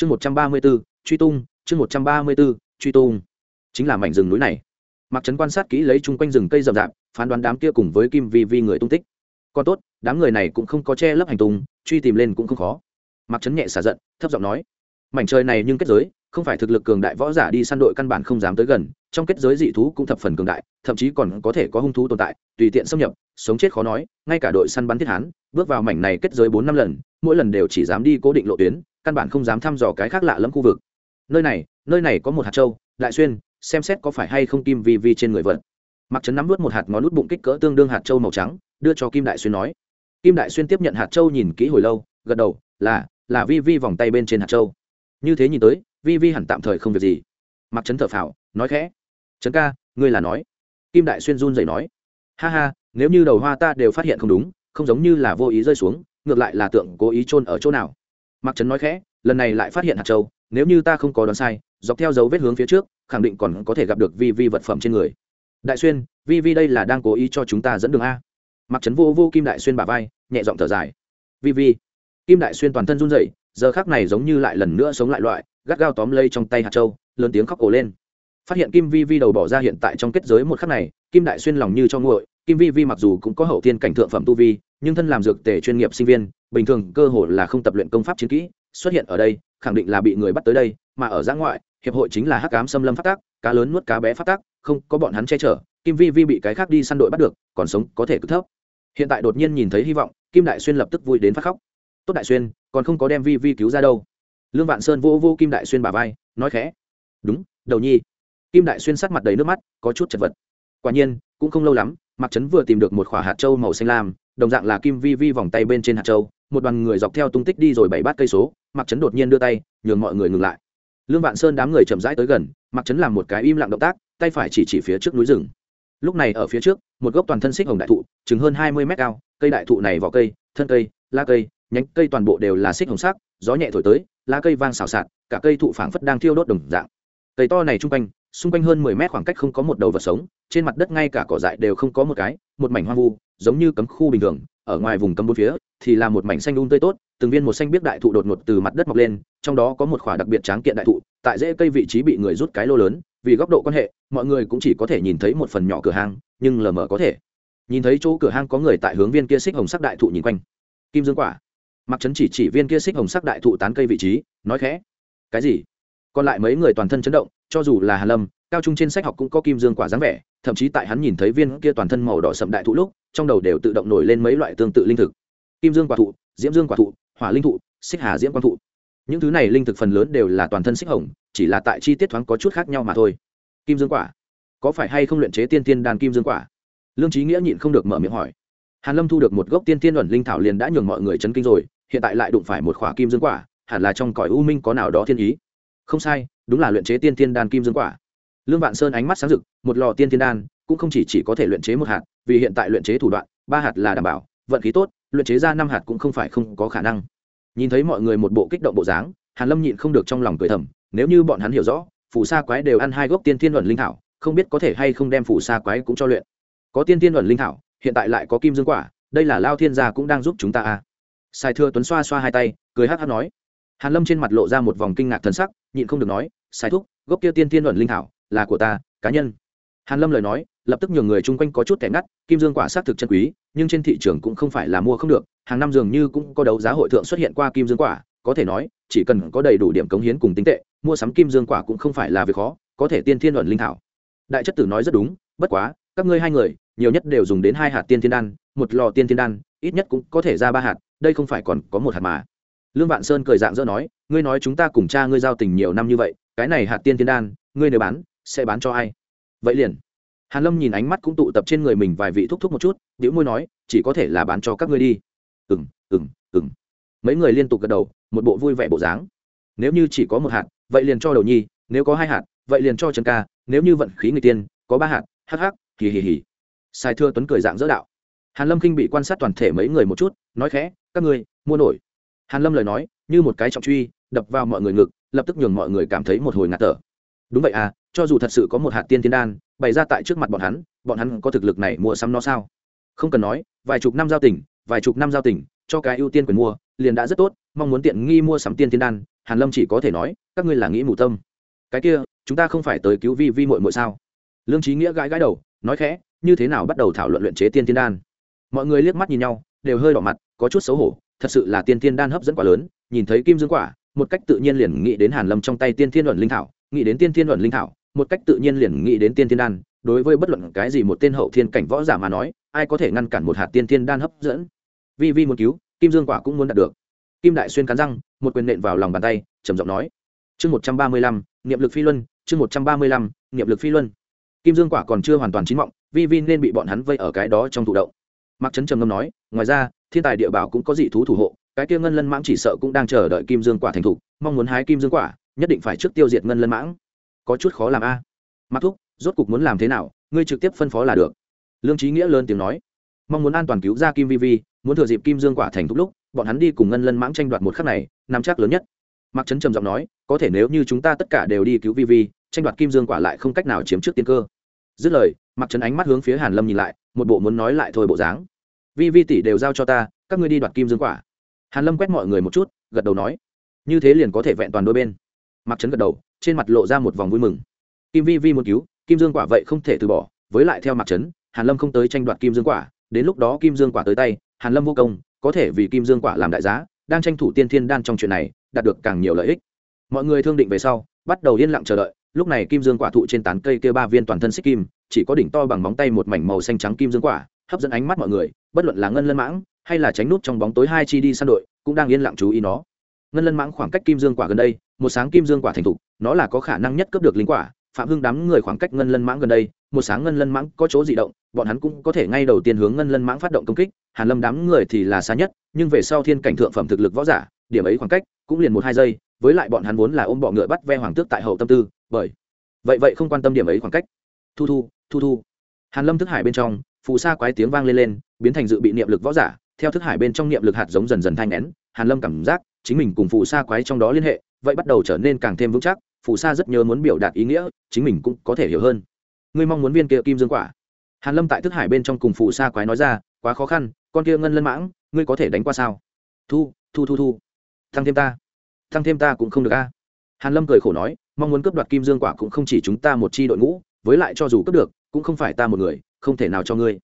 chương một trăm ba mươi b ố truy tung, chương một trăm ba mươi b ố truy tung. Chính là mảnh rừng núi này. Mặc trấn quan sát kỹ lấy chung quanh rừng cây rậm rạp, phán đoán đám kia cùng với kim vi vi người tung tích. Còn tốt, đám người này cũng không có che lấp hành tung, truy tìm lên cũng không khó. Mặc trấn nhẹ xả giận, thấp giọng nói, mảnh trời này nhưng kết giới không phải thực lực cường đại võ giả đi săn đội căn bản không dám tới gần, trong kết giới dị thú cũng thập phần cường đại, thậm chí còn có thể có hung thú tồn tại, tùy tiện xâm nhập, sống chết khó nói, ngay cả đội săn bắn thiết hán, bước vào mảnh này kết giới bốn năm lần, mỗi lần đều chỉ dám đi cố định lộ tuyến, căn bản không dám thăm dò cái khác lạ lẫm khu vực. Nơi này nơi này có một hạt châu, đại xuyên, xem xét có phải hay không kim vi vi trên người vợt mặc trấn nắm vớt một hạt ngón nút bụng kích cỡ tương đương hạt châu màu trắng, đưa cho kim đại xuyên nói. Kim đại xuyên tiếp nhận hạt châu nhìn kỹ hồi lâu, gật đầu, là là vi vi vòng tay bên trên hạt châu như thế nhìn tới, vi vi hẳn tạm thời không việc gì. Mặc trấn thở phào, nói khẽ. Trấn ca, ngươi là nói. Kim đại xuyên run rẩy nói. Ha ha, nếu như đầu hoa ta đều phát hiện không đúng, không giống như là vô ý rơi xuống, ngược lại là tượng cố ý chôn ở chỗ nào. Mặc trấn nói khẽ, lần này lại phát hiện hạt châu, nếu như ta không có đoán sai, dọc theo dấu vết hướng phía trước, khẳng định còn có thể gặp được vi vi vật phẩm trên người. Đại xuyên, vi vi đây là đang cố ý cho chúng ta dẫn đường a. Mặc trấn vô vô kim đại xuyên bả vai, nhẹ giọng thở dài. Vi vi. Kim đại xuyên toàn thân run rẩy giờ khác này giống như lại lần nữa sống lại loại, gắt gao tóm lây trong tay hạt châu, lớn tiếng khóc cổ lên. Phát hiện kim vi vi đầu bỏ ra hiện tại trong kết giới một khắc này, kim đại xuyên lòng như cho nguội, kim vi vi mặc dù cũng có hậu thiên cảnh thượng phẩm tu vi, nhưng thân làm dược tề chuyên nghiệp sinh viên, bình thường cơ hồ là không tập luyện công pháp chiến kỹ, xuất hiện ở đây, khẳng định là bị người bắt tới đây, mà ở giã ngoại, hiệp hội chính là hắc cám xâm lâm phát tác, cá lớn nuốt cá bé phát tác, không có bọn hắn che chở, kim vi vi bị cái khác đi săn đội bắt được, còn sống có thể cứ thấp. Hiện tại đột nhiên nhìn thấy hy vọng, kim đại xuyên lập tức vui đến phát khóc tốt đại xuyên, còn không có đem vi vi cứu ra đâu. Lương vạn sơn vô vô kim đại xuyên bà vai, nói khẽ. Đúng, đầu nhi. Kim đại xuyên sắc mặt đầy nước mắt, có chút chật vật. Quả nhiên, cũng không lâu lắm, mạc trấn vừa tìm được một khoả hạt trâu màu xanh lam, đồng dạng là kim vi vi vòng tay bên trên hạt trâu một đoàn người dọc theo tung tích đi rồi bảy bát cây số, mạc trấn đột nhiên đưa tay, nhường mọi người ngừng lại. Lương vạn sơn đám người chậm rãi tới gần, mạc trấn làm một cái im lặng động tác, tay phải chỉ chỉ phía trước núi rừng. Lúc này ở phía trước, một gốc toàn thân xích hồng đại thụ chứng hơn hai mươi mét cao, cây đại thụ này vỏ cây, thân cây, lá cây nhánh cây toàn bộ đều là xích hồng sắc, gió nhẹ thổi tới, lá cây vang xào xạc, cả cây thụ phảng phất đang thiêu đốt đồng dạng. Cây to này trung quanh, xung quanh hơn mười mét khoảng cách không có một đầu vật sống, trên mặt đất ngay cả cỏ dại đều không có một cái, một mảnh hoang vu, giống như cấm khu bình thường, ở ngoài vùng cấm bốn phía, thì là một mảnh xanh um tươi tốt, từng viên một xanh biết đại thụ đột ngột từ mặt đất mọc lên, trong đó có một khỏa đặc biệt tráng kiện đại thụ, tại rễ cây vị trí bị người rút cái lô lớn, vì góc độ quan hệ, mọi người cũng chỉ có thể nhìn thấy một phần nhỏ cửa hang, nhưng lờ mờ có thể. Nhìn thấy chỗ cửa hang có người tại hướng viên kia xích hồng sắc đại thụ nhìn quanh. Kim dương quả mặc trấn chỉ chỉ viên kia xích hồng sắc đại thụ tán cây vị trí, nói khẽ, cái gì? Còn lại mấy người toàn thân chấn động, cho dù là hà lâm, cao trung trên sách học cũng có kim dương quả dáng vẻ, thậm chí tại hắn nhìn thấy viên kia toàn thân màu đỏ sậm đại thụ lúc, trong đầu đều tự động nổi lên mấy loại tương tự linh thực. Kim dương quả thụ, diễm dương quả thụ, hỏa linh thụ, xích hà diễm quang thụ. Những thứ này linh thực phần lớn đều là toàn thân xích hồng, chỉ là tại chi tiết thoáng có chút khác nhau mà thôi. Kim dương quả, có phải hay không luyện chế tiên tiên đàn kim dương quả? Lương trí nghĩa nhịn không được mở miệng hỏi hàn lâm thu được một gốc tiên tiên luận linh thảo liền đã nhường mọi người chấn kinh rồi hiện tại lại đụng phải một khỏa kim dương quả hẳn là trong cõi u minh có nào đó thiên ý. Không sai đúng là luyện chế tiên tiên đan kim dương quả. Lương vạn sơn ánh mắt sáng rực một lò tiên tiên đan cũng không chỉ, chỉ có thể luyện chế một hạt vì hiện tại luyện chế thủ đoạn ba hạt là đảm bảo vận khí tốt luyện chế ra năm hạt cũng không phải không có khả năng. Nhìn thấy mọi người một bộ kích động bộ dáng hàn lâm nhịn không được trong lòng cười thầm nếu như bọn hắn hiểu rõ phù sa quái đều ăn hai gốc tiên tiên luận linh thảo không biết có thể hay không đem phù sa quái cũng cho luyện. Có tiên tiên luận linh thảo hiện tại lại có kim dương quả, đây là lao thiên gia cũng đang giúp chúng ta à. Sai thưa tuấn xoa xoa hai tay, cười hát hát nói. Hàn lâm trên mặt lộ ra một vòng kinh ngạc thần sắc, nhịn không được nói, sai thúc, gốc kia tiên tiên luận linh thảo, là của ta, cá nhân. Hàn lâm lời nói, lập tức nhường người chung quanh có chút thẻ ngắt, kim dương quả xác thực chân quý, nhưng trên thị trường cũng không phải là mua không được, hàng năm dường như cũng có đấu giá hội thượng xuất hiện qua kim dương quả, có thể nói, chỉ cần có đầy đủ điểm cống hiến cùng tính tệ, mua sắm kim dương quả cũng không phải là việc khó, có thể tiên thiên luận linh thảo. Đại chất tử nói rất đúng, bất quá các ngươi hai người nhiều nhất đều dùng đến hai hạt tiên thiên đan một lò tiên thiên đan ít nhất cũng có thể ra ba hạt đây không phải còn có một hạt mà. Lương vạn sơn cười dạng dỡ nói ngươi nói chúng ta cùng cha ngươi giao tình nhiều năm như vậy cái này hạt tiên thiên đan ngươi nếu bán sẽ bán cho ai? Vậy liền. Hàn lâm nhìn ánh mắt cũng tụ tập trên người mình vài vị thúc thúc một chút biểu môi nói chỉ có thể là bán cho các ngươi đi. Ừng ừng ừng, mấy người liên tục gật đầu một bộ vui vẻ bộ dáng. Nếu như chỉ có một hạt vậy liền cho đầu nhi nếu có hai hạt vậy liền cho trần ca nếu như vận khí người tiên có ba hạt hắc hắc hì hì hì. Sai thưa tuấn cười dạng dỡ đạo. Hàn lâm kinh bị quan sát toàn thể mấy người một chút, nói khẽ, các ngươi, mua nổi. Hàn lâm lời nói, như một cái trọng truy, đập vào mọi người ngực, lập tức nhường mọi người cảm thấy một hồi ngạt thở. Đúng vậy à cho dù thật sự có một hạt tiên thiên đan, bày ra tại trước mặt bọn hắn bọn hắn có thực lực này mua sắm nó sao? Không cần nói, vài chục năm giao tỉnh vài chục năm giao tỉnh cho cái ưu tiên quyền mua, liền đã rất tốt, mong muốn tiện nghi mua sắm tiên thiên đan. Hàn lâm chỉ có thể nói, các ngươi là nghĩ mù tâm. Cái kia, chúng ta không phải tới cứu vi vi muội muội sao? Lương trí nghĩa gãi gãi đầu, nói khẽ, như thế nào bắt đầu thảo luận luyện chế tiên tiên đan? Mọi người liếc mắt nhìn nhau, đều hơi đỏ mặt, có chút xấu hổ, thật sự là tiên tiên đan hấp dẫn quá lớn, nhìn thấy kim dương quả, một cách tự nhiên liền nghĩ đến hàn lâm trong tay tiên thiên luận linh thảo, nghĩ đến tiên thiên luận linh thảo, một cách tự nhiên liền nghĩ đến tiên tiên đan, đối với bất luận cái gì một tên hậu thiên cảnh võ giả mà nói, ai có thể ngăn cản một hạt tiên Thiên đan hấp dẫn? Vi vi muốn cứu, kim dương quả cũng muốn đạt được. Kim đại xuyên cắn răng, một quyền nện vào lòng bàn tay, trầm giọng nói. Chương một trăm ba mươi lăm, niệm lực phi luân, chương một trăm ba mươi lăm, niệm lực phi luân kim dương quả còn chưa hoàn toàn chín mọng, vi vi nên bị bọn hắn vây ở cái đó trong thụ động. Mặc trấn trầm ngâm nói, ngoài ra, thiên tài địa bảo cũng có dị thú thủ hộ, cái kia ngân lân mãng chỉ sợ cũng đang chờ đợi kim dương quả thành thục mong muốn hái kim dương quả, nhất định phải trước tiêu diệt ngân lân mãng. Có chút khó làm a. Mặc thúc, rốt cục muốn làm thế nào, ngươi trực tiếp phân phó là được. Lương trí nghĩa lớn tiếng nói, mong muốn an toàn cứu ra kim vi vi, muốn thừa dịp kim dương quả thành thúc lúc, bọn hắn đi cùng ngân lân mãng tranh đoạt một khắc này, nắm chắc lớn nhất. Mặc trấn trầm giọng nói, có thể nếu như chúng ta tất cả đều đi cứu vi vi, tranh đoạt kim dương quả lại không cách nào chiếm trước tiên cơ dứt lời mặc trấn ánh mắt hướng phía hàn lâm nhìn lại, một bộ muốn nói lại thôi bộ dáng. Vi vi tỷ đều giao cho ta, các ngươi đi đoạt kim dương quả. Hàn lâm quét mọi người một chút, gật đầu nói. Như thế liền có thể vẹn toàn đôi bên. Mặc trấn gật đầu, trên mặt lộ ra một vòng vui mừng. Kim vi vi muốn cứu, kim dương quả vậy không thể từ bỏ. Với lại theo mặc trấn, hàn lâm không tới tranh đoạt kim dương quả, đến lúc đó kim dương quả tới tay, hàn lâm vô công, có thể vì kim dương quả làm đại giá, đang tranh thủ tiên thiên đan trong chuyện này, đạt được càng nhiều lợi ích. Mọi người thương định về sau, bắt đầu yên lặng chờ đợi lúc này kim dương quả thụ trên tán cây kia ba viên toàn thân xích kim, chỉ có đỉnh to bằng móng tay một mảnh màu xanh trắng kim dương quả, hấp dẫn ánh mắt mọi người, bất luận là ngân lân mãng hay là tránh nút trong bóng tối hai chi đi săn đội, cũng đang yên lặng chú ý nó. Ngân lân mãng khoảng cách kim dương quả gần đây, một sáng kim dương quả thành thục, nó là có khả năng nhất cướp được linh quả. Phạm hưng đám người khoảng cách ngân lân mãng gần đây, một sáng ngân lân mãng có chỗ di động, bọn hắn cũng có thể ngay đầu tiên hướng ngân lân mãng phát động công kích. Hàn lâm đám người thì là xa nhất, nhưng về sau thiên cảnh thượng phẩm thực lực võ giả, điểm ấy khoảng cách cũng liền một hai giây với lại bọn hắn vốn là ôm bọ ngựa bắt ve hoàng tước tại hậu tâm tư, bởi vậy vậy không quan tâm điểm ấy khoảng cách. Thu thu thu thu. Hàn lâm thức hải bên trong, phù sa quái tiếng vang lên lên, biến thành dự bị niệm lực võ giả, theo thức hải bên trong niệm lực hạt giống dần dần thanh nén, hàn lâm cảm giác chính mình cùng phù sa quái trong đó liên hệ, vậy bắt đầu trở nên càng thêm vững chắc, phù sa rất nhớ muốn biểu đạt ý nghĩa, chính mình cũng có thể hiểu hơn. Ngươi mong muốn viên kia kim dương quả. Hàn lâm tại thức hải bên trong cùng phù sa quái nói ra, quá khó khăn, con kia ngân lân mãng, ngươi có thể đánh qua sao? Thu thu thu thu. Thăng thêm ta thăng thêm ta cũng không được a. Hàn lâm cười khổ nói, mong muốn cướp đoạt kim dương quả cũng không chỉ chúng ta một chi đội ngũ, với lại cho dù cướp được, cũng không phải ta một người, không thể nào cho ngươi.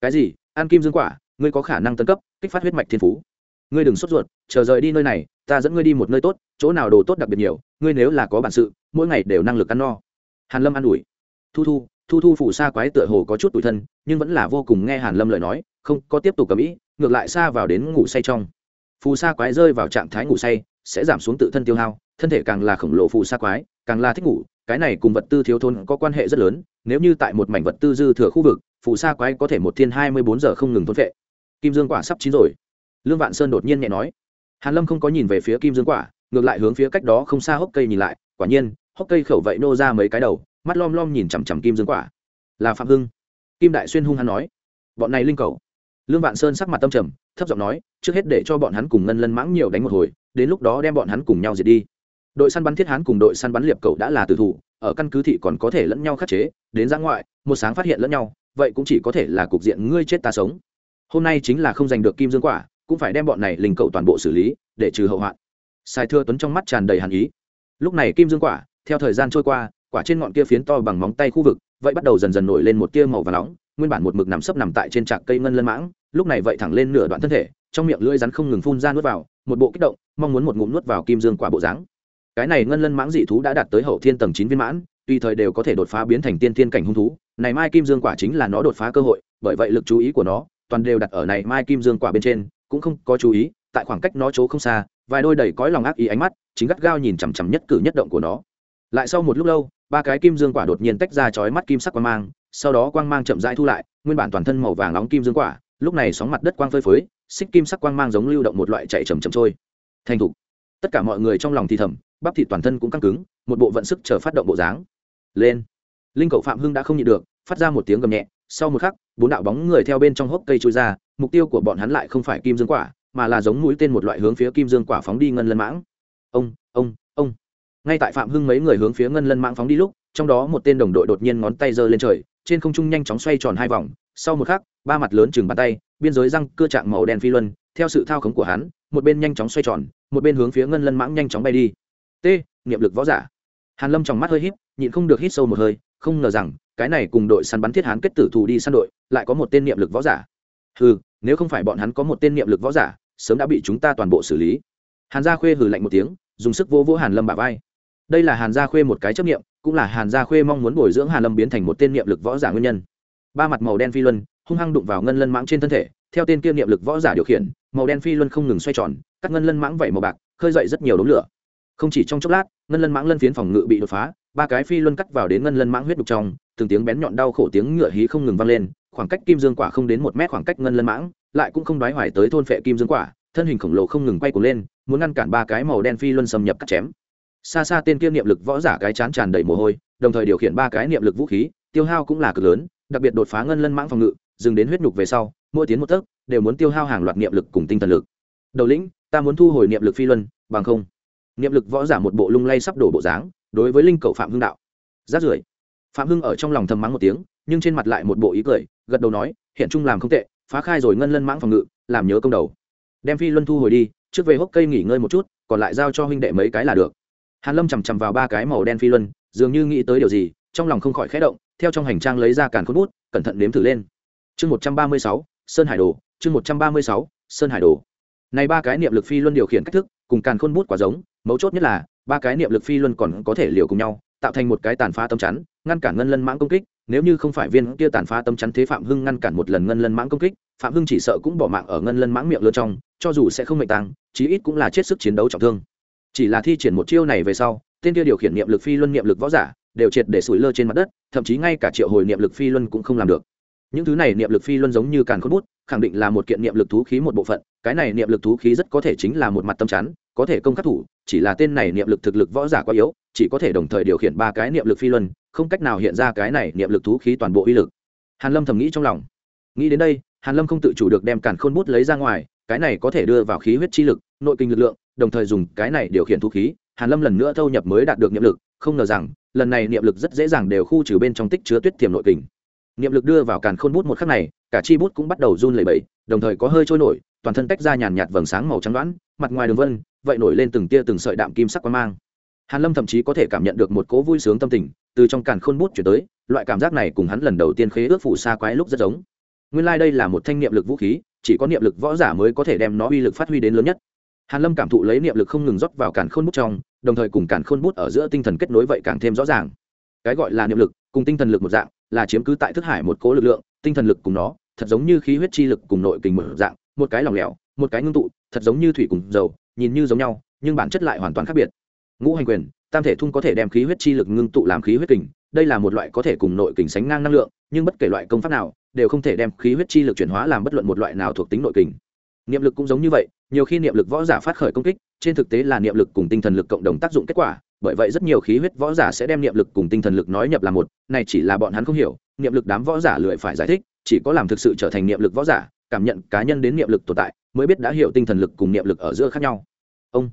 Cái gì? Ăn kim dương quả, ngươi có khả năng tấn cấp, kích phát huyết mạch thiên phú. Ngươi đừng sốt ruột, chờ rời đi nơi này, ta dẫn ngươi đi một nơi tốt, chỗ nào đồ tốt đặc biệt nhiều, ngươi nếu là có bản sự, mỗi ngày đều năng lực ăn no. Hàn lâm ăn ủi. Thu thu thu thu phủ xa quái tựa hồ có chút tủi thân, nhưng vẫn là vô cùng nghe hàn lâm lời nói, không có tiếp tục cầm ý, ngược lại xa vào đến ngủ say trong phù sa quái rơi vào trạng thái ngủ say, sẽ giảm xuống tự thân tiêu hao, thân thể càng là khổng lồ phù sa quái, càng là thích ngủ, cái này cùng vật tư thiếu thốn có quan hệ rất lớn, nếu như tại một mảnh vật tư dư thừa khu vực, phù sa quái có thể một thiên hai mươi bốn giờ không ngừng thốn vệ kim dương quả sắp chín rồi. Lương vạn sơn đột nhiên nhẹ nói. Hàn lâm không có nhìn về phía kim dương quả, ngược lại hướng phía cách đó không xa hốc cây nhìn lại, quả nhiên, hốc cây khẩu vậy nô ra mấy cái đầu, mắt lom lom nhìn chằm chằm kim dương quả. Là phạm hưng. Kim đại xuyên hung hắn nói. Bọn này linh cầu lương vạn sơn sắc mặt tâm trầm, thấp giọng nói, trước hết để cho bọn hắn cùng ngân lân mãng nhiều đánh một hồi, đến lúc đó đem bọn hắn cùng nhau diệt đi. Đội săn bắn thiết hán cùng đội săn bắn liệp cầu đã là tử thủ, ở căn cứ thị còn có thể lẫn nhau khắc chế, đến ra ngoại, một sáng phát hiện lẫn nhau, vậy cũng chỉ có thể là cục diện ngươi chết ta sống. Hôm nay chính là không giành được kim dương quả, cũng phải đem bọn này linh cầu toàn bộ xử lý, để trừ hậu hoạn. Sai thưa tuấn trong mắt tràn đầy hàn ý. Lúc này kim dương quả, theo thời gian trôi qua, quả trên ngọn kia phiến to bằng móng tay khu vực, vậy bắt đầu dần dần nổi lên một tia màu và nóng, nguyên bản một mực nằm sấp nằm tại trên trạc cây ngân lân mãng lúc này vậy thẳng lên nửa đoạn thân thể, trong miệng lưỡi rắn không ngừng phun ra nuốt vào, một bộ kích động, mong muốn một ngụm nuốt vào kim dương quả bộ dáng. Cái này ngân lân mãng dị thú đã đạt tới hậu thiên tầng chín viên mãn, tùy thời đều có thể đột phá biến thành tiên thiên cảnh hung thú. Này mai kim dương quả chính là nó đột phá cơ hội, bởi vậy lực chú ý của nó toàn đều đặt ở này mai kim dương quả bên trên, cũng không có chú ý, tại khoảng cách nó chỗ không xa, vài đôi đầy cõi lòng ác ý ánh mắt, chính gắt gao nhìn chằm chằm nhất cử nhất động của nó. Lại sau một lúc lâu, ba cái kim dương quả đột nhiên tách ra chói mắt kim sắc quang mang, sau đó quang mang chậm rãi thu lại, nguyên bản toàn thân màu vàng nóng kim dương quả lúc này sóng mặt đất quang phơi phới, xích kim sắc quang mang giống lưu động một loại chạy chầm chầm trôi. Thành thục. Tất cả mọi người trong lòng thì thầm, bắp thịt toàn thân cũng căng cứng, một bộ vận sức chờ phát động bộ dáng. Lên. Linh cậu phạm hưng đã không nhịn được, phát ra một tiếng gầm nhẹ, sau một khắc, bốn đạo bóng người theo bên trong hốc cây trôi ra, mục tiêu của bọn hắn lại không phải kim dương quả, mà là giống mũi tên một loại hướng phía kim dương quả phóng đi ngân lân mãng. Ông ông ông. Ngay tại phạm hưng mấy người hướng phía ngân lân mãng phóng đi lúc, trong đó một tên đồng đội đột nhiên ngón tay giơ lên trời, trên không trung nhanh chóng xoay tròn hai vòng, sau một khắc ba mặt lớn chừng bàn tay, biên giới răng, cưa trạng màu đen phi luân, theo sự thao khống của hắn, một bên nhanh chóng xoay tròn, một bên hướng phía ngân lân mãng nhanh chóng bay đi. T, niệm lực võ giả. Hàn lâm trong mắt hơi híp, nhịn không được hít sâu một hơi, không ngờ rằng, cái này cùng đội săn bắn thiết hán kết tử thù đi săn đội, lại có một tên niệm lực võ giả. Hừ, nếu không phải bọn hắn có một tên niệm lực võ giả, sớm đã bị chúng ta toàn bộ xử lý. Hàn gia khuê hừ lạnh một tiếng, dùng sức vô vỗ hàn lâm bả vai. Đây là hàn gia khuê một cái chấp niệm, cũng là hàn gia khuê mong muốn bồi dưỡng hàn lâm biến thành một tên niệm lực võ giả nguyên nhân. Ba mặt màu đen phi luân hung hăng đụng vào ngân lân mãng trên thân thể, theo tên kiêm niệm lực võ giả điều khiển, màu đen phi luân không ngừng xoay tròn các ngân lân mãng vẩy màu bạc, khơi dậy rất nhiều đống lửa. Không chỉ trong chốc lát, ngân lân mãng lân phiến phòng ngự bị đột phá, ba cái phi luân cắt vào đến ngân lân mãng huyết đục trong, từng tiếng bén nhọn đau khổ tiếng ngựa hí không ngừng vang lên, khoảng cách kim dương quả không đến một mét khoảng cách ngân lân mãng, lại cũng không đoái hoài tới thôn phệ kim dương quả, thân hình khổng lồ không ngừng quay cuồng lên, muốn ngăn cản ba cái màu đen phi luân xâm nhập cắt chém. Xa xa tên kia niệm lực võ giả cái chán tràn đầy mồ hôi, đồng thời điều khiển ba cái niệm lực vũ khí, tiêu hao cũng là cực lớn, đặc biệt đột phá ngân lân mãng phòng ngự dừng đến huyết nhục về sau, mỗi tiến một tấc, đều muốn tiêu hao hàng loạt niệm lực cùng tinh thần lực. Đầu lĩnh, ta muốn thu hồi niệm lực phi luân, bằng không. Niệm lực võ giả một bộ lung lay sắp đổ bộ dáng, đối với linh cầu phạm hưng đạo. Rát rưởi. Phạm hưng ở trong lòng thầm mắng một tiếng, nhưng trên mặt lại một bộ ý cười, gật đầu nói, hiện trung làm không tệ, phá khai rồi ngân lân mãng phòng ngự, làm nhớ công đầu. Đem phi luân thu hồi đi, trước về hốc cây nghỉ ngơi một chút, còn lại giao cho huynh đệ mấy cái là được. Hàn lâm chằm chằm vào ba cái màu đen phi luân, dường như nghĩ tới điều gì, trong lòng không khỏi khẽ động, theo trong hành trang lấy ra càn khôn bút, cẩn thận nếm thử lên chương một trăm ba mươi sáu, sơn hải đồ, chương một trăm ba mươi sáu, sơn hải đồ. Này ba cái niệm lực phi luân điều khiển cách thức, cùng càn khôn bút quá giống, mấu chốt nhất là, ba cái niệm lực phi luân còn có thể liều cùng nhau, tạo thành một cái tàn phá tâm chắn, ngăn cản ngân lân mãng công kích. Nếu như không phải viên kia tàn phá tâm chắn thế phạm hưng ngăn cản một lần ngân lân mãng công kích, phạm hưng chỉ sợ cũng bỏ mạng ở ngân lân mãng miệng lơ trong, cho dù sẽ không mệnh tăng chí ít cũng là chết sức chiến đấu trọng thương. Chỉ là thi triển một chiêu này về sau, tên kia điều khiển niệm lực phi luân niệm lực võ giả đều triệt để sủi lơ trên mặt đất, thậm chí ngay cả triệu hồi niệm lực phi luân cũng không làm được những thứ này niệm lực phi luân giống như càn khôn bút, khẳng định là một kiện niệm lực thú khí một bộ phận. Cái này niệm lực thú khí rất có thể chính là một mặt tâm chắn, có thể công khắc thủ, chỉ là tên này niệm lực thực lực võ giả quá yếu, chỉ có thể đồng thời điều khiển ba cái niệm lực phi luân, không cách nào hiện ra cái này niệm lực thú khí toàn bộ uy lực. Hàn lâm thầm nghĩ trong lòng. Nghĩ đến đây, hàn lâm không tự chủ được đem càn khôn bút lấy ra ngoài, cái này có thể đưa vào khí huyết chi lực, nội kinh lực lượng, đồng thời dùng cái này điều khiển thú khí. Hàn lâm lần nữa thâu nhập mới đạt được niệm lực, không ngờ rằng, lần này niệm lực rất dễ dàng đều khu trừ bên trong tích chứa tuyết tiềm nội kình niệm lực đưa vào càn khôn bút một khắc này, cả chi bút cũng bắt đầu run lẩy bẩy, đồng thời có hơi trôi nổi, toàn thân tách ra nhàn nhạt vầng sáng màu trắng đoán mặt ngoài đường vân, vậy nổi lên từng tia từng sợi đạm kim sắc quang mang. Hàn lâm thậm chí có thể cảm nhận được một cố vui sướng tâm tình, từ trong càn khôn bút chuyển tới, loại cảm giác này cùng hắn lần đầu tiên khế ước phủ xa quái lúc rất giống. Nguyên lai like đây là một thanh niệm lực vũ khí, chỉ có niệm lực võ giả mới có thể đem nó uy lực phát huy đến lớn nhất. Hàn lâm cảm thụ lấy niệm lực không ngừng rót vào càn khôn bút trong, đồng thời cùng càn khôn bút ở giữa tinh thần kết nối vậy càng thêm rõ ràng. Cái gọi là niệm lực, cùng tinh thần lực một dạng là chiếm cứ tại thức hải một cố lực lượng, tinh thần lực cùng nó, thật giống như khí huyết chi lực cùng nội kình một dạng, một cái lỏng lẻo, một cái ngưng tụ, thật giống như thủy cùng dầu, nhìn như giống nhau, nhưng bản chất lại hoàn toàn khác biệt. Ngũ hành quyền, tam thể thung có thể đem khí huyết chi lực ngưng tụ làm khí huyết kình, đây là một loại có thể cùng nội kình sánh ngang năng lượng, nhưng bất kể loại công pháp nào, đều không thể đem khí huyết chi lực chuyển hóa làm bất luận một loại nào thuộc tính nội kình. Niệm lực cũng giống như vậy, nhiều khi niệm lực võ giả phát khởi công kích, trên thực tế là niệm lực cùng tinh thần lực cộng đồng tác dụng kết quả bởi vậy rất nhiều khí huyết võ giả sẽ đem niệm lực cùng tinh thần lực nói nhập là một, này chỉ là bọn hắn không hiểu, niệm lực đám võ giả lười phải giải thích, chỉ có làm thực sự trở thành niệm lực võ giả, cảm nhận cá nhân đến niệm lực tồn tại, mới biết đã hiểu tinh thần lực cùng niệm lực ở giữa khác nhau. Ông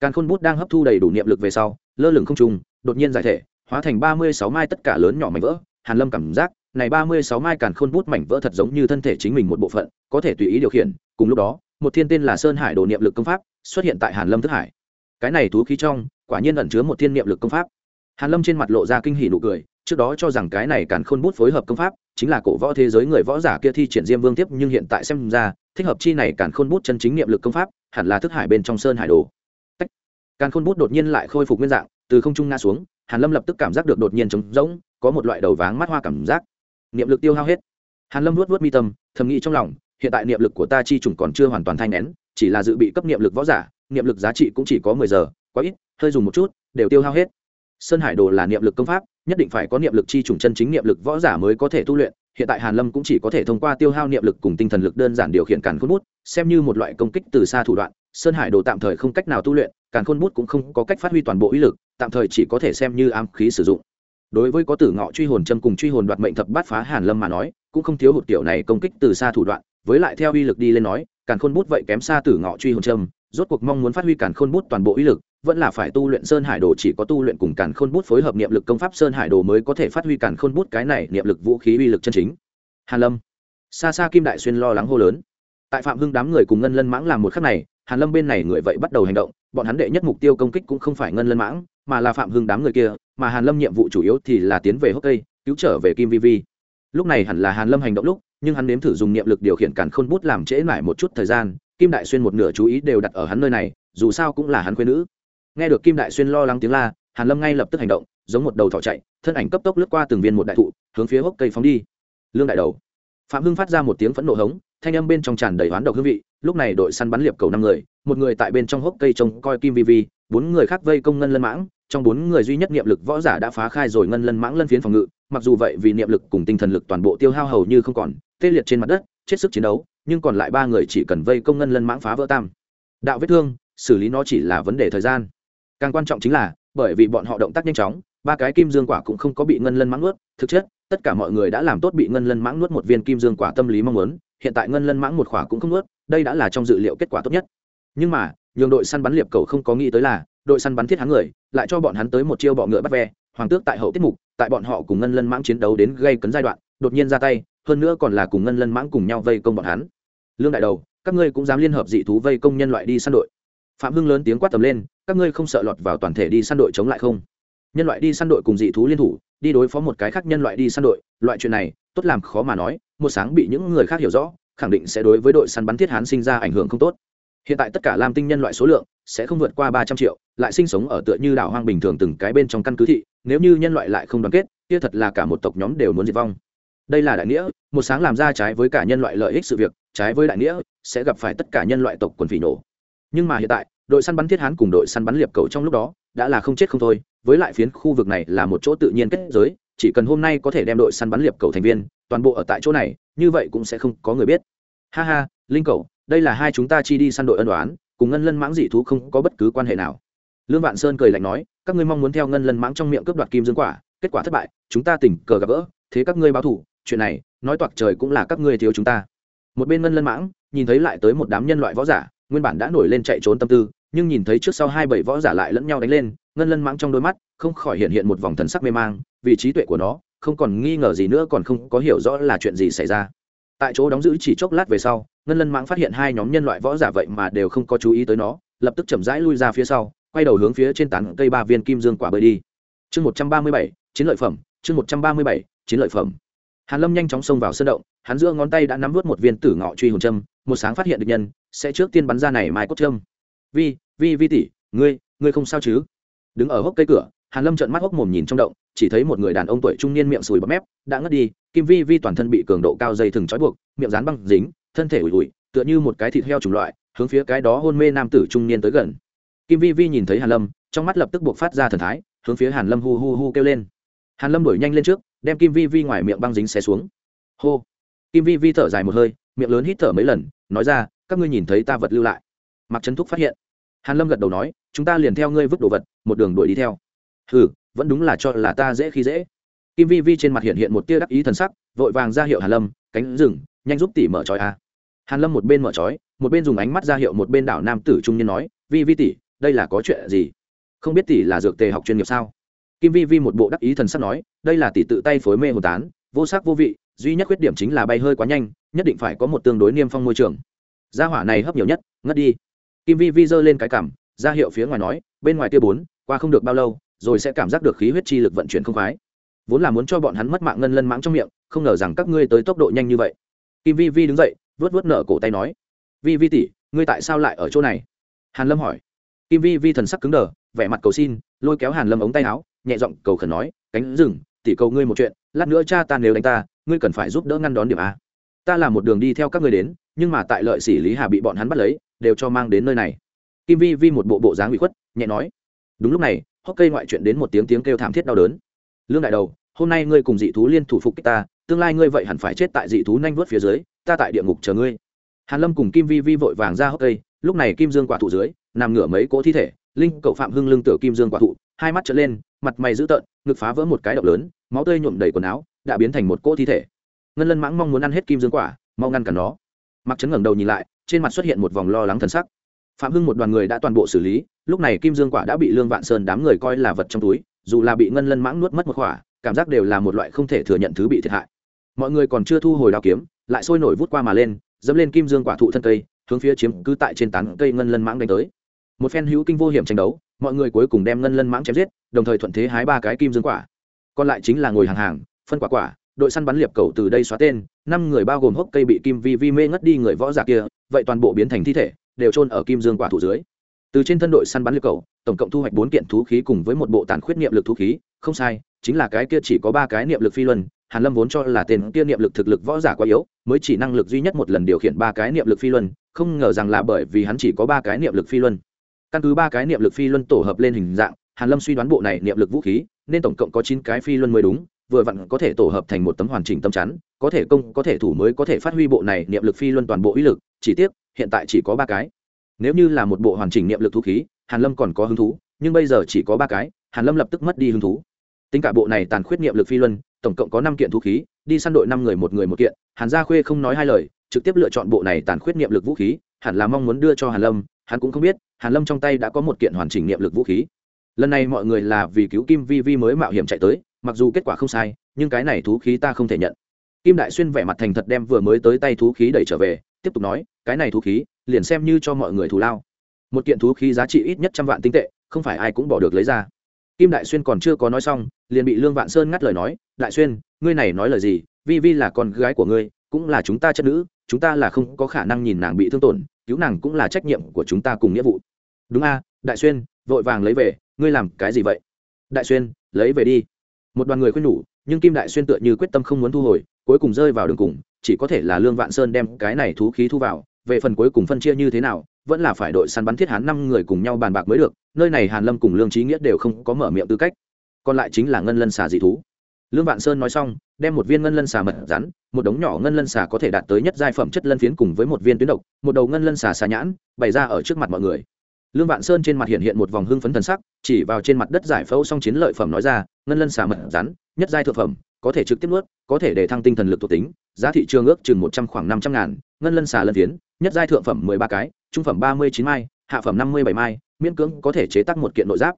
càn khôn bút đang hấp thu đầy đủ niệm lực về sau, lơ lửng không trùng đột nhiên giải thể, hóa thành ba mươi sáu mai tất cả lớn nhỏ mảnh vỡ, hàn lâm cảm giác, này ba mươi sáu mai càn khôn bút mảnh vỡ thật giống như thân thể chính mình một bộ phận, có thể tùy ý điều khiển, cùng lúc đó, một thiên tên là sơn hải đồ niệm lực công pháp xuất hiện tại hàn lâm thức hải. Cái này thú khí trong quả nhiên ẩn chứa một thiên niệm lực công pháp. Hàn lâm trên mặt lộ ra kinh hỉ nụ cười, trước đó cho rằng cái này càn khôn bút phối hợp công pháp chính là cổ võ thế giới người võ giả kia thi triển diêm vương tiếp, nhưng hiện tại xem ra, thích hợp chi này càn khôn bút chân chính niệm lực công pháp hẳn là thức hải bên trong sơn hải đồ. Tách. càn khôn bút đột nhiên lại khôi phục nguyên dạng, từ không trung ngã xuống, hàn lâm lập tức cảm giác được đột nhiên trống rỗng, có một loại đầu váng mắt hoa cảm giác. Niệm lực tiêu hao hết. Hàn lâm nuốt nuốt mi tâm, thầm nghĩ trong lòng, hiện tại niệm lực của ta chi trùng còn chưa hoàn toàn thanh nén, chỉ là dự bị cấp niệm lực võ giả, niệm lực giá trị cũng chỉ có mười giờ, quá ít hơi dùng một chút, đều tiêu hao hết. Sơn hải đồ là niệm lực công pháp, nhất định phải có niệm lực chi trùng chân chính niệm lực võ giả mới có thể tu luyện. Hiện tại hàn lâm cũng chỉ có thể thông qua tiêu hao niệm lực cùng tinh thần lực đơn giản điều khiển càn khôn bút, xem như một loại công kích từ xa thủ đoạn, sơn hải đồ tạm thời không cách nào tu luyện, càn khôn bút cũng không có cách phát huy toàn bộ uy lực, tạm thời chỉ có thể xem như ám khí sử dụng. Đối với có tử ngọ truy hồn châm cùng truy hồn đoạt mệnh thập bát phá hàn lâm mà nói, cũng không thiếu hụt tiểu này công kích từ xa thủ đoạn. Với lại theo uy lực đi lên nói, càn khôn bút vậy kém xa tử ngọ truy hồn châm, rốt cuộc mong muốn phát huy càn khôn bút toàn bộ uy lực vẫn là phải tu luyện sơn hải đồ, chỉ có tu luyện cùng càn khôn bút phối hợp niệm lực công pháp sơn hải đồ mới có thể phát huy càn khôn bút cái này niệm lực vũ khí uy lực chân chính. Hàn lâm. Xa xa kim đại xuyên lo lắng hô lớn. Tại phạm hưng đám người cùng ngân lân mãng làm một khắc này, hàn lâm bên này người vậy bắt đầu hành động, bọn hắn đệ nhất mục tiêu công kích cũng không phải ngân lân mãng, mà là phạm hưng đám người kia, mà hàn lâm nhiệm vụ chủ yếu thì là tiến về hốc cây, cứu trở về kim vi vi. Lúc này hẳn là hàn lâm hành động lúc, nhưng hắn nếm thử dùng niệm lực điều khiển càn khôn bút làm trễ lại một chút thời gian, kim đại xuyên một nửa chú ý đều đặt ở hắn nơi này, dù sao cũng là hắn quê nữ nghe được kim đại xuyên lo lắng tiếng la, hàn lâm ngay lập tức hành động, giống một đầu thỏ chạy, thân ảnh cấp tốc lướt qua từng viên một đại thụ, hướng phía hốc cây phóng đi. Lương đại đầu. Phạm hưng phát ra một tiếng phẫn nộ hống, thanh âm bên trong tràn đầy hoán độc hương vị, lúc này đội săn bắn liệp cầu năm người, một người tại bên trong hốc cây trông coi kim vi vi, bốn người khác vây công ngân lân mãng, trong bốn người duy nhất niệm lực võ giả đã phá khai rồi ngân lân mãng lân phiến phòng ngự, mặc dù vậy vì niệm lực cùng tinh thần lực toàn bộ tiêu hao hầu như không còn, tê liệt trên mặt đất, chết sức chiến đấu, nhưng còn lại ba người chỉ cần vây công ngân lân mãng phá vỡ tam. Đạo vết thương, xử lý nó chỉ là vấn đề thời gian càng quan trọng chính là, bởi vì bọn họ động tác nhanh chóng, ba cái kim dương quả cũng không có bị ngân lân mãng nuốt. Thực chất, tất cả mọi người đã làm tốt bị ngân lân mãng nuốt một viên kim dương quả tâm lý mong muốn, hiện tại ngân lân mãng một khỏa cũng không nuốt, đây đã là trong dự liệu kết quả tốt nhất. Nhưng mà, nhường đội săn bắn liệp cầu không có nghĩ tới là, đội săn bắn thiết hắn người, lại cho bọn hắn tới một chiêu bọ ngựa bắt ve. Hoàng tước tại hậu tiết mục, tại bọn họ cùng ngân lân mãng chiến đấu đến gây cấn giai đoạn, đột nhiên ra tay, hơn nữa còn là cùng ngân lân mãng cùng nhau vây công bọn hắn. Lương đại đầu, các ngươi cũng dám liên hợp dị thú vây công nhân loại đi săn đội. Phạm hưng lớn tiếng quát tầm lên các ngươi không sợ lọt vào toàn thể đi săn đội chống lại không? Nhân loại đi săn đội cùng dị thú liên thủ, đi đối phó một cái khác nhân loại đi săn đội, loại chuyện này, tốt làm khó mà nói, một sáng bị những người khác hiểu rõ, khẳng định sẽ đối với đội săn bắn thiết hán sinh ra ảnh hưởng không tốt. Hiện tại tất cả lam tinh nhân loại số lượng sẽ không vượt qua ba trăm triệu, lại sinh sống ở tựa như đảo hoang bình thường từng cái bên trong căn cứ thị, nếu như nhân loại lại không đoàn kết, kia thật là cả một tộc nhóm đều muốn diệt vong. Đây là đại nghĩa, một sáng làm ra trái với cả nhân loại lợi ích sự việc, trái với đại nghĩa, sẽ gặp phải tất cả nhân loại tộc quần phỉ nổ. Nhưng mà hiện tại đội săn bắn thiết hán cùng đội săn bắn liệp cầu trong lúc đó, đã là không chết không thôi, với lại phiến khu vực này là một chỗ tự nhiên kết giới, chỉ cần hôm nay có thể đem đội săn bắn liệp cầu thành viên, toàn bộ ở tại chỗ này, như vậy cũng sẽ không có người biết. Ha ha, linh cầu, đây là hai chúng ta chi đi săn đội ân đoán cùng ngân lân mãng dị thú không có bất cứ quan hệ nào. Lương vạn sơn cười lạnh nói, các ngươi mong muốn theo ngân lân mãng trong miệng cướp đoạt kim dương quả, kết quả thất bại, chúng ta tình cờ gặp gỡ, thế các ngươi báo thủ chuyện này, nói toạc trời cũng là các ngươi thiếu chúng ta. Một bên ngân lân mãng, nhìn thấy lại tới một đám nhân loại võ giả, nguyên bản đã nổi lên chạy trốn tâm tư nhưng nhìn thấy trước sau hai bảy võ giả lại lẫn nhau đánh lên, ngân lân mãng trong đôi mắt, không khỏi hiện hiện một vòng thần sắc mê mang, vì trí tuệ của nó, không còn nghi ngờ gì nữa còn không có hiểu rõ là chuyện gì xảy ra. Tại chỗ đóng giữ chỉ chốc lát về sau, ngân lân mãng phát hiện hai nhóm nhân loại võ giả vậy mà đều không có chú ý tới nó, lập tức chậm rãi lui ra phía sau, quay đầu hướng phía trên tán cây ba viên kim dương quả bơi đi. Chương một trăm ba mươi bảy, chiến lợi phẩm, chương một trăm ba mươi bảy, chiến lợi phẩm. Hàn lâm nhanh chóng xông vào sân động, hắn giữa ngón tay đã nắm vút một viên tử ngọ truy hồn châm, một sáng phát hiện được nhân, sẽ trước tiên bắn ra này mai cốt châm vi vi vi tỷ, ngươi ngươi không sao chứ? Đứng ở hốc cây cửa, hàn lâm trợn mắt hốc mồm nhìn trong động, chỉ thấy một người đàn ông tuổi trung niên miệng sùi bọt mép, đã ngất đi, kim vi vi toàn thân bị cường độ cao dây thừng trói buộc, miệng dán băng dính, thân thể ủi ủi, tựa như một cái thịt heo chủng loại, hướng phía cái đó hôn mê nam tử trung niên tới gần. Kim vi vi nhìn thấy hàn lâm, trong mắt lập tức buộc phát ra thần thái, hướng phía hàn lâm hu hu hu kêu lên. Hàn lâm đuổi nhanh lên trước, đem kim vi vi ngoài miệng băng dính xé xuống. Hô. Kim vi vi thở dài một hơi, miệng lớn hít thở mấy lần, nói ra, các ngươi nhìn thấy ta vật lưu lại. Mặc trấn thúc phát hiện hàn lâm gật đầu nói, chúng ta liền theo ngươi vứt đồ vật, một đường đuổi đi theo. Hừ, vẫn đúng là cho là ta dễ khi dễ. Kim vi vi trên mặt hiện hiện một tia đắc ý thần sắc, vội vàng ra hiệu hàn lâm, cánh rừng, nhanh giúp tỷ mở trói a. Hàn lâm một bên mở trói, một bên dùng ánh mắt ra hiệu một bên đảo nam tử trung niên nói, vi vi tỷ, đây là có chuyện gì? Không biết tỷ là dược tề học chuyên nghiệp sao? Kim vi vi một bộ đắc ý thần sắc nói, đây là tỷ tự tay phối mê hồn tán, vô sắc vô vị, duy nhất khuyết điểm chính là bay hơi quá nhanh, nhất định phải có một tương đối niêm phong môi trường. Gia hỏa này hấp nhiều nhất, ngất đi kim vi vi giơ lên cái cảm, ra hiệu phía ngoài nói, bên ngoài kia bốn, qua không được bao lâu, rồi sẽ cảm giác được khí huyết chi lực vận chuyển không khoái. Vốn là muốn cho bọn hắn mất mạng ngân lân mãng trong miệng, không ngờ rằng các ngươi tới tốc độ nhanh như vậy. Kim vi vi đứng dậy vớt vớt nở cổ tay nói, vi vi tỷ, ngươi tại sao lại ở chỗ này? Hàn lâm hỏi. Kim vi vi thần sắc cứng đờ, vẻ mặt cầu xin, lôi kéo hàn lâm ống tay áo, nhẹ giọng cầu khẩn nói, cánh rừng, tỷ cầu ngươi một chuyện, lát nữa cha ta nếu đánh ta, ngươi cần phải giúp đỡ ngăn đón điểm a. Ta là một đường đi theo các ngươi đến, nhưng mà tại lợi sĩ lý hà bị bọn hắn bắt lấy đều cho mang đến nơi này. Kim vi vi một bộ bộ dáng bị khuất, nhẹ nói, đúng lúc này, hốc cây ngoại chuyện đến một tiếng tiếng kêu thảm thiết đau đớn. Lương đại đầu, hôm nay ngươi cùng dị thú liên thủ phục kích ta, tương lai ngươi vậy hẳn phải chết tại dị thú nhanh vớt phía dưới, ta tại địa ngục chờ ngươi. Hàn lâm cùng kim vi vi vội vàng ra hốc cây, lúc này kim dương quả thụ dưới, nằm ngửa mấy cỗ thi thể, linh cậu phạm hưng lưng tựa kim dương quả thụ, hai mắt trở lên, mặt mày dữ tợn, ngực phá vỡ một cái động lớn, máu tươi nhuộm đầy quần áo, đã biến thành một cỗ thi thể. Ngân lân mãng mong muốn ăn hết kim dương quả, mau ngăn cản nó mặc trấn ngẩng đầu nhìn lại trên mặt xuất hiện một vòng lo lắng thần sắc. Phạm hưng một đoàn người đã toàn bộ xử lý lúc này kim dương quả đã bị lương vạn sơn đám người coi là vật trong túi dù là bị ngân lân mãng nuốt mất một quả, cảm giác đều là một loại không thể thừa nhận thứ bị thiệt hại. Mọi người còn chưa thu hồi đao kiếm lại sôi nổi vút qua mà lên dẫm lên kim dương quả thụ thân cây hướng phía chiếm cứ tại trên tán cây ngân lân mãng đánh tới. Một phen hữu kinh vô hiểm tranh đấu mọi người cuối cùng đem ngân lân mãng chém giết đồng thời thuận thế hái ba cái kim dương quả. Còn lại chính là ngồi hàng hàng phân quả quả đội săn bắn liệp cầu từ đây xóa tên, năm người bao gồm hốc cây bị kim vi vi mê ngất đi người võ giả kia, vậy toàn bộ biến thành thi thể, đều trôn ở kim dương quả thủ dưới. Từ trên thân đội săn bắn liệp cầu, tổng cộng thu hoạch bốn kiện thú khí cùng với một bộ tàn khuyết niệm lực thú khí, không sai, chính là cái kia chỉ có ba cái niệm lực phi luân, hàn lâm vốn cho là tên kia niệm lực thực lực võ giả quá yếu, mới chỉ năng lực duy nhất một lần điều khiển ba cái niệm lực phi luân, không ngờ rằng là bởi vì hắn chỉ có ba cái niệm lực phi luân. Căn cứ ba cái niệm lực phi luân tổ hợp lên hình dạng, hàn lâm suy đoán bộ này niệm lực vũ khí, nên tổng cộng có chín cái phi luân mới đúng vừa vặn có thể tổ hợp thành một tấm hoàn chỉnh tâm chắn, có thể công, có thể thủ mới có thể phát huy bộ này niệm lực phi luân toàn bộ uy lực, chỉ tiếc, hiện tại chỉ có ba cái. Nếu như là một bộ hoàn chỉnh niệm lực thú khí, hàn lâm còn có hứng thú, nhưng bây giờ chỉ có ba cái, hàn lâm lập tức mất đi hứng thú. Tính cả bộ này tàn khuyết niệm lực phi luân, tổng cộng có năm kiện thú khí, đi săn đội năm người một người một kiện, hàn gia khuê không nói hai lời, trực tiếp lựa chọn bộ này tàn khuyết niệm lực vũ khí, hẳn là mong muốn đưa cho hàn lâm, hắn cũng không biết, hàn lâm trong tay đã có một kiện hoàn chỉnh niệm lực vũ khí. Lần này mọi người là vì cứu kim vi vi mới mạo hiểm chạy tới mặc dù kết quả không sai, nhưng cái này thú khí ta không thể nhận. Kim đại xuyên vẻ mặt thành thật đem vừa mới tới tay thú khí đẩy trở về, tiếp tục nói, cái này thú khí, liền xem như cho mọi người thù lao. Một kiện thú khí giá trị ít nhất trăm vạn tinh tệ, không phải ai cũng bỏ được lấy ra. Kim đại xuyên còn chưa có nói xong, liền bị lương vạn sơn ngắt lời nói, đại xuyên, ngươi này nói lời gì? Vi vi là con gái của ngươi, cũng là chúng ta chất nữ, chúng ta là không có khả năng nhìn nàng bị thương tổn, cứu nàng cũng là trách nhiệm của chúng ta cùng nghĩa vụ. Đúng a, đại xuyên, vội vàng lấy về, ngươi làm cái gì vậy? Đại xuyên, lấy về đi một đoàn người khuyên nhủ, nhưng kim đại xuyên tựa như quyết tâm không muốn thu hồi, cuối cùng rơi vào đường cùng, chỉ có thể là lương vạn sơn đem cái này thú khí thu vào, về phần cuối cùng phân chia như thế nào, vẫn là phải đội săn bắn thiết hán năm người cùng nhau bàn bạc mới được, nơi này hàn lâm cùng lương trí nghĩa đều không có mở miệng tư cách. Còn lại chính là ngân lân xà dị thú. Lương vạn sơn nói xong, đem một viên ngân lân xà mật rắn, một đống nhỏ ngân lân xà có thể đạt tới nhất giai phẩm chất lân phiến cùng với một viên tuyến độc, một đầu ngân lân xà xà nhãn, bày ra ở trước mặt mọi người lương vạn sơn trên mặt hiện hiện một vòng hưng phấn thần sắc, chỉ vào trên mặt đất giải phẫu xong chiến lợi phẩm nói ra, ngân lân xà mật rắn, nhất giai thượng phẩm, có thể trực tiếp nuốt, có thể để thăng tinh thần lực thuộc tính, giá thị trường ước chừng một trăm khoảng năm trăm ngàn, ngân lân xà lân phiến, nhất giai thượng phẩm mười ba cái, trung phẩm ba mươi chín mai, hạ phẩm năm mươi bảy mai, miễn cưỡng có thể chế tác một kiện nội giáp.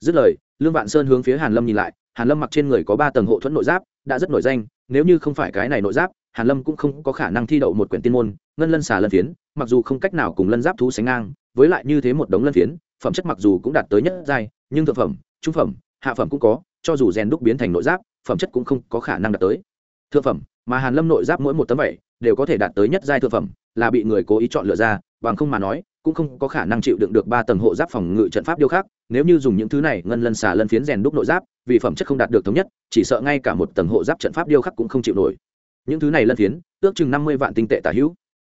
Dứt lời, lương vạn sơn hướng phía hàn lâm nhìn lại, hàn lâm mặc trên người có ba tầng hộ thuẫn nội giáp, đã rất nổi danh, nếu như không phải cái này nội giáp, hàn lâm cũng không có khả năng thi đậu một quyển tiên môn, ngân lân xà lân phiến, mặc dù không cách nào cùng lân giáp thú sánh ngang với lại như thế một đống lân phiến, phẩm chất mặc dù cũng đạt tới nhất giai, nhưng thượng phẩm, trung phẩm, hạ phẩm cũng có, cho dù rèn đúc biến thành nội giáp, phẩm chất cũng không có khả năng đạt tới. Thượng phẩm, mà hàn lâm nội giáp mỗi một tấm vảy đều có thể đạt tới nhất giai thượng phẩm, là bị người cố ý chọn lựa ra, bằng không mà nói, cũng không có khả năng chịu đựng được ba tầng hộ giáp phòng ngự trận pháp điêu khắc, nếu như dùng những thứ này, ngân lân xà lân phiến rèn đúc nội giáp, vì phẩm chất không đạt được thống nhất, chỉ sợ ngay cả một tầng hộ giáp trận pháp điêu khắc cũng không chịu nổi. Những thứ này lân phiến, ước chừng năm mươi vạn tinh tệ tả hữu.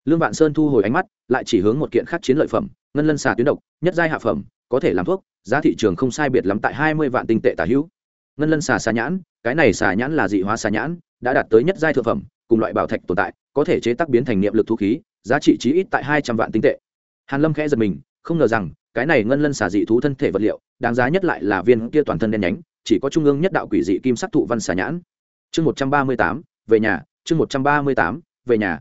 Lương vạn sơn thu hồi ánh mắt, lại chỉ hướng một kiện khác chiến lợi phẩm ngân lân xà tuyến độc, nhất giai hạ phẩm, có thể làm thuốc, giá thị trường không sai biệt lắm tại hai mươi vạn tinh tệ tả hữu. Ngân lân xà xà nhãn, cái này xà nhãn là dị hóa xà nhãn, đã đạt tới nhất giai thượng phẩm, cùng loại bảo thạch tồn tại, có thể chế tác biến thành niệm lực thu khí, giá trị chí ít tại hai trăm vạn tinh tệ. Hàn lâm khẽ giật mình, không ngờ rằng, cái này ngân lân xà dị thú thân thể vật liệu, đáng giá nhất lại là viên kia toàn thân đen nhánh, chỉ có trung ương nhất đạo quỷ dị kim sắc thụ văn xà nhãn. Chương một trăm ba mươi tám, về nhà, chương một trăm ba mươi tám, về nhà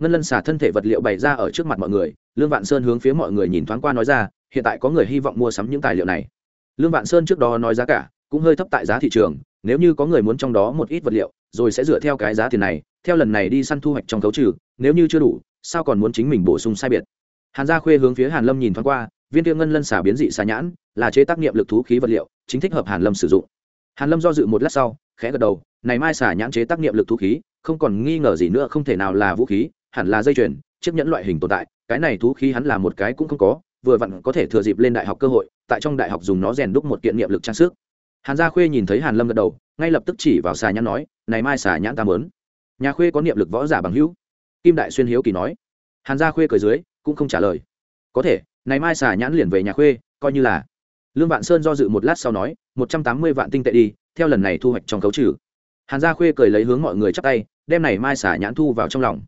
ngân lân xả thân thể vật liệu bày ra ở trước mặt mọi người, lương vạn sơn hướng phía mọi người nhìn thoáng qua nói ra, hiện tại có người hy vọng mua sắm những tài liệu này. Lương vạn sơn trước đó nói giá cả cũng hơi thấp tại giá thị trường, nếu như có người muốn trong đó một ít vật liệu, rồi sẽ dựa theo cái giá tiền này, theo lần này đi săn thu hoạch trong khấu trừ, nếu như chưa đủ, sao còn muốn chính mình bổ sung sai biệt? Hàn gia khuê hướng phía hàn lâm nhìn thoáng qua, viên tiêu ngân lân xả biến dị xà nhãn, là chế tác nghiệm lực thú khí vật liệu, chính thích hợp hàn lâm sử dụng. Hàn lâm do dự một lát sau, khẽ gật đầu, này mai xả nhãn chế tác nghiệm lực thú khí, không còn nghi ngờ gì nữa, không thể nào là vũ khí hẳn là dây chuyền, chiếc nhẫn loại hình tồn tại, cái này thú khí hắn là một cái cũng không có, vừa vặn có thể thừa dịp lên đại học cơ hội, tại trong đại học dùng nó rèn đúc một kiện nghiệm lực trang sức. Hàn gia khuê nhìn thấy hàn lâm gật đầu, ngay lập tức chỉ vào xà nhãn nói, này mai xà nhãn ta mớn nhà khuê có niệm lực võ giả bằng hữu. Kim đại xuyên hiếu kỳ nói. Hàn gia khuê cười dưới, cũng không trả lời. Có thể, này mai xà nhãn liền về nhà khuê, coi như là. Lương vạn sơn do dự một lát sau nói, một trăm tám mươi vạn tinh tệ đi, theo lần này thu hoạch trong cấu trừ. Hàn gia khuê cười lấy hướng mọi người chắp tay, đem này mai xà nhãn thu vào trong lòng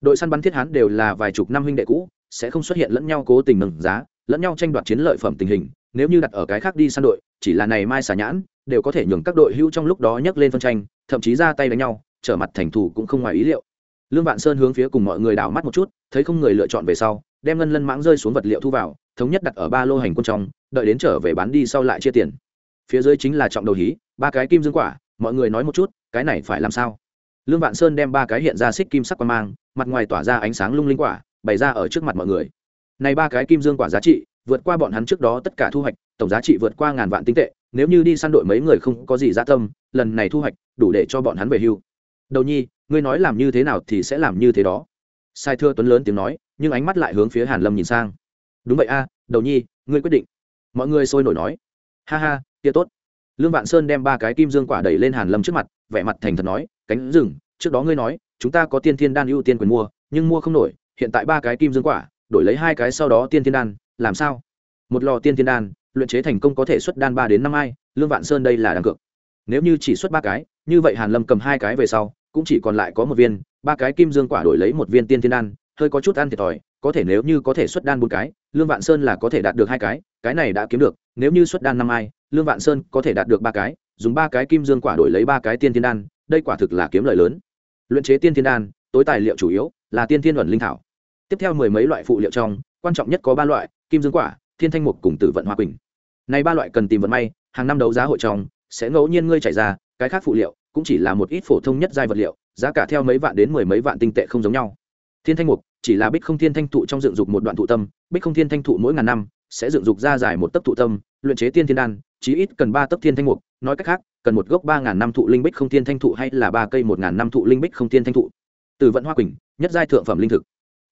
đội săn bắn thiết hán đều là vài chục năm huynh đệ cũ, sẽ không xuất hiện lẫn nhau cố tình nâng giá, lẫn nhau tranh đoạt chiến lợi phẩm tình hình, nếu như đặt ở cái khác đi săn đội, chỉ là này mai xả nhãn, đều có thể nhường các đội hưu trong lúc đó nhấc lên phân tranh, thậm chí ra tay đánh nhau, trở mặt thành thủ cũng không ngoài ý liệu. Lương vạn sơn hướng phía cùng mọi người đảo mắt một chút, thấy không người lựa chọn về sau, đem ngân lân mãng rơi xuống vật liệu thu vào, thống nhất đặt ở ba lô hành quân trong, đợi đến trở về bán đi sau lại chia tiền. Phía dưới chính là trọng đầu hí, ba cái kim dương quả, mọi người nói một chút, cái này phải làm sao? Lương vạn sơn đem ba cái hiện ra xích kim sắc qua mang mặt ngoài tỏa ra ánh sáng lung linh quả, bày ra ở trước mặt mọi người. Này ba cái kim dương quả giá trị, vượt qua bọn hắn trước đó tất cả thu hoạch, tổng giá trị vượt qua ngàn vạn tinh tệ, nếu như đi săn đội mấy người không có gì gia tâm, lần này thu hoạch, đủ để cho bọn hắn về hưu. Đầu nhi, ngươi nói làm như thế nào thì sẽ làm như thế đó. Sai thưa tuấn lớn tiếng nói, nhưng ánh mắt lại hướng phía hàn lâm nhìn sang. Đúng vậy a, đầu nhi, ngươi quyết định. Mọi người sôi nổi nói. Ha ha, kia tốt. Lương vạn sơn đem ba cái kim dương quả đẩy lên hàn lâm trước mặt, vẻ mặt thành thật nói, cánh rừng, trước đó ngươi nói chúng ta có tiên thiên đan ưu tiên quyền mua, nhưng mua không nổi, hiện tại ba cái kim dương quả, đổi lấy hai cái sau đó tiên thiên đan, làm sao? Một lò tiên thiên đan, luyện chế thành công có thể xuất đan ba đến năm ai lương vạn sơn đây là đằng cược. Nếu như chỉ xuất ba cái, như vậy hàn lâm cầm hai cái về sau, cũng chỉ còn lại có một viên, ba cái kim dương quả đổi lấy một viên tiên thiên đan, hơi có chút ăn thiệt thòi, có thể nếu như có thể xuất đan bốn cái, lương vạn sơn là có thể đạt được hai cái cái này đã kiếm được, nếu như xuất đan năm ai lương vạn sơn có thể đạt được ba cái, dùng ba cái kim dương quả đổi lấy ba cái tiên thiên đan, đây quả thực là kiếm lợi lớn luyện chế tiên thiên đan, tối tài liệu chủ yếu là tiên thiên luận linh thảo. Tiếp theo mười mấy loại phụ liệu trong, quan trọng nhất có ba loại, kim dương quả, thiên thanh mục cùng tử vận hoa quỳnh. Này ba loại cần tìm vận may, hàng năm đấu giá hội trong, sẽ ngẫu nhiên ngươi chảy ra, cái khác phụ liệu cũng chỉ là một ít phổ thông nhất giai vật liệu, giá cả theo mấy vạn đến mười mấy vạn tinh tệ không giống nhau. Thiên thanh mục chỉ là bích không thiên thanh thụ trong dựng dục một đoạn thụ tâm, bích không thiên thanh thụ mỗi ngàn năm sẽ dựng dục ra dài một tấc thụ tâm, luyện chế tiên thiên đan, chí ít cần ba tấc thiên thanh mục, nói cách khác cần một gốc ba ngàn năm thụ linh bích không thiên thanh thụ hay là ba cây một ngàn năm thụ linh bích không thiên thanh thụ? Từ vận hoa quỳnh, nhất giai thượng phẩm linh thực.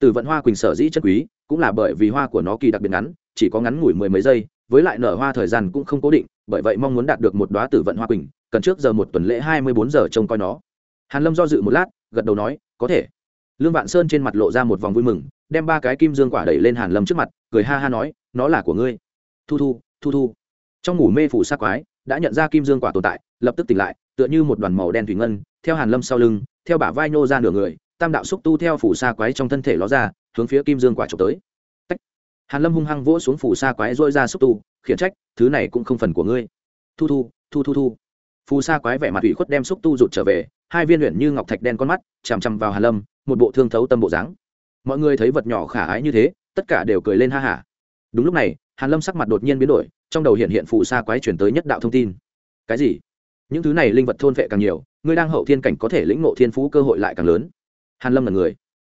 Từ vận hoa quỳnh sở dĩ chất quý, cũng là bởi vì hoa của nó kỳ đặc biệt ngắn, chỉ có ngắn ngủi mười mấy giây, với lại nở hoa thời gian cũng không cố định, bởi vậy mong muốn đạt được một đoá tử vận hoa quỳnh, cần trước giờ một tuần lễ hai mươi bốn giờ trông coi nó. Hàn lâm do dự một lát, gật đầu nói, có thể. Lương vạn sơn trên mặt lộ ra một vòng vui mừng, đem ba cái kim dương quả đẩy lên hàn lâm trước mặt, cười ha ha nói, nó là của ngươi. Thu thu thu thu. Trong ngủ mê phủ sắc quái đã nhận ra kim dương quả tồn tại, lập tức tỉnh lại, tựa như một đoàn màu đen thủy ngân, theo hàn lâm sau lưng, theo bả vai nô ra nửa người, tam đạo xúc tu theo phủ sa quái trong thân thể ló ra, hướng phía kim dương quả trộm tới. Tách. hàn lâm hung hăng vỗ xuống phủ sa quái dội ra xúc tu, khiển trách, thứ này cũng không phần của ngươi. Thu thu thu thu thu. Phù sa quái vẻ mặt ủy khuất đem xúc tu rụt trở về, hai viên luyện như ngọc thạch đen con mắt, chằm chằm vào hàn lâm, một bộ thương thấu tâm bộ dáng. Mọi người thấy vật nhỏ khả ái như thế, tất cả đều cười lên ha hả. Đúng lúc này hàn lâm sắc mặt đột nhiên biến đổi, trong đầu hiện hiện phù sa quái chuyển tới nhất đạo thông tin. Cái gì? Những thứ này linh vật thôn vệ càng nhiều ngươi đang hậu thiên cảnh có thể lĩnh ngộ thiên phú cơ hội lại càng lớn. Hàn lâm là người.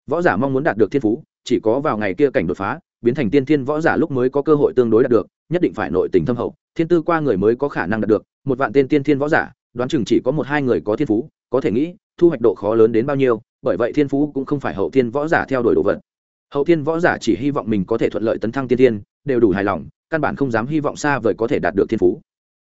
Võ giả mong muốn đạt được thiên phú, chỉ có vào ngày kia cảnh đột phá, biến thành tiên thiên võ giả lúc mới có cơ hội tương đối đạt được, nhất định phải nội tình thâm hậu. Thiên tư qua người mới có khả năng đạt được, một vạn tên tiên thiên võ giả, đoán chừng chỉ có một hai người có thiên phú, có thể nghĩ, thu hoạch độ khó lớn đến bao nhiêu, bởi vậy thiên phú cũng không phải hậu thiên võ giả theo đuổi đồ vật hậu thiên võ giả chỉ hy vọng mình có thể thuận lợi tấn thăng tiên tiên đều đủ hài lòng, căn bản không dám hy vọng xa vời có thể đạt được thiên phú.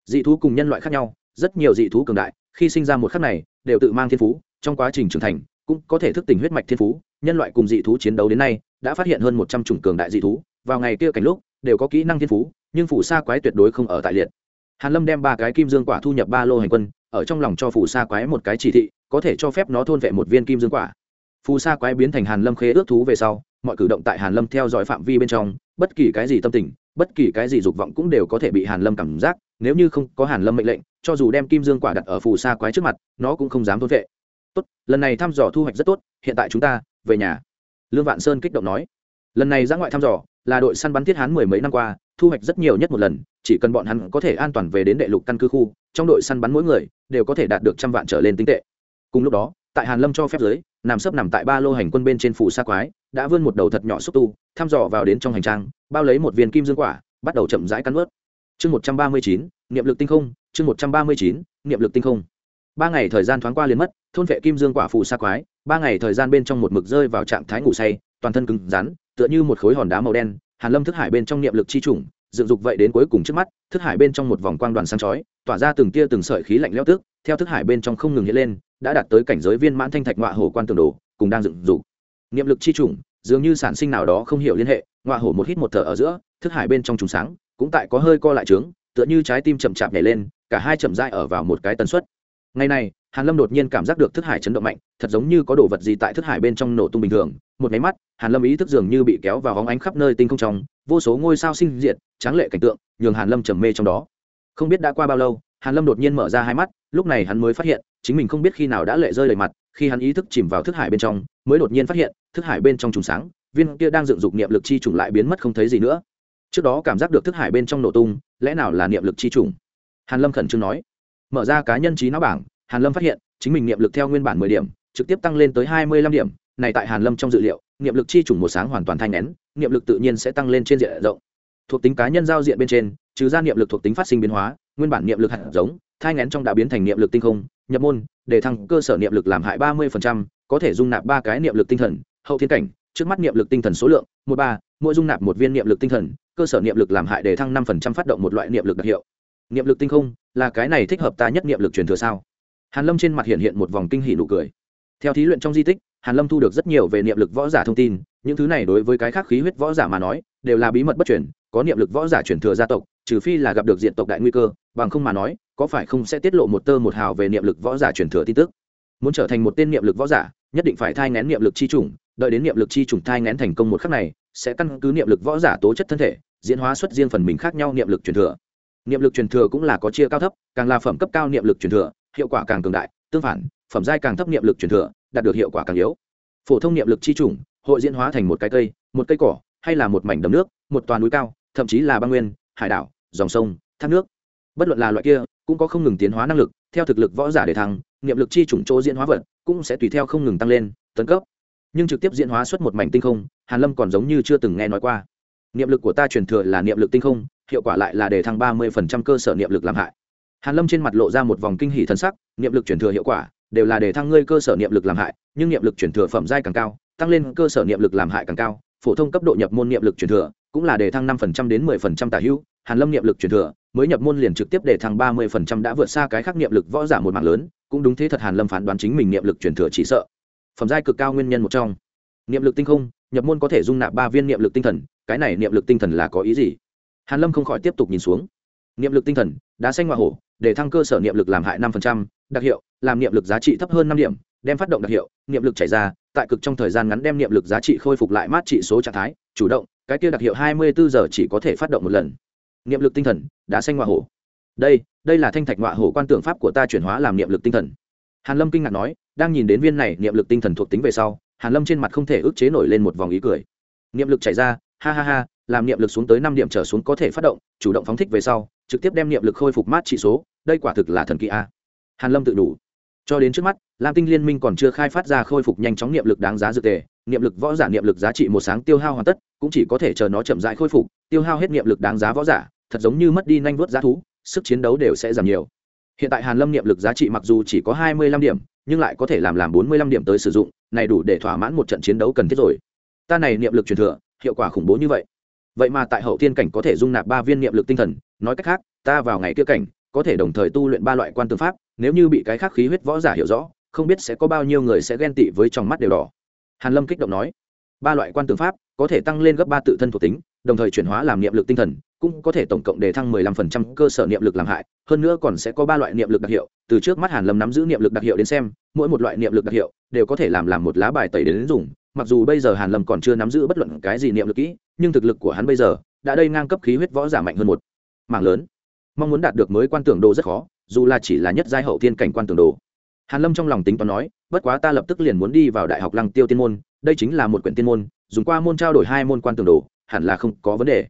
Dị thú cùng nhân loại khác nhau, rất nhiều dị thú cường đại, khi sinh ra một khắc này, đều tự mang thiên phú, trong quá trình trưởng thành, cũng có thể thức tỉnh huyết mạch thiên phú. Nhân loại cùng dị thú chiến đấu đến nay, đã phát hiện hơn một trăm chủng cường đại dị thú, vào ngày kia cảnh lúc, đều có kỹ năng thiên phú, nhưng phủ sa quái tuyệt đối không ở tại liệt. Hàn lâm đem ba cái kim dương quả thu nhập ba lô hành quân, ở trong lòng cho phủ sa quái một cái chỉ thị, có thể cho phép nó thôn vệ một viên kim dương quả. Phù sa quái biến thành hàn lâm khế ước thú về sau mọi cử động tại hàn lâm theo dõi phạm vi bên trong, bất kỳ cái gì tâm tình, bất kỳ cái gì dục vọng cũng đều có thể bị hàn lâm cảm giác, nếu như không có hàn lâm mệnh lệnh, cho dù đem kim dương quả đặt ở phù sa quái trước mặt, nó cũng không dám thôn vệ. Tốt, lần này thăm dò thu hoạch rất tốt, hiện tại chúng ta về nhà. Lương vạn sơn kích động nói. Lần này ra ngoại thăm dò là đội săn bắn thiết hán mười mấy năm qua, thu hoạch rất nhiều nhất một lần, chỉ cần bọn hắn có thể an toàn về đến đệ lục căn cứ khu, trong đội săn bắn mỗi người đều có thể đạt được trăm vạn trở lên tinh tệ. Cùng lúc đó, tại hàn lâm cho phép giới nằm sấp nằm tại ba lô hành quân bên trên phủ sa quái đã vươn một đầu thật nhỏ xúc tu, thăm dò vào đến trong hành trang, bao lấy một viên kim dương quả, bắt đầu chậm rãi cắn ướt chương một trăm ba mươi chín, niệm lực tinh không, chương một trăm ba mươi chín, niệm lực tinh không. Ba ngày thời gian thoáng qua liền mất, thôn vệ kim dương quả phù sa quái, ba ngày thời gian bên trong một mực rơi vào trạng thái ngủ say, toàn thân cứng rắn, tựa như một khối hòn đá màu đen, hàn lâm thức hải bên trong niệm lực chi trùng, dựng dục vậy đến cuối cùng trước mắt, thức hải bên trong một vòng quang đoàn sáng chói, tỏa ra từng tia từng sợi khí lạnh lẽo tức, theo thức hải bên trong không ngừng hiện lên, đã đạt tới cảnh giới viên mãn thanh thạch ngọa hồ quan tường đồ, cùng đang dựng dục niệm lực chi trùng, dường như sản sinh nào đó không hiểu liên hệ, ngọa hổ một hít một thở ở giữa, thức hải bên trong trùng sáng, cũng tại có hơi co lại trướng, tựa như trái tim chậm chạp nhảy lên, cả hai chậm rãi ở vào một cái tần suất. Ngày này, hàn lâm đột nhiên cảm giác được thức hải chấn động mạnh, thật giống như có đồ vật gì tại thức hải bên trong nổ tung bình thường. Một máy mắt, hàn lâm ý thức dường như bị kéo vào hóng ánh khắp nơi tinh không trong, vô số ngôi sao sinh diệt, tráng lệ cảnh tượng, nhường hàn lâm trầm mê trong đó. Không biết đã qua bao lâu hàn lâm đột nhiên mở ra hai mắt, lúc này hắn mới phát hiện, chính mình không biết khi nào đã lệ rơi đầy mặt, khi hắn ý thức chìm vào thức hải bên trong, mới đột nhiên phát hiện, thức hải bên trong trùng sáng, viên kia đang dựng dục niệm lực chi trùng lại biến mất không thấy gì nữa. Trước đó cảm giác được thức hải bên trong nổ tung, lẽ nào là niệm lực chi trùng? Hàn lâm khẩn trương nói. Mở ra cá nhân trí não bảng, hàn lâm phát hiện, chính mình niệm lực theo nguyên bản mười điểm, trực tiếp tăng lên tới hai mươi lăm điểm, này tại hàn lâm trong dự liệu, niệm lực chi chủng một sáng hoàn toàn thanh nén, niệm lực tự nhiên sẽ tăng lên trên diện rộng. Thuộc tính cá nhân giao diện bên trên trừ ra niệm lực thuộc tính phát sinh biến hóa nguyên bản niệm lực hạt giống thai ngén trong đã biến thành niệm lực tinh không nhập môn để thăng cơ sở niệm lực làm hại ba mươi có thể dung nạp ba cái niệm lực tinh thần hậu thiên cảnh trước mắt niệm lực tinh thần số lượng một ba mỗi dung nạp một viên niệm lực tinh thần cơ sở niệm lực làm hại để thăng năm phát động một loại niệm lực đặc hiệu niệm lực tinh không là cái này thích hợp ta nhất niệm lực truyền thừa sao hàn lâm trên mặt hiện hiện một vòng kinh hỉ nụ cười theo thí luyện trong di tích hàn lâm thu được rất nhiều về niệm lực võ giả thông tin những thứ này đối với cái khác khí huyết võ giả mà nói đều là bí mật bất truyền có niệm lực võ giả truyền thừa gia tộc trừ phi là gặp được diện tộc đại nguy cơ bằng không mà nói có phải không sẽ tiết lộ một tơ một hào về niệm lực võ giả truyền thừa tin tức muốn trở thành một tên niệm lực võ giả nhất định phải thai ngén niệm lực chi trùng đợi đến niệm lực chi trùng thai ngén thành công một khắc này sẽ căn cứ niệm lực võ giả tố chất thân thể diễn hóa xuất riêng phần mình khác nhau niệm lực truyền thừa niệm lực truyền thừa cũng là có chia cao thấp càng là phẩm cấp cao niệm lực truyền thừa hiệu quả càng cường đại tương phản phẩm giai càng thấp niệm lực truyền thừa đạt được hiệu quả càng yếu phổ thông niệm lực chi trùng hội diễn hóa thành một cái cây một cây cỏ hay là một mảnh đầm nước một toàn núi cao thậm chí là băng nguyên, hải đảo, dòng sông, thác nước. Bất luận là loại kia, cũng có không ngừng tiến hóa năng lực, theo thực lực võ giả để thăng, niệm lực chi chủng chỗ diễn hóa vật, cũng sẽ tùy theo không ngừng tăng lên, tấn cấp. Nhưng trực tiếp diễn hóa xuất một mảnh tinh không, hàn lâm còn giống như chưa từng nghe nói qua. Niệm lực của ta truyền thừa là niệm lực tinh không, hiệu quả lại là để thăng ba mươi cơ sở niệm lực làm hại. Hàn lâm trên mặt lộ ra một vòng kinh hỉ thần sắc, niệm lực truyền thừa hiệu quả đều là để thăng ngươi cơ sở niệm lực làm hại, nhưng niệm lực truyền thừa phẩm giai càng cao, tăng lên cơ sở niệm lực làm hại càng cao phổ thông cấp độ nhập môn niệm lực truyền thừa, cũng là để thăng năm đến 10% tả hữu, hàn lâm niệm lực truyền thừa, mới nhập môn liền trực tiếp để thăng ba mươi đã vượt xa cái khác niệm lực võ giả một mạng lớn, cũng đúng thế thật hàn lâm phán đoán chính mình niệm lực truyền thừa chỉ sợ. Phẩm giai cực cao nguyên nhân một trong. Niệm lực tinh không, nhập môn có thể dung nạp ba viên niệm lực tinh thần, cái này niệm lực tinh thần là có ý gì? Hàn lâm không khỏi tiếp tục nhìn xuống. Niệm lực tinh thần đã xanh hoa hổ, để thăng cơ sở niệm lực làm hại năm đặc hiệu, làm niệm lực giá trị thấp hơn năm điểm, đem phát động đặc hiệu, niệm lực chảy ra tại cực trong thời gian ngắn đem niệm lực giá trị khôi phục lại mát trị số trạng thái, chủ động, cái kia đặc hiệu hai mươi bốn giờ chỉ có thể phát động một lần. Niệm lực tinh thần, đã xanh ngoại hổ. Đây đây là thanh thạch ngọa hổ quan tượng pháp của ta chuyển hóa làm niệm lực tinh thần. Hàn lâm kinh ngạc nói, đang nhìn đến viên này niệm lực tinh thần thuộc tính về sau, hàn lâm trên mặt không thể ức chế nổi lên một vòng ý cười. Niệm lực chảy ra, ha ha ha, làm niệm lực xuống tới năm điểm trở xuống có thể phát động, chủ động phóng thích về sau, trực tiếp đem niệm lực khôi phục mát trị số, đây quả thực là thần kỳ a. Hàn lâm tự đủ. Cho đến trước mắt lam tinh liên minh còn chưa khai phát ra khôi phục nhanh chóng niệm lực đáng giá dự tề, niệm lực võ giả, niệm lực giá trị một sáng tiêu hao hoàn tất, cũng chỉ có thể chờ nó chậm rãi khôi phục, tiêu hao hết niệm lực đáng giá võ giả, thật giống như mất đi nhanh vớt giá thú, sức chiến đấu đều sẽ giảm nhiều. Hiện tại hàn lâm niệm lực giá trị mặc dù chỉ có hai mươi lăm điểm, nhưng lại có thể làm làm bốn mươi lăm điểm tới sử dụng, này đủ để thỏa mãn một trận chiến đấu cần thiết rồi. Ta này niệm lực truyền thừa, hiệu quả khủng bố như vậy. Vậy mà tại hậu thiên cảnh có thể dung nạp ba viên niệm lực tinh thần, nói cách khác, ta vào ngày kia cảnh, có thể đồng thời tu luyện ba loại quan tư pháp, nếu như bị cái khác khí huyết võ giả hiểu rõ không biết sẽ có bao nhiêu người sẽ ghen tị với trong mắt đều đỏ. Hàn lâm kích động nói, ba loại quan tường pháp có thể tăng lên gấp ba tự thân thuộc tính, đồng thời chuyển hóa làm niệm lực tinh thần, cũng có thể tổng cộng đề thăng 15% cơ sở niệm lực làm hại, hơn nữa còn sẽ có ba loại niệm lực đặc hiệu, từ trước mắt hàn lâm nắm giữ niệm lực đặc hiệu đến xem, mỗi một loại niệm lực đặc hiệu đều có thể làm làm một lá bài tẩy đến dùng, mặc dù bây giờ hàn lâm còn chưa nắm giữ bất luận cái gì niệm lực kỹ, nhưng thực lực của hắn bây giờ đã đây ngang cấp khí huyết võ giả mạnh hơn một mảng lớn. Mong muốn đạt được mới quan tưởng đồ rất khó, dù là chỉ là nhất giai hậu thiên cảnh quan tưởng đồ hàn lâm trong lòng tính toán nói bất quá ta lập tức liền muốn đi vào đại học lăng tiêu tiên môn đây chính là một quyển tiên môn dùng qua môn trao đổi hai môn quan tưởng đồ hẳn là không có vấn đề.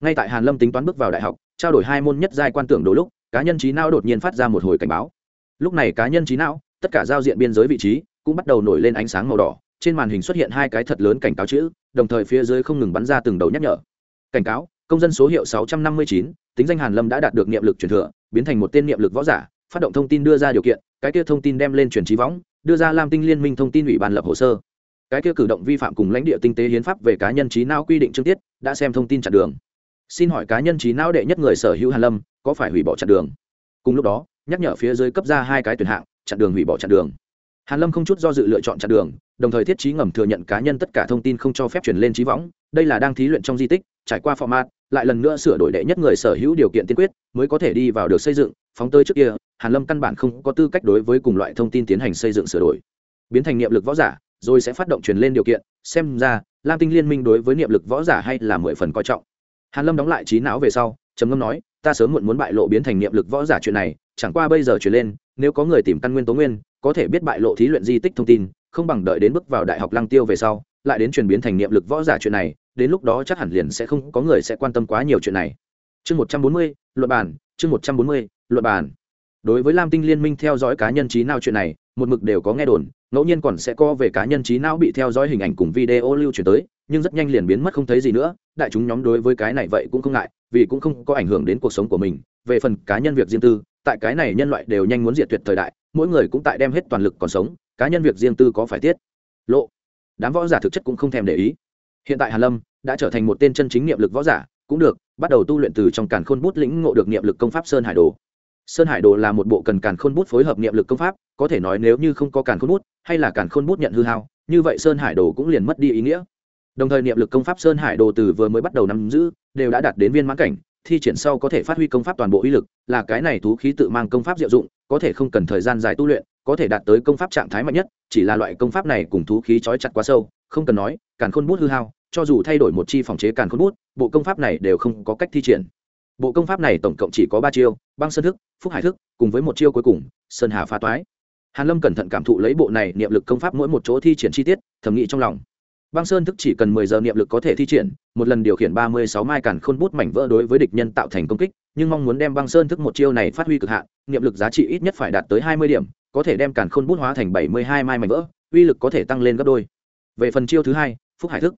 Ngay tại hàn lâm tính toán bước vào đại học trao đổi hai môn nhất giai quan tưởng đồ lúc cá nhân trí não đột nhiên phát ra một hồi cảnh báo. Lúc này cá nhân trí não tất cả giao diện biên giới vị trí cũng bắt đầu nổi lên ánh sáng màu đỏ trên màn hình xuất hiện hai cái thật lớn cảnh cáo chữ đồng thời phía dưới không ngừng bắn ra từng đầu nhắc nhở. Cảnh cáo công dân số hiệu 659, tính danh hàn lâm đã đạt được niệm lực truyền thừa biến thành một tên niệm lực võ giả phát động thông tin đưa ra điều kiện cái kia thông tin đem lên truyền trí võng, đưa ra lam tinh liên minh thông tin ủy ban lập hồ sơ. Cái kia cử động vi phạm cùng lãnh địa tinh tế hiến pháp về cá nhân trí não quy định chương tiết, đã xem thông tin chặn đường. Xin hỏi cá nhân trí não đệ nhất người sở hữu hàn lâm, có phải hủy bỏ chặn đường? Cùng lúc đó, nhắc nhở phía dưới cấp ra hai cái tuyển hạng, chặn đường hủy bỏ chặn đường. Hàn lâm không chút do dự lựa chọn chặn đường, đồng thời thiết trí ngầm thừa nhận cá nhân tất cả thông tin không cho phép truyền lên trí võng. Đây là đang thí luyện trong di tích, trải qua format, lại lần nữa sửa đổi đệ nhất người sở hữu điều kiện tiên quyết, mới có thể đi vào được xây dựng, phóng tới trước kia hàn lâm căn bản không có tư cách đối với cùng loại thông tin tiến hành xây dựng sửa đổi. Biến thành niệm lực võ giả, rồi sẽ phát động truyền lên điều kiện, xem ra, lam tinh liên minh đối với niệm lực võ giả hay là mười phần coi trọng. Hàn lâm đóng lại trí não về sau, trầm ngâm nói, ta sớm muộn muốn bại lộ biến thành niệm lực võ giả chuyện này, chẳng qua bây giờ truyền lên, nếu có người tìm căn nguyên tố nguyên, có thể biết bại lộ thí luyện di tích thông tin, không bằng đợi đến bước vào đại học lăng tiêu về sau, lại đến truyền biến thành niệm lực võ giả chuyện này, đến lúc đó chắc hẳn liền sẽ không có người sẽ quan tâm quá nhiều chuyện này. Chương một trăm bốn mươi, luận bản chương một trăm bốn mươi, luận bản đối với lam tinh liên minh theo dõi cá nhân trí nào chuyện này, một mực đều có nghe đồn, ngẫu nhiên còn sẽ co về cá nhân trí não bị theo dõi hình ảnh cùng video lưu truyền tới, nhưng rất nhanh liền biến mất không thấy gì nữa, đại chúng nhóm đối với cái này vậy cũng không ngại, vì cũng không có ảnh hưởng đến cuộc sống của mình. Về phần cá nhân việc riêng tư, tại cái này nhân loại đều nhanh muốn diệt tuyệt thời đại, mỗi người cũng tại đem hết toàn lực còn sống, cá nhân việc riêng tư có phải tiết? Lộ, đám võ giả thực chất cũng không thèm để ý. Hiện tại hàn lâm đã trở thành một tên chân chính niệm lực võ giả, cũng được, bắt đầu tu luyện từ trong càn khôn bút lĩnh ngộ được niệm lực công pháp sơn hải đồ sơn hải đồ là một bộ cần càn khôn bút phối hợp niệm lực công pháp, có thể nói nếu như không có càn khôn bút, hay là càn khôn bút nhận hư hao, như vậy sơn hải đồ cũng liền mất đi ý nghĩa. Đồng thời niệm lực công pháp sơn hải đồ từ vừa mới bắt đầu nắm giữ, đều đã đạt đến viên mãn cảnh, thi triển sau có thể phát huy công pháp toàn bộ uy lực, là cái này thú khí tự mang công pháp diệu dụng, có thể không cần thời gian dài tu luyện, có thể đạt tới công pháp trạng thái mạnh nhất, chỉ là loại công pháp này cùng thú khí trói chặt quá sâu, không cần nói, càn khôn bút hư hao, cho dù thay đổi một chi phòng chế càn khôn bút, bộ công pháp này đều không có cách thi triển bộ công pháp này tổng cộng chỉ có ba chiêu, băng sơn thức, phúc hải thức, cùng với một chiêu cuối cùng, sơn hà phá toái. Hàn lâm cẩn thận cảm thụ lấy bộ này niệm lực công pháp mỗi một chỗ thi triển chi tiết thẩm nghĩ trong lòng. Băng sơn thức chỉ cần mười giờ niệm lực có thể thi triển, một lần điều khiển ba mươi sáu mai càn khôn bút mảnh vỡ đối với địch nhân tạo thành công kích, nhưng mong muốn đem băng sơn thức một chiêu này phát huy cực hạn, niệm lực giá trị ít nhất phải đạt tới hai mươi điểm, có thể đem càn khôn bút hóa thành bảy mươi hai mai mảnh vỡ, uy lực có thể tăng lên gấp đôi. Về phần chiêu thứ hai, phúc hải thức.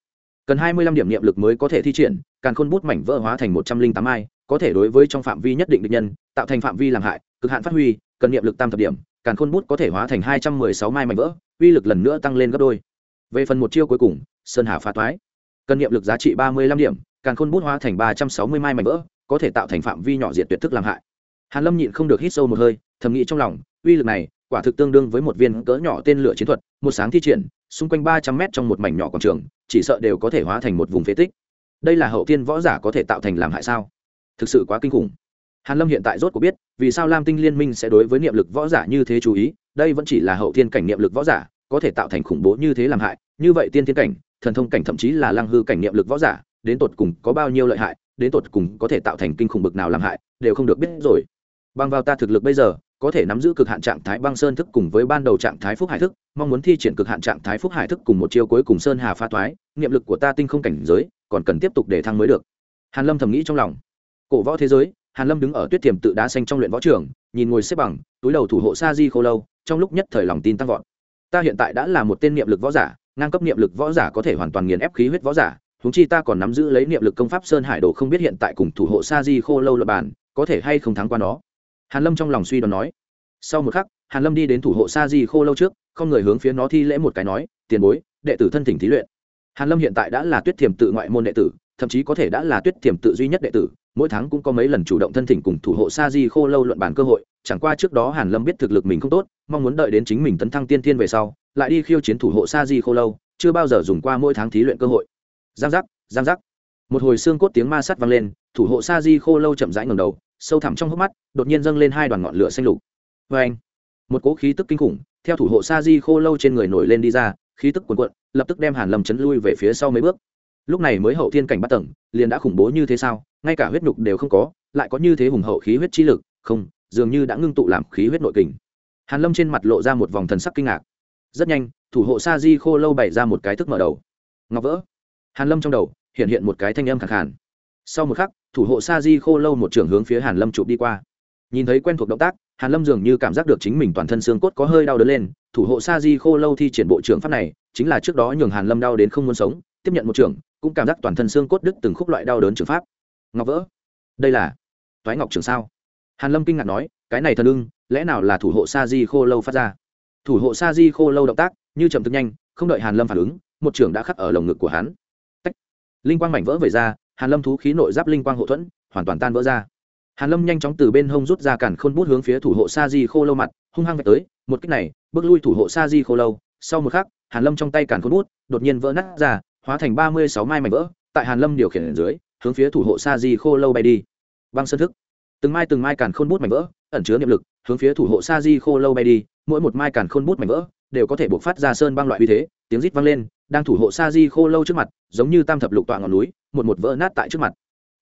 Cần hai mươi lăm điểm niệm lực mới có thể thi triển, càn khôn bút mảnh vỡ hóa thành một trăm linh tám mai có thể đối với trong phạm vi nhất định địch nhân, tạo thành phạm vi làm hại, cực hạn phát huy, cần niệm lực tam thập điểm, càn khôn bút có thể hóa thành hai trăm mười sáu mai mảnh vỡ, uy lực lần nữa tăng lên gấp đôi. Về phần một chiêu cuối cùng, sơn hà phá toái. Cần niệm lực giá trị ba mươi lăm điểm, càn khôn bút hóa thành ba trăm sáu mươi mai mảnh vỡ, có thể tạo thành phạm vi nhỏ diệt tuyệt thức làm hại. Hàn lâm nhịn không được hít sâu một hơi, thầm nghĩ trong lòng, uy lực này, quả thực tương đương với một viên cỡ nhỏ tên lửa chiến thuật, một sáng thi triển, xung quanh ba trăm mét trong một mảnh nhỏ quảng trường, chỉ sợ đều có thể hóa thành một vùng phế tích. Đây là hậu tiên võ giả có thể tạo thành làm hại sao? Thực sự quá kinh khủng. Hàn lâm hiện tại rốt cuộc biết, vì sao lam tinh liên minh sẽ đối với niệm lực võ giả như thế chú ý, đây vẫn chỉ là hậu thiên cảnh niệm lực võ giả, có thể tạo thành khủng bố như thế làm hại, như vậy tiên thiên cảnh, thần thông cảnh thậm chí là lăng hư cảnh niệm lực võ giả, đến tột cùng có bao nhiêu lợi hại, đến tột cùng có thể tạo thành kinh khủng bực nào làm hại, đều không được biết rồi. Bằng vào ta thực lực bây giờ, có thể nắm giữ cực hạn trạng thái băng sơn thức cùng với ban đầu trạng thái phúc hải thức, mong muốn thi triển cực hạn trạng thái phúc hải thức cùng một chiêu cuối cùng sơn hà pha toái niệm lực của ta tinh không cảnh giới, còn cần tiếp tục để thăng mới được. Hàn lâm thầm nghĩ trong lòng cổ võ thế giới, hàn lâm đứng ở tuyết tiềm tự đá xanh trong luyện võ trường, nhìn ngồi xếp bằng, túi đầu thủ hộ sa di khô lâu, trong lúc nhất thời lòng tin tăng vọt. Ta hiện tại đã là một tên niệm lực võ giả, ngang cấp niệm lực võ giả có thể hoàn toàn nghiền ép khí huyết võ giả chúng chi ta còn nắm giữ lấy niệm lực công pháp sơn hải đồ không biết hiện tại cùng thủ hộ sa di khô lâu lập bàn, có thể hay không thắng qua nó? Hàn lâm trong lòng suy đoán nói. Sau một khắc, hàn lâm đi đến thủ hộ sa di khô lâu trước, không người hướng phía nó thi lễ một cái nói, tiền bối, đệ tử thân thỉnh thí luyện. Hàn lâm hiện tại đã là tuyết thiềm tự ngoại môn đệ tử, thậm chí có thể đã là tuyết thiềm tự duy nhất đệ tử mỗi tháng cũng có mấy lần chủ động thân thỉnh cùng thủ hộ sa di khô lâu luận bàn cơ hội, chẳng qua trước đó hàn lâm biết thực lực mình không tốt, mong muốn đợi đến chính mình tấn thăng tiên thiên về sau, lại đi khiêu chiến thủ hộ sa di khô lâu, chưa bao giờ dùng qua mỗi tháng thí luyện cơ hội. Giang giác giang giác. Một hồi xương cốt tiếng ma sắt vang lên, thủ hộ sa di khô lâu chậm rãi ngẩng đầu, sâu thẳm trong hốc mắt, đột nhiên dâng lên hai đoàn ngọn lửa xanh lục. Vê anh, một cỗ khí tức kinh khủng, theo thủ hộ sa di khô lâu trên người nổi lên đi ra, khí tức cuồn cuộn, lập tức đem hàn lâm chấn lui về phía sau mấy bước. Lúc này mới hậu thiên cảnh bắt tầng, liền đã khủng bố như thế sao? Ngay cả huyết nhục đều không có, lại có như thế hùng hậu khí huyết chi lực, không, dường như đã ngưng tụ làm khí huyết nội kình. Hàn lâm trên mặt lộ ra một vòng thần sắc kinh ngạc. Rất nhanh, thủ hộ sa di khô lâu bày ra một cái thức mở đầu. Ngọc vỡ. Hàn lâm trong đầu, hiện hiện một cái thanh âm khẳng khàn. Sau một khắc, thủ hộ sa di khô lâu một trường hướng phía hàn lâm chụp đi qua. Nhìn thấy quen thuộc động tác, hàn lâm dường như cảm giác được chính mình toàn thân xương cốt có hơi đau đớn lên. Thủ hộ sa di khô lâu thi triển bộ trưởng pháp này, chính là trước đó nhường hàn lâm đau đến không muốn sống, tiếp nhận một trường cũng cảm giác toàn thân xương cốt đứt từng khúc loại đau đớn trường pháp ngọc vỡ. Đây là toái ngọc trường sao? Hàn lâm kinh ngạc nói, cái này thần ưng, lẽ nào là thủ hộ sa di khô lâu phát ra? Thủ hộ sa di khô lâu động tác, như chậm thực nhanh, không đợi hàn lâm phản ứng, một trường đã khắc ở lồng ngực của hắn. Tách. linh quang mảnh vỡ về ra, hàn lâm thú khí nội giáp linh quang hộ thuẫn, hoàn toàn tan vỡ ra. Hàn lâm nhanh chóng từ bên hông rút ra cản khôn bút hướng phía thủ hộ sa di khô lâu mặt, hung hăng vạch tới, một cách này, bước lui thủ hộ sa di khô lâu. Sau một khắc, hàn lâm trong tay cản khôn bút đột nhiên vỡ nát ra, hóa thành ba mươi sáu mai mảnh vỡ, tại hàn lâm điều khiển ở dưới hướng phía thủ hộ sa di khô lâu bay đi. Băng sơn thức. Từng mai từng mai cản khôn bút mảnh vỡ, ẩn chứa niệm lực, hướng phía thủ hộ sa di khô lâu bay đi. Mỗi một mai cản khôn bút mảnh vỡ đều có thể buộc phát ra sơn băng loại uy thế, tiếng rít vang lên, đang thủ hộ sa di khô lâu trước mặt, giống như tam thập lục tọa ngọn núi, một một vỡ nát tại trước mặt.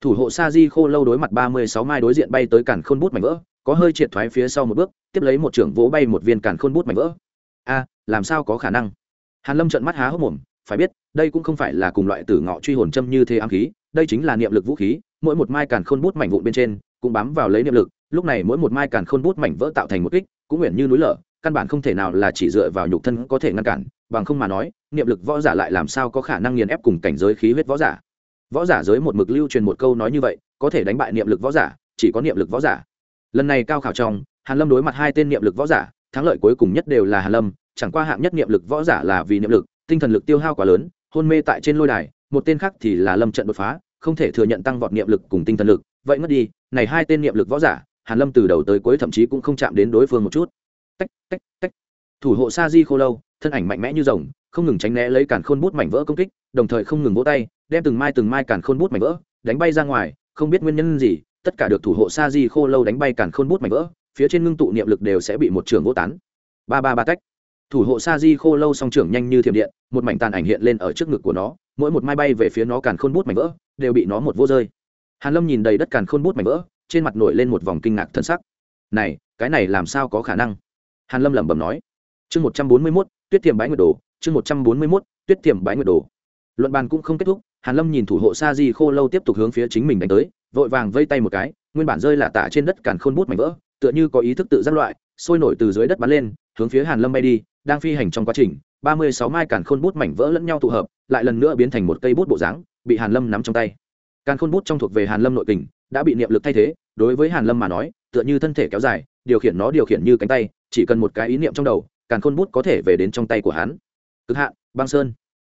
Thủ hộ sa di khô lâu đối mặt ba mươi sáu mai đối diện bay tới cản khôn bút mảnh vỡ, có hơi triệt thoái phía sau một bước, tiếp lấy một trưởng vỗ bay một viên cản khôn bút mảnh vỡ. A, làm sao có khả năng? Hàn lâm trợn mắt há hốc mồm phải biết, đây cũng không phải là cùng loại tử ngọ truy hồn châm như thế ám khí, đây chính là niệm lực vũ khí, mỗi một mai càn khôn bút mảnh vụn bên trên, cũng bám vào lấy niệm lực, lúc này mỗi một mai càn khôn bút mảnh vỡ tạo thành một kích, cũng nguyện như núi lở, căn bản không thể nào là chỉ dựa vào nhục thân có thể ngăn cản, bằng không mà nói, niệm lực võ giả lại làm sao có khả năng nghiền ép cùng cảnh giới khí huyết võ giả. Võ giả giới một mực lưu truyền một câu nói như vậy, có thể đánh bại niệm lực võ giả, chỉ có niệm lực võ giả. Lần này cao khảo trong, hàn lâm đối mặt hai tên niệm lực võ giả, thắng lợi cuối cùng nhất đều là hàn lâm, chẳng qua hạng nhất niệm lực võ giả là vì niệm lực tinh thần lực tiêu hao quá lớn, hôn mê tại trên lôi đài, một tên khác thì là lâm trận đột phá, không thể thừa nhận tăng vọt niệm lực cùng tinh thần lực, vậy mất đi, này hai tên niệm lực võ giả, hàn lâm từ đầu tới cuối thậm chí cũng không chạm đến đối phương một chút. Tách tách tách. Thủ hộ sa di khô lâu, thân ảnh mạnh mẽ như rồng, không ngừng tránh né lấy càn khôn bút mảnh vỡ công kích, đồng thời không ngừng vỗ tay, đem từng mai từng mai càn khôn bút mảnh vỡ đánh bay ra ngoài, không biết nguyên nhân gì, tất cả được thủ hộ sa di khô lâu đánh bay càn khôn bút mảnh vỡ, phía trên ngưng tụ niệm lực đều sẽ bị một trường vỗ tán. Ba ba ba tách thủ hộ sa di khô lâu song trưởng nhanh như thiểm điện một mảnh tàn ảnh hiện lên ở trước ngực của nó mỗi một mai bay về phía nó càn khôn bút mảnh vỡ đều bị nó một vô rơi. Hàn lâm nhìn đầy đất càn khôn bút mảnh vỡ trên mặt nổi lên một vòng kinh ngạc thân sắc. Này cái này làm sao có khả năng? Hàn lâm lẩm bẩm nói. Chương một trăm bốn mươi 141, tuyết tiềm bãi nguyệt đồ chương một trăm bốn mươi 141, tuyết tiềm bãi nguyệt đồ. Luận bàn cũng không kết thúc hàn lâm nhìn thủ hộ sa di khô lâu tiếp tục hướng phía chính mình đánh tới vội vàng vây tay một cái nguyên bản rơi là tả trên đất càn khôn bút mảnh vỡ tựa như có ý thức tự giác loại sôi nổi từ dưới đất bắn lên hướng phía hàn lâm bay đi đang phi hành trong quá trình, ba mươi sáu mai càn khôn bút mảnh vỡ lẫn nhau tụ hợp, lại lần nữa biến thành một cây bút bộ dáng, bị hàn lâm nắm trong tay. Càn khôn bút trong thuộc về hàn lâm nội kình, đã bị niệm lực thay thế, đối với hàn lâm mà nói, tựa như thân thể kéo dài, điều khiển nó điều khiển như cánh tay, chỉ cần một cái ý niệm trong đầu, càn khôn bút có thể về đến trong tay của hắn. Cực hạn, băng sơn.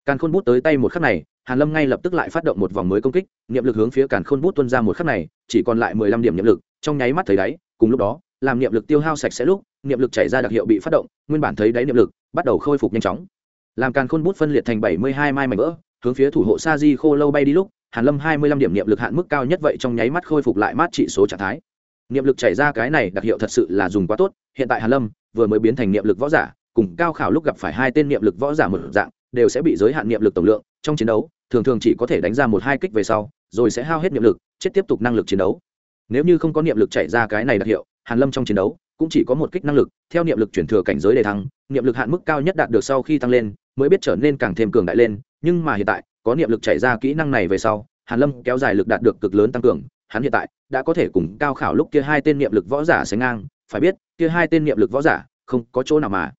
Càn khôn bút tới tay một khắc này, hàn lâm ngay lập tức lại phát động một vòng mới công kích, niệm lực hướng phía càn khôn bút tuôn ra một khắc này, chỉ còn lại mười lăm điểm niệm lực, trong nháy mắt thấy đáy, cùng lúc đó làm niệm lực tiêu hao sạch sẽ lúc, niệm lực chảy ra đặc hiệu bị phát động, nguyên bản thấy đáy niệm lực bắt đầu khôi phục nhanh chóng. Làm càn khôn bút phân liệt thành bảy mươi hai mai mảnh vỡ, hướng phía thủ hộ sa di khô lâu bay đi lúc, hàn lâm hai mươi lăm điểm niệm lực hạn mức cao nhất vậy trong nháy mắt khôi phục lại mát trị số trạng thái. Niệm lực chảy ra cái này đặc hiệu thật sự là dùng quá tốt, hiện tại hàn lâm vừa mới biến thành niệm lực võ giả, cùng cao khảo lúc gặp phải hai tên niệm lực võ giả một dạng, đều sẽ bị giới hạn niệm lực tổng lượng, trong chiến đấu, thường thường chỉ có thể đánh ra một hai kích về sau, rồi sẽ hao hết niệm lực, chết tiếp tục năng lực chiến đấu. Nếu như không có niệm lực chảy ra cái này đặc hiệu hàn lâm trong chiến đấu cũng chỉ có một kích năng lực, theo niệm lực chuyển thừa cảnh giới đề thăng, niệm lực hạn mức cao nhất đạt được sau khi tăng lên, mới biết trở nên càng thêm cường đại lên, nhưng mà hiện tại, có niệm lực chảy ra kỹ năng này về sau, hàn lâm kéo dài lực đạt được cực lớn tăng cường, hắn hiện tại đã có thể cùng cao khảo lúc kia hai tên niệm lực võ giả sánh ngang, phải biết, kia hai tên niệm lực võ giả không có chỗ nào mà.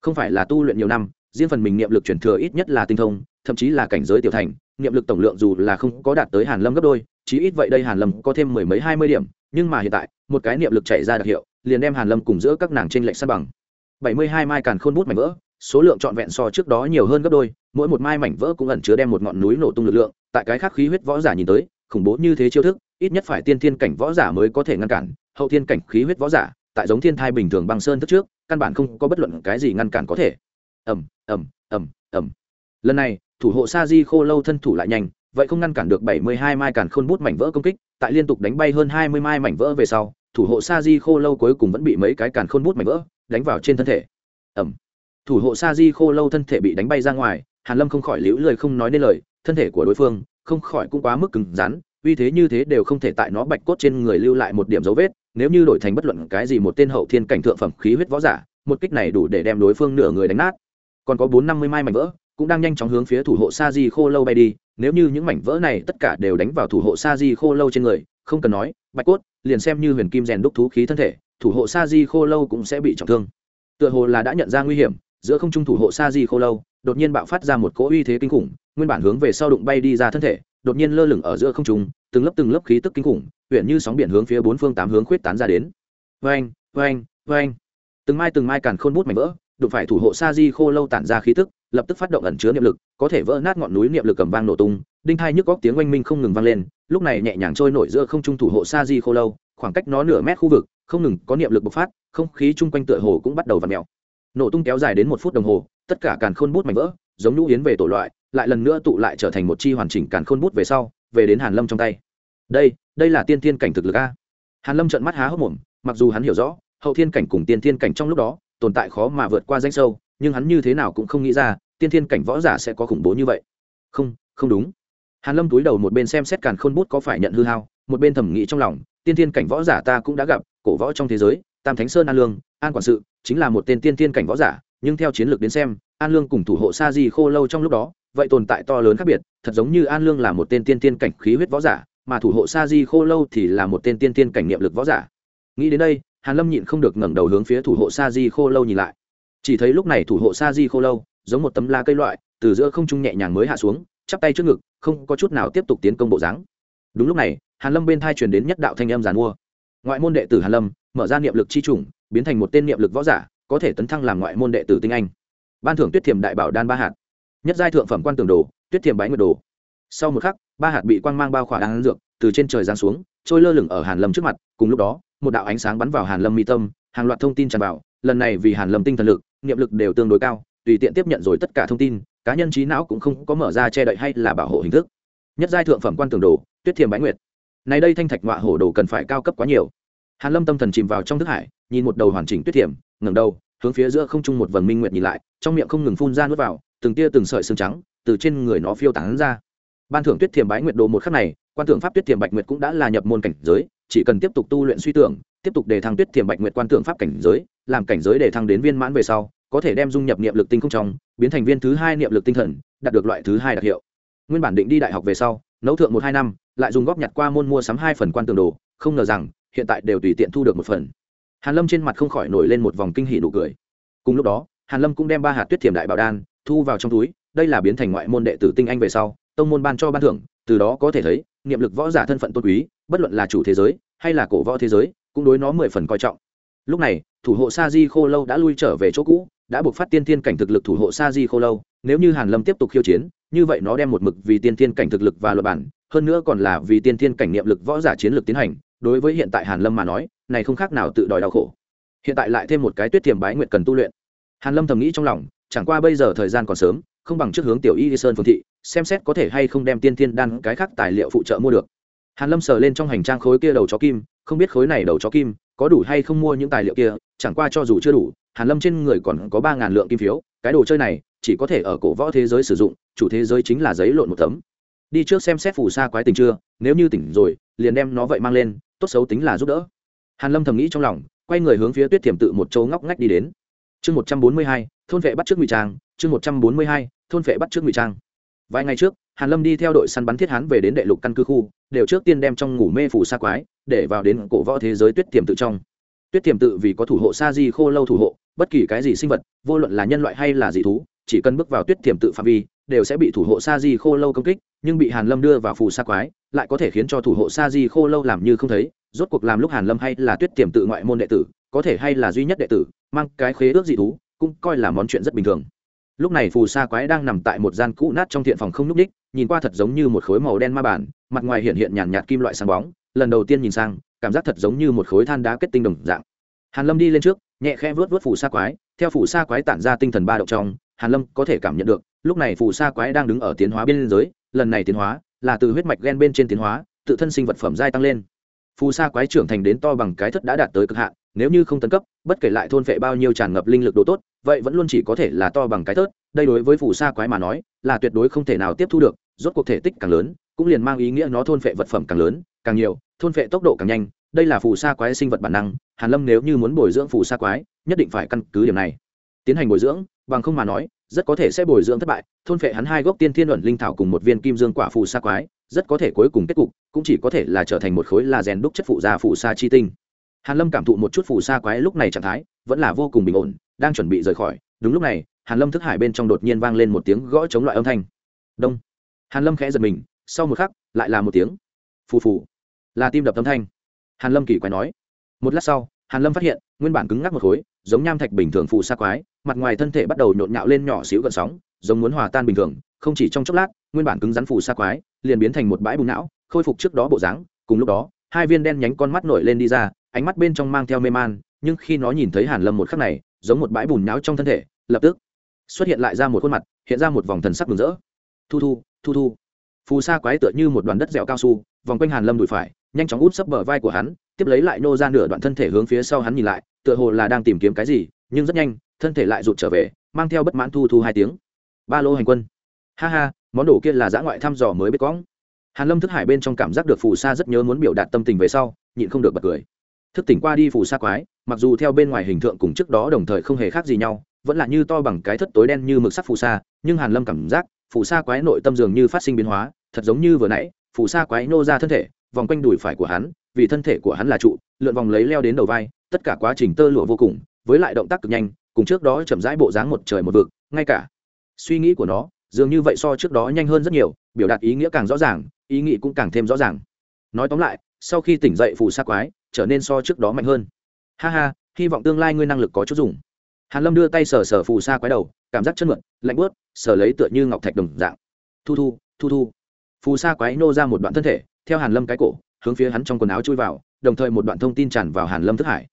Không phải là tu luyện nhiều năm, riêng phần mình niệm lực chuyển thừa ít nhất là tinh thông, thậm chí là cảnh giới tiểu thành, niệm lực tổng lượng dù là không có đạt tới hàn lâm gấp đôi, chí ít vậy đây hàn lâm có thêm mười mấy hai mươi điểm nhưng mà hiện tại, một cái niệm lực chảy ra đặc hiệu, liền đem hàn lâm cùng giữa các nàng trên lệnh sát bằng. Bảy mươi hai mai càn khôn bút mảnh vỡ, số lượng trọn vẹn so trước đó nhiều hơn gấp đôi, mỗi một mai mảnh vỡ cũng ẩn chứa đem một ngọn núi nổ tung lực lượng, tại cái khác khí huyết võ giả nhìn tới, khủng bố như thế chiêu thức, ít nhất phải tiên thiên cảnh võ giả mới có thể ngăn cản, hậu thiên cảnh khí huyết võ giả, tại giống thiên thai bình thường băng sơn thức trước, căn bản không có bất luận cái gì ngăn cản có thể. Ầm ầm ầm ầm. Lần này, thủ hộ sa di khô lâu thân thủ lại nhanh, vậy không ngăn cản được bảy mươi hai mai càn khôn bút mảnh vỡ công kích tại liên tục đánh bay hơn hai mươi mai mảnh vỡ về sau, thủ hộ sa di khô lâu cuối cùng vẫn bị mấy cái càn khôn bút mảnh vỡ đánh vào trên thân thể. Ẩm thủ hộ sa di khô lâu thân thể bị đánh bay ra ngoài, hàn lâm không khỏi liễu lời không nói nên lời, thân thể của đối phương không khỏi cũng quá mức cứng rắn, uy thế như thế đều không thể tại nó bạch cốt trên người lưu lại một điểm dấu vết, nếu như đổi thành bất luận cái gì một tên hậu thiên cảnh thượng phẩm khí huyết võ giả, một kích này đủ để đem đối phương nửa người đánh nát. Còn có bốn năm mươi mai mảnh vỡ cũng đang nhanh chóng hướng phía thủ hộ sa di khô lâu bay đi. Nếu như những mảnh vỡ này tất cả đều đánh vào thủ hộ sa di khô lâu trên người, không cần nói, bạch cốt, liền xem như huyền kim rèn đúc thú khí thân thể, thủ hộ sa di khô lâu cũng sẽ bị trọng thương. Tựa hồ là đã nhận ra nguy hiểm, giữa không trung thủ hộ sa di khô lâu, đột nhiên bạo phát ra một cỗ uy thế kinh khủng, nguyên bản hướng về sau đụng bay đi ra thân thể, đột nhiên lơ lửng ở giữa không trung, từng lớp từng lớp khí tức kinh khủng huyện như sóng biển hướng phía bốn phương tám hướng khuyết tán ra đến. Vang vang vang từng mai từng mai càn khôn bút mảnh vỡ đụng phải thủ hộ sa di khô lâu tản ra khí tức, lập tức phát động ẩn chứa niệm lực, có thể vỡ nát ngọn núi niệm lực cầm vang nổ tung, đinh Thai nhức góc tiếng oanh minh không ngừng vang lên, lúc này nhẹ nhàng trôi nổi giữa không trung thủ hộ sa di khô lâu, khoảng cách nó nửa mét khu vực, không ngừng có niệm lực bộc phát, không khí chung quanh tựa hồ cũng bắt đầu v ặ mèo. Nổ tung kéo dài đến một phút đồng hồ, tất cả càn khôn bút mảnh vỡ, giống nhũ yến về tổ loại, lại lần nữa tụ lại trở thành một chi hoàn chỉnh càn khôn bút về sau, về đến hàn lâm trong tay. Đây đây là tiên thiên cảnh thực lực a. Hàn lâm trợn mắt há hốc mồm, mặc dù hắn hiểu rõ, hậu thiên cảnh cùng tiên thiên cảnh trong lúc đó tồn tại khó mà vượt qua danh sâu, nhưng hắn như thế nào cũng không nghĩ ra, tiên thiên cảnh võ giả sẽ có khủng bố như vậy. Không không đúng. Hàn lâm túi đầu một bên xem xét càn khôn bút có phải nhận hư hao, một bên thẩm nghĩ trong lòng, tiên thiên cảnh võ giả ta cũng đã gặp, cổ võ trong thế giới, tam thánh sơn an lương, an quản sự, chính là một tên tiên thiên cảnh võ giả, nhưng theo chiến lược đến xem, an lương cùng thủ hộ sa di khô lâu trong lúc đó, vậy tồn tại to lớn khác biệt, thật giống như an lương là một tên tiên tiên cảnh khí huyết võ giả, mà thủ hộ sa di khô lâu thì là một tên tiên tiên cảnh niệm lực võ giả. Nghĩ đến đây hàn lâm nhịn không được ngẩng đầu hướng phía thủ hộ sa di khô lâu nhìn lại. Chỉ thấy lúc này thủ hộ sa di khô lâu giống một tấm la cây loại từ giữa không trung nhẹ nhàng mới hạ xuống chắp tay trước ngực không có chút nào tiếp tục tiến công bộ dáng. Đúng lúc này hàn lâm bên thai truyền đến nhất đạo thanh âm giàn mua. Ngoại môn đệ tử hàn lâm mở ra niệm lực chi chủng, biến thành một tên niệm lực võ giả có thể tấn thăng làm ngoại môn đệ tử tinh anh. Ban thưởng tuyết thiềm đại bảo đan ba hạt. Nhất giai thượng phẩm quan tường đồ tuyết thiềm bái nguyệt đồ. Sau một khắc ba hạt bị quang mang bao khỏa đan dược từ trên trời giáng xuống trôi lơ lửng ở hàn lâm trước mặt cùng lúc đó một đạo ánh sáng bắn vào hàn lâm mi tâm, hàng loạt thông tin tràn vào, lần này vì hàn lâm tinh thần lực niệm lực đều tương đối cao, tùy tiện tiếp nhận rồi tất cả thông tin, cá nhân trí não cũng không có mở ra che đậy hay là bảo hộ hình thức. Nhất giai thượng phẩm quan tường đồ, tuyết thiềm bái nguyệt. Này đây thanh thạch ngọa hổ đồ cần phải cao cấp quá nhiều. Hàn lâm tâm thần chìm vào trong thức hải, nhìn một đầu hoàn chỉnh tuyết thiềm ngẩng đầu, hướng phía giữa không trung một vầng minh nguyệt nhìn lại, trong miệng không ngừng phun ra nuốt vào, từng tia từng sợi xương trắng từ trên người nó phiêu tán ra. Ban thưởng tuyết thiềm bái nguyệt đồ một khắc này, quan thưởng pháp tuyết thiềm bạch nguyệt cũng đã là nhập môn cảnh giới chỉ cần tiếp tục tu luyện suy tưởng, tiếp tục đề thăng tuyết thiềm bạch nguyệt quan tượng pháp cảnh giới, làm cảnh giới đề thăng đến viên mãn về sau, có thể đem dung nhập niệm lực tinh không trong, biến thành viên thứ hai niệm lực tinh thần, đạt được loại thứ hai đặc hiệu. Nguyên bản định đi đại học về sau, nấu thượng một hai năm, lại dùng góp nhặt qua môn mua sắm hai phần quan tường đồ, không ngờ rằng, hiện tại đều tùy tiện thu được một phần. Hàn lâm trên mặt không khỏi nổi lên một vòng kinh hỉ nụ cười. Cùng lúc đó, hàn lâm cũng đem ba hạt tuyết thiểm đại bảo đan, thu vào trong túi, đây là biến thành ngoại môn đệ tử tinh anh về sau, tông môn ban cho ban thưởng, từ đó có thể thấy, niệm lực võ giả thân phận tôn quý bất luận là chủ thế giới hay là cổ võ thế giới, cũng đối nó mười phần coi trọng. Lúc này, thủ hộ sa di khô lâu đã lui trở về chỗ cũ, đã buộc phát tiên thiên cảnh thực lực thủ hộ sa di khô lâu. Nếu như hàn lâm tiếp tục khiêu chiến, như vậy nó đem một mực vì tiên thiên cảnh thực lực và luật bản, hơn nữa còn là vì tiên thiên cảnh niệm lực võ giả chiến lược tiến hành, đối với hiện tại hàn lâm mà nói, này không khác nào tự đòi đau khổ. Hiện tại lại thêm một cái tuyết thiềm bái nguyện cần tu luyện. Hàn lâm thầm nghĩ trong lòng, chẳng qua bây giờ thời gian còn sớm, không bằng trước hướng tiểu y sơn phương thị, xem xét có thể hay không đem tiên thiên đan cái khác tài liệu phụ trợ mua được hàn lâm sờ lên trong hành trang khối kia đầu chó kim, không biết khối này đầu chó kim có đủ hay không mua những tài liệu kia, chẳng qua cho dù chưa đủ, hàn lâm trên người còn có ba ngàn lượng kim phiếu, cái đồ chơi này chỉ có thể ở cổ võ thế giới sử dụng, chủ thế giới chính là giấy lộn một tấm. Đi trước xem xét phù sa quái tình chưa, nếu như tỉnh rồi, liền đem nó vậy mang lên, tốt xấu tính là giúp đỡ. Hàn lâm thầm nghĩ trong lòng, quay người hướng phía tuyết thiểm tự một chỗ ngóc ngách đi đến. Chương một trăm bốn mươi hai, thôn vệ bắt trước ngụy trang, chương một trăm bốn mươi hai, thôn vệ bắt trước ngụy trang. Vài ngày trước hàn lâm đi theo đội săn bắn thiết hán về đến đệ lục căn cứ khu, đều trước tiên đem trong ngủ mê phủ sa quái, để vào đến cổ võ thế giới tuyết tiềm tự trong. Tuyết tiềm tự vì có thủ hộ sa di khô lâu thủ hộ, bất kỳ cái gì sinh vật, vô luận là nhân loại hay là dị thú, chỉ cần bước vào tuyết tiềm tự phạm vi, đều sẽ bị thủ hộ sa di khô lâu công kích, nhưng bị hàn lâm đưa vào phù sa quái, lại có thể khiến cho thủ hộ sa di khô lâu làm như không thấy. Rốt cuộc làm lúc hàn lâm hay là tuyết tiềm tự ngoại môn đệ tử, có thể hay là duy nhất đệ tử, mang cái khế ước dị thú, cũng coi là món chuyện rất bình thường. Lúc này phù sa quái đang nằm tại một gian cũ nát trong thiện phòng không núp đích nhìn qua thật giống như một khối màu đen ma bản, mặt ngoài hiện hiện nhàn nhạt kim loại sáng bóng, lần đầu tiên nhìn sang, cảm giác thật giống như một khối than đá kết tinh đồng dạng. Hàn lâm đi lên trước, nhẹ khẽ vớt vớt phù sa quái, theo phù sa quái tản ra tinh thần ba động trong, hàn lâm có thể cảm nhận được, lúc này phù sa quái đang đứng ở tiến hóa biên giới lần này tiến hóa là từ huyết mạch gen bên trên tiến hóa, tự thân sinh vật phẩm giai tăng lên. Phù sa quái trưởng thành đến to bằng cái thất đã đạt tới cực hạn, nếu như không tấn cấp, bất kể lại thôn vệ bao nhiêu tràn ngập linh lực độ tốt, vậy vẫn luôn chỉ có thể là to bằng cái thớt, đây đối với phù sa quái mà nói là tuyệt đối không thể nào tiếp thu được rốt cuộc thể tích càng lớn, cũng liền mang ý nghĩa nó thôn phệ vật phẩm càng lớn, càng nhiều, thôn phệ tốc độ càng nhanh. Đây là phù sa quái sinh vật bản năng. Hàn lâm nếu như muốn bồi dưỡng phù sa quái, nhất định phải căn cứ điểm này. Tiến hành bồi dưỡng, bằng không mà nói, rất có thể sẽ bồi dưỡng thất bại. Thôn phệ hắn hai gốc tiên thiên luận linh thảo cùng một viên kim dương quả phù sa quái, rất có thể cuối cùng kết cục cũng chỉ có thể là trở thành một khối là rèn đúc chất phụ gia phù sa chi tinh. Hàn lâm cảm thụ một chút phù sa quái lúc này trạng thái, vẫn là vô cùng bình ổn, đang chuẩn bị rời khỏi. Đúng lúc này, hàn lâm thức hải bên trong đột nhiên vang lên một tiếng gõ chống loại âm thanh. Đông hàn lâm khẽ giật mình, sau một khắc, lại là một tiếng. Phù phù. Là tim đập âm thanh. Hàn lâm kỳ quái nói. Một lát sau, hàn lâm phát hiện, nguyên bản cứng ngắc một khối, giống nham thạch bình thường phù sa quái, mặt ngoài thân thể bắt đầu nhộn nhạo lên nhỏ xíu gần sóng, giống muốn hòa tan bình thường, không chỉ trong chốc lát, nguyên bản cứng rắn phù sa quái, liền biến thành một bãi bùn não, khôi phục trước đó bộ dáng. Cùng lúc đó, hai viên đen nhánh con mắt nổi lên đi ra, ánh mắt bên trong mang theo mê man, nhưng khi nó nhìn thấy hàn lâm một khắc này, giống một bãi bùn nhão trong thân thể, lập tức xuất hiện lại ra một khuôn mặt, hiện ra một vòng thần sắc mừng rỡ. Thu thu thu thu. Phù sa quái tựa như một đoàn đất dẻo cao su, vòng quanh hàn lâm đùi phải, nhanh chóng út sấp bờ vai của hắn, tiếp lấy lại nô ra nửa đoạn thân thể hướng phía sau hắn nhìn lại, tựa hồ là đang tìm kiếm cái gì, nhưng rất nhanh, thân thể lại rụt trở về, mang theo bất mãn thu thu hai tiếng. Ba lô hành quân. Ha ha, món đồ kia là dã ngoại thăm dò mới biết cóng hàn lâm thức hải bên trong cảm giác được phù sa rất nhớ muốn biểu đạt tâm tình về sau, nhịn không được bật cười. Thức tỉnh qua đi phù sa quái, mặc dù theo bên ngoài hình tượng cùng trước đó đồng thời không hề khác gì nhau, vẫn là như to bằng cái thất tối đen như mực sắc phù sa, nhưng hàn lâm cảm giác phù sa quái nội tâm dường như phát sinh biến hóa, thật giống như vừa nãy, phù sa quái nô ra thân thể, vòng quanh đùi phải của hắn, vì thân thể của hắn là trụ, lượn vòng lấy leo đến đầu vai, tất cả quá trình tơ lụa vô cùng, với lại động tác cực nhanh, cùng trước đó chậm rãi bộ dáng một trời một vực, ngay cả suy nghĩ của nó, dường như vậy so trước đó nhanh hơn rất nhiều, biểu đạt ý nghĩa càng rõ ràng, ý nghĩ cũng càng thêm rõ ràng. Nói tóm lại, sau khi tỉnh dậy phù sa quái, trở nên so trước đó mạnh hơn. Ha ha, hy vọng tương lai ngươi năng lực có chút dùng hàn lâm đưa tay sờ sờ phù sa quái đầu, cảm giác chân mượn lạnh bớt sờ lấy tựa như ngọc thạch đồng dạng. Thu thu thu thu. Phù sa quái nô ra một đoạn thân thể, theo hàn lâm cái cổ, hướng phía hắn trong quần áo chui vào, đồng thời một đoạn thông tin tràn vào hàn lâm thức hải.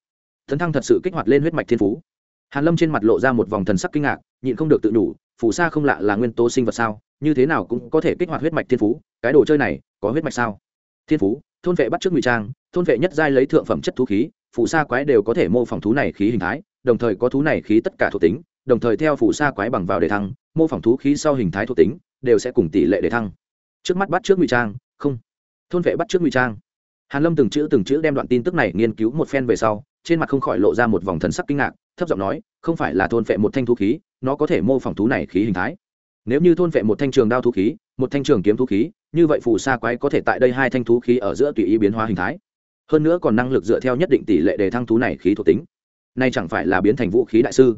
Tấn thăng thật sự kích hoạt lên huyết mạch thiên phú. Hàn lâm trên mặt lộ ra một vòng thần sắc kinh ngạc, nhịn không được tự đủ phù sa không lạ là nguyên tố sinh vật sao, như thế nào cũng có thể kích hoạt huyết mạch thiên phú, cái đồ chơi này có huyết mạch sao? Thiên phú, thôn vệ bắt trước ngụy trang, thôn vệ nhất giai lấy thượng phẩm chất thú khí, phù sa quái đều có thể mô phỏng thú này khí hình thái đồng thời có thú này khí tất cả thuộc tính, đồng thời theo phủ sa quái bằng vào đề thăng, mô phỏng thú khí sau hình thái thuộc tính, đều sẽ cùng tỷ lệ đề thăng. Trước mắt bắt trước ngụy trang, không. Thôn vệ bắt trước ngụy trang. Hàn lâm từng chữ từng chữ đem đoạn tin tức này nghiên cứu một phen về sau, trên mặt không khỏi lộ ra một vòng thần sắc kinh ngạc, thấp giọng nói, không phải là thôn vệ một thanh thú khí, nó có thể mô phỏng thú này khí hình thái. Nếu như thôn vệ một thanh trường đao thú khí, một thanh trường kiếm thú khí, như vậy phù sa quái có thể tại đây hai thanh thú khí ở giữa tùy ý biến hóa hình thái. Hơn nữa còn năng lực dựa theo nhất định tỷ lệ để thăng thú này khí thuộc tính nay chẳng phải là biến thành vũ khí đại sư.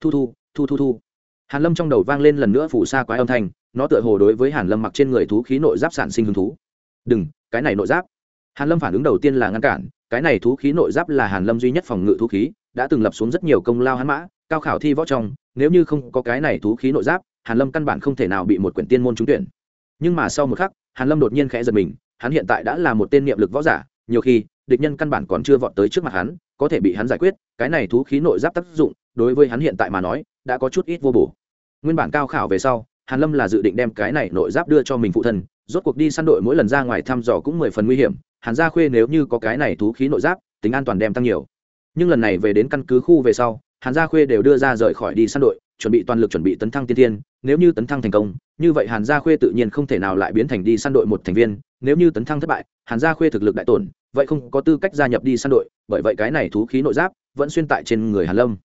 Thu thu thu thu thu. Hàn lâm trong đầu vang lên lần nữa phù sa quái âm thanh, nó tựa hồ đối với hàn lâm mặc trên người thú khí nội giáp sản sinh hứng thú. Đừng, cái này nội giáp. Hàn lâm phản ứng đầu tiên là ngăn cản, cái này thú khí nội giáp là hàn lâm duy nhất phòng ngự thú khí, đã từng lập xuống rất nhiều công lao hắn mã, cao khảo thi võ trong, nếu như không có cái này thú khí nội giáp, hàn lâm căn bản không thể nào bị một quyển tiên môn trúng tuyển. Nhưng mà sau một khắc, hàn lâm đột nhiên khẽ giật mình, hắn hiện tại đã là một tên niệm lực võ giả, nhiều khi địch nhân căn bản còn chưa vọt tới trước mặt hắn, có thể bị hắn giải quyết, cái này thú khí nội giáp tác dụng, đối với hắn hiện tại mà nói, đã có chút ít vô bổ. Nguyên bản cao khảo về sau, hàn lâm là dự định đem cái này nội giáp đưa cho mình phụ thân, rốt cuộc đi săn đội mỗi lần ra ngoài thăm dò cũng mười phần nguy hiểm, hàn gia khuê nếu như có cái này thú khí nội giáp, tính an toàn đem tăng nhiều. Nhưng lần này về đến căn cứ khu về sau, hàn gia khuê đều đưa ra rời khỏi đi săn đội, chuẩn bị toàn lực chuẩn bị tấn thăng tiên tiên nếu như tấn thăng thành công, như vậy hàn gia khuê tự nhiên không thể nào lại biến thành đi săn đội một thành viên, nếu như tấn thăng thất bại, hàn gia khuê thực lực đại tổn vậy không có tư cách gia nhập đi săn đội, bởi vậy cái này thú khí nội giáp vẫn xuyên tại trên người hàn lâm.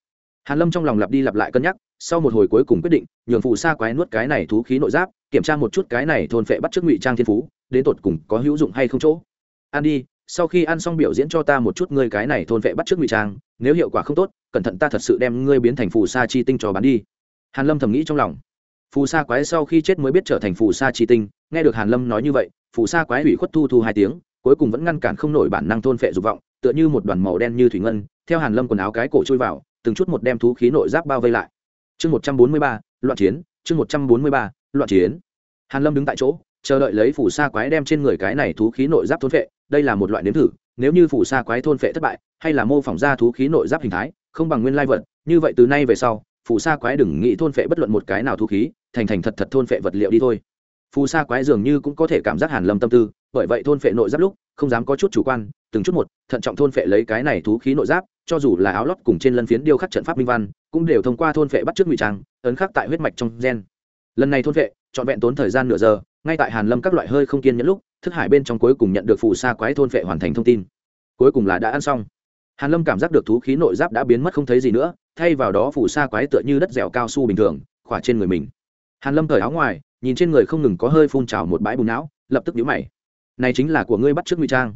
Hàn lâm trong lòng lặp đi lặp lại cân nhắc, sau một hồi cuối cùng quyết định, nhường phù sa quái nuốt cái này thú khí nội giáp, kiểm tra một chút cái này thôn phệ bắt trước ngụy trang thiên phú, đến tột cùng có hữu dụng hay không chỗ. Ăn đi, sau khi ăn xong biểu diễn cho ta một chút ngươi cái này thôn vệ bắt trước ngụy trang, nếu hiệu quả không tốt, cẩn thận ta thật sự đem ngươi biến thành phù sa chi tinh cho bán đi. Hàn lâm thầm nghĩ trong lòng. Phù sa quái sau khi chết mới biết trở thành phù sa chi tinh, nghe được hàn lâm nói như vậy phù sa quái ủy khuất thu thu hai tiếng cuối cùng vẫn ngăn cản không nổi bản năng thôn phệ dục vọng, tựa như một đoàn màu đen như thủy ngân, theo hàn lâm quần áo cái cổ chui vào, từng chút một đem thú khí nội giáp bao vây lại. Chương một trăm bốn mươi ba, loạn chiến, chương một trăm bốn mươi ba, loạn chiến. Hàn lâm đứng tại chỗ, chờ đợi lấy phù sa quái đem trên người cái này thú khí nội giáp thôn phệ, đây là một loại nếm thử, nếu như phù sa quái thôn phệ thất bại, hay là mô phỏng ra thú khí nội giáp hình thái, không bằng nguyên lai vật, như vậy từ nay về sau phù sa quái đừng nghĩ thôn phệ bất luận một cái nào thú khí, thành thành thật thật thôn phệ vật liệu đi thôi. Phù sa quái dường như cũng có thể cảm giác hàn lâm tâm tư bởi vậy thôn phệ nội giáp lúc, không dám có chút chủ quan, từng chút một, thận trọng thôn phệ lấy cái này thú khí nội giáp, cho dù là áo lót cùng trên lân phiến điêu khắc trận pháp minh văn, cũng đều thông qua thôn phệ bắt trước ngụy trang, ấn khắc tại huyết mạch trong gen. Lần này thôn phệ, trọn vẹn tốn thời gian nửa giờ, ngay tại hàn lâm các loại hơi không kiên nhẫn lúc, thức hải bên trong cuối cùng nhận được phù sa quái thôn phệ hoàn thành thông tin. Cuối cùng là đã ăn xong. Hàn lâm cảm giác được thú khí nội giáp đã biến mất không thấy gì nữa, thay vào đó phù sa quái tựa như đất dẻo cao su bình thường, khỏa trên người mình. Hàn lâm cởi áo ngoài, nhìn trên người không ngừng có hơi phun trào một bãi bùn não, lập tức nhíu mày này chính là của ngươi bắt trước ngụy trang.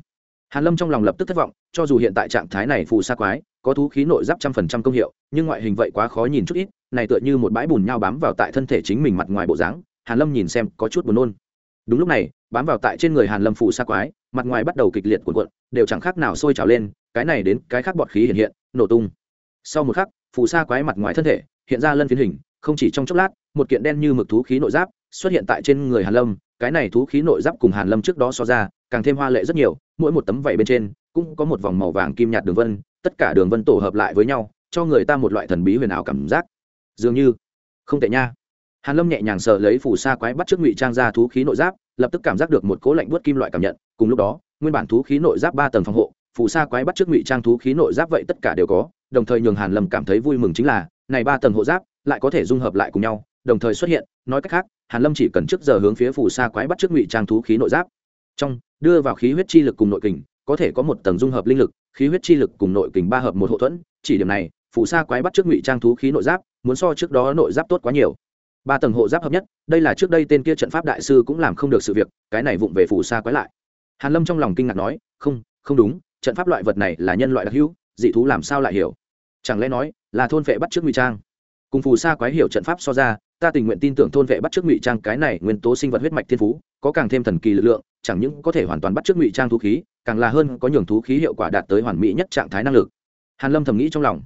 Hàn lâm trong lòng lập tức thất vọng, cho dù hiện tại trạng thái này phù sa quái, có thú khí nội giáp trăm phần trăm công hiệu, nhưng ngoại hình vậy quá khó nhìn chút ít, này tựa như một bãi bùn nhau bám vào tại thân thể chính mình mặt ngoài bộ dáng, hàn lâm nhìn xem có chút buồn nôn. Đúng lúc này, bám vào tại trên người hàn lâm phù sa quái, mặt ngoài bắt đầu kịch liệt cuộn cuộn, đều chẳng khác nào sôi trào lên, cái này đến cái khác bọt khí hiện hiện, nổ tung. Sau một khắc, phù sa quái mặt ngoài thân thể hiện ra lân phiến hình, không chỉ trong chốc lát, một kiện đen như mực thú khí nội giáp xuất hiện tại trên người hàn lâm cái này thú khí nội giáp cùng hàn lâm trước đó so ra, càng thêm hoa lệ rất nhiều, mỗi một tấm vảy bên trên cũng có một vòng màu vàng kim nhạt đường vân, tất cả đường vân tổ hợp lại với nhau, cho người ta một loại thần bí huyền ảo cảm giác. Dường như không tệ nha. Hàn lâm nhẹ nhàng sờ lấy phù sa quái bắt trước ngụy trang ra thú khí nội giáp, lập tức cảm giác được một cố lạnh buốt kim loại cảm nhận, cùng lúc đó, nguyên bản thú khí nội giáp ba tầng phòng hộ, phù sa quái bắt trước ngụy trang thú khí nội giáp vậy tất cả đều có, đồng thời nhường hàn lâm cảm thấy vui mừng chính là, này ba tầng hộ giáp lại có thể dung hợp lại cùng nhau, đồng thời xuất hiện, nói cách khác hàn lâm chỉ cần trước giờ hướng phía phù sa quái bắt trước ngụy trang thú khí nội giáp. Trong, đưa vào khí huyết chi lực cùng nội kình, có thể có một tầng dung hợp linh lực, khí huyết chi lực cùng nội kình ba hợp một hộ thuẫn, chỉ điểm này, phù sa quái bắt trước ngụy trang thú khí nội giáp, muốn so trước đó nội giáp tốt quá nhiều. Ba tầng hộ giáp hợp nhất, đây là trước đây tên kia trận pháp đại sư cũng làm không được sự việc, cái này vụng về phù sa quái lại. Hàn lâm trong lòng kinh ngạc nói, không không đúng, trận pháp loại vật này là nhân loại đặc hữu, dị thú làm sao lại hiểu? Chẳng lẽ nói là thôn vệ bắt trước ngụy trang? Cùng phù sa quái hiểu trận pháp so ra ta tình nguyện tin tưởng thôn vệ bắt trước ngụy trang cái này nguyên tố sinh vật huyết mạch thiên phú, có càng thêm thần kỳ lực lượng, chẳng những có thể hoàn toàn bắt trước ngụy trang thú khí, càng là hơn có nhường thú khí hiệu quả đạt tới hoàn mỹ nhất trạng thái năng lực. Hàn lâm thầm nghĩ trong lòng.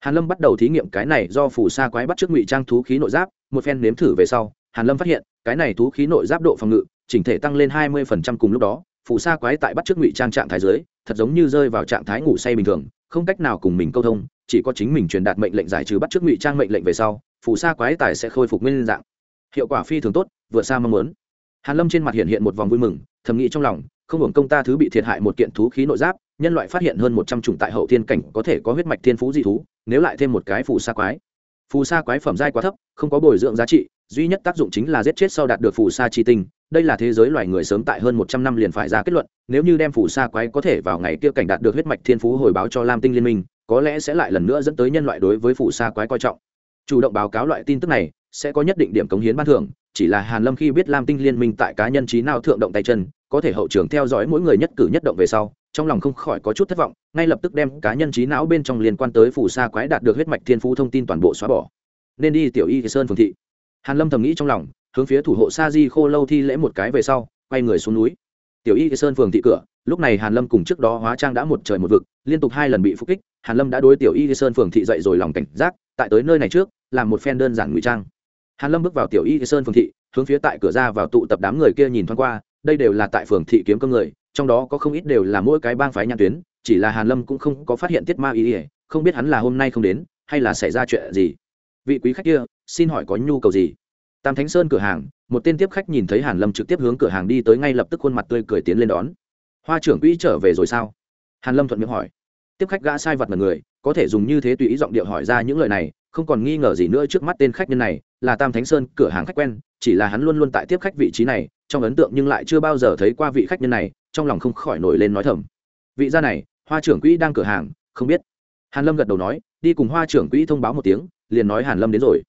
Hàn lâm bắt đầu thí nghiệm cái này do phù sa quái bắt trước ngụy trang thú khí nội giáp, một phen nếm thử về sau, hàn lâm phát hiện, cái này thú khí nội giáp độ phòng ngự, chỉnh thể tăng lên hai 20% cùng lúc đó, phù sa quái tại bắt trước ngụy trang trạng thái dưới, thật giống như rơi vào trạng thái ngủ say bình thường, không cách nào cùng mình câu thông, chỉ có chính mình truyền đạt mệnh lệnh giải trừ bắt trước ngụy trang mệnh lệnh về sau phù sa quái tài sẽ khôi phục nguyên dạng. Hiệu quả phi thường tốt, vượt xa mong muốn. Hàn lâm trên mặt hiện hiện một vòng vui mừng, thầm nghĩ trong lòng, không hưởng công ta thứ bị thiệt hại một kiện thú khí nội giáp, nhân loại phát hiện hơn một trăm chủng tại hậu thiên cảnh có thể có huyết mạch thiên phú dị thú, nếu lại thêm một cái phù sa quái. Phù sa quái phẩm giai quá thấp, không có bồi dưỡng giá trị, duy nhất tác dụng chính là giết chết sau đạt được phù sa chi tinh. Đây là thế giới loài người sớm tại hơn một trăm năm liền phải ra kết luận, nếu như đem phù sa quái có thể vào ngày kia cảnh đạt được huyết mạch thiên phú hồi báo cho lam tinh liên minh, có lẽ sẽ lại lần nữa dẫn tới nhân loại đối với phù sa quái coi trọng chủ động báo cáo loại tin tức này, sẽ có nhất định điểm cống hiến ban thưởng, chỉ là hàn lâm khi biết lam tinh liên minh tại cá nhân trí nào thượng động tay chân, có thể hậu trường theo dõi mỗi người nhất cử nhất động về sau, trong lòng không khỏi có chút thất vọng, ngay lập tức đem cá nhân trí não bên trong liên quan tới phù sa quái đạt được huyết mạch thiên phú thông tin toàn bộ xóa bỏ. Nên đi tiểu y sơn phường thị. Hàn lâm thầm nghĩ trong lòng, hướng phía thủ hộ sa di khô lâu thi lễ một cái về sau, quay người xuống núi. Tiểu y sơn phường thị cửa, lúc này hàn lâm cùng trước đó hóa trang đã một trời một vực, liên tục hai lần bị phục kích, hàn lâm đã đối tiểu y sơn phường thị dậy rồi lòng cảnh giác, tại tới nơi này trước làm một phen đơn giản ngụy trang. Hàn lâm bước vào tiểu y sơn phường thị, hướng phía tại cửa ra vào tụ tập đám người kia nhìn thoáng qua, đây đều là tại phường thị kiếm cơm người, trong đó có không ít đều là mỗi cái bang phái nhãn tuyến, chỉ là hàn lâm cũng không có phát hiện tiết ma ý ỉa không biết hắn là hôm nay không đến, hay là xảy ra chuyện gì. Vị quý khách kia, xin hỏi có nhu cầu gì? Tam thánh sơn cửa hàng, một tên tiếp khách nhìn thấy hàn lâm trực tiếp hướng cửa hàng đi tới ngay lập tức khuôn mặt tươi cười tiến lên đón. Hoa trưởng quỹ trở về rồi sao? Hàn lâm thuận miệng hỏi. Tiếp khách gã sai vật mật người, có thể dùng như thế tùy ý giọng điệu hỏi ra những lời này không còn nghi ngờ gì nữa trước mắt tên khách nhân này, là tam thánh sơn, cửa hàng khách quen, chỉ là hắn luôn luôn tại tiếp khách vị trí này, trong ấn tượng nhưng lại chưa bao giờ thấy qua vị khách nhân này, trong lòng không khỏi nổi lên nói thầm. Vị gia này, hoa trưởng quỹ đang cửa hàng, không biết. Hàn lâm gật đầu nói, đi cùng hoa trưởng quỹ thông báo một tiếng, liền nói hàn lâm đến rồi.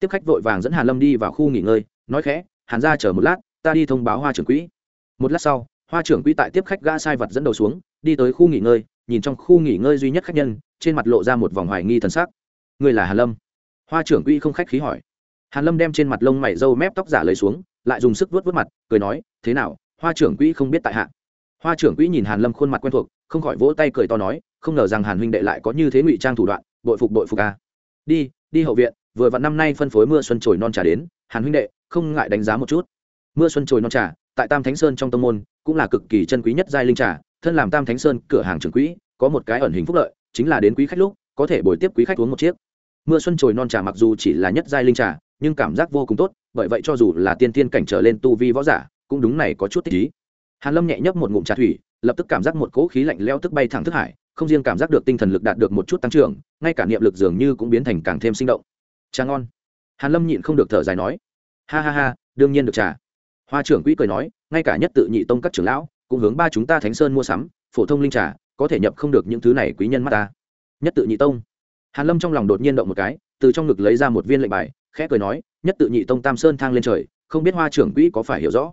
Tiếp khách vội vàng dẫn hàn lâm đi vào khu nghỉ ngơi, nói khẽ, hàn ra chờ một lát, ta đi thông báo hoa trưởng quỹ. Một lát sau, hoa trưởng quỹ tại tiếp khách ga sai vật dẫn đầu xuống, đi tới khu nghỉ ngơi, nhìn trong khu nghỉ ngơi duy nhất khách nhân, trên mặt lộ ra một vòng hoài nghi thần sắc người là hàn lâm. Hoa trưởng quỹ không khách khí hỏi. Hàn lâm đem trên mặt lông mày râu mép tóc giả lấy xuống, lại dùng sức vuốt vuốt mặt, cười nói, thế nào, hoa trưởng quỹ không biết tại hạ? Hoa trưởng quỹ nhìn hàn lâm khuôn mặt quen thuộc, không khỏi vỗ tay cười to nói, không ngờ rằng hàn huynh đệ lại có như thế ngụy trang thủ đoạn, bội phục bội phục a. Đi đi hậu viện, vừa vặn năm nay phân phối mưa xuân trồi non trà đến, hàn huynh đệ, không ngại đánh giá một chút. Mưa xuân trồi non trà, tại tam thánh sơn trong tông môn, cũng là cực kỳ chân quý nhất giai linh trà, thân làm tam thánh sơn cửa hàng trưởng quỹ, có một cái ẩn hình phúc lợi, chính là đến quý khách lúc, có thể bồi tiếp quý khách uống một chiếc mưa xuân trồi non trà mặc dù chỉ là nhất giai linh trà, nhưng cảm giác vô cùng tốt, bởi vậy cho dù là tiên tiên cảnh trở lên tu vi võ giả, cũng đúng này có chút tích ý. Hàn lâm nhẹ nhấp một ngụm trà thủy, lập tức cảm giác một cỗ khí lạnh leo tức bay thẳng thức hải, không riêng cảm giác được tinh thần lực đạt được một chút tăng trưởng, ngay cả niệm lực dường như cũng biến thành càng thêm sinh động. Trà ngon. Hàn lâm nhịn không được thở dài nói. Ha ha ha, đương nhiên được trà. Hoa trưởng quỹ cười nói, ngay cả nhất tự nhị tông các trưởng lão, cũng hướng ba chúng ta thánh sơn mua sắm, phổ thông linh trà, có thể nhập không được những thứ này quý nhân mắt ta. Nhất tự nhị tông hàn lâm trong lòng đột nhiên động một cái, từ trong ngực lấy ra một viên lệnh bài, khẽ cười nói, nhất tự nhị tông tam sơn thang lên trời, không biết hoa trưởng quỹ có phải hiểu rõ?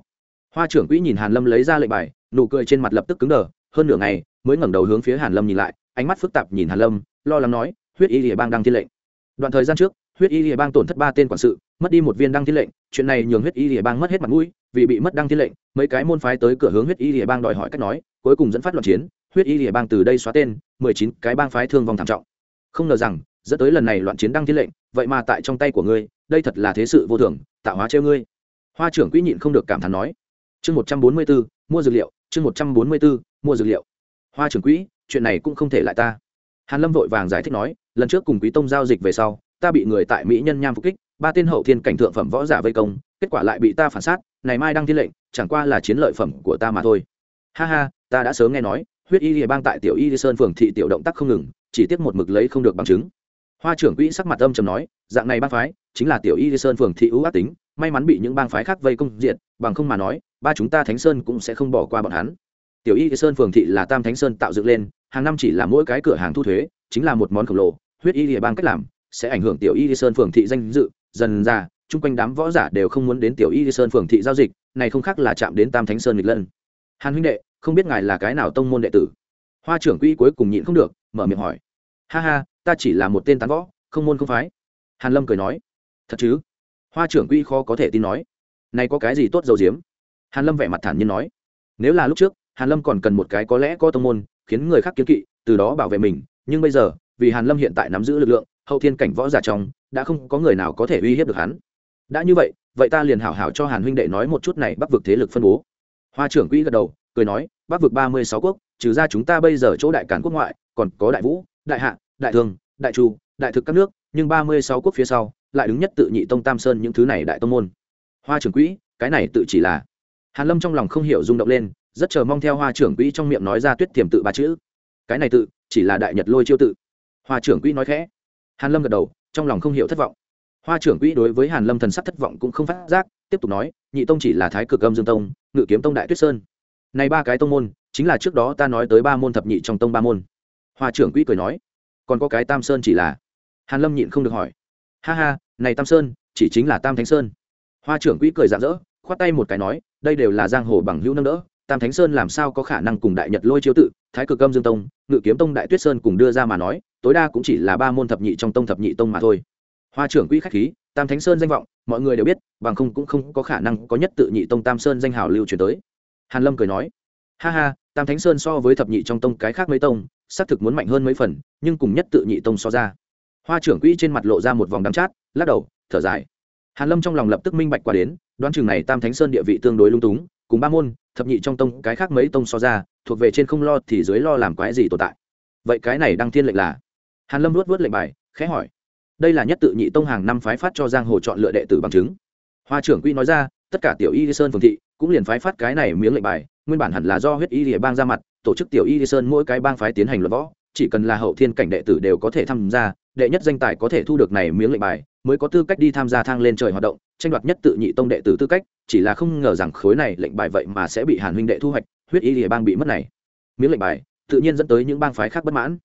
Hoa trưởng quỹ nhìn hàn lâm lấy ra lệnh bài, nụ cười trên mặt lập tức cứng đờ, hơn nửa ngày, mới ngẩng đầu hướng phía hàn lâm nhìn lại, ánh mắt phức tạp nhìn hàn lâm, lo lắng nói, huyết y lìa bang đang thiên lệnh. Đoạn thời gian trước, huyết y lìa bang tổn thất ba tên quản sự, mất đi một viên đăng thiên lệnh, chuyện này nhường huyết y lìa bang mất hết mặt mũi, vì bị mất đăng thiên lệnh, mấy cái môn phái tới cửa hướng huyết y lìa bang đòi hỏi cách nói, cuối cùng dẫn phát loạn chiến, huyết y lìa bang từ đây xóa tên, mười chín cái bang phái thương vong thảm trọng không ngờ rằng, dẫn tới lần này loạn chiến đăng thiên lệnh, vậy mà tại trong tay của ngươi, đây thật là thế sự vô thường, tạo hóa treo ngươi. Hoa trưởng quỹ nhịn không được cảm thán nói. Chương một trăm bốn mươi bốn, mua dược liệu, chương một trăm bốn mươi bốn, mua dược liệu. Hoa trưởng quỹ, chuyện này cũng không thể lại ta. Hàn lâm vội vàng giải thích nói, lần trước cùng quý tông giao dịch về sau, ta bị người tại mỹ nhân nham phục kích, ba tên hậu thiên cảnh thượng phẩm võ giả vây công, kết quả lại bị ta phản sát này mai đăng thiên lệnh, chẳng qua là chiến lợi phẩm của ta mà thôi. Ha ha, ta đã sớm nghe nói, huyết y địa bang tại tiểu y sơn phường thị tiểu động tác không ngừng chỉ tiếc một mực lấy không được bằng chứng. Hoa trưởng quỹ sắc mặt âm trầm nói, dạng này bang phái, chính là tiểu y sơn phường thị ưu ác tính, may mắn bị những bang phái khác vây công diện bằng không mà nói, ba chúng ta thánh sơn cũng sẽ không bỏ qua bọn hắn. Tiểu y sơn phường thị là tam thánh sơn tạo dựng lên, hàng năm chỉ là mỗi cái cửa hàng thu thuế, chính là một món khổng lồ, huyết y địa bang cách làm, sẽ ảnh hưởng tiểu y sơn phường thị danh dự, dần ra, chung quanh đám võ giả đều không muốn đến tiểu y sơn phường thị giao dịch, này không khác là chạm đến tam thánh sơn nghịch lân. Hàn huynh đệ, không biết ngài là cái nào tông môn đệ tử? Hoa trưởng quỹ cuối cùng nhịn không được, mở miệng hỏi ha ha, ta chỉ là một tên tán võ, không môn không phái. Hàn lâm cười nói, thật chứ? Hoa trưởng quỹ khó có thể tin nói, này có cái gì tốt dầu diếm hàn lâm vẻ mặt thản nhiên nói, nếu là lúc trước, hàn lâm còn cần một cái có lẽ có tông môn, khiến người khác kiến kỵ, từ đó bảo vệ mình, nhưng bây giờ, vì hàn lâm hiện tại nắm giữ lực lượng, hậu thiên cảnh võ giả trong, đã không có người nào có thể uy hiếp được hắn. Đã như vậy vậy ta liền hảo hảo cho hàn huynh đệ nói một chút này bắc vực thế lực phân bố. Hoa trưởng quỹ gật đầu, cười nói, bắc vực ba mươi sáu quốc, trừ ra chúng ta bây giờ chỗ đại cản quốc ngoại, còn có đại vũ, đại hạ đại thương, đại chu đại thực các nước, nhưng ba mươi sáu quốc phía sau, lại đứng nhất tự nhị tông tam sơn những thứ này đại tông môn. Hoa trưởng quỹ, cái này tự chỉ là hàn lâm trong lòng không hiểu rung động lên, rất chờ mong theo hoa trưởng quỹ trong miệng nói ra tuyết tiềm tự ba chữ. Cái này tự chỉ là đại nhật lôi chiêu tự. Hoa trưởng quỹ nói khẽ. Hàn lâm gật đầu, trong lòng không hiểu thất vọng. Hoa trưởng quỹ đối với hàn lâm thần sắc thất vọng cũng không phát giác, tiếp tục nói, nhị tông chỉ là thái cực âm dương tông, ngự kiếm tông đại tuyết sơn. Này ba cái tông môn, chính là trước đó ta nói tới ba môn thập nhị trong tông ba môn. Hoa trưởng quỹ cười nói còn có cái tam sơn chỉ là hàn lâm nhịn không được hỏi ha ha này tam sơn chỉ chính là tam thánh sơn hoa trưởng quỹ cười rạng rỡ, khoát tay một cái nói đây đều là giang hồ bằng hữu nâng đỡ tam thánh sơn làm sao có khả năng cùng đại nhật lôi chiếu tự thái cực âm dương tông ngự kiếm tông đại tuyết sơn cùng đưa ra mà nói tối đa cũng chỉ là ba môn thập nhị trong tông thập nhị tông mà thôi hoa trưởng quỹ khách khí tam thánh sơn danh vọng mọi người đều biết bằng không cũng không có khả năng có nhất tự nhị tông tam sơn danh hào lưu truyền tới hàn lâm cười nói ha ha tam thánh sơn so với thập nhị trong tông cái khác mấy tông xác thực muốn mạnh hơn mấy phần, nhưng cùng nhất tự nhị tông so ra. Hoa trưởng quỹ trên mặt lộ ra một vòng đắng chát, lắc đầu, thở dài. Hàn lâm trong lòng lập tức minh bạch qua đến, đoán chừng này tam thánh sơn địa vị tương đối lung túng, cùng ba môn, thập nhị trong tông, cái khác mấy tông so ra, thuộc về trên không lo thì dưới lo làm quái gì tồn tại. Vậy cái này đăng thiên lệnh là? Hàn lâm luốt vớt lệnh bài, khẽ hỏi. Đây là nhất tự nhị tông hàng năm phái phát cho giang hồ chọn lựa đệ tử bằng chứng. Hoa trưởng quỹ nói ra, tất cả tiểu y sơn phường thị cũng liền phái phát cái này miếng lệnh bài, nguyên bản hẳn là do huyết y địa bang ra mặt tổ chức tiểu y sơn mỗi cái bang phái tiến hành luận võ, chỉ cần là hậu thiên cảnh đệ tử đều có thể tham gia, đệ nhất danh tài có thể thu được này miếng lệnh bài, mới có tư cách đi tham gia thang lên trời hoạt động, tranh đoạt nhất tự nhị tông đệ tử tư cách, chỉ là không ngờ rằng khối này lệnh bài vậy mà sẽ bị hàn huynh đệ thu hoạch, huyết y địa bang bị mất này. Miếng lệnh bài tự nhiên dẫn tới những bang phái khác bất mãn.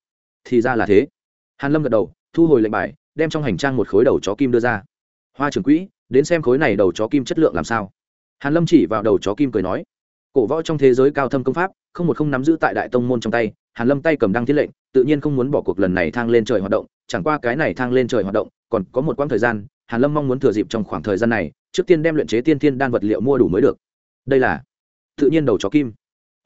Thì ra là thế. Hàn lâm gật đầu, thu hồi lệnh bài, đem trong hành trang một khối đầu chó kim đưa ra. Hoa trưởng quỹ, đến xem khối này đầu chó kim chất lượng làm sao. Hàn lâm chỉ vào đầu chó kim cười nói cổ võ trong thế giới cao thâm công pháp, không một không nắm giữ tại đại tông môn trong tay, hàn lâm tay cầm đăng thiết lệnh, tự nhiên không muốn bỏ cuộc lần này thang lên trời hoạt động, chẳng qua cái này thang lên trời hoạt động, còn có một quãng thời gian, hàn lâm mong muốn thừa dịp trong khoảng thời gian này, trước tiên đem luyện chế tiên thiên đan vật liệu mua đủ mới được. Đây là, tự nhiên đầu chó kim.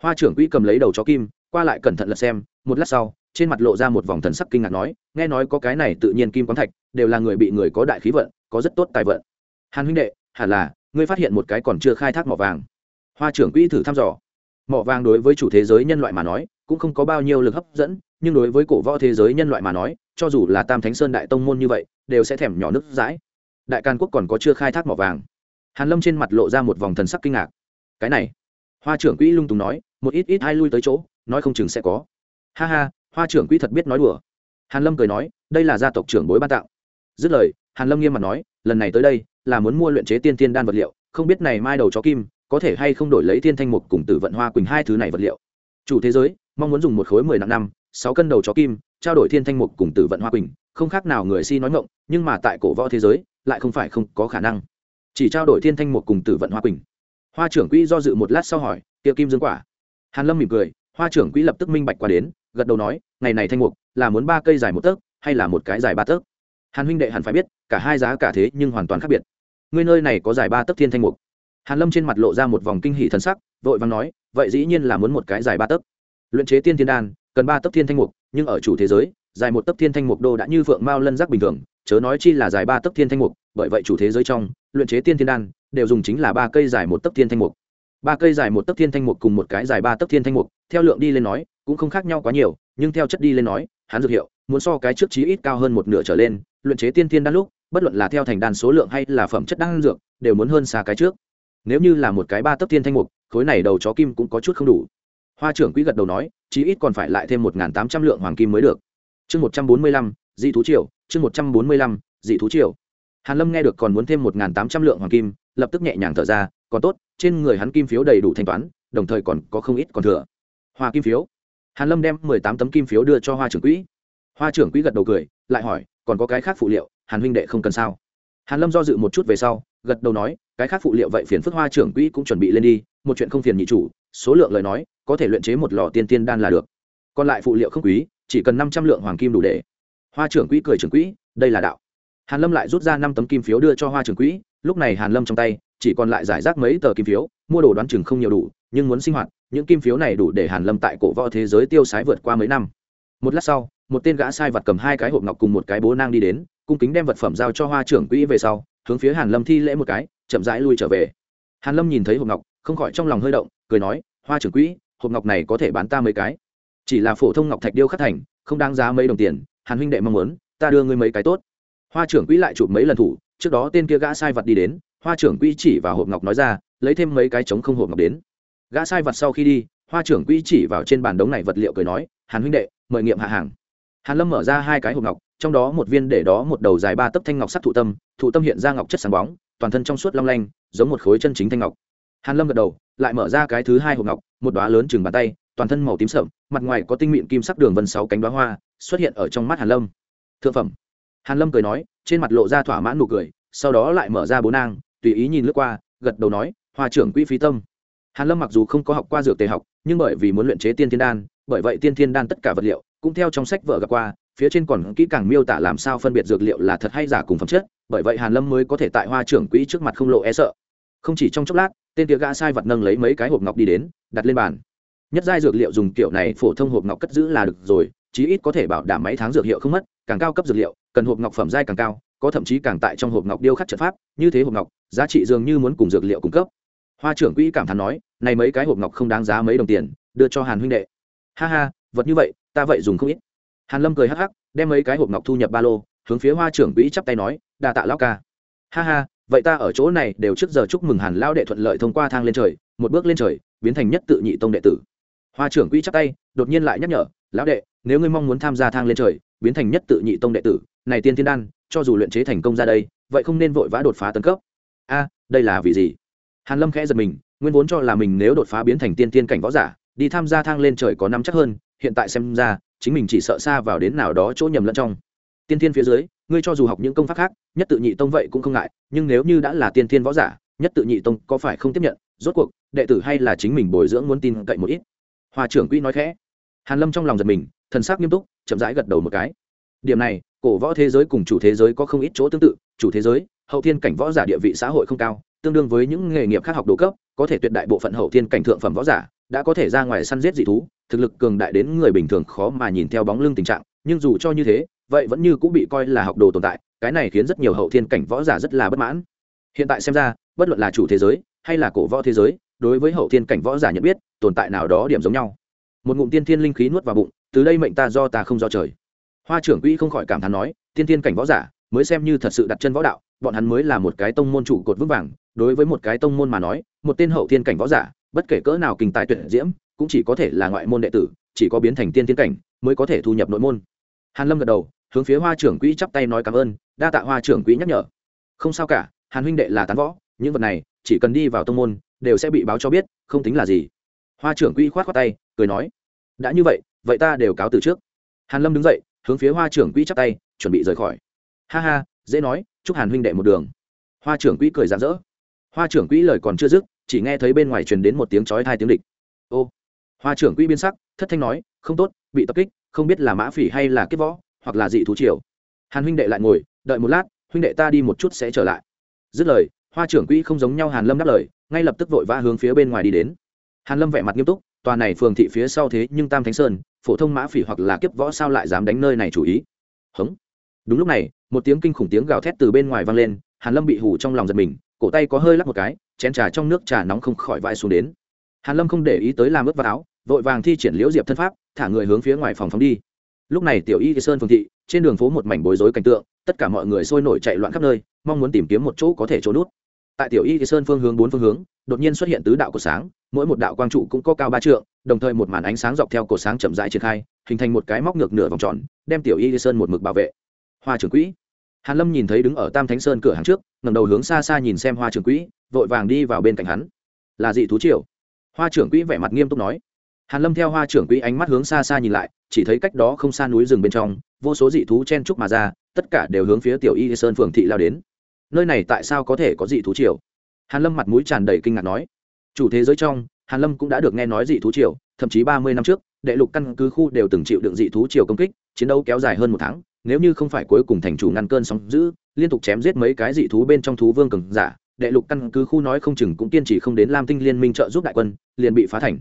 Hoa trưởng quỹ cầm lấy đầu chó kim, qua lại cẩn thận lật xem, một lát sau, trên mặt lộ ra một vòng thần sắc kinh ngạc nói, nghe nói có cái này tự nhiên kim quán thạch, đều là người bị người có đại khí vận, có rất tốt tài vận. Hàn huynh đệ, hẳn là, ngươi phát hiện một cái còn chưa khai thác mỏ vàng hoa trưởng quỹ thử thăm dò. Mỏ vàng đối với chủ thế giới nhân loại mà nói, cũng không có bao nhiêu lực hấp dẫn, nhưng đối với cổ võ thế giới nhân loại mà nói, cho dù là tam thánh sơn đại tông môn như vậy, đều sẽ thèm nhỏ nước dãi. Đại càn quốc còn có chưa khai thác mỏ vàng. Hàn lâm trên mặt lộ ra một vòng thần sắc kinh ngạc. Cái này, hoa trưởng quỹ lung tùng nói, một ít ít hai lui tới chỗ, nói không chừng sẽ có. Ha ha, hoa trưởng quỹ thật biết nói đùa. Hàn lâm cười nói, đây là gia tộc trưởng bối ban tặng. dứt lời, hàn lâm nghiêm mặt nói, lần này tới đây, là muốn mua luyện chế tiên tiên đan vật liệu, không biết này mai đầu chó kim có thể hay không đổi lấy thiên thanh mục cùng tử vận hoa quỳnh hai thứ này vật liệu. Chủ thế giới, mong muốn dùng một khối mười năm năm, sáu cân đầu chó kim, trao đổi thiên thanh mục cùng tử vận hoa quỳnh, không khác nào người si nói ngộng nhưng mà tại cổ võ thế giới, lại không phải không có khả năng. Chỉ trao đổi thiên thanh mục cùng tử vận hoa quỳnh. Hoa trưởng quỹ do dự một lát sau hỏi tiệ kim dương quả? Hàn lâm mỉm cười, hoa trưởng quỹ lập tức minh bạch qua đến, gật đầu nói, ngày này thanh mục là muốn ba cây dài một tấc, hay là một cái dài ba tấc? Hàn huynh đệ hẳn phải biết, cả hai giá cả thế nhưng hoàn toàn khác biệt. Ngươi nơi này có dài ba tấc thiên thanh mục? Hàn lâm trên mặt lộ ra một vòng kinh hỉ thần sắc, vội vàng nói, vậy dĩ nhiên là muốn một cái dài ba tấc. Luyện chế tiên thiên đan, cần ba tấc thiên thanh mục, nhưng ở chủ thế giới, dài một tấc thiên thanh mục đô đã như phượng mao lân giác bình thường, chớ nói chi là dài ba tấc thiên thanh mục, bởi vậy chủ thế giới trong, luyện chế tiên thiên đan, đều dùng chính là ba cây dài một tấc thiên thanh mục. Ba cây dài một tấc thiên thanh mục cùng một cái dài ba tấc thiên thanh mục, theo lượng đi lên nói, cũng không khác nhau quá nhiều, nhưng theo chất đi lên nói, hắn dược hiệu, muốn so cái trước chí ít cao hơn một nửa trở lên, luyện chế tiên thiên đan lúc, bất luận là theo thành đan số lượng hay là phẩm chất đan dược, đều muốn hơn xa cái trước nếu như là một cái ba tấc thiên thanh mục, khối này đầu chó kim cũng có chút không đủ. Hoa trưởng quỹ gật đầu nói, chí ít còn phải lại thêm một tám trăm lượng hoàng kim mới được. Chương một trăm bốn mươi lăm, dị thú triều, chương một trăm bốn mươi lăm, dị thú triều. Hàn lâm nghe được còn muốn thêm một tám trăm lượng hoàng kim, lập tức nhẹ nhàng thở ra, còn tốt, trên người hắn kim phiếu đầy đủ thanh toán, đồng thời còn có không ít còn thừa. Hoa kim phiếu. Hàn lâm đem mười tám tấm kim phiếu đưa cho hoa trưởng quỹ. Hoa trưởng quỹ gật đầu cười, lại hỏi, còn có cái khác phụ liệu, hàn huynh đệ không cần sao? Hàn lâm do dự một chút về sau, gật đầu nói cái khác phụ liệu vậy phiền phức hoa trưởng quỹ cũng chuẩn bị lên đi, một chuyện không phiền nhị chủ, số lượng lời nói, có thể luyện chế một lò tiên tiên đan là được. Còn lại phụ liệu không quý, chỉ cần năm trăm lượng hoàng kim đủ để. Hoa trưởng quỹ cười trưởng quỹ, đây là đạo. Hàn lâm lại rút ra năm tấm kim phiếu đưa cho hoa trưởng quỹ, lúc này hàn lâm trong tay, chỉ còn lại giải rác mấy tờ kim phiếu, mua đồ đoán chừng không nhiều đủ, nhưng muốn sinh hoạt, những kim phiếu này đủ để hàn lâm tại cổ võ thế giới tiêu sái vượt qua mấy năm. Một lát sau, một tên gã sai vật cầm hai cái hộp ngọc cùng một cái bố nang đi đến, cung kính đem vật phẩm giao cho hoa trưởng quỹ về sau, hướng phía hàn lâm thi lễ một cái chậm rãi lui trở về. Hàn lâm nhìn thấy hộp ngọc, không khỏi trong lòng hơi động, cười nói, hoa trưởng quỹ, hộp ngọc này có thể bán ta mấy cái? Chỉ là phổ thông ngọc thạch điêu khắc thành, không đáng giá mấy đồng tiền, hàn huynh đệ mong muốn, ta đưa ngươi mấy cái tốt. Hoa trưởng quỹ lại chụp mấy lần thủ, trước đó tên kia gã sai vật đi đến, hoa trưởng quỹ chỉ vào hộp ngọc nói ra, lấy thêm mấy cái trống không hộp ngọc đến. Gã sai vật sau khi đi, hoa trưởng quỹ chỉ vào trên bàn đống này vật liệu cười nói, hàn huynh đệ, mời nghiệm hạ hàng. Hàn lâm mở ra hai cái hộp ngọc trong đó một viên để đó một đầu dài ba tấc thanh ngọc sắc thụ tâm thụ tâm hiện ra ngọc chất sáng bóng, toàn thân trong suốt long lanh, giống một khối chân chính thanh ngọc. Hàn lâm gật đầu, lại mở ra cái thứ hai hộp ngọc, một đóa lớn chừng bàn tay, toàn thân màu tím sậm, mặt ngoài có tinh mịn kim sắc đường vân sáu cánh đóa hoa, xuất hiện ở trong mắt hàn lâm. Thượng phẩm. Hàn lâm cười nói, trên mặt lộ ra thỏa mãn nụ cười, sau đó lại mở ra bốn nang, tùy ý nhìn lướt qua, gật đầu nói, hoa trưởng quỹ phí tâm. Hàn lâm mặc dù không có học qua dược tề học, nhưng bởi vì muốn luyện chế tiên thiên đan, bởi vậy tiên thiên đan tất cả vật liệu cũng theo trong sách vở gặp qua phía trên còn kỹ càng miêu tả làm sao phân biệt dược liệu là thật hay giả cùng phẩm chất, bởi vậy hàn lâm mới có thể tại hoa trưởng quỹ trước mặt không lộ e sợ. Không chỉ trong chốc lát, tên kia gã sai vật nâng lấy mấy cái hộp ngọc đi đến, đặt lên bàn. Nhất giai dược liệu dùng kiểu này phổ thông hộp ngọc cất giữ là được rồi, chí ít có thể bảo đảm mấy tháng dược hiệu không mất, càng cao cấp dược liệu, cần hộp ngọc phẩm giai càng cao, có thậm chí càng tại trong hộp ngọc điêu khắc trận pháp, như thế hộp ngọc, giá trị dường như muốn cùng dược liệu cung cấp. Hoa trưởng quỹ cảm thán nói, này mấy cái hộp ngọc không đáng giá mấy đồng tiền, đưa cho hàn huynh đệ. Ha ha, vật như vậy, ta vậy dùng không ít hàn lâm cười hắc hắc, đem mấy cái hộp ngọc thu nhập ba lô, hướng phía hoa trưởng quỹ chắp tay nói, đa tạ lão ca. Ha ha, vậy ta ở chỗ này đều trước giờ chúc mừng hàn Lão đệ thuận lợi thông qua thang lên trời, một bước lên trời, biến thành nhất tự nhị tông đệ tử. Hoa trưởng quỹ chắp tay, đột nhiên lại nhắc nhở, lão đệ, nếu ngươi mong muốn tham gia thang lên trời, biến thành nhất tự nhị tông đệ tử, này tiên thiên đan, cho dù luyện chế thành công ra đây, vậy không nên vội vã đột phá tấn cấp. A, đây là vì gì? Hàn lâm khẽ giật mình, nguyên vốn cho là mình nếu đột phá biến thành tiên thiên cảnh võ giả, đi tham gia thang lên trời có năm chắc hơn hiện tại xem ra, chính mình chỉ sợ xa vào đến nào đó chỗ nhầm lẫn trong. Tiên thiên phía dưới, ngươi cho dù học những công pháp khác, nhất tự nhị tông vậy cũng không ngại, nhưng nếu như đã là tiên thiên võ giả, nhất tự nhị tông có phải không tiếp nhận? Rốt cuộc, đệ tử hay là chính mình bồi dưỡng muốn tin cậy một ít? Hòa trưởng quỹ nói khẽ. Hàn lâm trong lòng giật mình, thần sắc nghiêm túc, chậm rãi gật đầu một cái. Điểm này, cổ võ thế giới cùng chủ thế giới có không ít chỗ tương tự, chủ thế giới, hậu thiên cảnh võ giả địa vị xã hội không cao, tương đương với những nghề nghiệp khác học đồ cấp, có thể tuyệt đại bộ phận hậu thiên cảnh thượng phẩm võ giả đã có thể ra ngoài săn giết dị thú thực lực cường đại đến người bình thường khó mà nhìn theo bóng lưng tình trạng, nhưng dù cho như thế, vậy vẫn như cũng bị coi là học đồ tồn tại, cái này khiến rất nhiều hậu thiên cảnh võ giả rất là bất mãn. Hiện tại xem ra, bất luận là chủ thế giới, hay là cổ võ thế giới, đối với hậu thiên cảnh võ giả nhận biết, tồn tại nào đó điểm giống nhau. Một ngụm tiên thiên linh khí nuốt vào bụng, từ đây mệnh ta do ta không do trời. Hoa trưởng quỹ không khỏi cảm thán nói, tiên thiên cảnh võ giả, mới xem như thật sự đặt chân võ đạo, bọn hắn mới là một cái tông môn trụ cột vững vàng, đối với một cái tông môn mà nói, một tên hậu thiên cảnh võ giả, bất kể cỡ nào kinh tài tuyệt diễm cũng chỉ có thể là ngoại môn đệ tử, chỉ có biến thành tiên tiến cảnh mới có thể thu nhập nội môn. Hàn lâm gật đầu, hướng phía hoa trưởng quỹ chắp tay nói cảm ơn, đa tạ hoa trưởng quỹ nhắc nhở. Không sao cả, hàn huynh đệ là tán võ, những vật này chỉ cần đi vào tông môn đều sẽ bị báo cho biết, không tính là gì. Hoa trưởng quỹ khoát khoát tay, cười nói, đã như vậy vậy ta đều cáo từ trước. Hàn lâm đứng dậy, hướng phía hoa trưởng quỹ chắp tay, chuẩn bị rời khỏi. Ha ha, dễ nói, chúc hàn huynh đệ một đường. Hoa trưởng quỹ cười rạng rỡ. Hoa trưởng quỹ lời còn chưa dứt, chỉ nghe thấy bên ngoài truyền đến một tiếng chói thai tiếng địch. Ô hoa trưởng quỹ biên sắc, thất thanh nói, không tốt, bị tập kích, không biết là mã phỉ hay là kết võ, hoặc là dị thú triều. Hàn huynh đệ lại ngồi, đợi một lát, huynh đệ ta đi một chút sẽ trở lại. Dứt lời, hoa trưởng quỹ không giống nhau hàn lâm đáp lời, ngay lập tức vội vã hướng phía bên ngoài đi đến. Hàn lâm vẻ mặt nghiêm túc, tòa này phường thị phía sau thế nhưng tam thánh sơn, phổ thông mã phỉ hoặc là kiếp võ sao lại dám đánh nơi này chủ ý? Hống. Đúng lúc này, một tiếng kinh khủng tiếng gào thét từ bên ngoài vang lên, hàn lâm bị hù trong lòng giật mình, cổ tay có hơi lắc một cái, chén trà trong nước trà nóng không khỏi vãi xuống đến. Hàn lâm không để ý tới làm ướt vào áo vội vàng thi triển liễu diệp thân pháp, thả người hướng phía ngoài phòng phóng đi. Lúc này tiểu y sơn phương thị, trên đường phố một mảnh bối rối cảnh tượng, tất cả mọi người sôi nổi chạy loạn khắp nơi, mong muốn tìm kiếm một chỗ có thể trốn nút tại tiểu y sơn phương hướng bốn phương hướng, đột nhiên xuất hiện tứ đạo của sáng, mỗi một đạo quang trụ cũng có cao ba trượng, đồng thời một màn ánh sáng dọc theo cổ sáng chậm rãi triển khai, hình thành một cái móc ngược nửa vòng tròn, đem tiểu y sơn một mực bảo vệ. Hoa trưởng quỹ. Hàn lâm nhìn thấy đứng ở tam thánh sơn cửa hàng trước, ngẩng đầu hướng xa xa nhìn xem hoa trưởng quỹ, vội vàng đi vào bên cạnh hắn. Là dị thú triều. Hoa trưởng quỹ vẻ mặt nghiêm túc nói hàn lâm theo hoa trưởng quỹ ánh mắt hướng xa xa nhìn lại chỉ thấy cách đó không xa núi rừng bên trong vô số dị thú chen trúc mà ra tất cả đều hướng phía tiểu y sơn phường thị lao đến. Nơi này tại sao có thể có dị thú triều? Hàn lâm mặt mũi tràn đầy kinh ngạc nói. Chủ thế giới trong hàn lâm cũng đã được nghe nói dị thú triều thậm chí ba mươi năm trước đệ lục căn cứ khu đều từng chịu đựng dị thú triều công kích chiến đấu kéo dài hơn một tháng nếu như không phải cuối cùng thành chủ ngăn cơn sóng dữ, liên tục chém giết mấy cái dị thú bên trong thú vương cường giả đệ lục căn cứ khu nói không chừng cũng kiên trì không đến lam tinh liên minh trợ giúp đại quân liền bị phá thành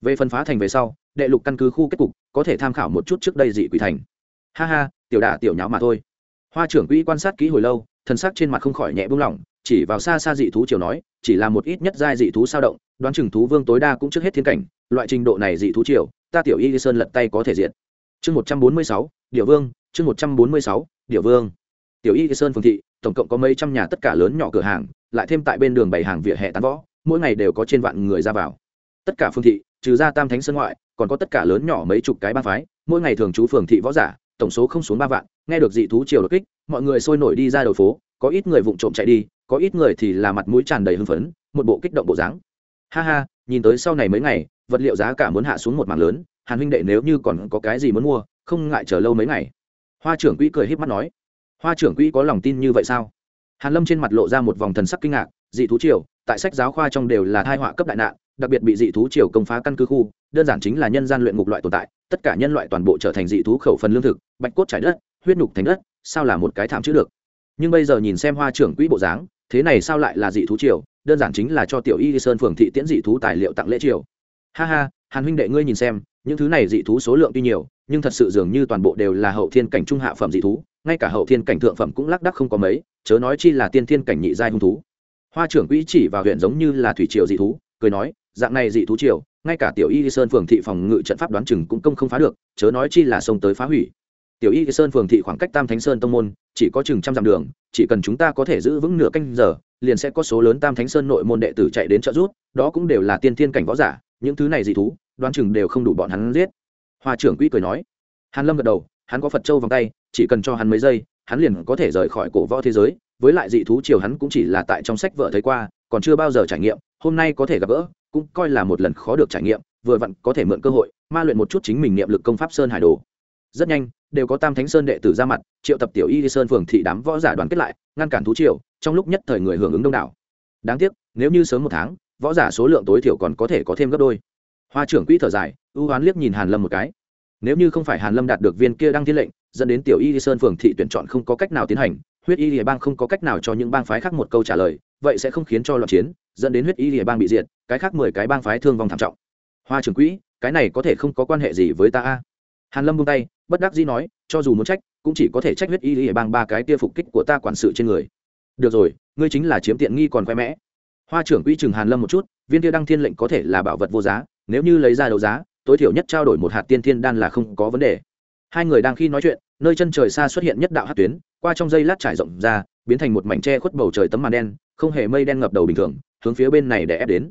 về phần phá thành về sau, đệ lục căn cứ khu kết cục, có thể tham khảo một chút trước đây dị quỷ thành. Ha ha, tiểu đả tiểu nháo mà thôi. Hoa trưởng quỹ quan sát kỹ hồi lâu, thần sắc trên mặt không khỏi nhẹ buông lỏng, chỉ vào xa xa dị thú chiều nói, chỉ là một ít nhất giai dị thú sao động, đoán chừng thú vương tối đa cũng trước hết thiên cảnh, loại trình độ này dị thú triều, ta tiểu y sơn lật tay có thể diện chương một trăm bốn mươi sáu địa vương, chương một trăm bốn mươi sáu địa vương. Tiểu y sơn phường thị, tổng cộng có mấy trăm nhà tất cả lớn nhỏ cửa hàng, lại thêm tại bên đường bảy hàng vỉa hè tán võ, mỗi ngày đều có trên vạn người ra vào. Tất cả phương thị trừ ra tam thánh sơn ngoại, còn có tất cả lớn nhỏ mấy chục cái ba phái, mỗi ngày thường trú phường thị võ giả, tổng số không xuống ba vạn, nghe được dị thú triều đột kích, mọi người sôi nổi đi ra đầu phố, có ít người vụng trộm chạy đi, có ít người thì là mặt mũi tràn đầy hưng phấn, một bộ kích động bộ dáng. Ha ha, nhìn tới sau này mấy ngày, vật liệu giá cả muốn hạ xuống một mảng lớn, hàn huynh đệ nếu như còn có cái gì muốn mua, không ngại chờ lâu mấy ngày. Hoa trưởng quỹ cười h í p mắt nói. Hoa trưởng quỹ có lòng tin như vậy sao? Hàn lâm trên mặt lộ ra một vòng thần sắc kinh ngạc, dị thú triều, tại sách giáo khoa trong đều là thai họa cấp đại nạn đặc biệt bị dị thú triều công phá căn cứ khu, đơn giản chính là nhân gian luyện ngục loại tồn tại, tất cả nhân loại toàn bộ trở thành dị thú khẩu phần lương thực, bạch cốt trải đất, huyết nhục thành đất, sao là một cái thảm chữ được? Nhưng bây giờ nhìn xem hoa trưởng quỹ bộ dáng, thế này sao lại là dị thú triều? Đơn giản chính là cho tiểu y sơn phường thị tiễn dị thú tài liệu tặng lễ triều. Ha ha, hàn huynh đệ ngươi nhìn xem, những thứ này dị thú số lượng tuy nhiều, nhưng thật sự dường như toàn bộ đều là hậu thiên cảnh trung hạ phẩm dị thú, ngay cả hậu thiên cảnh thượng phẩm cũng lác đắc không có mấy, chớ nói chi là tiên thiên cảnh nhị giai hung thú. Hoa trưởng quỹ chỉ vào huyện giống như là thủy triều dị thú, cười nói dạng này dị thú triều, ngay cả tiểu y sơn phường thị phòng ngự trận pháp đoán chừng cũng công không phá được, chớ nói chi là xông tới phá hủy. Tiểu y sơn phường thị khoảng cách tam thánh sơn tông môn, chỉ có chừng trăm dặm đường, chỉ cần chúng ta có thể giữ vững nửa canh giờ, liền sẽ có số lớn tam thánh sơn nội môn đệ tử chạy đến trợ rút đó cũng đều là tiên thiên cảnh võ giả, những thứ này dị thú, đoán chừng đều không đủ bọn hắn giết. Hoa trưởng quỹ cười nói. Hàn lâm gật đầu, hắn có phật châu vòng tay, chỉ cần cho hắn mấy giây, hắn liền có thể rời khỏi cổ võ thế giới, với lại dị thú triều hắn cũng chỉ là tại trong sách vợ thấy qua, còn chưa bao giờ trải nghiệm, hôm nay có thể gặp gỡ cũng coi là một lần khó được trải nghiệm, vừa vặn có thể mượn cơ hội, ma luyện một chút chính mình niệm lực công pháp sơn hải đồ. Rất nhanh, đều có tam thánh sơn đệ tử ra mặt, triệu tập tiểu y sơn phường thị đám võ giả đoàn kết lại, ngăn cản thú triều, trong lúc nhất thời người hưởng ứng đông đảo. Đáng tiếc, nếu như sớm một tháng, võ giả số lượng tối thiểu còn có thể có thêm gấp đôi. Hoa trưởng quỹ thở dài, ưu hoán liếc nhìn hàn lâm một cái. Nếu như không phải hàn lâm đạt được viên kia đăng thiên lệnh, dẫn đến tiểu y sơn phường thị tuyển chọn không có cách nào tiến hành, huyết y địa bang không có cách nào cho những bang phái khác một câu trả lời, vậy sẽ không khiến cho loạn chiến, dẫn đến huyết y địa bang bị diệt cái khác mười cái bang phái thương vong thảm trọng. Hoa trưởng quỹ, cái này có thể không có quan hệ gì với ta a? Hàn lâm buông tay, bất đắc dĩ nói, cho dù muốn trách, cũng chỉ có thể trách huyết y lìa bang ba cái kia phục kích của ta quản sự trên người. Được rồi, ngươi chính là chiếm tiện nghi còn khoe mẽ. Hoa trưởng quỹ chừng hàn lâm một chút, viên kia đăng thiên lệnh có thể là bảo vật vô giá, nếu như lấy ra đấu giá, tối thiểu nhất trao đổi một hạt tiên thiên đan là không có vấn đề. Hai người đang khi nói chuyện, nơi chân trời xa xuất hiện nhất đạo hát tuyến, qua trong dây lát trải rộng ra, biến thành một mảnh tre khuất bầu trời tấm màn đen, không hề mây đen ngập đầu bình thường, hướng phía bên này để ép đến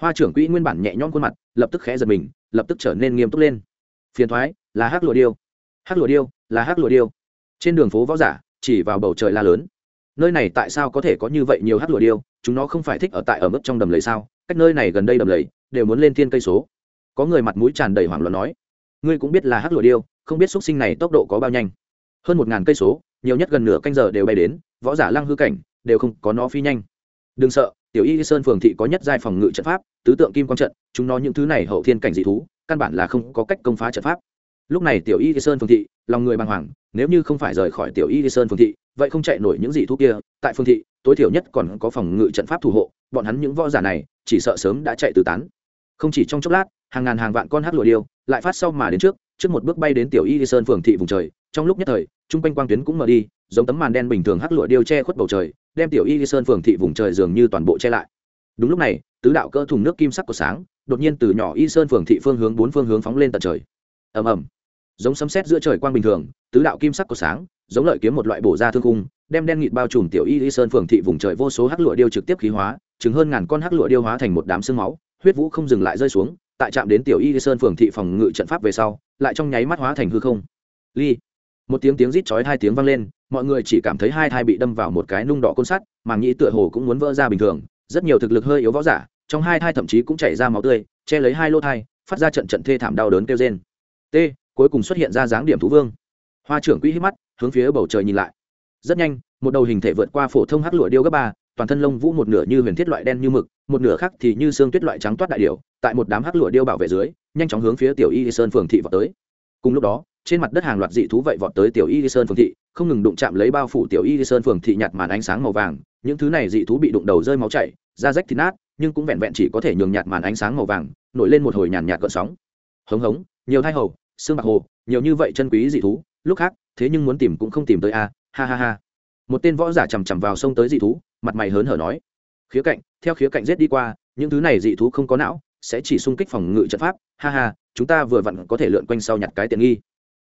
hoa trưởng quỹ nguyên bản nhẹ nhõm khuôn mặt, lập tức khẽ giật mình, lập tức trở nên nghiêm túc lên. Phiền thoái, là hát lụa điêu. Hát lụa điêu, là hát lụa điêu. Trên đường phố võ giả, chỉ vào bầu trời la lớn. Nơi này tại sao có thể có như vậy nhiều hát lụa điêu? Chúng nó không phải thích ở tại ở mức trong đầm lầy sao? Cách nơi này gần đây đầm lầy, đều muốn lên thiên cây số. Có người mặt mũi tràn đầy hoảng loạn nói, ngươi cũng biết là hát lụa điêu, không biết x u ấ t sinh này tốc độ có bao nhanh. Hơn một ngàn cây số, nhiều nhất gần nửa canh giờ đều bay đến, võ giả lăng hư cảnh, đều không có nó phi nhanh. Đừng sợ tiểu y sơn phường thị có nhất giai phòng ngự trận pháp, tứ tượng kim quang trận, chúng nó những thứ này hậu thiên cảnh dị thú, căn bản là không có cách công phá trận pháp. Lúc này tiểu y sơn phường thị, lòng người bàng hoàng, nếu như không phải rời khỏi tiểu y sơn phường thị, vậy không chạy nổi những dị thú kia. Tại Phường thị, tối thiểu nhất còn có phòng ngự trận pháp thủ hộ, bọn hắn những võ giả này, chỉ sợ sớm đã chạy từ tán. Không chỉ trong chốc lát, hàng ngàn hàng vạn con hát lụa điêu, lại phát sau mà đến trước trước một bước bay đến tiểu y sơn phường thị vùng trời. Trong lúc nhất thời, chung quanh quang tuyến cũng mở đi giống tấm màn đen bình thường hắc lụa điêu che khuất bầu trời, đem tiểu y sơn phường thị vùng trời dường như toàn bộ che lại. Đúng lúc này, tứ đạo cỡ thùng nước kim sắc của sáng, đột nhiên từ nhỏ y sơn phường thị phương hướng bốn phương hướng phóng lên tận trời. Ầm ầm. Giống sấm sét giữa trời quang bình thường, tứ đạo kim sắc của sáng, giống lợi kiếm một loại bổ ra thương cung đem đen nghịt bao trùm tiểu y y sơn phường thị vùng trời vô số hắc lụa điêu trực tiếp khí hóa chứng hơn ngàn con hắc lụa điêu hóa thành một đám xương máu, huyết vũ không dừng lại rơi xuống, tại trạm đến tiểu y sơn phường thị phòng ngự trận pháp về sau, lại trong nháy mắt hóa thành hư không. Ly một tiếng tiếng rít chói hai tiếng vang lên, mọi người chỉ cảm thấy hai thai bị đâm vào một cái nung đỏ côn sắt, màng nhĩ tựa hồ cũng muốn vỡ ra bình thường, rất nhiều thực lực hơi yếu võ giả, trong hai thai thậm chí cũng chảy ra máu tươi, che lấy hai lô thai, phát ra trận trận thê thảm đau đớn kêu trên t, cuối cùng xuất hiện ra dáng điểm thú vương. Hoa trưởng quỹ hít mắt, hướng phía bầu trời nhìn lại. Rất nhanh, một đầu hình thể vượt qua phổ thông hắc lụa điêu gấp ba, toàn thân lông vũ một nửa như huyền thiết loại đen như mực, một nửa khác thì như xương tuyết loại trắng toát đại điệu tại một đám hắc lụa điêu bảo vệ dưới, nhanh chóng hướng phía tiểu y sơn phường thị vào tới. Cùng lúc đó trên mặt đất hàng loạt dị thú vậy vọt tới tiểu y sơn phường thị, không ngừng đụng chạm lấy bao phủ tiểu y sơn phường thị nhạt màn ánh sáng màu vàng. Những thứ này dị thú bị đụng đầu rơi máu chảy, da rách thịt nát, nhưng cũng vẹn vẹn chỉ có thể nhường nhạt màn ánh sáng màu vàng nổi lên một hồi nhàn nhạt gợn sóng. Hống hống, nhiều thai hầu, xương bạc hồ, nhiều như vậy chân quý dị thú, lúc khác, thế nhưng muốn tìm cũng không tìm tới a, ha ha ha. Một tên võ giả chằm chằm vào sông tới dị thú, mặt mày hớn hở nói, khía cạnh, theo khía cạnh rết đi qua, những thứ này dị thú không có não, sẽ chỉ xung kích phòng ngự trận pháp, ha ha, chúng ta vừa vặn có thể lượn quanh sau nhặt cái tiện nghi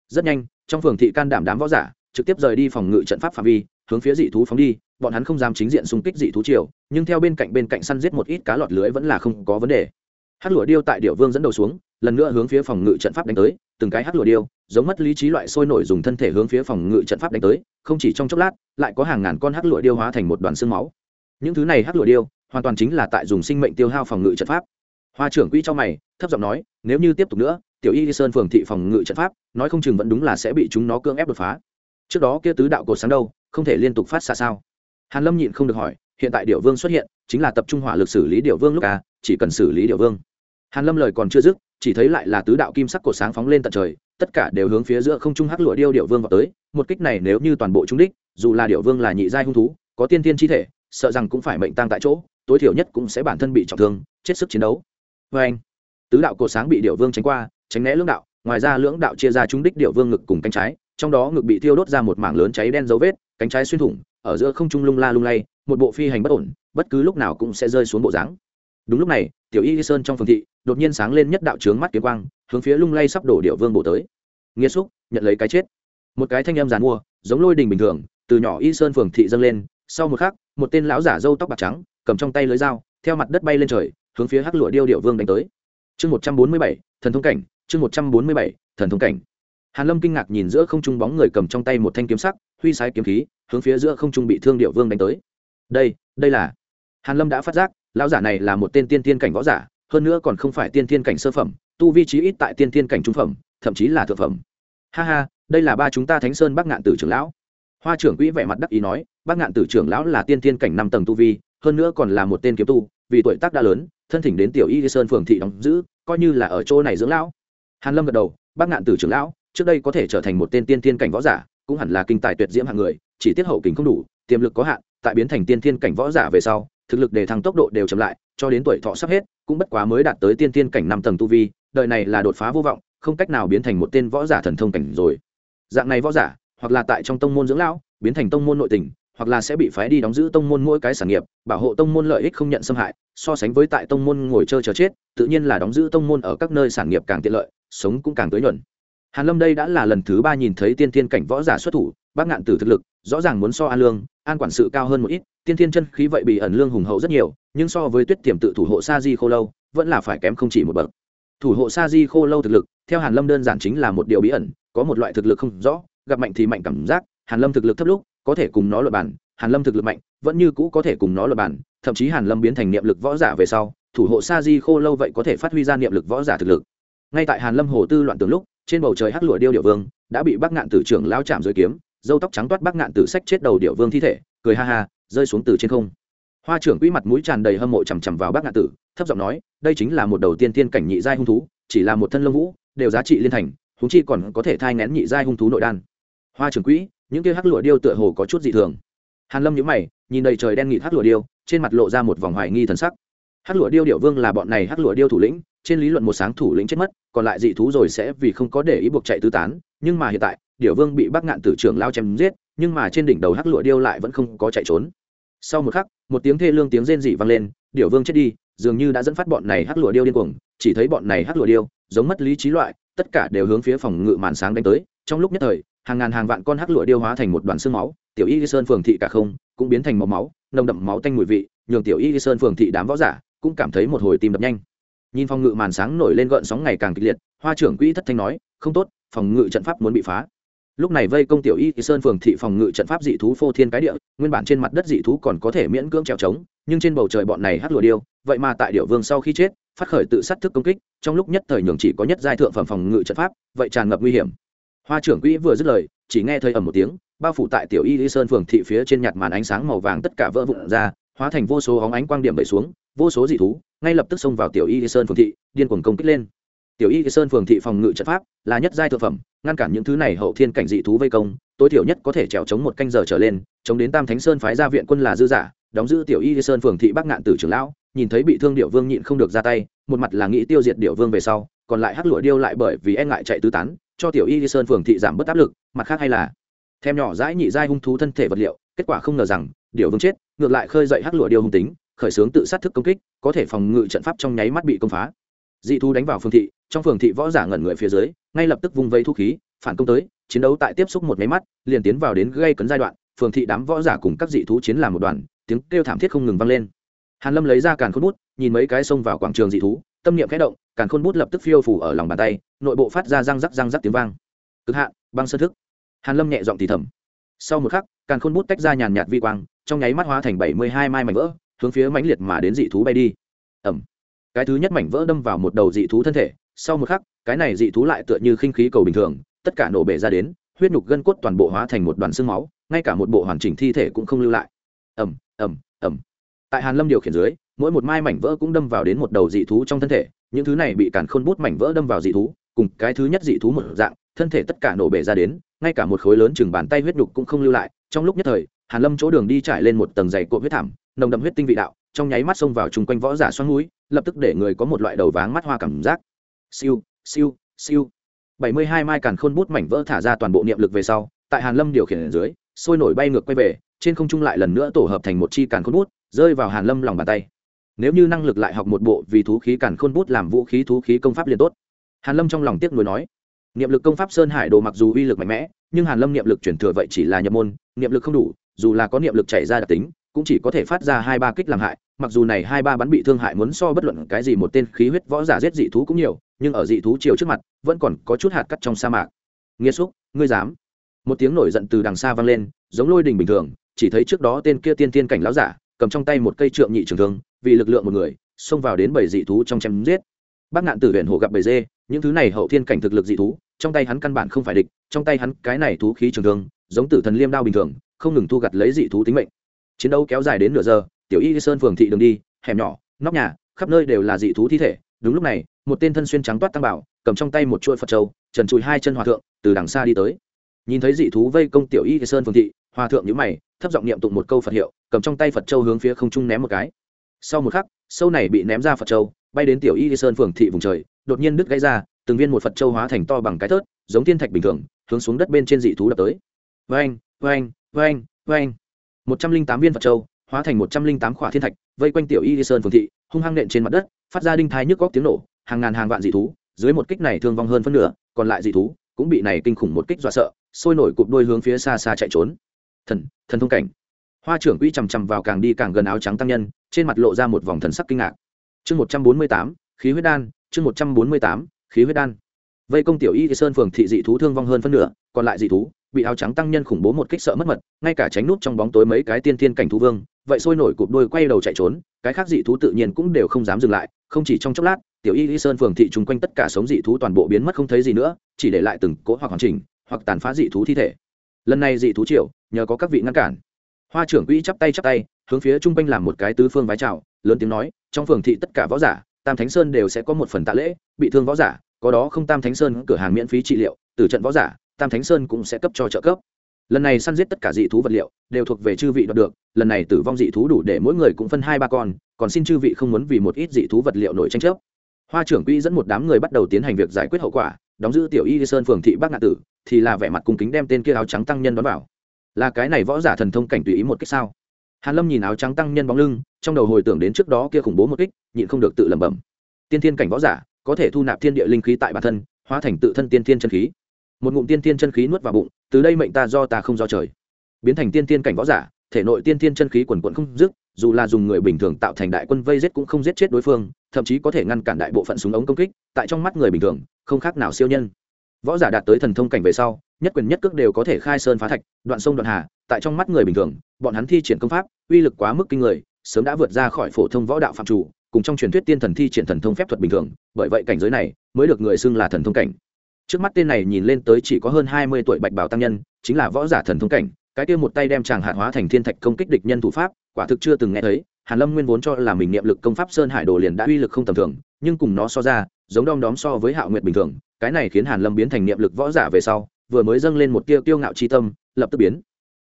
rất nhanh, trong phường thị can đảm đám võ giả trực tiếp rời đi phòng ngự trận pháp phạm vi, hướng phía dị thú phóng đi, bọn hắn không dám chính diện xung kích dị thú triều, nhưng theo bên cạnh bên cạnh săn giết một ít cá lọt lưới vẫn là không có vấn đề. Hát lụa điêu tại điệu vương dẫn đầu xuống, lần nữa hướng phía phòng ngự trận pháp đánh tới, từng cái hát lụa điêu, giống mất lý trí loại sôi nổi dùng thân thể hướng phía phòng ngự trận pháp đánh tới, không chỉ trong chốc lát, lại có hàng ngàn con hát lụa điêu hóa thành một đoàn xương máu. Những thứ này hát lụa điêu, hoàn toàn chính là tại dùng sinh mệnh tiêu hao phòng ngự trận pháp. Hoa trưởng quỹ cho mày, thấp giọng nói, nếu như tiếp tục nữa tiểu y sơn phường thị phòng ngự trận pháp, nói không chừng vẫn đúng là sẽ bị chúng nó cưỡng ép đột phá. Trước đó kia tứ đạo cột sáng đâu, không thể liên tục phát xa sao? Hàn lâm nhịn không được hỏi, hiện tại điệu vương xuất hiện, chính là tập trung hỏa lực xử lý điệu vương lúc à chỉ cần xử lý điệu vương. Hàn lâm lời còn chưa dứt, chỉ thấy lại là tứ đạo kim sắc cột sáng phóng lên tận trời, tất cả đều hướng phía giữa không trung hắc lụa điêu điệu vương vào tới, một kích này nếu như toàn bộ trung đích, dù là điệu vương là nhị giai hung thú, có tiên tiên chi thể, sợ rằng cũng phải mệnh tang tại chỗ, tối thiểu nhất cũng sẽ bản thân bị trọng thương, chết sức chiến đấu. Vê anh tứ đạo cột sáng bị điệu vương tránh qua tránh né lưỡng đạo, ngoài ra lưỡng đạo chia ra chúng đích điệu vương ngực cùng cánh trái, trong đó ngực bị thiêu đốt ra một mảng lớn cháy đen dấu vết, cánh trái xuyên thủng, ở giữa không trung lung la lung lay, một bộ phi hành bất ổn, bất cứ lúc nào cũng sẽ rơi xuống bộ dáng. Đúng lúc này, tiểu y sơn trong phường thị, đột nhiên sáng lên nhất đạo trướng mắt kiếm quang, hướng phía lung lay sắp đổ điệu vương bổ tới. Nghĩa xúc, nhận lấy cái chết. Một cái thanh âm giàn mua, giống lôi đình bình thường, từ nhỏ y sơn phường thị dâng lên, sau một khắc, một tên lão giả râu tóc bạc trắng, cầm trong tay lưới dao, theo mặt đất bay lên trời, hướng phía hắc lụa điêu điệu vương đánh tới. Chương một trăm bốn mươi bảy, thần thông cảnh chương một trăm bốn mươi bảy, thần thông cảnh. Hàn lâm kinh ngạc nhìn giữa không trung bóng người cầm trong tay một thanh kiếm sắc, huy sái kiếm khí, hướng phía giữa không trung bị thương điệu vương đánh tới. Đây đây là hàn lâm đã phát giác, lão giả này là một tên tiên tiên cảnh võ giả, hơn nữa còn không phải tiên tiên cảnh sơ phẩm, tu vi trí ít tại tiên tiên cảnh trung phẩm, thậm chí là thượng phẩm. Ha ha, đây là ba chúng ta thánh sơn bắc ngạn tử trưởng lão. Hoa trưởng quỹ vẻ mặt đắc ý nói, bắc ngạn tử trưởng lão là tiên tiên cảnh năm tầng tu vi, hơn nữa còn là một tên kiếm tu, vì tuổi tác đã lớn, thân thỉnh đến tiểu y sơn phường thị đóng giữ, coi như là ở chỗ này dưỡng lão hàn lâm gật đầu, bác ngạn tử trưởng lão, trước đây có thể trở thành một tên tiên tiên cảnh võ giả, cũng hẳn là kinh tài tuyệt diễm hạng người, chỉ tiết hậu kính không đủ, tiềm lực có hạn, tại biến thành tiên tiên cảnh võ giả về sau, thực lực đề thăng tốc độ đều chậm lại, cho đến tuổi thọ sắp hết, cũng bất quá mới đạt tới tiên tiên cảnh năm tầng tu vi, đời này là đột phá vô vọng, không cách nào biến thành một tên võ giả thần thông cảnh rồi. Dạng này võ giả, hoặc là tại trong tông môn dưỡng lão, biến thành tông môn nội tình, hoặc là sẽ bị phái đi đóng giữ tông môn mỗi cái sản nghiệp, bảo hộ tông môn lợi ích không nhận xâm hại, so sánh với tại tông môn ngồi chơi chờ chết, tự nhiên là đóng giữ tông môn ở các nơi sản nghiệp càng tiện lợi sống cũng càng tới nhuận. Hàn lâm đây đã là lần thứ ba nhìn thấy tiên thiên cảnh võ giả xuất thủ, bác ngạn tử thực lực, rõ ràng muốn so an lương, an quản sự cao hơn một ít, tiên thiên chân khí vậy bị ẩn lương hùng hậu rất nhiều, nhưng so với tuyết tiềm tự thủ hộ sa di khô lâu, vẫn là phải kém không chỉ một bậc. Thủ hộ sa di khô lâu thực lực, theo hàn lâm đơn giản chính là một điều bí ẩn, có một loại thực lực không rõ, gặp mạnh thì mạnh cảm giác, hàn lâm thực lực thấp lúc, có thể cùng nó luận bản hàn lâm thực lực mạnh, vẫn như cũ có thể cùng nó luận bản thậm chí hàn lâm biến thành niệm lực võ giả về sau, thủ hộ sa di khô lâu vậy có thể phát huy ra niệm lực võ giả thực lực ngay tại hàn lâm hồ tư loạn tường lúc, trên bầu trời hắc lụa điêu điệu vương, đã bị Bác ngạn tử trưởng lao chạm dưới kiếm, dâu tóc trắng toát Bác ngạn tử sách chết đầu điệu vương thi thể, cười ha ha, rơi xuống từ trên không. Hoa trưởng quỹ mặt mũi tràn đầy hâm mộ chằm chằm vào Bác ngạn tử, thấp giọng nói, đây chính là một đầu tiên tiên cảnh nhị giai hung thú, chỉ là một thân lông vũ, đều giá trị liên thành húng chi còn có thể thai ngén nhị giai hung thú nội đan. Hoa trưởng quỹ, những kia hắc lụa điêu tựa hồ có chút dị thường. Hàn lâm nhíu mày, nhìn đầy trời đen nghịt hắc lụa điêu, trên mặt lộ ra một vòng hoài nghi thần sắc. Hắc lụa điêu điệu vương là bọn này hắc lụa điêu thủ lĩnh trên lý luận một sáng thủ lĩnh chết mất, còn lại dị thú rồi sẽ vì không có để ý buộc chạy tứ tán, nhưng mà hiện tại điệu vương bị bắc ngạn tử trưởng lao chém giết, nhưng mà trên đỉnh đầu hắc lụa điêu lại vẫn không có chạy trốn. Sau một khắc, một tiếng thê lương tiếng rên dị vang lên điệu vương chết đi, dường như đã dẫn phát bọn này hắc lụa điêu điên cuồng, chỉ thấy bọn này hắc lụa điêu, giống mất lý trí loại, tất cả đều hướng phía phòng ngự màn sáng đánh tới, trong lúc nhất thời, hàng ngàn hàng vạn con hắc lụa điêu hóa thành một đoàn xương máu, tiểu y sơn phường thị cả không, cũng biến thành màu máu, nồng đậm máu tanh mùi vị, nhường tiểu y sơn phường thị đám võ giả cũng cảm thấy một hồi tim đập nhanh nhìn phòng ngự màn sáng nổi lên gợn sóng ngày càng kịch liệt, hoa trưởng quỹ thất thanh nói, không tốt, phòng ngự trận pháp muốn bị phá. Lúc này vây công tiểu y sơn phường thị phòng ngự trận pháp dị thú phô thiên cái địa, nguyên bản trên mặt đất dị thú còn có thể miễn cưỡng trèo trống, nhưng trên bầu trời bọn này hát lùa điêu, vậy mà tại điệu vương sau khi chết, phát khởi tự sát thức công kích, trong lúc nhất thời nhường chỉ có nhất giai thượng phẩm phòng ngự trận pháp, vậy tràn ngập nguy hiểm. Hoa trưởng quỹ vừa dứt lời, chỉ nghe thấy ầm một tiếng, bao phủ tại tiểu y sơn phường thị phía trên nhạt màn ánh sáng màu vàng tất cả vỡ vụn ra, hóa thành vô số óng ánh quang điểm bậy xuống, vô số dị thú ngay lập tức xông vào tiểu y sơn phường thị, điên cuồng công kích lên. Tiểu y sơn phường thị phòng ngự trận pháp là nhất giai thực phẩm, ngăn cản những thứ này hậu thiên cảnh dị thú vây công, tối thiểu nhất có thể trèo chống một canh giờ trở lên, chống đến tam thánh sơn phái ra viện quân là dư giả, đóng giữ tiểu y sơn phường thị bắc ngạn tử trưởng lão, nhìn thấy bị thương điệu vương nhịn không được ra tay, một mặt là nghĩ tiêu diệt điệu vương về sau, còn lại hắc lụa điêu lại bởi vì e ngại chạy tứ tán, cho tiểu y sơn phường thị giảm bớt áp lực, mặt khác hay là thêm nhỏ dãi nhị giai hung thú thân thể vật liệu, kết quả không ngờ rằng điệu vương chết, ngược lại khơi dậy hắc lụa điêu hung tính khởi xướng tự sát thức công kích, có thể phòng ngự trận pháp trong nháy mắt bị công phá. Dị thú đánh vào phường thị, trong phường thị võ giả ngẩn người phía dưới, ngay lập tức vung vây thu khí, phản công tới, chiến đấu tại tiếp xúc một máy mắt, liền tiến vào đến gây cấn giai đoạn phường thị đám võ giả cùng các dị thú chiến làm một đoàn, tiếng kêu thảm thiết không ngừng vang lên. Hàn lâm lấy ra càn khôn bút, nhìn mấy cái xông vào quảng trường dị thú, tâm niệm khẽ động, càn khôn bút lập tức phiêu phủ ở lòng bàn tay, nội bộ phát ra răng rắc răng rắc tiếng vang. Cực hạn, băng sơ thức. Hàn lâm nhẹ giọng thì thầm. Sau một khắc, càn khôn bút tách ra nhàn nhạt vi quang, trong nháy mắt hóa thành bảy mươi hai mai mảnh vỡ hướng phía mãnh liệt mà đến dị thú bay đi. Ẩm. Cái thứ nhất mảnh vỡ đâm vào một đầu dị thú thân thể, sau một khắc, cái này dị thú lại tựa như khinh khí cầu bình thường, tất cả nổ bể ra đến, huyết nhục gân cốt toàn bộ hóa thành một đoàn xương máu, ngay cả một bộ hoàn chỉnh thi thể cũng không lưu lại. Ẩm ẩm ẩm. Tại hàn lâm điều khiển dưới, mỗi một mai mảnh vỡ cũng đâm vào đến một đầu dị thú trong thân thể, những thứ này bị cản khôn bút mảnh vỡ đâm vào dị thú, cùng cái thứ nhất dị thú một dạng, thân thể tất cả nổ bể ra đến, ngay cả một khối lớn chừng bàn tay huyết nhục cũng không lưu lại, trong lúc nhất thời hàn lâm chỗ đường đi trải lên một tầng dày cộm huyết thảm, nồng đậm huyết tinh vị đạo, trong nháy mắt xông vào chung quanh võ giả xoắn mũi lập tức để người có một loại đầu váng mắt hoa cảm giác. Siêu siêu siêu. Bảy mươi hai mai càn khôn bút mảnh vỡ thả ra toàn bộ niệm lực về sau, tại hàn lâm điều khiển ở dưới, sôi nổi bay ngược quay về, trên không trung lại lần nữa tổ hợp thành một chi càn khôn bút, rơi vào hàn lâm lòng bàn tay. Nếu như năng lực lại học một bộ vì thú khí càn khôn bút làm vũ khí thú khí công pháp liền tốt. Hàn lâm trong lòng tiếc nuối nói, niệm lực công pháp sơn hải đồ mặc dù uy lực mạnh mẽ, nhưng hàn lâm niệm lực chuyển thừa vậy chỉ là nhập môn, niệm lực không đủ dù là có niệm lực chảy ra đặc tính, cũng chỉ có thể phát ra hai ba kích làm hại, mặc dù này hai ba bắn bị thương hại muốn so bất luận cái gì một tên khí huyết võ giả giết dị thú cũng nhiều, nhưng ở dị thú chiều trước mặt, vẫn còn có chút hạt cắt trong sa mạc. Nghĩa xúc, ngươi dám? Một tiếng nổi giận từ đằng xa vang lên, giống lôi đình bình thường, chỉ thấy trước đó tên kia tiên tiên cảnh láo giả, cầm trong tay một cây trượng nhị trường thương, vì lực lượng một người, xông vào đến bảy dị thú trong chém giết. Bác ngạn tử huyện hồ gặp bầy dê, những thứ này hậu thiên cảnh thực lực dị thú, trong tay hắn căn bản không phải địch, trong tay hắn cái này thú khí trường thương, giống tử thần liêm đao bình thường không ngừng thu gặt lấy dị thú tính mệnh. Chiến đấu kéo dài đến nửa giờ, tiểu y sơn phường thị đường đi, hẻm nhỏ, nóc nhà, khắp nơi đều là dị thú thi thể. Đúng lúc này, một tên thân xuyên trắng toát tăng bảo, cầm trong tay một chuỗi phật trâu, trần trụi hai chân hòa thượng, từ đằng xa đi tới. Nhìn thấy dị thú vây công tiểu y sơn phường thị, hòa thượng nhữ mày, thấp giọng niệm tụng một câu phật hiệu, cầm trong tay phật châu hướng phía không trung ném một cái. Sau một khắc, sâu này bị ném ra phật châu bay đến tiểu y sơn phường thị vùng trời, đột nhiên đứt gãy ra, từng viên một phật châu hóa thành to bằng cái thớt, giống thiên thạch bình thường, hướng xuống đất bên trên dị thú đập tới. Vain vain vain một trăm linh tám viên phật châu, hóa thành một trăm linh tám khỏa thiên thạch, vây quanh tiểu y sơn phường thị, hung hăng nện trên mặt đất, phát ra đinh thai nhức góc tiếng nổ, hàng ngàn hàng vạn dị thú, dưới một kích này thương vong hơn phân nửa, còn lại dị thú cũng bị này kinh khủng một kích dọa sợ, sôi nổi cụp đôi hướng phía xa xa chạy trốn. Thần thần thông cảnh. Hoa trưởng quỹ chằm chằm vào càng đi càng gần áo trắng tăng nhân, trên mặt lộ ra một vòng thần sắc kinh ngạc. Chương một trăm bốn mươi tám, khí huyết đan, chương một trăm bốn mươi tám, khí huyết đan. Vây công tiểu y sơn phường thị dị thú thương vong hơn phân nửa, còn lại dị thú bị áo trắng tăng nhân khủng bố một kích sợ mất mật, ngay cả tránh nút trong bóng tối mấy cái tiên tiên cảnh thú vương, vậy sôi nổi cụp đôi quay đầu chạy trốn, cái khác dị thú tự nhiên cũng đều không dám dừng lại, không chỉ trong chốc lát, tiểu y y sơn phường thị chung quanh tất cả sống dị thú toàn bộ biến mất không thấy gì nữa, chỉ để lại từng cỗ hoặc hoàn chỉnh, hoặc tàn phá dị thú thi thể. Lần này dị thú triệu nhờ có các vị ngăn cản. Hoa trưởng quỹ chắp tay chắp tay, hướng phía trung quanh làm một cái tứ phương vái chào, lớn tiếng nói, trong phường thị tất cả võ giả, tam thánh sơn đều sẽ có một phần tạ lễ, bị thương võ giả, có đó không tam thánh sơn cửa hàng miễn phí trị liệu từ trận võ giả tam thánh sơn cũng sẽ cấp cho trợ cấp. Lần này săn giết tất cả dị thú vật liệu, đều thuộc về chư vị đoạt được, lần này tử vong dị thú đủ để mỗi người cũng phân hai ba con, còn xin chư vị không muốn vì một ít dị thú vật liệu nổi tranh chấp. Hoa trưởng quỹ dẫn một đám người bắt đầu tiến hành việc giải quyết hậu quả, đóng giữ tiểu y sơn phường thị bắc ngạn tử, thì là vẻ mặt cung kính đem tên kia áo trắng tăng nhân đón vào. Là cái này võ giả thần thông cảnh tùy ý một cách sao? Hàn lâm nhìn áo trắng tăng nhân bóng lưng, trong đầu hồi tưởng đến trước đó kia khủng bố một kích, nhịn không được tự lẩm bẩm. Tiên thiên cảnh võ giả, có thể thu nạp thiên địa linh khí tại bản thân, hóa thành tự thân tiên thiên chân khí một ngụm tiên thiên chân khí nuốt vào bụng, từ đây mệnh ta do ta không do trời. Biến thành tiên thiên cảnh võ giả, thể nội tiên thiên chân khí quần quận không dứt, dù là dùng người bình thường tạo thành đại quân vây giết cũng không giết chết đối phương, thậm chí có thể ngăn cản đại bộ phận súng ống công kích, tại trong mắt người bình thường, không khác nào siêu nhân. Võ giả đạt tới thần thông cảnh về sau, nhất quyền nhất cước đều có thể khai sơn phá thạch, đoạn sông đoạn hà, tại trong mắt người bình thường, bọn hắn thi triển công pháp, uy lực quá mức kinh người, sớm đã vượt ra khỏi phổ thông võ đạo phạm chủ, cùng trong truyền thuyết tiên thần thi triển thần thông phép thuật bình thường, bởi vậy cảnh giới này mới được người xưng là thần thông cảnh trước mắt tên này nhìn lên tới chỉ có hơn hai mươi tuổi bạch bảo tăng nhân, chính là võ giả thần thông cảnh, cái kia một tay đem chàng hạt hóa thành thiên thạch công kích địch nhân thủ pháp, quả thực chưa từng nghe thấy, hàn lâm nguyên vốn cho là mình niệm lực công pháp sơn hải đồ liền đã uy lực không tầm thường, nhưng cùng nó so ra, giống đom đóm so với hạo nguyệt bình thường, cái này khiến hàn lâm biến thành niệm lực võ giả về sau, vừa mới dâng lên một tia tiêu ngạo chi tâm, lập tức biến.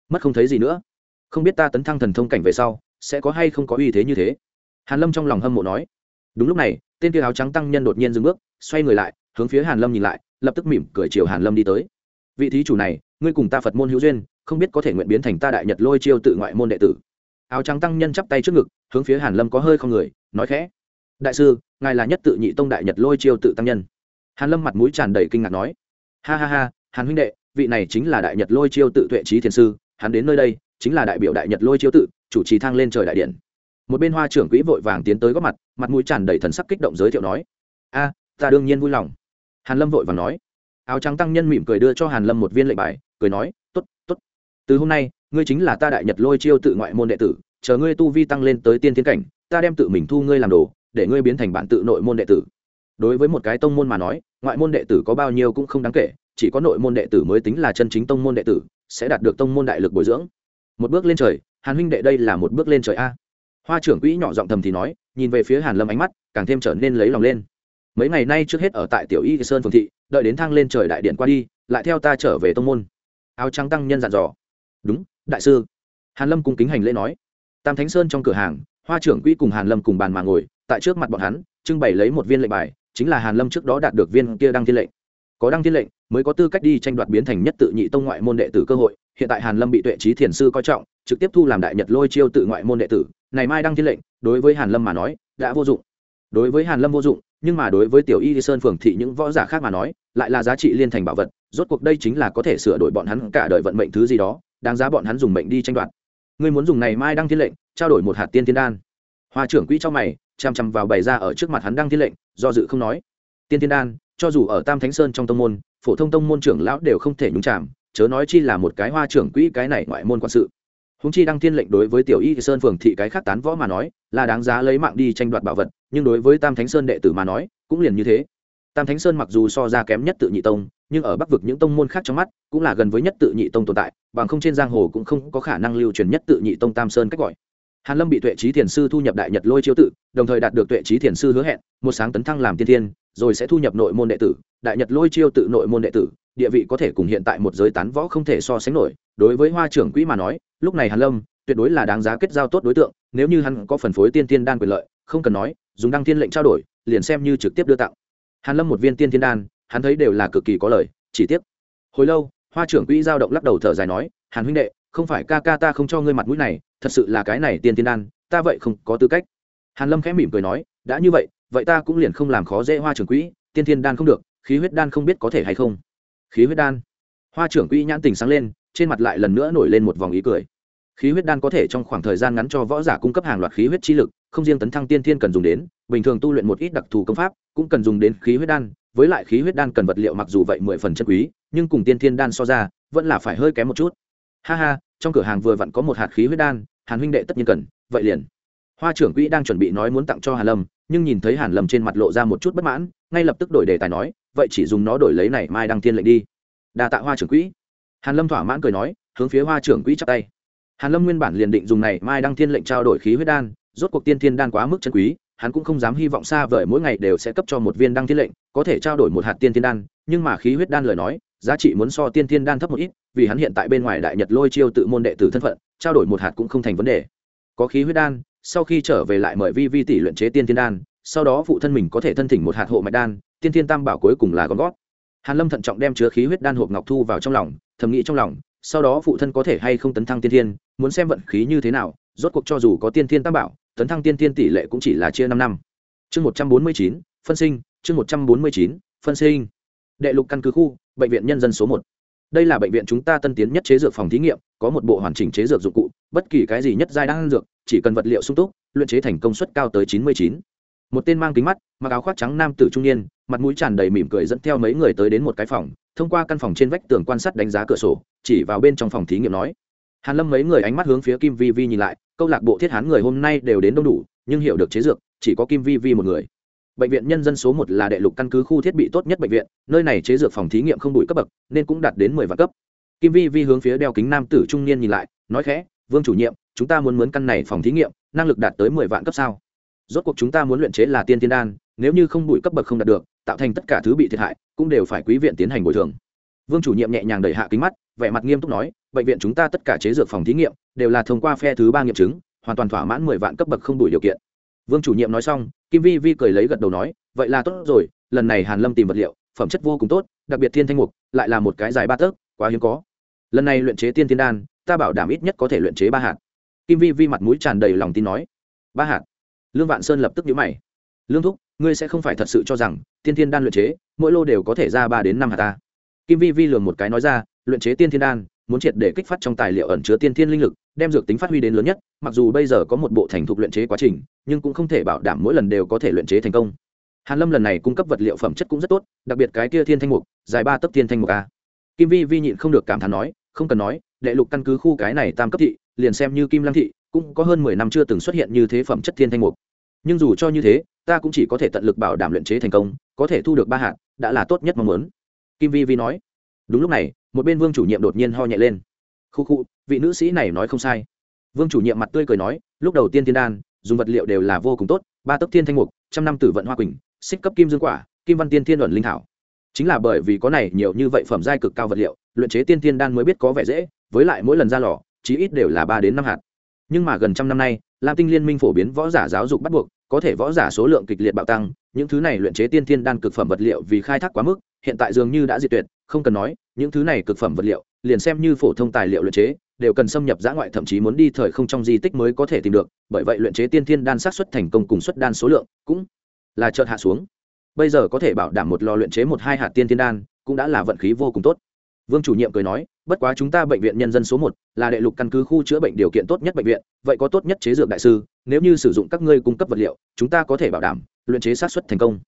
Mất không thấy gì nữa. Không biết ta tấn thăng thần thông cảnh về sau, sẽ có hay không có uy thế như thế? Hàn lâm trong lòng hâm mộ nói. Đúng lúc này, tên kia áo trắng tăng nhân đột nhiên dừng bước, xoay người lại, hướng phía hàn lâm nhìn lại lập tức mỉm cười chiều hàn lâm đi tới. Vị thí chủ này, ngươi cùng ta phật môn hữu duyên, không biết có thể nguyện biến thành ta đại nhật lôi chiêu tự ngoại môn đệ tử. Áo trắng tăng nhân chắp tay trước ngực, hướng phía hàn lâm có hơi không người, nói khẽ. Đại sư, ngài là nhất tự nhị tông đại nhật lôi chiêu tự tăng nhân. Hàn lâm mặt mũi tràn đầy kinh ngạc nói. Ha ha ha, hàn huynh đệ, vị này chính là đại nhật lôi chiêu tự tuệ trí thiền sư, hắn đến nơi đây, chính là đại biểu đại nhật lôi chiêu tự, chủ trì thang lên trời đại điện. Một bên hoa trưởng quỹ vội vàng tiến tới góp mặt mặt mũi tràn đầy thần sắc kích động giới thiệu nói. A, ta đương nhiên vui lòng hàn lâm vội vàng nói. Áo trắng tăng nhân mỉm cười đưa cho hàn lâm một viên lệnh bài, cười nói, tốt tốt. Từ hôm nay, ngươi chính là ta đại nhật lôi chiêu tự ngoại môn đệ tử, chờ ngươi tu vi tăng lên tới tiên tiến cảnh, ta đem tự mình thu ngươi làm đồ, để ngươi biến thành bản tự nội môn đệ tử. Đối với một cái tông môn mà nói, ngoại môn đệ tử có bao nhiêu cũng không đáng kể, chỉ có nội môn đệ tử mới tính là chân chính tông môn đệ tử, sẽ đạt được tông môn đại lực bồi dưỡng. Một bước lên trời, hàn huynh đệ đây là một bước lên trời a. Hoa trưởng quỹ nhỏ giọng thầm thì nói, nhìn về phía hàn lâm ánh mắt, càng thêm trở nên lấy lòng lên mấy ngày nay trước hết ở tại tiểu y sơn phường thị, đợi đến thang lên trời đại điện qua đi, lại theo ta trở về tông môn. Áo trắng tăng nhân dặn dò. Đúng, đại sư. Hàn lâm cung kính hành lễ nói. Tam thánh sơn trong cửa hàng, hoa trưởng quỹ cùng hàn lâm cùng bàn mà ngồi, tại trước mặt bọn hắn, trưng bày lấy một viên lệnh bài, chính là hàn lâm trước đó đạt được viên kia đăng thiên lệnh. Có đăng thiên lệnh, mới có tư cách đi tranh đoạt biến thành nhất tự nhị tông ngoại môn đệ tử cơ hội. Hiện tại hàn lâm bị tuệ trí thiền sư coi trọng, trực tiếp thu làm đại nhật lôi chiêu tự ngoại môn đệ tử. Này mai đăng thiên lệnh, đối với hàn lâm mà nói, đã vô dụng. Đối với hàn lâm vô dụng nhưng mà đối với tiểu y sơn phường thị những võ giả khác mà nói, lại là giá trị liên thành bảo vật, rốt cuộc đây chính là có thể sửa đổi bọn hắn cả đời vận mệnh thứ gì đó, đáng giá bọn hắn dùng mệnh đi tranh đoạt. Ngươi muốn dùng này mai đăng thiên lệnh, trao đổi một hạt tiên thiên đan. Hoa trưởng quỹ cho mày, chăm chăm vào bày ra ở trước mặt hắn đăng thiên lệnh, do dự không nói. Tiên thiên đan, cho dù ở tam thánh sơn trong tông môn, phổ thông tông môn trưởng lão đều không thể nhúng chạm chớ nói chi là một cái hoa trưởng quỹ cái này ngoại môn quan sự. Húng chi đăng thiên lệnh đối với tiểu y sơn phường thị cái khác tán võ mà nói, là đáng giá lấy mạng đi tranh đoạt bảo vật nhưng đối với tam thánh sơn đệ tử mà nói, cũng liền như thế. Tam thánh sơn mặc dù so ra kém nhất tự nhị tông, nhưng ở bắc vực những tông môn khác trong mắt, cũng là gần với nhất tự nhị tông tồn tại, bằng không trên giang hồ cũng không có khả năng lưu truyền nhất tự nhị tông tam sơn cách gọi. Hàn lâm bị tuệ trí thiền sư thu nhập đại nhật lôi chiêu tự, đồng thời đạt được tuệ trí thiền sư hứa hẹn, một sáng tấn thăng làm tiên thiên, rồi sẽ thu nhập nội môn đệ tử, đại nhật lôi chiêu tự nội môn đệ tử, địa vị có thể cùng hiện tại một giới tán võ không thể so sánh nổi. Đối với hoa trưởng quỹ mà nói, lúc này hàn lâm tuyệt đối là đáng giá kết giao tốt đối tượng, nếu như hắn có phần phối tiên tiên đan quyền lợi, không cần nói dùng đăng thiên lệnh trao đổi, liền xem như trực tiếp đưa tặng. Hàn lâm một viên tiên thiên đan, hắn thấy đều là cực kỳ có lợi chỉ tiếc. Hồi lâu, hoa trưởng quỹ giao động lắc đầu thở dài nói, hàn huynh đệ, không phải ca ca ta không cho ngươi mặt mũi này, thật sự là cái này tiên thiên đan, ta vậy không có tư cách. Hàn lâm khẽ mỉm cười nói, đã như vậy vậy ta cũng liền không làm khó dễ hoa trưởng quỹ, tiên thiên đan không được, khí huyết đan không biết có thể hay không. Khí huyết đan. Hoa trưởng quỹ nhãn tình sáng lên, trên mặt lại lần nữa nổi lên một vòng ý cười khí huyết đan có thể trong khoảng thời gian ngắn cho võ giả cung cấp hàng loạt khí huyết chi lực, không riêng tấn thăng tiên thiên cần dùng đến, bình thường tu luyện một ít đặc thù công pháp, cũng cần dùng đến khí huyết đan. Với lại khí huyết đan cần vật liệu mặc dù vậy mười phần chân quý, nhưng cùng tiên thiên đan so ra, vẫn là phải hơi kém một chút. Ha ha, trong cửa hàng vừa vặn có một hạt khí huyết đan, hàn huynh đệ tất nhiên cần, vậy liền. Hoa trưởng quỹ đang chuẩn bị nói muốn tặng cho hàn lâm, nhưng nhìn thấy hàn lâm trên mặt lộ ra một chút bất mãn, ngay lập tức đổi đề tài nói, vậy chỉ dùng nó đổi lấy này mai đăng thiên lệnh đi. Đa tạ hoa trưởng quỹ. Hàn lâm thỏa mãn cười nói, hướng phía hoa trưởng quỹ chắp tay hàn lâm nguyên bản liền định dùng này mai đăng thiên lệnh trao đổi khí huyết đan, rốt cuộc tiên thiên đan quá mức chân quý, hắn cũng không dám hy vọng xa vời mỗi ngày đều sẽ cấp cho một viên đăng thiên lệnh, có thể trao đổi một hạt tiên thiên đan, nhưng mà khí huyết đan lời nói, giá trị muốn so tiên thiên đan thấp một ít, vì hắn hiện tại bên ngoài đại nhật lôi chiêu tự môn đệ tử thân phận, trao đổi một hạt cũng không thành vấn đề. Có khí huyết đan, sau khi trở về lại mời vi vi tỷ luyện chế tiên thiên đan, sau đó phụ thân mình có thể thân thỉnh một hạt hộ mạch đan, tiên thiên tam bảo cuối cùng là con gót. Hàn lâm thận trọng đem chứa khí huyết đan hộp ngọc thu vào trong lòng, thầm nghĩ trong lòng sau đó phụ thân có thể hay không tấn thăng tiên thiên, muốn xem vận khí như thế nào, rốt cuộc cho dù có tiên thiên tam bảo, tấn thăng tiên thiên tỷ lệ cũng chỉ là chia năm năm. Chương một trăm bốn mươi chín, phân sinh, chương một trăm bốn mươi chín, phân sinh. Đệ lục căn cứ khu, bệnh viện nhân dân số một. Đây là bệnh viện chúng ta tân tiến nhất chế dược phòng thí nghiệm, có một bộ hoàn chỉnh chế dược dụng cụ, bất kỳ cái gì nhất giai đang dược, chỉ cần vật liệu sung túc, luyện chế thành công suất cao tới chín mươi chín một tên mang kính mắt, mặc áo khoác trắng nam tử trung niên, mặt mũi tràn đầy mỉm cười dẫn theo mấy người tới đến một cái phòng, thông qua căn phòng trên vách tường quan sát đánh giá cửa sổ, chỉ vào bên trong phòng thí nghiệm nói. Hàn lâm mấy người ánh mắt hướng phía kim vi vi nhìn lại, câu lạc bộ thiết hán người hôm nay đều đến đông đủ, nhưng hiểu được chế dược, chỉ có kim vi vi một người. Bệnh viện nhân dân số một là đệ lục căn cứ khu thiết bị tốt nhất bệnh viện, nơi này chế dược phòng thí nghiệm không đủ cấp bậc, nên cũng đạt đến mười vạn cấp. Kim vi vi hướng phía đeo kính nam tử trung niên nhìn lại, nói khẽ, vương chủ nhiệm, chúng ta muốn mướn căn này phòng thí nghiệm, năng lực đạt tới mười vạn cấp sao? Rốt cuộc chúng ta muốn luyện chế là tiên tiên đan, nếu như không bụi cấp bậc không đạt được, tạo thành tất cả thứ bị thiệt hại, cũng đều phải quý viện tiến hành bồi thường. Vương chủ nhiệm nhẹ nhàng đẩy hạ kính mắt, vẻ mặt nghiêm túc nói, bệnh viện chúng ta tất cả chế dược phòng thí nghiệm, đều là thông qua phe thứ ba nghiệm chứng, hoàn toàn thỏa mãn mười vạn cấp bậc không đủ điều kiện. Vương chủ nhiệm nói xong, kim vi vi cười lấy gật đầu nói, vậy là tốt rồi, lần này hàn lâm tìm vật liệu, phẩm chất vô cùng tốt, đặc biệt thiên thanh mục, lại là một cái dài ba tấc, quá hiếm có. Lần này luyện chế tiên thiên đan, ta bảo đảm ít nhất có thể luyện chế ba hạt. Kim vi vi mặt mũi tràn đầy lòng tin nói, ba hạt? Lương vạn sơn lập tức nhíu mày. Lương thúc, ngươi sẽ không phải thật sự cho rằng tiên thiên đan luyện chế, mỗi lô đều có thể ra ba đến năm hạt ta? Kim vi vi lường một cái nói ra, luyện chế tiên thiên đan, muốn triệt để kích phát trong tài liệu ẩn chứa tiên thiên linh lực, đem dược tính phát huy đến lớn nhất, mặc dù bây giờ có một bộ thành thục luyện chế quá trình, nhưng cũng không thể bảo đảm mỗi lần đều có thể luyện chế thành công. Hàn lâm lần này cung cấp vật liệu phẩm chất cũng rất tốt, đặc biệt cái kia thiên thanh mục, dài ba tấc thiên thanh mục a. Kim vi vi nhịn không được cảm thán nói, không cần nói, đệ lục căn cứ khu cái này tam cấp thị, liền xem như kim lăng thị cũng có hơn mười năm chưa từng xuất hiện như thế phẩm chất thiên thanh mục. Nhưng dù cho như thế, ta cũng chỉ có thể tận lực bảo đảm luyện chế thành công, có thể thu được ba hạt, đã là tốt nhất mong muốn. Kim vi vi nói. Đúng lúc này, một bên vương chủ nhiệm đột nhiên ho nhẹ lên. Khu khu, vị nữ sĩ này nói không sai. Vương chủ nhiệm mặt tươi cười nói, lúc đầu tiên thiên đan, dùng vật liệu đều là vô cùng tốt, ba tấc thiên thanh mục, trăm năm tử vận hoa quỳnh, xích cấp kim dương quả, kim văn tiên thiên luận linh thảo. Chính là bởi vì có này nhiều như vậy phẩm giai cực cao vật liệu, luyện chế tiên thiên đan mới biết có vẻ dễ, với lại mỗi lần ra lò, chí ít đều là ba đến năm hạt nhưng mà gần trăm năm nay, lam tinh liên minh phổ biến võ giả giáo dục bắt buộc, có thể võ giả số lượng kịch liệt bạo tăng, những thứ này luyện chế tiên thiên đan cực phẩm vật liệu vì khai thác quá mức, hiện tại dường như đã diệt tuyệt, không cần nói, những thứ này cực phẩm vật liệu, liền xem như phổ thông tài liệu luyện chế, đều cần xâm nhập giã ngoại thậm chí muốn đi thời không trong di tích mới có thể tìm được, bởi vậy luyện chế tiên thiên đan sát xuất thành công cùng xuất đan số lượng cũng là chợt hạ xuống. Bây giờ có thể bảo đảm một lò luyện chế một hai hạt tiên thiên đan, cũng đã là vận khí vô cùng tốt vương chủ nhiệm cười nói, bất quá chúng ta bệnh viện nhân dân số một là đệ lục căn cứ khu chữa bệnh điều kiện tốt nhất bệnh viện, vậy có tốt nhất chế dược đại sư, nếu như sử dụng các ngươi cung cấp vật liệu, chúng ta có thể bảo đảm luyện chế sát xuất thành công.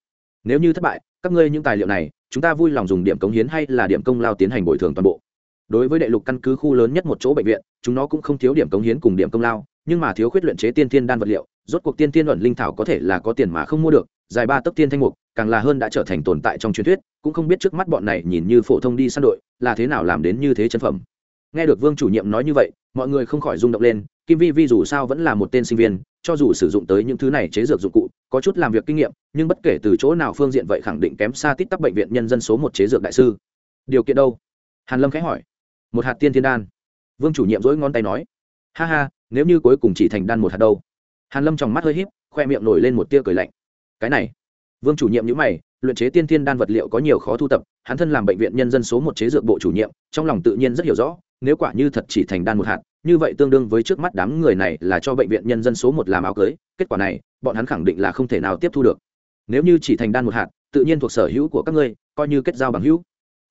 Nếu như thất bại, các ngươi những tài liệu này, chúng ta vui lòng dùng điểm cống hiến hay là điểm công lao tiến hành bồi thường toàn bộ. Đối với đệ lục căn cứ khu lớn nhất một chỗ bệnh viện, chúng nó cũng không thiếu điểm cống hiến cùng điểm công lao, nhưng mà thiếu khuyết luyện chế tiên thiên đan vật liệu rốt cuộc tiên thiên luận linh thảo có thể là có tiền mà không mua được, dài ba tấc tiên thanh mục, càng là hơn đã trở thành tồn tại trong truyền thuyết, cũng không biết trước mắt bọn này nhìn như phổ thông đi săn đội, là thế nào làm đến như thế chân phẩm. Nghe được vương chủ nhiệm nói như vậy, mọi người không khỏi rung động lên, kim vi vi dù sao vẫn là một tên sinh viên, cho dù sử dụng tới những thứ này chế dược dụng cụ, có chút làm việc kinh nghiệm, nhưng bất kể từ chỗ nào phương diện vậy khẳng định kém xa tít tắp bệnh viện nhân dân số một chế dược đại sư. Điều kiện đâu? Hàn lâm khẽ hỏi. Một hạt tiên thiên đan. Vương chủ nhiệm dỗi ngón tay nói. Ha ha, nếu như cuối cùng chỉ thành đan một hạt đâu? Hàn lâm trong mắt hơi híp, khoe miệng nổi lên một tia cười lạnh. Cái này, vương chủ nhiệm nhữ mày, luyện chế tiên thiên đan vật liệu có nhiều khó thu tập, hắn thân làm bệnh viện nhân dân số một chế dược bộ chủ nhiệm, trong lòng tự nhiên rất hiểu rõ, nếu quả như thật chỉ thành đan một hạt, như vậy tương đương với trước mắt đám người này là cho bệnh viện nhân dân số một làm áo cưới, kết quả này, bọn hắn khẳng định là không thể nào tiếp thu được. Nếu như chỉ thành đan một hạt, tự nhiên thuộc sở hữu của các ngươi, coi như kết giao bằng hữu.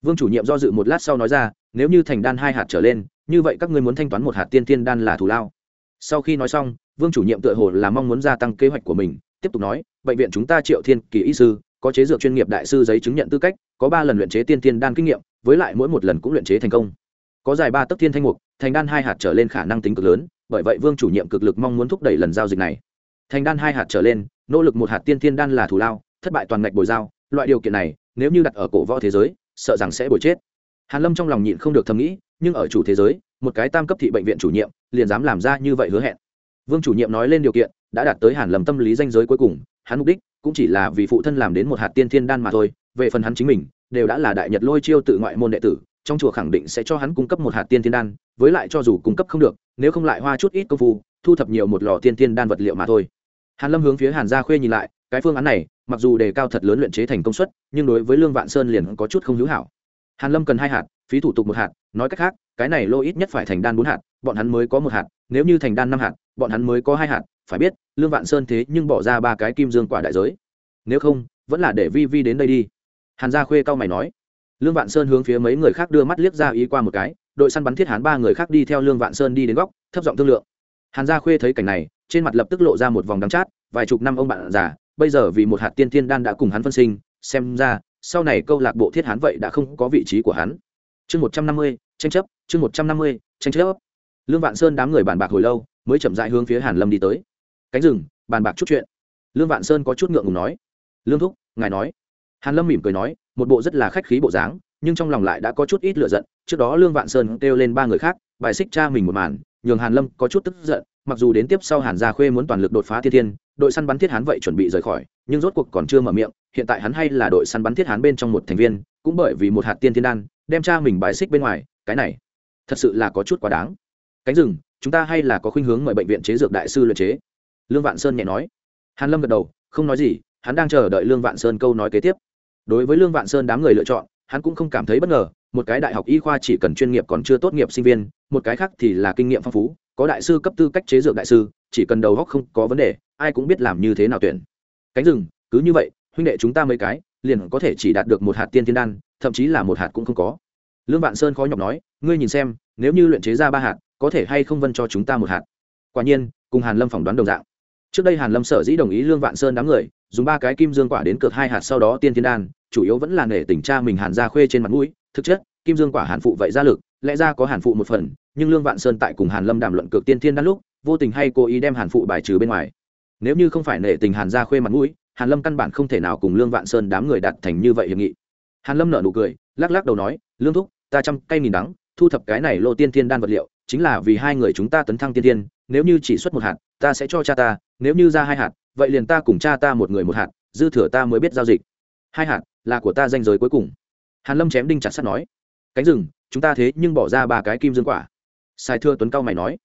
Vương chủ nhiệm do dự một lát sau nói ra, nếu như thành đan hai hạt trở lên, như vậy các ngươi muốn thanh toán một hạt tiên tiên đan là thù lao. Sau khi nói xong vương chủ nhiệm tựa hồ là mong muốn gia tăng kế hoạch của mình, tiếp tục nói, bệnh viện chúng ta triệu thiên kỳ y sư, có chế dược chuyên nghiệp đại sư giấy chứng nhận tư cách, có ba lần luyện chế tiên tiên đan kinh nghiệm, với lại mỗi một lần cũng luyện chế thành công. Có dài ba tấc thiên thanh mục, thành đan hai hạt trở lên khả năng tính cực lớn, bởi vậy vương chủ nhiệm cực lực mong muốn thúc đẩy lần giao dịch này. Thành đan hai hạt trở lên, nỗ lực một hạt tiên thiên đan là thù lao, thất bại toàn ngạch bồi giao, loại điều kiện này, nếu như đặt ở cổ võ thế giới, sợ rằng sẽ bồi chết. Hàn lâm trong lòng nhịn không được thầm nghĩ, nhưng ở chủ thế giới, một cái tam cấp thị bệnh viện chủ nhiệm, liền dám làm ra như vậy hứa hẹn vương chủ nhiệm nói lên điều kiện, đã đạt tới hàn lâm tâm lý danh giới cuối cùng, hắn mục đích cũng chỉ là vì phụ thân làm đến một hạt tiên thiên đan mà thôi, về phần hắn chính mình, đều đã là đại nhật lôi chiêu tự ngoại môn đệ tử, trong chùa khẳng định sẽ cho hắn cung cấp một hạt tiên thiên đan, với lại cho dù cung cấp không được, nếu không lại hoa chút ít công phu, thu thập nhiều một lò tiên thiên đan vật liệu mà thôi. Hàn lâm hướng phía hàn gia khuê nhìn lại, cái phương án này, mặc dù đề cao thật lớn luyện chế thành công suất, nhưng đối với lương vạn sơn liền có chút không hữu hảo. Hàn lâm cần hai hạt, phí thủ tục một hạt, nói cách khác, cái này lô ít nhất phải thành đan bốn hạt bọn hắn mới có một hạt, nếu như thành đan năm hạt, bọn hắn mới có hai hạt, phải biết, lương vạn sơn thế nhưng bỏ ra ba cái kim dương quả đại giới. Nếu không, vẫn là để vi vi đến đây đi. Hàn gia khuê cao mày nói. Lương vạn sơn hướng phía mấy người khác đưa mắt liếc ra ý qua một cái, đội săn bắn thiết hán ba người khác đi theo lương vạn sơn đi đến góc, thấp giọng thương lượng. Hàn gia khuê thấy cảnh này, trên mặt lập tức lộ ra một vòng đắng chát, vài chục năm ông bạn già, bây giờ vì một hạt tiên thiên đan đã cùng hắn phân sinh, xem ra, sau này câu lạc bộ thiết hán vậy đã không có vị trí của hắn. Chương một trăm năm mươi, tranh chấp, chương một trăm năm mươi, tranh chấp lương vạn sơn đám người bàn bạc hồi lâu, mới chậm dại hướng phía hàn lâm đi tới. Cánh rừng, bàn bạc chút chuyện. Lương vạn sơn có chút ngượng ngùng nói. Lương thúc, ngài nói. Hàn lâm mỉm cười nói, một bộ rất là khách khí bộ dáng, nhưng trong lòng lại đã có chút ít lựa giận. Trước đó lương vạn sơn kêu lên ba người khác, bài xích cha mình một màn, nhường hàn lâm có chút tức giận, mặc dù đến tiếp sau hàn gia khuê muốn toàn lực đột phá thiên thiên, đội săn bắn thiết hán vậy chuẩn bị rời khỏi, nhưng rốt cuộc còn chưa mở miệng, hiện tại hắn hay là đội săn bắn thiết hán bên trong một thành viên, cũng bởi vì một hạt tiên thiên đan, đem cha mình bài xích bên ngoài, cái này thật sự là có chút quá đáng cánh rừng, chúng ta hay là có khuynh hướng mời bệnh viện chế dược đại sư luyện chế. Lương vạn sơn nhẹ nói. Hàn lâm gật đầu, không nói gì, hắn đang chờ đợi lương vạn sơn câu nói kế tiếp. Đối với lương vạn sơn đám người lựa chọn, hắn cũng không cảm thấy bất ngờ, một cái đại học y khoa chỉ cần chuyên nghiệp còn chưa tốt nghiệp sinh viên, một cái khác thì là kinh nghiệm phong phú, có đại sư cấp tư cách chế dược đại sư, chỉ cần đầu góc không có vấn đề, ai cũng biết làm như thế nào tuyển. Cánh rừng, cứ như vậy, huynh đệ chúng ta mấy cái, liền có thể chỉ đạt được một hạt tiên thiên đan, thậm chí là một hạt cũng không có. Lương vạn sơn khó nhọc nói, ngươi nhìn xem, nếu như luyện chế ra ba hạt có thể hay không vân cho chúng ta một hạt? Quả nhiên, cùng hàn lâm phỏng đoán đồng dạng. Trước đây hàn lâm sở dĩ đồng ý lương vạn sơn đám người, dùng ba cái kim dương quả đến cược hai hạt sau đó tiên thiên đan, chủ yếu vẫn là nể tình cha mình hàn ra khuê trên mặt mũi, thực chất, kim dương quả hàn phụ vậy ra lực, lẽ ra có hàn phụ một phần, nhưng lương vạn sơn tại cùng hàn lâm đàm luận cược tiên thiên đan lúc, vô tình hay cố ý đem hàn phụ bài trừ bên ngoài. Nếu như không phải nể tình hàn ra khuê mặt mũi, hàn lâm căn bản không thể nào cùng lương vạn sơn đám người đặt thành như vậy hiệp nghị. Hàn lâm nở nụ cười, lắc lắc đầu nói, lương thúc, ta trăm cây nghìn đắng, thu thập cái này lô tiên thiên đan vật liệu chính là vì hai người chúng ta tấn thăng tiên tiên, nếu như chỉ xuất một hạt, ta sẽ cho cha ta, nếu như ra hai hạt, vậy liền ta cùng cha ta một người một hạt, dư thừa ta mới biết giao dịch. Hai hạt là của ta danh giới cuối cùng. Hàn lâm chém đinh chặt sắt nói. Cánh rừng, chúng ta thế nhưng bỏ ra ba cái kim dương quả. Sai thưa tuấn cao mày nói.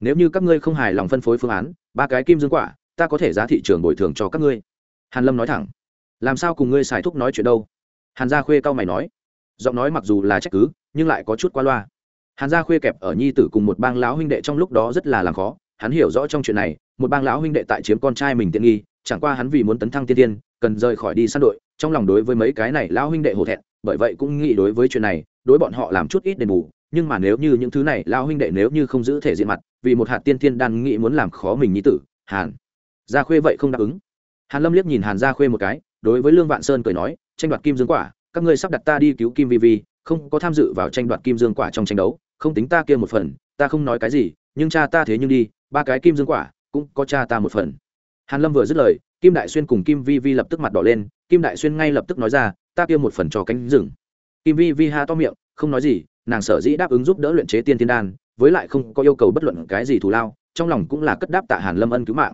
Nếu như các ngươi không hài lòng phân phối phương án, ba cái kim dương quả, ta có thể giá thị trường bồi thường cho các ngươi. Hàn lâm nói thẳng. Làm sao cùng ngươi xài thúc nói chuyện đâu? Hàn gia khuê cao mày nói. Giọng nói mặc dù là trách cứ, nhưng lại có chút qua loa hàn gia khuê kẹp ở nhi tử cùng một bang lão huynh đệ trong lúc đó rất là làm khó, hắn hiểu rõ trong chuyện này, một bang lão huynh đệ tại chiếm con trai mình tiện nghi, chẳng qua hắn vì muốn tấn thăng tiên tiên, cần rời khỏi đi săn đội, trong lòng đối với mấy cái này lão huynh đệ hổ thẹn, bởi vậy cũng nghĩ đối với chuyện này, đối bọn họ làm chút ít đền bù, nhưng mà nếu như những thứ này lão huynh đệ nếu như không giữ thể diện mặt, vì một hạt tiên tiên đan nghĩ muốn làm khó mình nhi tử, hàn gia khuê vậy không đáp ứng. Hàn lâm liếc nhìn hàn gia khuê một cái, đối với lương vạn sơn cười nói, tranh đoạt kim dương quả, các ngươi sắp đặt ta đi cứu kim vi vi, không có tham dự vào tranh đoạt kim dương quả trong tranh đấu không tính ta kia một phần, ta không nói cái gì, nhưng cha ta thế nhưng đi, ba cái kim dương quả, cũng có cha ta một phần. Hàn lâm vừa dứt lời, kim đại xuyên cùng kim vi vi lập tức mặt đỏ lên, kim đại xuyên ngay lập tức nói ra, ta kia một phần cho cánh rừng. Kim vi vi ha to miệng, không nói gì, nàng sở dĩ đáp ứng giúp đỡ luyện chế tiên tiên đan, với lại không có yêu cầu bất luận cái gì thù lao, trong lòng cũng là cất đáp tạ hàn lâm ân cứu mạng.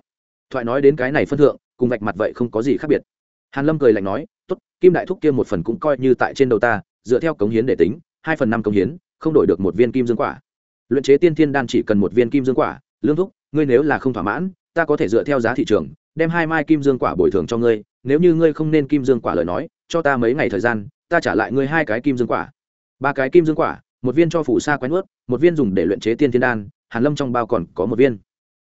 Thoại nói đến cái này phân thượng, cùng vạch mặt vậy không có gì khác biệt. Hàn lâm cười lạnh nói, tốt, kim đại thúc kia một phần cũng coi như tại trên đầu ta, dựa theo cống hiến để tính, hai phần năm cống hiến không đổi được một viên kim dương quả. Luyện chế tiên thiên đan chỉ cần một viên kim dương quả, lương thúc, ngươi nếu là không thỏa mãn, ta có thể dựa theo giá thị trường, đem hai mai kim dương quả bồi thường cho ngươi, nếu như ngươi không nên kim dương quả lời nói, cho ta mấy ngày thời gian, ta trả lại ngươi hai cái kim dương quả. Ba cái kim dương quả, một viên cho phủ sa quái nuốt một viên dùng để luyện chế tiên thiên đan, hàn lâm trong bao còn có một viên.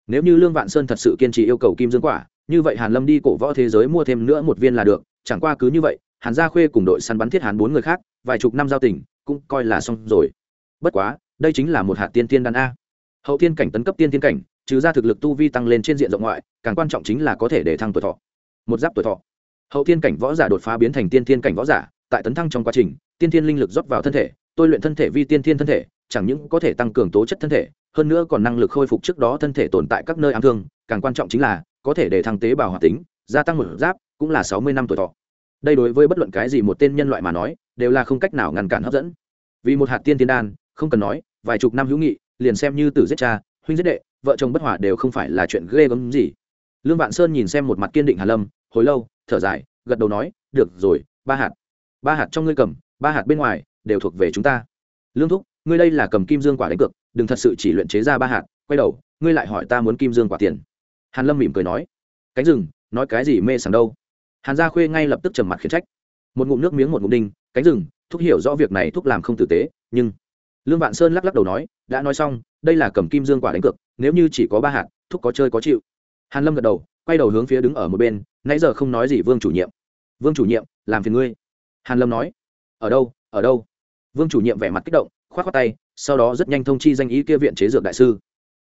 Nếu như lương vạn sơn thật sự kiên trì yêu cầu kim dương quả, như vậy hàn lâm đi cổ võ thế giới mua thêm nữa một viên là được, chẳng qua cứ như vậy, hàn gia khuê cùng đội săn bắn thiết hàn bốn người khác, vài chục năm giao tình, cũng coi là xong rồi bất quá, đây chính là một hạt tiên tiên đan a. Hậu tiên cảnh tấn cấp tiên tiên cảnh, trừ ra thực lực tu vi tăng lên trên diện rộng ngoại, càng quan trọng chính là có thể để thăng tuổi thọ. Một giáp tuổi thọ. Hậu tiên cảnh võ giả đột phá biến thành tiên tiên cảnh võ giả, tại tấn thăng trong quá trình, tiên tiên linh lực rót vào thân thể, tôi luyện thân thể vi tiên tiên thân thể, chẳng những có thể tăng cường tố chất thân thể, hơn nữa còn năng lực khôi phục trước đó thân thể tồn tại các nơi ám thương, càng quan trọng chính là, có thể để thăng tế bào hoạt tính, gia tăng một giáp, cũng là sáu mươi năm tuổi thọ. Đây đối với bất luận cái gì một tên nhân loại mà nói, đều là không cách nào ngăn cản hấp dẫn. Vì một hạt tiên tiên đan không cần nói, vài chục năm hữu nghị, liền xem như tử giết cha, huynh giết đệ, vợ chồng bất hòa đều không phải là chuyện ghê gớm gì. Lương vạn sơn nhìn xem một mặt kiên định hàn lâm, hồi lâu, thở dài, gật đầu nói, được rồi, ba hạt. Ba hạt trong ngươi cầm, ba hạt bên ngoài, đều thuộc về chúng ta. Lương thúc, ngươi đây là cầm kim dương quả đánh cược, đừng thật sự chỉ luyện chế ra ba hạt, quay đầu, ngươi lại hỏi ta muốn kim dương quả tiền. Hàn lâm mỉm cười nói, cánh rừng, nói cái gì mê sảng đâu. Hàn gia khuê ngay lập tức trầm mặt khiển trách. Một ngụm nước miếng, một ngụm đinh, cánh rừng, thúc hiểu rõ việc này thúc làm không tử tế, nhưng lương vạn sơn lắc lắc đầu nói, đã nói xong, đây là cầm kim dương quả đánh cược, nếu như chỉ có ba hạt, thúc có chơi có chịu. Hàn lâm gật đầu, quay đầu hướng phía đứng ở một bên, nãy giờ không nói gì vương chủ nhiệm. Vương chủ nhiệm, làm phiền ngươi. Hàn lâm nói, ở đâu ở đâu? Vương chủ nhiệm vẻ mặt kích động, khoát khoát tay, sau đó rất nhanh thông chi danh ý kia viện chế dược đại sư.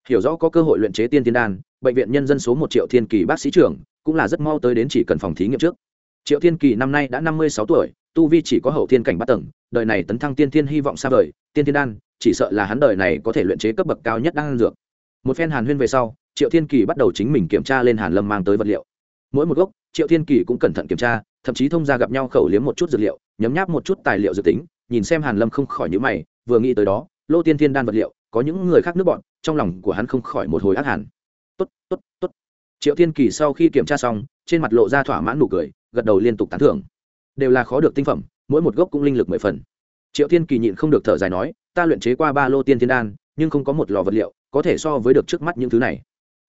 Hiểu rõ có cơ hội luyện chế tiên tiên đan, bệnh viện nhân dân số một triệu thiên kỳ bác sĩ trưởng, cũng là rất mau tới đến chỉ cần phòng thí nghiệm trước. Triệu thiên kỳ năm nay đã năm mươi sáu tuổi, tu vi chỉ có hậu thiên cảnh bắt tầng đời này tấn thăng tiên thiên hy vọng xa vời, tiên thiên đan, chỉ sợ là hắn đời này có thể luyện chế cấp bậc cao nhất đan dược. Một phen hàn huyên về sau, triệu thiên kỳ bắt đầu chính mình kiểm tra lên hàn lâm mang tới vật liệu. Mỗi một gốc, triệu thiên kỳ cũng cẩn thận kiểm tra, thậm chí thông ra gặp nhau khẩu liếm một chút dược liệu, nhấm nháp một chút tài liệu dự tính, nhìn xem hàn lâm không khỏi nhíu mày, vừa nghĩ tới đó, lô tiên thiên đan vật liệu, có những người khác nước bọn, trong lòng của hắn không khỏi một hồi ác hàn tốt tốt tốt. Triệu thiên kỳ sau khi kiểm tra xong, trên mặt lộ ra thỏa mãn nụ cười, gật đầu liên tục tán thưởng. Đều là khó được tinh phẩm mỗi một gốc cũng linh lực mười phần. Triệu thiên kỳ nhịn không được thở dài nói, ta luyện chế qua ba lô tiên thiên đan, nhưng không có một lò vật liệu có thể so với được trước mắt những thứ này.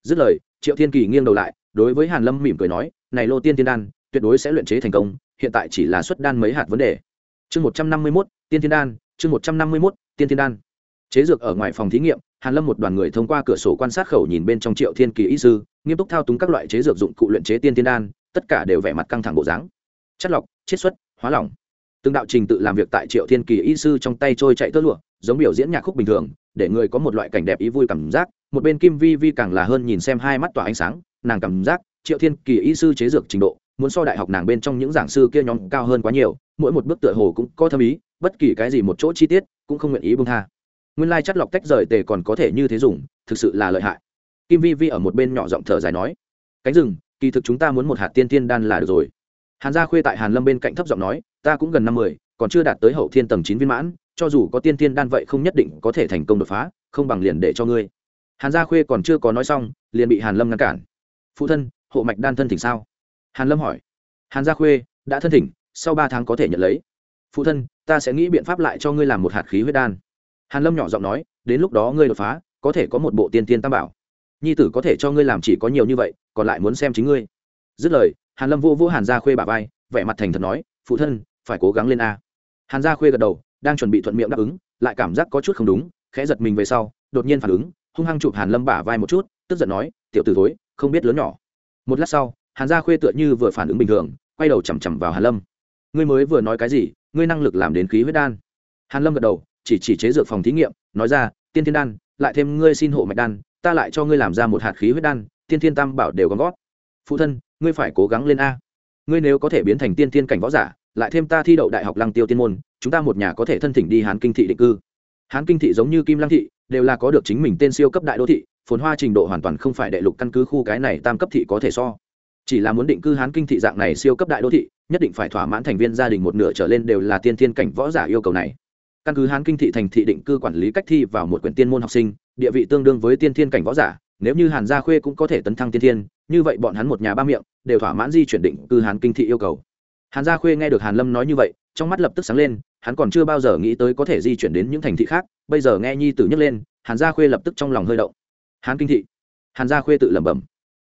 Dứt lời, triệu thiên kỳ nghiêng đầu lại, đối với hàn lâm mỉm cười nói, này lô tiên thiên đan, tuyệt đối sẽ luyện chế thành công, hiện tại chỉ là xuất đan mấy hạt vấn đề. Chương một trăm năm mươi mốt, tiên thiên đan, chương một trăm năm mươi mốt, tiên thiên đan. Chế dược ở ngoài phòng thí nghiệm, hàn lâm một đoàn người thông qua cửa sổ quan sát khẩu nhìn bên trong triệu thiên kỳ y sư, nghiêm túc thao túng các loại chế dược dụng cụ luyện chế tiên thiên đan, tất cả đều vẻ mặt căng thẳng bộ dáng. Chất lọc, chiết xuất, hóa lỏng từng đạo trình tự làm việc tại triệu thiên kỳ y sư trong tay trôi chạy tơ lụa, giống biểu diễn nhạc khúc bình thường, để người có một loại cảnh đẹp ý vui cảm giác. Một bên kim vi vi càng là hơn nhìn xem hai mắt tỏa ánh sáng, nàng cảm giác triệu thiên kỳ y sư chế dược trình độ, muốn so đại học nàng bên trong những giảng sư kia nhóm cao hơn quá nhiều, mỗi một bước tựa hồ cũng có thâm ý, bất kỳ cái gì một chỗ chi tiết cũng không nguyện ý bông tha. Nguyên lai chất lọc tách rời tề còn có thể như thế dùng, thực sự là lợi hại. Kim vi vi ở một bên nhỏ giọng thở dài nói, cánh rừng, kỳ thực chúng ta muốn một hạt tiên tiên đan là được rồi hàn gia khuê tại hàn lâm bên cạnh thấp giọng nói, ta cũng gần năm mươi, còn chưa đạt tới hậu thiên tầng chín viên mãn, cho dù có tiên tiên đan vậy không nhất định có thể thành công đột phá, không bằng liền để cho ngươi. Hàn gia khuê còn chưa có nói xong, liền bị hàn lâm ngăn cản. Phụ thân, hộ mạch đan thân thỉnh sao? Hàn lâm hỏi. Hàn gia khuê, đã thân thỉnh, sau ba tháng có thể nhận lấy. Phụ thân, ta sẽ nghĩ biện pháp lại cho ngươi làm một hạt khí huyết đan. Hàn lâm nhỏ giọng nói, đến lúc đó ngươi đột phá, có thể có một bộ tiên tiên tam bảo. Nhi tử có thể cho ngươi làm chỉ có nhiều như vậy, còn lại muốn xem chính ngươi. Dứt lời hàn lâm vô vô hàn gia khuê bà vai, vẻ mặt thành thật nói, phụ thân, phải cố gắng lên a. Hàn gia khuê gật đầu, đang chuẩn bị thuận miệng đáp ứng, lại cảm giác có chút không đúng, khẽ giật mình về sau, đột nhiên phản ứng, hung hăng chụp hàn lâm bả vai một chút, tức giận nói, tiểu tử thối, không biết lớn nhỏ. Một lát sau, hàn gia khuê tựa như vừa phản ứng bình thường, quay đầu chằm chằm vào hàn lâm. Ngươi mới vừa nói cái gì? Ngươi năng lực làm đến khí huyết đan. Hàn lâm gật đầu, chỉ chỉ chế dược phòng thí nghiệm, nói ra, tiên thiên đan, lại thêm ngươi xin hộ mạch đan, ta lại cho ngươi làm ra một hạt khí huyết đan, tiên thiên tam bảo đều gom gót phụ thân ngươi phải cố gắng lên a. Ngươi nếu có thể biến thành tiên thiên cảnh võ giả, lại thêm ta thi đậu đại học lăng tiêu tiên môn, chúng ta một nhà có thể thân thỉnh đi hán kinh thị định cư. Hán kinh thị giống như kim lăng thị, đều là có được chính mình tên siêu cấp đại đô thị, phồn hoa trình độ hoàn toàn không phải đệ lục căn cứ khu cái này tam cấp thị có thể so. Chỉ là muốn định cư hán kinh thị dạng này siêu cấp đại đô thị, nhất định phải thỏa mãn thành viên gia đình một nửa trở lên đều là tiên thiên cảnh võ giả yêu cầu này. Căn cứ hán kinh thị thành thị định cư quản lý cách thi vào một quyển tiên môn học sinh, địa vị tương đương với tiên thiên cảnh võ giả, nếu như hàn gia khuê cũng có thể tấn thăng tiên thiên như vậy bọn hắn một nhà ba miệng, đều thỏa mãn di chuyển định cư hán kinh thị yêu cầu. Hàn gia khuê nghe được hàn lâm nói như vậy, trong mắt lập tức sáng lên, hắn còn chưa bao giờ nghĩ tới có thể di chuyển đến những thành thị khác, bây giờ nghe nhi tử nhấc lên, hàn gia khuê lập tức trong lòng hơi động. Hán kinh thị. Hàn gia khuê tự lẩm bẩm.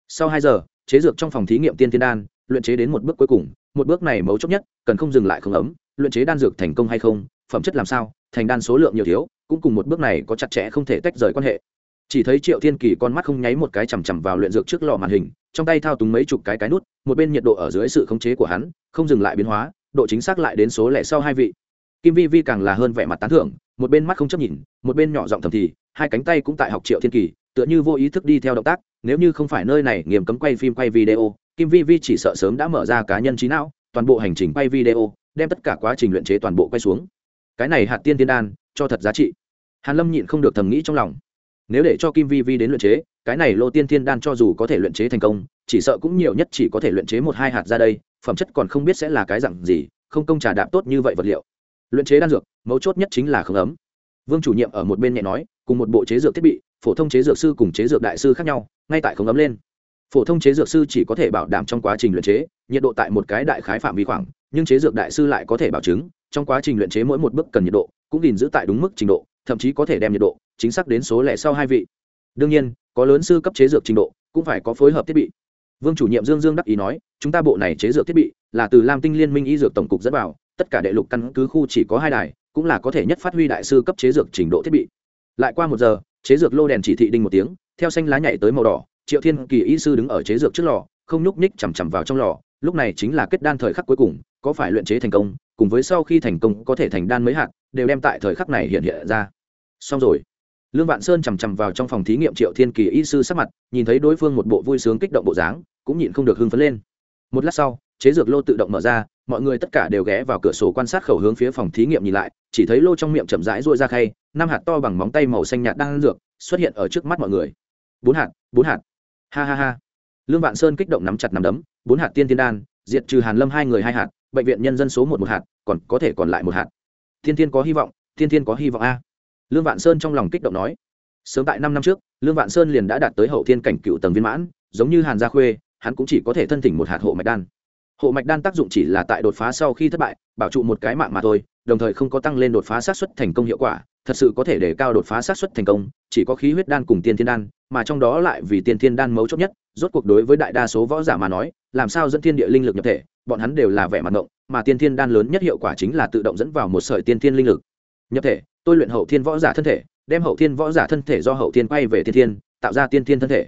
Sau hai giờ, chế dược trong phòng thí nghiệm tiên tiên đan, luyện chế đến một bước cuối cùng, một bước này mấu chốt nhất, cần không dừng lại không ấm, luyện chế đan dược thành công hay không, phẩm chất làm sao, thành đan số lượng nhiều thiếu, cũng cùng một bước này có chặt chẽ không thể tách rời quan hệ chỉ thấy triệu thiên kỳ con mắt không nháy một cái chằm chằm vào luyện dược trước lò màn hình, trong tay thao túng mấy chục cái cái nút, một bên nhiệt độ ở dưới sự khống chế của hắn, không dừng lại biến hóa, độ chính xác lại đến số lẻ sau hai vị. Kim vi vi càng là hơn vẻ mặt tán thưởng, một bên mắt không chấp nhìn, một bên nhỏ giọng thầm thì, hai cánh tay cũng tại học triệu thiên kỳ, tựa như vô ý thức đi theo động tác, nếu như không phải nơi này nghiêm cấm quay phim, quay video, kim vi vi chỉ sợ sớm đã mở ra cá nhân trí não, toàn bộ hành trình quay video, đem tất cả quá trình luyện chế toàn bộ quay xuống. Cái này hạt tiên tiên đan, cho thật giá trị. Hàn lâm nhịn không được thầm nghĩ trong lòng nếu để cho kim vi vi đến luyện chế, cái này lô tiên tiên đan cho dù có thể luyện chế thành công, chỉ sợ cũng nhiều nhất chỉ có thể luyện chế một hai hạt ra đây, phẩm chất còn không biết sẽ là cái dặn gì, không công trà đạp tốt như vậy vật liệu. Luyện chế đan dược, mấu chốt nhất chính là không ấm. Vương chủ nhiệm ở một bên nhẹ nói, cùng một bộ chế dược thiết bị, phổ thông chế dược sư cùng chế dược đại sư khác nhau, ngay tại không ấm lên. Phổ thông chế dược sư chỉ có thể bảo đảm trong quá trình luyện chế, nhiệt độ tại một cái đại khái phạm vi khoảng, nhưng chế dược đại sư lại có thể bảo chứng, trong quá trình luyện chế mỗi một bước cần nhiệt độ, cũng gìn giữ tại đúng mức trình độ, thậm chí có thể đem nhiệt độ chính xác đến số lẻ sau hai vị. Đương nhiên, có lớn sư cấp chế dược trình độ, cũng phải có phối hợp thiết bị. Vương chủ nhiệm dương dương đắc ý nói, chúng ta bộ này chế dược thiết bị là từ lam tinh liên minh y dược tổng cục dẫn vào, tất cả đệ lục căn cứ khu chỉ có hai đài, cũng là có thể nhất phát huy đại sư cấp chế dược trình độ thiết bị. Lại qua một giờ, chế dược lô đèn chỉ thị đinh một tiếng, theo xanh lá nhảy tới màu đỏ, triệu thiên kỳ y sư đứng ở chế dược trước lò, không nhúc nhích chằm chằm vào trong lò, lúc này chính là kết đan thời khắc cuối cùng, có phải luyện chế thành công, cùng với sau khi thành công có thể thành đan mấy hạt, đều đem tại thời khắc này hiện hiện ra. Xong rồi lương vạn sơn chằm chằm vào trong phòng thí nghiệm triệu thiên kỳ y sư sắc mặt, nhìn thấy đối phương một bộ vui sướng kích động bộ dáng, cũng nhịn không được hưng phấn lên. Một lát sau, chế dược lô tự động mở ra, mọi người tất cả đều ghé vào cửa sổ quan sát khẩu hướng phía phòng thí nghiệm nhìn lại, chỉ thấy lô trong miệng chậm rãi rôi ra khay, năm hạt to bằng móng tay màu xanh nhạt đang dược, xuất hiện ở trước mắt mọi người. Bốn hạt bốn hạt. Ha ha ha. Lương vạn sơn kích động nắm chặt nắm đấm, bốn hạt tiên tiên đan, diệt trừ hàn lâm hai người hai hạt, bệnh viện nhân dân số một một hạt, còn có thể còn lại một hạt. Thiên thiên có hy vọng, thiên thiên có hy vọng a lương vạn sơn trong lòng kích động nói, sớm tại năm năm trước, lương vạn sơn liền đã đạt tới hậu thiên cảnh cựu tầng viên mãn, giống như hàn gia khuê, hắn cũng chỉ có thể thân thỉnh một hạt hộ mạch đan. Hộ mạch đan tác dụng chỉ là tại đột phá sau khi thất bại, bảo trụ một cái mạng mà thôi, đồng thời không có tăng lên đột phá sát xuất thành công hiệu quả, thật sự có thể để cao đột phá sát xuất thành công, chỉ có khí huyết đan cùng tiên thiên đan, mà trong đó lại vì tiên thiên đan mấu chốt nhất, rốt cuộc đối với đại đa số võ giả mà nói, làm sao dẫn thiên địa linh lực nhập thể, bọn hắn đều là vẻ mặt ngộng, mà tiên thiên đan lớn nhất hiệu quả chính là tự động dẫn vào một sợi tiên thiên linh lực nhập thể tôi luyện hậu thiên võ giả thân thể, đem hậu thiên võ giả thân thể do hậu thiên quay về thiên thiên, tạo ra tiên thiên thân thể.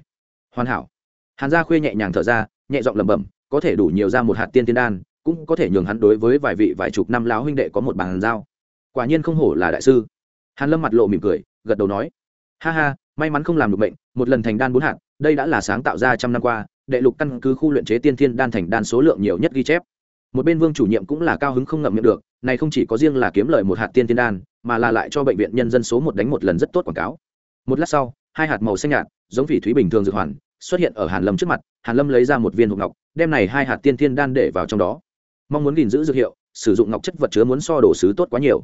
Hoàn hảo. Hàn gia khuê nhẹ nhàng thở ra, nhẹ giọng lẩm bẩm, có thể đủ nhiều ra một hạt tiên thiên đan, cũng có thể nhường hắn đối với vài vị vài chục năm láo huynh đệ có một bàn giao. Quả nhiên không hổ là đại sư. Hàn lâm mặt lộ mỉm cười, gật đầu nói, ha ha, may mắn không làm được bệnh một lần thành đan bốn hạt, đây đã là sáng tạo ra trăm năm qua, đệ lục căn cứ khu luyện chế tiên thiên đan thành đan số lượng nhiều nhất ghi chép. Một bên vương chủ nhiệm cũng là cao hứng không ngậm miệng được này không chỉ có riêng là kiếm lời một hạt tiên thiên đan, mà là lại cho bệnh viện nhân dân số một đánh một lần rất tốt quảng cáo. Một lát sau, hai hạt màu xanh nhạt, giống vị thúy bình thường dược hoàn, xuất hiện ở hàn lâm trước mặt, hàn lâm lấy ra một viên hộp ngọc, đem này hai hạt tiên thiên đan để vào trong đó. Mong muốn gìn giữ dược hiệu, sử dụng ngọc chất vật chứa muốn so đồ sứ tốt quá nhiều.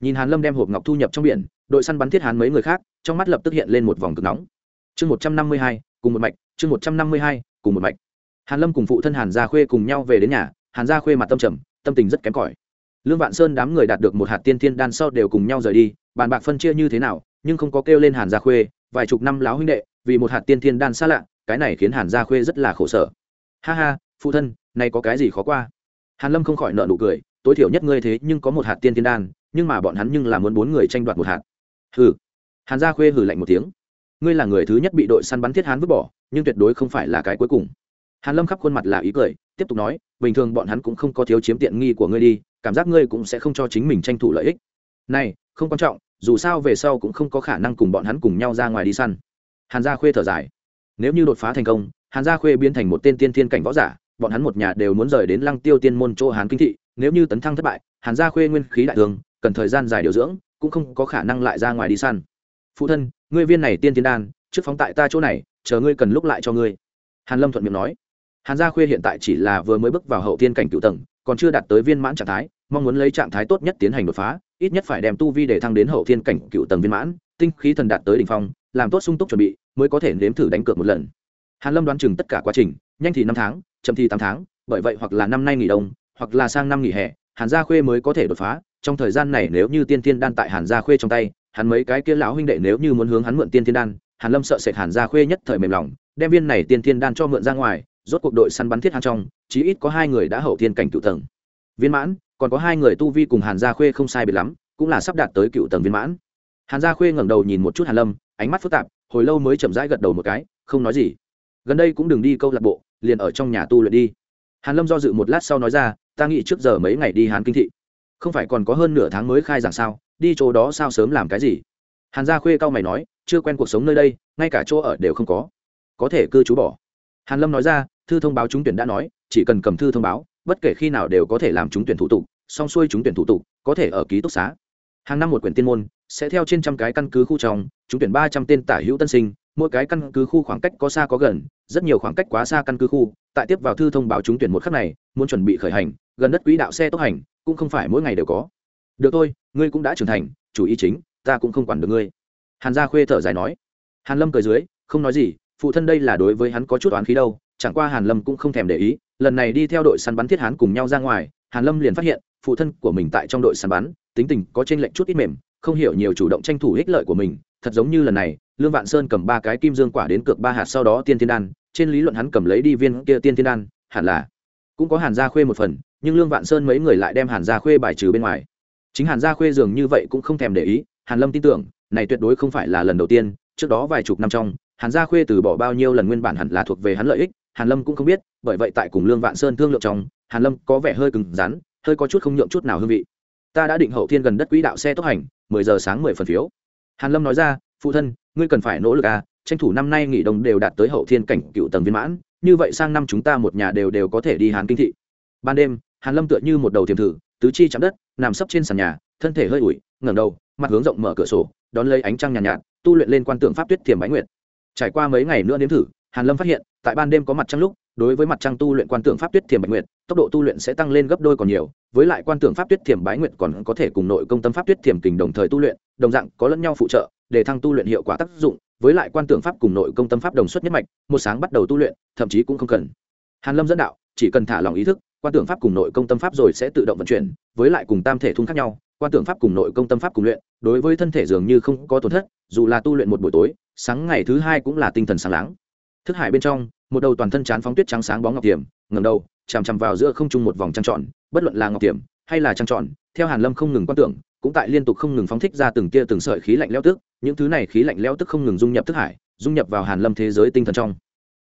Nhìn hàn lâm đem hộp ngọc thu nhập trong biển, đội săn bắn thiết hàn mấy người khác, trong mắt lập tức hiện lên một vòng cực nóng. Chương một trăm năm mươi hai, cùng một mạch, chương một trăm năm mươi hai, cùng một mạch. Hàn lâm cùng phụ thân hàn gia khuê cùng nhau về đến nhà, hàn gia khuê mặt tâm trầm, tâm tình rất kém cỏi lương vạn sơn đám người đạt được một hạt tiên thiên đan sau đều cùng nhau rời đi, bàn bạc phân chia như thế nào, nhưng không có kêu lên hàn gia khuê, vài chục năm láo huynh đệ, vì một hạt tiên thiên đan xa lạ, cái này khiến hàn gia khuê rất là khổ sở. Ha ha, phụ thân, nay có cái gì khó qua? Hàn lâm không khỏi nợ nụ cười, tối thiểu nhất ngươi thế nhưng có một hạt tiên thiên đan, nhưng mà bọn hắn nhưng là muốn bốn người tranh đoạt một hạt. Hừ. Hàn gia khuê hừ lạnh một tiếng. Ngươi là người thứ nhất bị đội săn bắn thiết hán vứt bỏ, nhưng tuyệt đối không phải là cái cuối cùng. Hàn lâm khắp khuôn mặt là ý cười tiếp tục nói, bình thường bọn hắn cũng không có thiếu chiếm tiện nghi của ngươi đi, cảm giác ngươi cũng sẽ không cho chính mình tranh thủ lợi ích. Này, không quan trọng, dù sao về sau cũng không có khả năng cùng bọn hắn cùng nhau ra ngoài đi săn. Hàn gia khuê thở dài. Nếu như đột phá thành công, hàn gia khuê biến thành một tên tiên thiên cảnh võ giả, bọn hắn một nhà đều muốn rời đến lăng tiêu tiên môn chỗ hán kinh thị, nếu như tấn thăng thất bại, hàn gia khuê nguyên khí đại thương, cần thời gian dài điều dưỡng, cũng không có khả năng lại ra ngoài đi săn. Phụ thân, ngươi viên này tiên tiên đan, trước phóng tại ta chỗ này, chờ ngươi cần lúc lại cho ngươi. Hàn lâm thuận miệng nói hàn gia khuê hiện tại chỉ là vừa mới bước vào hậu thiên cảnh cựu tầng, còn chưa đạt tới viên mãn trạng thái, mong muốn lấy trạng thái tốt nhất tiến hành đột phá, ít nhất phải đem tu vi để thăng đến hậu thiên cảnh cựu tầng viên mãn, tinh khí thần đạt tới đỉnh phong, làm tốt sung túc chuẩn bị, mới có thể nếm thử đánh cược một lần. Hàn lâm đoán chừng tất cả quá trình, nhanh thì năm tháng, chậm thì tám tháng, bởi vậy hoặc là năm nay nghỉ đông, hoặc là sang năm nghỉ hè, hàn gia khuê mới có thể đột phá. Trong thời gian này nếu như tiên tiên đan tại hàn gia khuê trong tay, hắn mấy cái kia lão huynh đệ nếu như muốn hướng hắn mượn tiên tiên đan, hàn lâm sợ sệt hàn gia khuê nhất thời mềm lòng, đem viên này tiên tiên đan cho mượn ra ngoài rốt cuộc đội săn bắn thiết hang trong, chí ít có hai người đã hậu thiên cảnh cựu tầng. Viên mãn, còn có hai người tu vi cùng hàn gia khuê không sai biệt lắm, cũng là sắp đạt tới cựu tầng viên mãn. Hàn gia khuê ngẩng đầu nhìn một chút hàn lâm, ánh mắt phức tạp, hồi lâu mới chậm rãi gật đầu một cái, không nói gì. Gần đây cũng đừng đi câu lạc bộ, liền ở trong nhà tu luyện đi. Hàn lâm do dự một lát sau nói ra, ta nghĩ trước giờ mấy ngày đi hàn kinh thị. Không phải còn có hơn nửa tháng mới khai giảng sao, đi chỗ đó sao sớm làm cái gì? Hàn gia khuê cao mày nói, chưa quen cuộc sống nơi đây, ngay cả chỗ ở đều không có. Có thể cư trú bỏ hàn lâm nói ra, thư thông báo trúng tuyển đã nói, chỉ cần cầm thư thông báo, bất kể khi nào đều có thể làm trúng tuyển thủ tục, xong xuôi trúng tuyển thủ tục, có thể ở ký túc xá. Hàng năm một quyển tiên môn, sẽ theo trên trăm cái căn cứ khu trong, trúng tuyển ba trăm tên tả hữu tân sinh, mỗi cái căn cứ khu khoảng cách có xa có gần, rất nhiều khoảng cách quá xa căn cứ khu, tại tiếp vào thư thông báo trúng tuyển một khắc này, muốn chuẩn bị khởi hành, gần đất quỹ đạo xe tốc hành, cũng không phải mỗi ngày đều có. Được thôi, ngươi cũng đã trưởng thành, chủ ý chính, ta cũng không quản được ngươi. Hàn gia khuê thở dài nói. Hàn lâm cười dưới, không nói gì phụ thân đây là đối với hắn có chút oán khí đâu, chẳng qua hàn lâm cũng không thèm để ý, lần này đi theo đội săn bắn thiết hán cùng nhau ra ngoài, hàn lâm liền phát hiện, phụ thân của mình tại trong đội săn bắn, tính tình có trên lệnh chút ít mềm, không hiểu nhiều chủ động tranh thủ ích lợi của mình, thật giống như lần này, lương vạn sơn cầm ba cái kim dương quả đến cược ba hạt sau đó tiên thiên đan, trên lý luận hắn cầm lấy đi viên kia tiên thiên đan, hẳn là cũng có hàn gia khuê một phần, nhưng lương vạn sơn mấy người lại đem hàn gia khuê bài trừ bên ngoài. Chính hàn gia khuê dường như vậy cũng không thèm để ý, hàn lâm tin tưởng, này tuyệt đối không phải là lần đầu tiên, trước đó vài chục năm trong hàn gia khuê từ bỏ bao nhiêu lần nguyên bản hẳn là thuộc về hắn lợi ích hàn lâm cũng không biết bởi vậy tại cùng lương vạn sơn thương lượng trong hàn lâm có vẻ hơi cứng rắn hơi có chút không nhượng chút nào hương vị. Ta đã định hậu thiên gần đất quỹ đạo xe tốc hành mười giờ sáng mười phần phiếu. Hàn lâm nói ra phụ thân ngươi cần phải nỗ lực à tranh thủ năm nay nghỉ đồng đều đạt tới hậu thiên cảnh cựu tầng viên mãn như vậy sang năm chúng ta một nhà đều đều có thể đi hàn kinh thị. Ban đêm hàn lâm tựa như một đầu thiềm thử tứ chi chạm đất nằm sấp trên sàn nhà thân thể hơi ủi ngẩng đầu mặt hướng rộng mở cửa sổ đón lấy ánh trăng nhàn nhạt, nhạt tu luyện lên quan tượng pháp tuyết thiềm bái nguyệt trải qua mấy ngày nữa nếm thử, hàn lâm phát hiện, tại ban đêm có mặt trăng lúc, đối với mặt trăng tu luyện quan tượng pháp tuyết thiềm bạch nguyệt, tốc độ tu luyện sẽ tăng lên gấp đôi còn nhiều, với lại quan tượng pháp tuyết thiềm bái nguyệt còn có thể cùng nội công tâm pháp tuyết thiềm kình đồng thời tu luyện, đồng dạng có lẫn nhau phụ trợ, để thăng tu luyện hiệu quả tác dụng, với lại quan tưởng pháp cùng nội công tâm pháp đồng xuất nhất mạch, một sáng bắt đầu tu luyện, thậm chí cũng không cần. Hàn lâm dẫn đạo, chỉ cần thả lòng ý thức, quan tưởng pháp cùng nội công tâm pháp rồi sẽ tự động vận chuyển, với lại cùng tam thể thung khác nhau quan tưởng pháp cùng nội công tâm pháp cùng luyện, đối với thân thể dường như không có tổn thất, dù là tu luyện một buổi tối, sáng ngày thứ hai cũng là tinh thần sáng láng. Thức hải bên trong, một đầu toàn thân chán phóng tuyết trắng sáng bóng ngọc tiềm ngầm đầu, chằm chằm vào giữa không trung một vòng trăng tròn, bất luận là ngọc tiềm hay là trăng tròn, theo hàn lâm không ngừng quan tưởng, cũng tại liên tục không ngừng phóng thích ra từng tia từng sợi khí lạnh leo tức, những thứ này khí lạnh leo tức không ngừng dung nhập thức hải, dung nhập vào hàn lâm thế giới tinh thần trong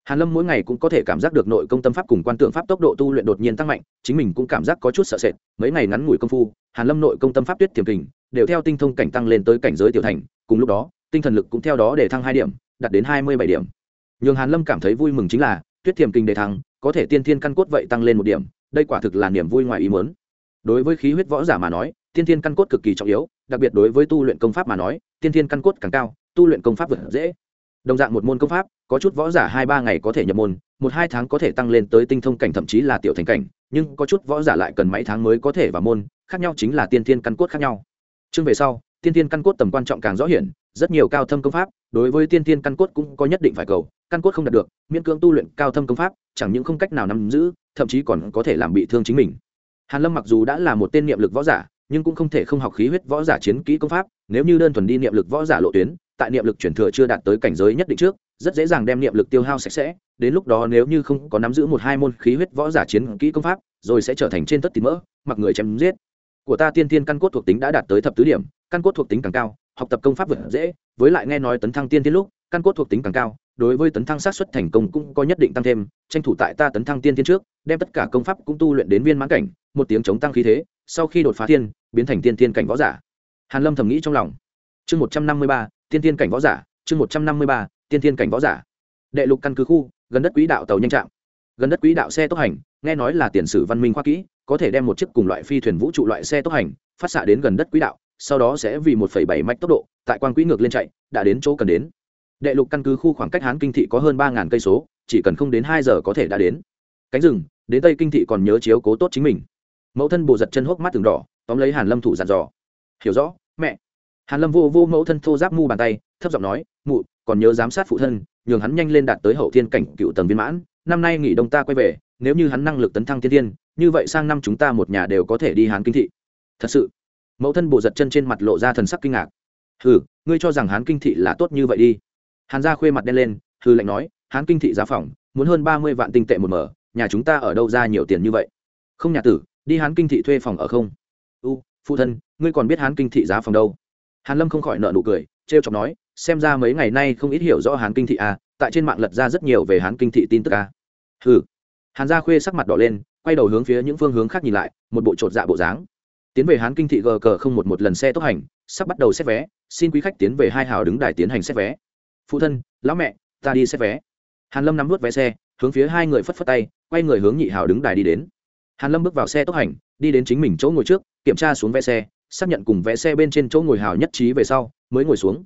hàn lâm mỗi ngày cũng có thể cảm giác được nội công tâm pháp cùng quan tượng pháp tốc độ tu luyện đột nhiên tăng mạnh, chính mình cũng cảm giác có chút sợ sệt. Mấy ngày ngắn ngủi công phu, hàn lâm nội công tâm pháp tuyết tiềm kình, đều theo tinh thông cảnh tăng lên tới cảnh giới tiểu thành. Cùng lúc đó, tinh thần lực cũng theo đó để thăng hai điểm, đạt đến hai mươi bảy điểm. Nhưng hàn lâm cảm thấy vui mừng chính là, tuyết tiềm kình đề thăng, có thể tiên thiên căn cốt vậy tăng lên một điểm, đây quả thực là niềm vui ngoài ý muốn. Đối với khí huyết võ giả mà nói, tiên thiên căn cốt cực kỳ trọng yếu, đặc biệt đối với tu luyện công pháp mà nói, tiên thiên căn cốt càng cao, tu luyện công pháp vượt dễ đồng dạng một môn công pháp, có chút võ giả hai ba ngày có thể nhập môn, một hai tháng có thể tăng lên tới tinh thông cảnh thậm chí là tiểu thành cảnh, nhưng có chút võ giả lại cần mấy tháng mới có thể vào môn, khác nhau chính là tiên thiên căn cốt khác nhau. Chương về sau, tiên thiên căn cốt tầm quan trọng càng rõ hiển, rất nhiều cao thâm công pháp, đối với tiên thiên căn cốt cũng có nhất định phải cầu, căn cốt không đạt được, miễn cưỡng tu luyện cao thâm công pháp, chẳng những không cách nào nắm giữ, thậm chí còn có thể làm bị thương chính mình. Hàn lâm mặc dù đã là một tên niệm lực võ giả nhưng cũng không thể không học khí huyết võ giả chiến kỹ công pháp, nếu như đơn thuần đi niệm lực võ giả lộ tuyến, tại niệm lực chuyển thừa chưa đạt tới cảnh giới nhất định trước, rất dễ dàng đem niệm lực tiêu hao sạch sẽ, đến lúc đó nếu như không có nắm giữ một hai môn khí huyết võ giả chiến kỹ công pháp, rồi sẽ trở thành trên tất tín mỡ, mặc người chém giết. Của ta tiên tiên căn cốt thuộc tính đã đạt tới thập tứ điểm, căn cốt thuộc tính càng cao, học tập công pháp vượt dễ, với lại nghe nói tấn thăng tiên tiên lúc, căn cốt thuộc tính càng cao, đối với tấn thăng sát xuất thành công cũng có nhất định tăng thêm, tranh thủ tại ta tấn thăng tiên tiên trước, đem tất cả công pháp cũng tu luyện đến viên mãn cảnh, một tiếng chống tăng khí thế sau khi đột phá thiên, biến thành tiên tiên cảnh võ giả. Hàn lâm thầm nghĩ trong lòng. Chương một trăm năm mươi ba, tiên tiên cảnh võ giả, chương một trăm năm mươi ba, tiên tiên cảnh võ giả. Đệ lục căn cứ khu, gần đất quỹ đạo tàu nhanh trạm gần đất quỹ đạo xe tốc hành, nghe nói là tiền sử văn minh khoa kỹ, có thể đem một chiếc cùng loại phi thuyền vũ trụ loại xe tốc hành, phát xạ đến gần đất quỹ đạo, sau đó sẽ vì một bảy mạch tốc độ, tại quan quỹ ngược lên chạy, đã đến chỗ cần đến. Đệ lục căn cứ khu khoảng cách hán kinh thị có hơn ba cây số, chỉ cần không đến hai giờ có thể đã đến. Cánh rừng, đến tây kinh thị còn nhớ chiếu cố tốt chính mình mẫu thân bồ giật chân hốc mắt từng đỏ, tóm lấy hàn lâm thủ dặn dò. Hiểu rõ, mẹ. Hàn lâm vô vô mẫu thân thô giáp mu bàn tay, thấp giọng nói, mụ, còn nhớ giám sát phụ thân, nhường hắn nhanh lên đạt tới hậu thiên cảnh cựu tầng viên mãn, năm nay nghỉ đông ta quay về, nếu như hắn năng lực tấn thăng thiên tiên như vậy sang năm chúng ta một nhà đều có thể đi hán kinh thị. Thật sự? Mẫu thân bồ giật chân trên mặt lộ ra thần sắc kinh ngạc. Hừ, ngươi cho rằng hán kinh thị là tốt như vậy đi. Hàn gia khuê mặt đen lên hư lệnh nói, hán kinh thị giá phòng, muốn hơn ba mươi vạn tinh tệ một mở, nhà chúng ta ở đâu ra nhiều tiền như vậy? Không, nhà tử đi hán kinh thị thuê phòng ở không? U phụ thân ngươi còn biết hán kinh thị giá phòng đâu? Hàn lâm không khỏi nợ nụ cười trêu chọc nói xem ra mấy ngày nay không ít hiểu rõ hán kinh thị à, tại trên mạng lật ra rất nhiều về hán kinh thị tin tức à. hừ. Hàn gia khuê sắc mặt đỏ lên quay đầu hướng phía những phương hướng khác nhìn lại một bộ trột dạ bộ dáng. Tiến về hán kinh thị gờ cờ không một một lần xe tốc hành sắp bắt đầu xét vé xin quý khách tiến về hai hào đứng đài tiến hành xét vé. Phụ thân lão mẹ ta đi xét vé. Hàn lâm nắm vút vé xe hướng phía hai người phất phất tay quay người hướng nhị hào đứng đài đi đến hàn lâm bước vào xe tốc hành, đi đến chính mình chỗ ngồi trước, kiểm tra xuống vé xe, xác nhận cùng vé xe bên trên chỗ ngồi hào nhất trí về sau, mới ngồi xuống.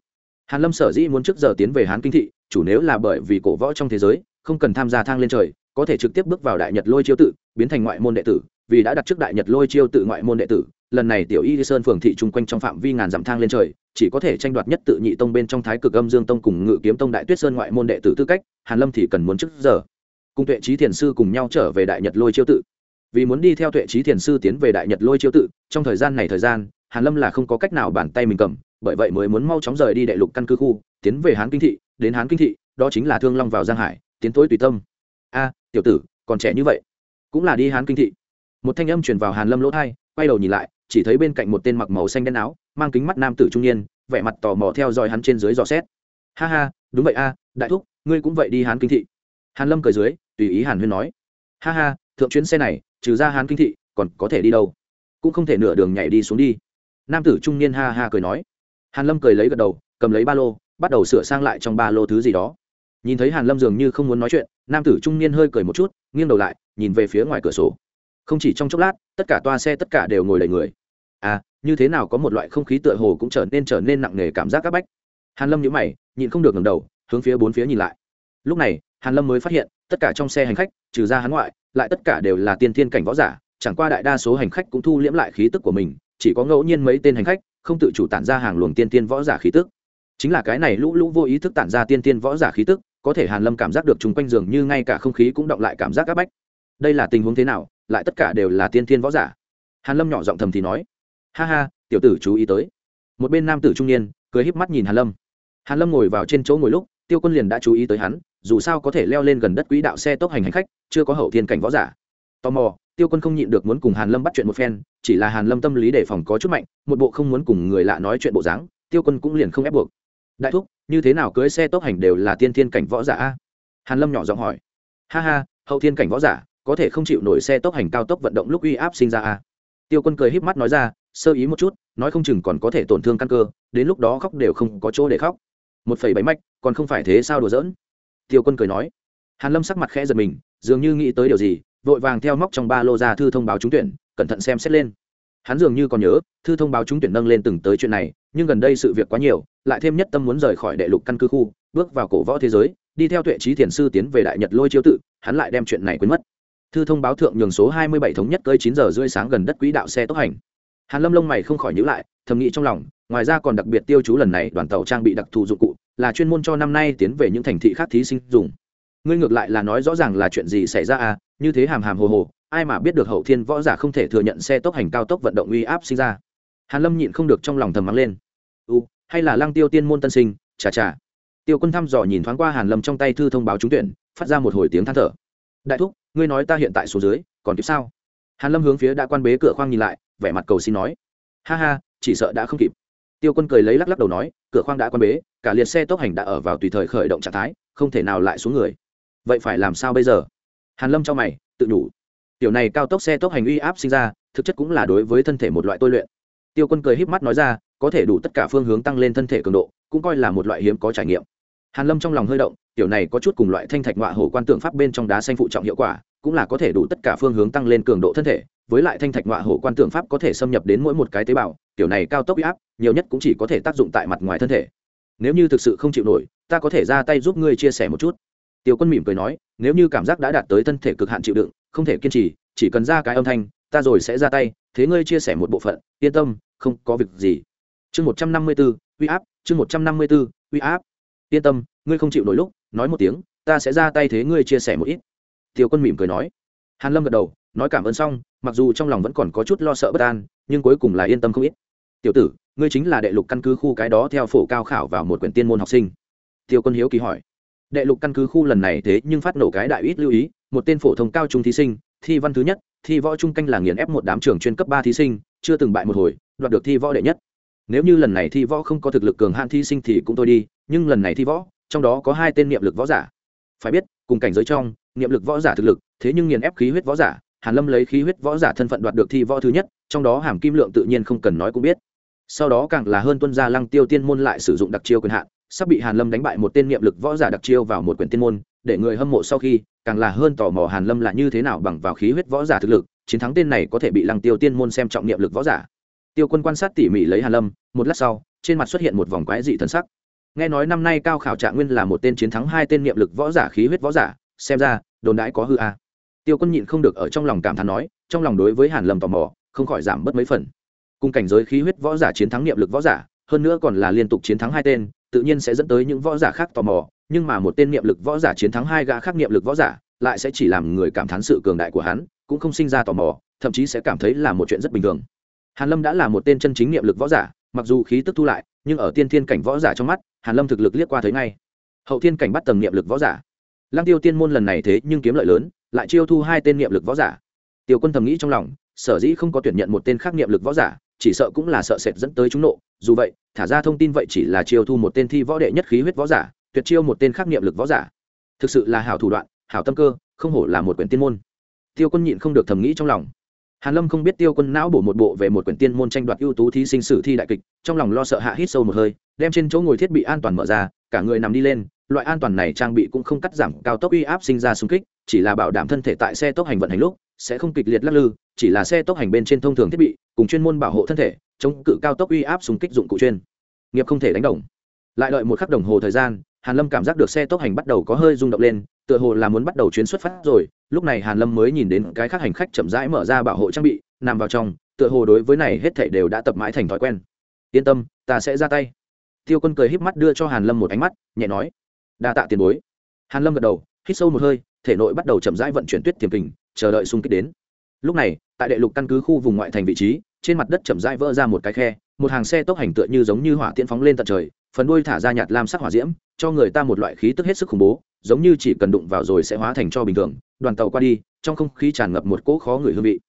Hàn lâm sở dĩ muốn trước giờ tiến về hán kinh thị, chủ nếu là bởi vì cổ võ trong thế giới, không cần tham gia thang lên trời, có thể trực tiếp bước vào đại nhật lôi chiêu tự, biến thành ngoại môn đệ tử, vì đã đặt trước đại nhật lôi chiêu tự ngoại môn đệ tử, lần này tiểu y sơn phường thị chung quanh trong phạm vi ngàn dặm thang lên trời, chỉ có thể tranh đoạt nhất tự nhị tông bên trong thái cực âm dương tông cùng ngự kiếm tông đại tuyết sơn ngoại môn đệ tử tư cách, hàn lâm thì cần muốn trước giờ. Cùng tuệ trí thiền sư cùng nhau trở về đại nhật lôi chiêu tự vì muốn đi theo tuệ trí thiền sư tiến về đại nhật lôi chiêu tự, trong thời gian này thời gian, hàn lâm là không có cách nào bàn tay mình cầm, bởi vậy mới muốn mau chóng rời đi đại lục căn cứ khu, tiến về hán kinh thị, đến hán kinh thị, đó chính là thương long vào giang hải, tiến tối tùy tâm. A, tiểu tử, còn trẻ như vậy, cũng là đi hán kinh thị. Một thanh âm truyền vào hàn lâm lỗ thai quay đầu nhìn lại, chỉ thấy bên cạnh một tên mặc màu xanh đen áo, mang kính mắt nam tử trung niên, vẻ mặt tò mò theo dõi hắn trên dưới dò xét. Ha ha, đúng vậy a, đại thúc, ngươi cũng vậy đi hán kinh thị. Hàn lâm cười dưới, tùy ý hàn huyên nói. Ha ha thượng chuyến xe này, trừ ra hán kinh thị, còn có thể đi đâu? Cũng không thể nửa đường nhảy đi xuống đi. Nam tử trung niên ha ha cười nói. Hàn lâm cười lấy gật đầu, cầm lấy ba lô, bắt đầu sửa sang lại trong ba lô thứ gì đó. Nhìn thấy hàn lâm dường như không muốn nói chuyện, nam tử trung niên hơi cười một chút, nghiêng đầu lại, nhìn về phía ngoài cửa sổ. Không chỉ trong chốc lát, tất cả toa xe tất cả đều ngồi đầy người. À như thế nào có một loại không khí tựa hồ cũng trở nên trở nên nặng nề cảm giác các bách? Hàn lâm nhíu mày, nhịn không được ngẩng đầu, hướng phía bốn phía nhìn lại. Lúc này hàn lâm mới phát hiện, tất cả trong xe hành khách, trừ ra hắn ngoại, lại tất cả đều là tiên thiên cảnh võ giả, chẳng qua đại đa số hành khách cũng thu liễm lại khí tức của mình, chỉ có ngẫu nhiên mấy tên hành khách, không tự chủ tản ra hàng luồng tiên thiên võ giả khí tức. Chính là cái này lũ lũ vô ý thức tản ra tiên thiên võ giả khí tức, có thể hàn lâm cảm giác được chung quanh giường như ngay cả không khí cũng động lại cảm giác áp bách. Đây là tình huống thế nào, lại tất cả đều là tiên thiên võ giả? Hàn lâm nhỏ giọng thầm thì nói. Ha ha, tiểu tử chú ý tới. Một bên nam tử trung niên, cười híp mắt nhìn hàn lâm. Hàn lâm ngồi vào trên chỗ ngồi lúc, tiêu quân liền đã chú ý tới hắn dù sao có thể leo lên gần đất quỹ đạo xe tốc hành hành khách, chưa có hậu thiên cảnh võ giả. Tò mò, tiêu quân không nhịn được muốn cùng hàn lâm bắt chuyện một phen, chỉ là hàn lâm tâm lý đề phòng có chút mạnh, một bộ không muốn cùng người lạ nói chuyện bộ dáng, tiêu quân cũng liền không ép buộc. Đại thúc, như thế nào cưới xe tốc hành đều là tiên thiên cảnh võ giả a? Hàn lâm nhỏ giọng hỏi. Ha ha, hậu thiên cảnh võ giả, có thể không chịu nổi xe tốc hành cao tốc vận động lúc uy áp sinh ra a? Tiêu quân cười híp mắt nói ra, sơ ý một chút, nói không chừng còn có thể tổn thương căn cơ, đến lúc đó khóc đều không có chỗ để khóc. Một phẩy bảy mạch, còn không phải thế sao đùa giỡn? Tiêu quân cười nói. Hàn lâm sắc mặt khẽ giật mình, dường như nghĩ tới điều gì, vội vàng theo móc trong ba lô ra thư thông báo trúng tuyển, cẩn thận xem xét lên. Hắn dường như còn nhớ, thư thông báo trúng tuyển nâng lên từng tới chuyện này, nhưng gần đây sự việc quá nhiều, lại thêm nhất tâm muốn rời khỏi đệ lục căn cứ khu, bước vào cổ võ thế giới, đi theo tuệ trí thiền sư tiến về đại nhật lôi chiêu tự, hắn lại đem chuyện này quên mất. Thư thông báo thượng nhường số hai mươi bảy thống nhất cơi chín giờ rưỡi sáng gần đất quỹ đạo xe tốc hành hàn lâm lông mày không khỏi nhíu lại, thầm nghĩ trong lòng, ngoài ra còn đặc biệt tiêu chú lần này đoàn tàu trang bị đặc thù dụng cụ, là chuyên môn cho năm nay tiến về những thành thị khác thí sinh dùng. Ngươi ngược lại là nói rõ ràng là chuyện gì xảy ra à như thế hàm hàm hồ hồ, ai mà biết được hậu thiên võ giả không thể thừa nhận xe tốc hành cao tốc vận động uy áp sinh ra. Hàn lâm nhịn không được trong lòng thầm mắng lên. U, hay là lăng tiêu tiên môn tân sinh, chà chà. Tiêu quân thăm dò nhìn thoáng qua hàn lâm trong tay thư thông báo trúng tuyển, phát ra một hồi tiếng than thở. Đại thúc, ngươi nói ta hiện tại số dưới, còn kịp sao? Hàn lâm hướng phía đã quan bế cửa khoang nhìn lại vẻ mặt cầu xin nói. Ha ha, chỉ sợ đã không kịp. Tiêu quân cười lấy lắc lắc đầu nói, cửa khoang đã quan bế, cả liệt xe tốc hành đã ở vào tùy thời khởi động trạng thái, không thể nào lại xuống người. Vậy phải làm sao bây giờ? Hàn lâm cho mày, tự đủ tiểu này cao tốc xe tốc hành uy áp sinh ra, thực chất cũng là đối với thân thể một loại tôi luyện. Tiêu quân cười híp mắt nói ra, có thể đủ tất cả phương hướng tăng lên thân thể cường độ, cũng coi là một loại hiếm có trải nghiệm. Hàn lâm trong lòng hơi động, tiểu này có chút cùng loại thanh thạch ngọa hổ quan tượng pháp bên trong đá xanh phụ trọng hiệu quả cũng là có thể đủ tất cả phương hướng tăng lên cường độ thân thể, với lại thanh thạch ngọa hổ quan tượng pháp có thể xâm nhập đến mỗi một cái tế bào tiểu này cao tốc uy áp, nhiều nhất cũng chỉ có thể tác dụng tại mặt ngoài thân thể. Nếu như thực sự không chịu nổi, ta có thể ra tay giúp ngươi chia sẻ một chút. Tiêu quân mỉm cười nói, nếu như cảm giác đã đạt tới thân thể cực hạn chịu đựng, không thể kiên trì, chỉ cần ra cái âm thanh, ta rồi sẽ ra tay, thế ngươi chia sẻ một bộ phận, yên tâm, không có việc gì. Chương một trăm năm mươi b ố uy áp, chương một trăm năm mươi b ố uy áp. Yên tâm, ngươi không chịu nổi lúc, nói một tiếng, ta sẽ ra tay thế ngươi chia sẻ một ít tiêu quân mỉm cười nói. Hàn lâm gật đầu, nói cảm ơn xong, mặc dù trong lòng vẫn còn có chút lo sợ bất an, nhưng cuối cùng là yên tâm không ít. Tiểu tử, ngươi chính là đệ lục căn cứ khu cái đó theo phổ cao khảo vào một quyển tiên môn học sinh. Tiêu quân hiếu kỳ hỏi. Đệ lục căn cứ khu lần này thế nhưng phát nổ cái đại ít lưu ý, một tên phổ thông cao trung thí sinh, thi văn thứ nhất, thi võ trung canh là nghiền ép một đám trường chuyên cấp ba thí sinh, chưa từng bại một hồi, đoạt được thi võ đệ nhất. Nếu như lần này thi võ không có thực lực cường hạn thí sinh thì cũng thôi đi, nhưng lần này thi võ, trong đó có hai tên niệm lực võ giả. Phải biết, cùng cảnh giới trong niệm lực võ giả thực lực, thế nhưng nghiền ép khí huyết võ giả, hàn lâm lấy khí huyết võ giả thân phận đoạt được thi võ thứ nhất, trong đó hàm kim lượng tự nhiên không cần nói cũng biết. Sau đó càng là hơn tuân gia lăng tiêu tiên môn lại sử dụng đặc chiêu quyền hạn, sắp bị hàn lâm đánh bại một tên niệm lực võ giả đặc chiêu vào một quyển tiên môn, để người hâm mộ sau khi, càng là hơn tò mò hàn lâm là như thế nào bằng vào khí huyết võ giả thực lực, chiến thắng tên này có thể bị lăng tiêu tiên môn xem trọng niệm lực võ giả. Tiêu quân quan sát tỉ mỉ lấy hàn lâm, một lát sau, trên mặt xuất hiện một vòng quái dị thần sắc. Nghe nói năm nay cao khảo trạng nguyên là một tên chiến thắng hai tên niệm lực võ giả khí huyết võ giả xem ra, đồn đãi có hư a. Tiêu quân nhịn không được ở trong lòng cảm thán nói, trong lòng đối với hàn lâm tò mò, không khỏi giảm bớt mấy phần. Cùng cảnh giới khí huyết võ giả chiến thắng niệm lực võ giả, hơn nữa còn là liên tục chiến thắng hai tên, tự nhiên sẽ dẫn tới những võ giả khác tò mò, nhưng mà một tên niệm lực võ giả chiến thắng hai gã khác niệm lực võ giả, lại sẽ chỉ làm người cảm thán sự cường đại của hắn, cũng không sinh ra tò mò, thậm chí sẽ cảm thấy là một chuyện rất bình thường. Hàn lâm đã là một tên chân chính niệm lực võ giả, mặc dù khí tức thu lại, nhưng ở tiên thiên cảnh võ giả trong mắt, hàn lâm thực lực liếc qua thấy ngay. Hậu thiên cảnh bắt tầng niệm lực võ giả lăng tiêu tiên môn lần này thế nhưng kiếm lợi lớn, lại chiêu thu hai tên niệm lực võ giả. Tiêu quân thầm nghĩ trong lòng, sở dĩ không có tuyển nhận một tên khác niệm lực võ giả, chỉ sợ cũng là sợ sệt dẫn tới chúng nộ. Dù vậy, thả ra thông tin vậy chỉ là chiêu thu một tên thi võ đệ nhất khí huyết võ giả, tuyệt chiêu một tên khác niệm lực võ giả. Thực sự là hảo thủ đoạn, hảo tâm cơ, không hổ là một quyển tiên môn. Tiêu quân nhịn không được thầm nghĩ trong lòng. Hàn lâm không biết tiêu quân não bổ một bộ về một quyển tiên môn tranh đoạt ưu tú thí sinh sử thi đại kịch, trong lòng lo sợ hạ hít sâu một hơi, đem trên chỗ ngồi thiết bị an toàn mở ra, cả người nằm đi lên loại an toàn này trang bị cũng không cắt giảm cao tốc uy áp sinh ra xung kích, chỉ là bảo đảm thân thể tại xe tốc hành vận hành lúc sẽ không kịch liệt lắc lư, chỉ là xe tốc hành bên trên thông thường thiết bị, cùng chuyên môn bảo hộ thân thể, chống cự cao tốc uy áp xung kích dụng cụ chuyên. Nghiệp không thể đánh đồng. Lại đợi một khắc đồng hồ thời gian, hàn lâm cảm giác được xe tốc hành bắt đầu có hơi rung động lên, tựa hồ là muốn bắt đầu chuyến xuất phát rồi. Lúc này hàn lâm mới nhìn đến cái khác hành khách chậm rãi mở ra bảo hộ trang bị, nằm vào trong, tựa hồ đối với này hết thảy đều đã tập mãi thành thói quen. Yên tâm, ta sẽ ra tay. Tiêu quân cười híp mắt đưa cho hàn lâm một ánh mắt, nhẹ nói đa tạ tiền bối. Hàn lâm gật đầu, hít sâu một hơi, thể nội bắt đầu chậm rãi vận chuyển tuyết tiềm kình, chờ đợi xung kích đến. Lúc này, tại đệ lục căn cứ khu vùng ngoại thành vị trí, trên mặt đất chậm rãi vỡ ra một cái khe, một hàng xe tốc hành tựa như giống như hỏa tiễn phóng lên tận trời, phần đuôi thả ra nhạt lam sắc hỏa diễm, cho người ta một loại khí tức hết sức khủng bố, giống như chỉ cần đụng vào rồi sẽ hóa thành cho bình thường, đoàn tàu qua đi, trong không khí tràn ngập một cỗ khó người hương vị.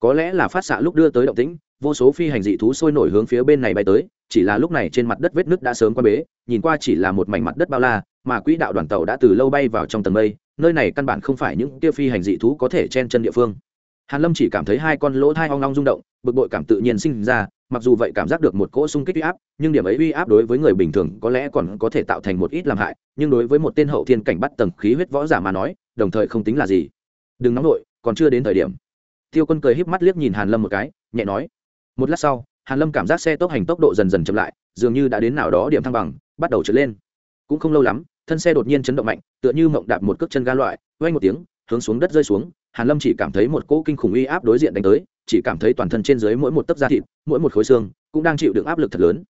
Có lẽ là phát xạ lúc đưa tới động tĩnh vô số phi hành dị thú sôi nổi hướng phía bên này bay tới, chỉ là lúc này trên mặt đất vết nước đã sớm qua bế, nhìn qua chỉ là một mảnh mặt đất bao la, mà quỹ đạo đoàn tàu đã từ lâu bay vào trong tầng mây, nơi này căn bản không phải những kia phi hành dị thú có thể chen chân địa phương. Hàn lâm chỉ cảm thấy hai con lỗ thai hoang long rung động, bực bội cảm tự nhiên sinh ra, mặc dù vậy cảm giác được một cỗ xung kích uy áp, nhưng điểm ấy uy áp đối với người bình thường có lẽ còn có thể tạo thành một ít làm hại, nhưng đối với một tên hậu thiên cảnh bắt tầng khí huyết võ giả mà nói, đồng thời không tính là gì. Đừng nóng nổi, còn chưa đến thời điểm. Tiêu quân cười híp mắt liếc nhìn hàn lâm một cái, nhẹ nói một lát sau hàn lâm cảm giác xe tốc hành tốc độ dần dần chậm lại dường như đã đến nào đó điểm thăng bằng bắt đầu trượt lên. Cũng không lâu lắm thân xe đột nhiên chấn động mạnh tựa như mộng đạp một cước chân ga loại vang một tiếng hướng xuống đất rơi xuống hàn lâm chỉ cảm thấy một cỗ kinh khủng uy áp đối diện đánh tới chỉ cảm thấy toàn thân trên dưới mỗi một tấc da thịt mỗi một khối xương cũng đang chịu đựng áp lực thật lớn.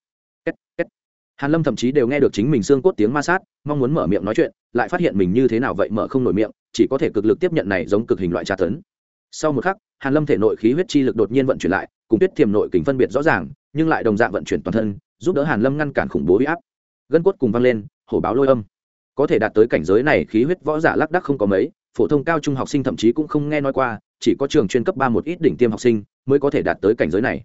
Két, két. hàn lâm thậm chí đều nghe được chính mình xương cốt tiếng ma sát mong muốn mở miệng nói chuyện lại phát hiện mình như thế nào vậy mở không nổi miệng chỉ có thể cực lực tiếp nhận này giống cực hình loại tra tấn. Sau một khắc hàn lâm thể nội khí huyết chi lực đột nhiên vận chuyển lại cùng tuyết thiềm nội kình phân biệt rõ ràng, nhưng lại đồng dạng vận chuyển toàn thân, giúp đỡ hàn lâm ngăn cản khủng bố uy áp. Gân cốt cùng văng lên, hổ báo lôi âm. Có thể đạt tới cảnh giới này, khí huyết võ giả lắc đắc không có mấy, phổ thông cao trung học sinh thậm chí cũng không nghe nói qua, chỉ có trường chuyên cấp ba một ít đỉnh tiêm học sinh mới có thể đạt tới cảnh giới này.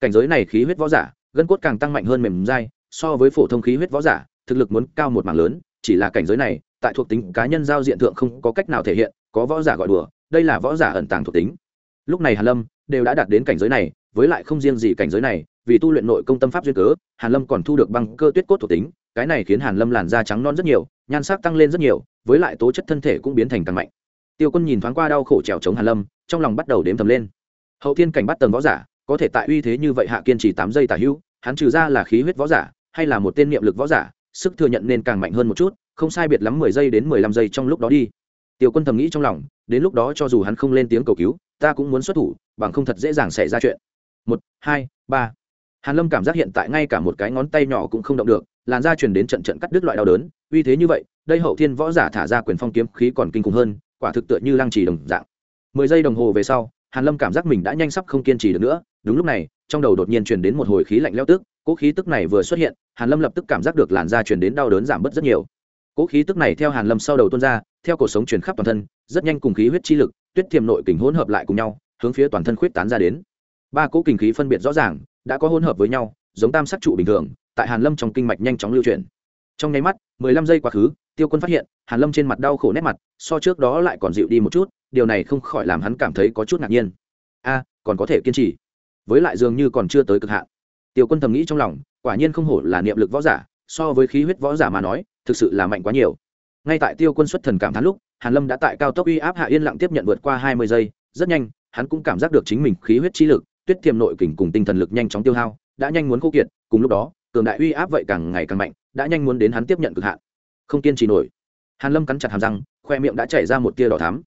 Cảnh giới này khí huyết võ giả, gân cốt càng tăng mạnh hơn mềm dai, so với phổ thông khí huyết võ giả, thực lực muốn cao một mảng lớn, chỉ là cảnh giới này, tại thuộc tính cá nhân giao diện thượng không có cách nào thể hiện, có võ giả gọi đùa, đây là võ giả ẩn tàng thuộc tính. Lúc này hàn lâm đều đã đạt đến cảnh giới này với lại không riêng gì cảnh giới này, vì tu luyện nội công tâm pháp duyên cớ, hàn lâm còn thu được băng cơ tuyết cốt thuộc tính, cái này khiến hàn lâm làn da trắng non rất nhiều, nhan sắc tăng lên rất nhiều, với lại tố chất thân thể cũng biến thành càng mạnh. Tiêu quân nhìn thoáng qua đau khổ trèo chống hàn lâm, trong lòng bắt đầu đếm thầm lên. Hậu thiên cảnh bắt tầng võ giả, có thể tại uy thế như vậy hạ kiên trì tám giây tả hữu, hắn trừ ra là khí huyết võ giả, hay là một tên niệm lực võ giả, sức thừa nhận nên càng mạnh hơn một chút, không sai biệt lắm mười giây đến mười lăm giây trong lúc đó đi. Tiêu quân thầm nghĩ trong lòng, đến lúc đó cho dù hắn không lên tiếng cầu cứu, ta cũng muốn xuất thủ, bằng không thật dễ dàng xảy ra chuyện một, hai, ba. Hàn lâm cảm giác hiện tại ngay cả một cái ngón tay nhỏ cũng không động được, làn da truyền đến trận trận cắt đứt loại đau đớn, uy thế như vậy, đây hậu thiên võ giả thả ra quyền phong kiếm khí còn kinh khủng hơn, quả thực tựa như lăng trì đồng dạng. Mười giây đồng hồ về sau, hàn lâm cảm giác mình đã nhanh sắp không kiên trì được nữa, đúng lúc này, trong đầu đột nhiên truyền đến một hồi khí lạnh leo tức, cỗ khí tức này vừa xuất hiện, hàn lâm lập tức cảm giác được làn da truyền đến đau đớn giảm bớt rất nhiều. Cỗ khí tức này theo hàn lâm sau đầu tuôn ra, theo cổ sống truyền khắp toàn thân, rất nhanh cùng khí huyết chi lực, tuyết thiềm nội kình hỗn hợp lại cùng nhau, hướng phía toàn thân khuyết tán ra đến ba cỗ kình khí phân biệt rõ ràng, đã có hỗn hợp với nhau, giống tam sắc trụ bình thường, tại hàn lâm trong kinh mạch nhanh chóng lưu chuyển. Trong nháy mắt, mười lăm giây quá khứ, tiêu quân phát hiện, hàn lâm trên mặt đau khổ nét mặt, so trước đó lại còn dịu đi một chút, điều này không khỏi làm hắn cảm thấy có chút ngạc nhiên. A, còn có thể kiên trì. Với lại dường như còn chưa tới cực hạn. Tiêu quân thầm nghĩ trong lòng, quả nhiên không hổ là niệm lực võ giả, so với khí huyết võ giả mà nói, thực sự là mạnh quá nhiều. Ngay tại tiêu quân xuất thần cảm thán lúc, hàn lâm đã tại cao tốc uy áp hạ yên lặng tiếp nhận vượt qua hai mươi giây, rất nhanh, hắn cũng cảm giác được chính mình khí huyết chi lực tuyết tiềm nội kình cùng tinh thần lực nhanh chóng tiêu hao, đã nhanh muốn khô kiệt, cùng lúc đó, cường đại uy áp vậy càng ngày càng mạnh, đã nhanh muốn đến hắn tiếp nhận cực hạn. Không kiên trì nổi. Hàn lâm cắn chặt hàm răng, khoe miệng đã chảy ra một tia đỏ thắm.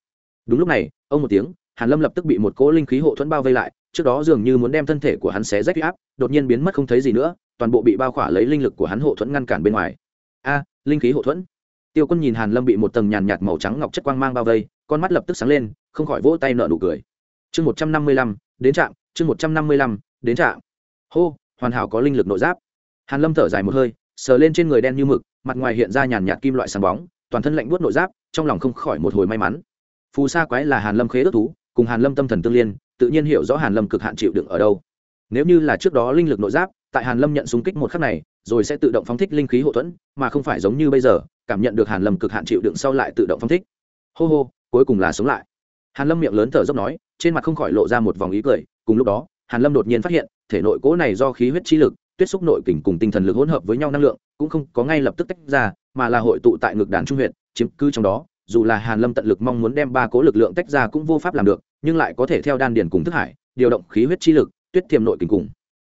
Đúng lúc này, ông một tiếng, hàn lâm lập tức bị một cỗ linh khí hộ thuẫn bao vây lại, trước đó dường như muốn đem thân thể của hắn xé rách uy áp, đột nhiên biến mất không thấy gì nữa, toàn bộ bị bao khỏa lấy linh lực của hắn hộ thuẫn ngăn cản bên ngoài. A, linh khí hộ thuẫn. Tiêu quân nhìn hàn lâm bị một tầng nhàn nhạt màu trắng ngọc chất quang mang bao vây, con mắt lập tức sáng lên, không khỏi vỗ tay nở nụ cười. Chương một trăm năm mươi lăm, đến trạm chương một trăm năm mươi lăm, đến trạm. Hô, hoàn hảo có linh lực nội giáp. Hàn lâm thở dài một hơi, sờ lên trên người đen như mực, mặt ngoài hiện ra nhàn nhạt kim loại sáng bóng, toàn thân lạnh buốt nội giáp, trong lòng không khỏi một hồi may mắn. Phù sa quái là hàn lâm khế ước thú, cùng hàn lâm tâm thần tương liên, tự nhiên hiểu rõ hàn lâm cực hạn chịu đựng ở đâu. Nếu như là trước đó linh lực nội giáp, tại hàn lâm nhận súng kích một khắc này, rồi sẽ tự động phóng thích linh khí hậu thuẫn, mà không phải giống như bây giờ, cảm nhận được hàn lâm cực hạn chịu đựng sau lại tự động phóng thích. Hô hô, cuối cùng là sống lại. Hàn lâm miệng lớn thở dốc nói trên mặt không khỏi lộ ra một vòng ý cười. Cùng lúc đó, hàn lâm đột nhiên phát hiện, thể nội cố này do khí huyết chi lực, tuyết xúc nội kình cùng tinh thần lực hỗn hợp với nhau năng lượng, cũng không có ngay lập tức tách ra, mà là hội tụ tại ngực đàn trung huyện chiếm cứ trong đó. Dù là hàn lâm tận lực mong muốn đem ba cố lực lượng tách ra cũng vô pháp làm được, nhưng lại có thể theo đan điền cùng thức hải, điều động khí huyết chi lực, tuyết tiềm nội kình cùng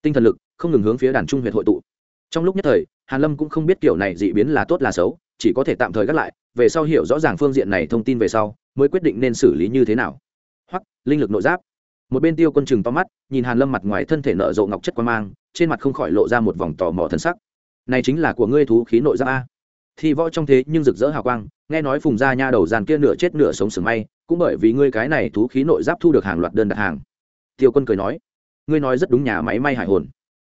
tinh thần lực, không ngừng hướng phía đàn trung huyện hội tụ. Trong lúc nhất thời, hàn lâm cũng không biết kiểu này dị biến là tốt là xấu, chỉ có thể tạm thời gác lại, về sau hiểu rõ ràng phương diện này thông tin về sau, mới quyết định nên xử lý như thế nào hoặc linh lực nội giáp. Một bên tiêu quân chừng to mắt nhìn hàn lâm mặt ngoài thân thể nở rộ ngọc chất quan mang trên mặt không khỏi lộ ra một vòng tò mò thân sắc. Này chính là của ngươi thú khí nội giáp a. Thi võ trong thế nhưng rực rỡ hào quang nghe nói phùng gia nha đầu giàn kia nửa chết nửa sống sừng may cũng bởi vì ngươi cái này thú khí nội giáp thu được hàng loạt đơn đặt hàng. Tiêu quân cười nói ngươi nói rất đúng nhà máy may hải hồn.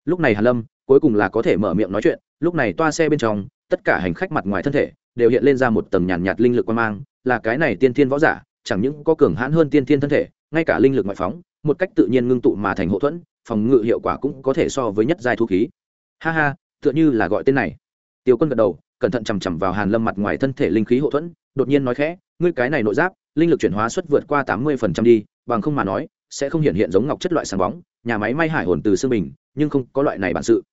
Lúc này hàn lâm cuối cùng là có thể mở miệng nói chuyện lúc này toa xe bên trong tất cả hành khách mặt ngoài thân thể đều hiện lên ra một tầng nhàn nhạt, nhạt linh lực quan mang là cái này tiên thiên võ giả chẳng những có cường hãn hơn tiên thiên thân thể, ngay cả linh lực ngoại phóng, một cách tự nhiên ngưng tụ mà thành hậu thuẫn, phòng ngự hiệu quả cũng có thể so với nhất giai thu khí. Ha ha, tựa như là gọi tên này. Tiêu quân gật đầu, cẩn thận chằm chằm vào hàn lâm mặt ngoài thân thể linh khí hậu thuẫn, đột nhiên nói khẽ, ngươi cái này nội giáp, linh lực chuyển hóa suất vượt qua tám mươi phần trăm đi, bằng không mà nói, sẽ không hiện hiện giống ngọc chất loại sáng bóng, nhà máy may hải hồn từ xương bình, nhưng không có loại này bản sự.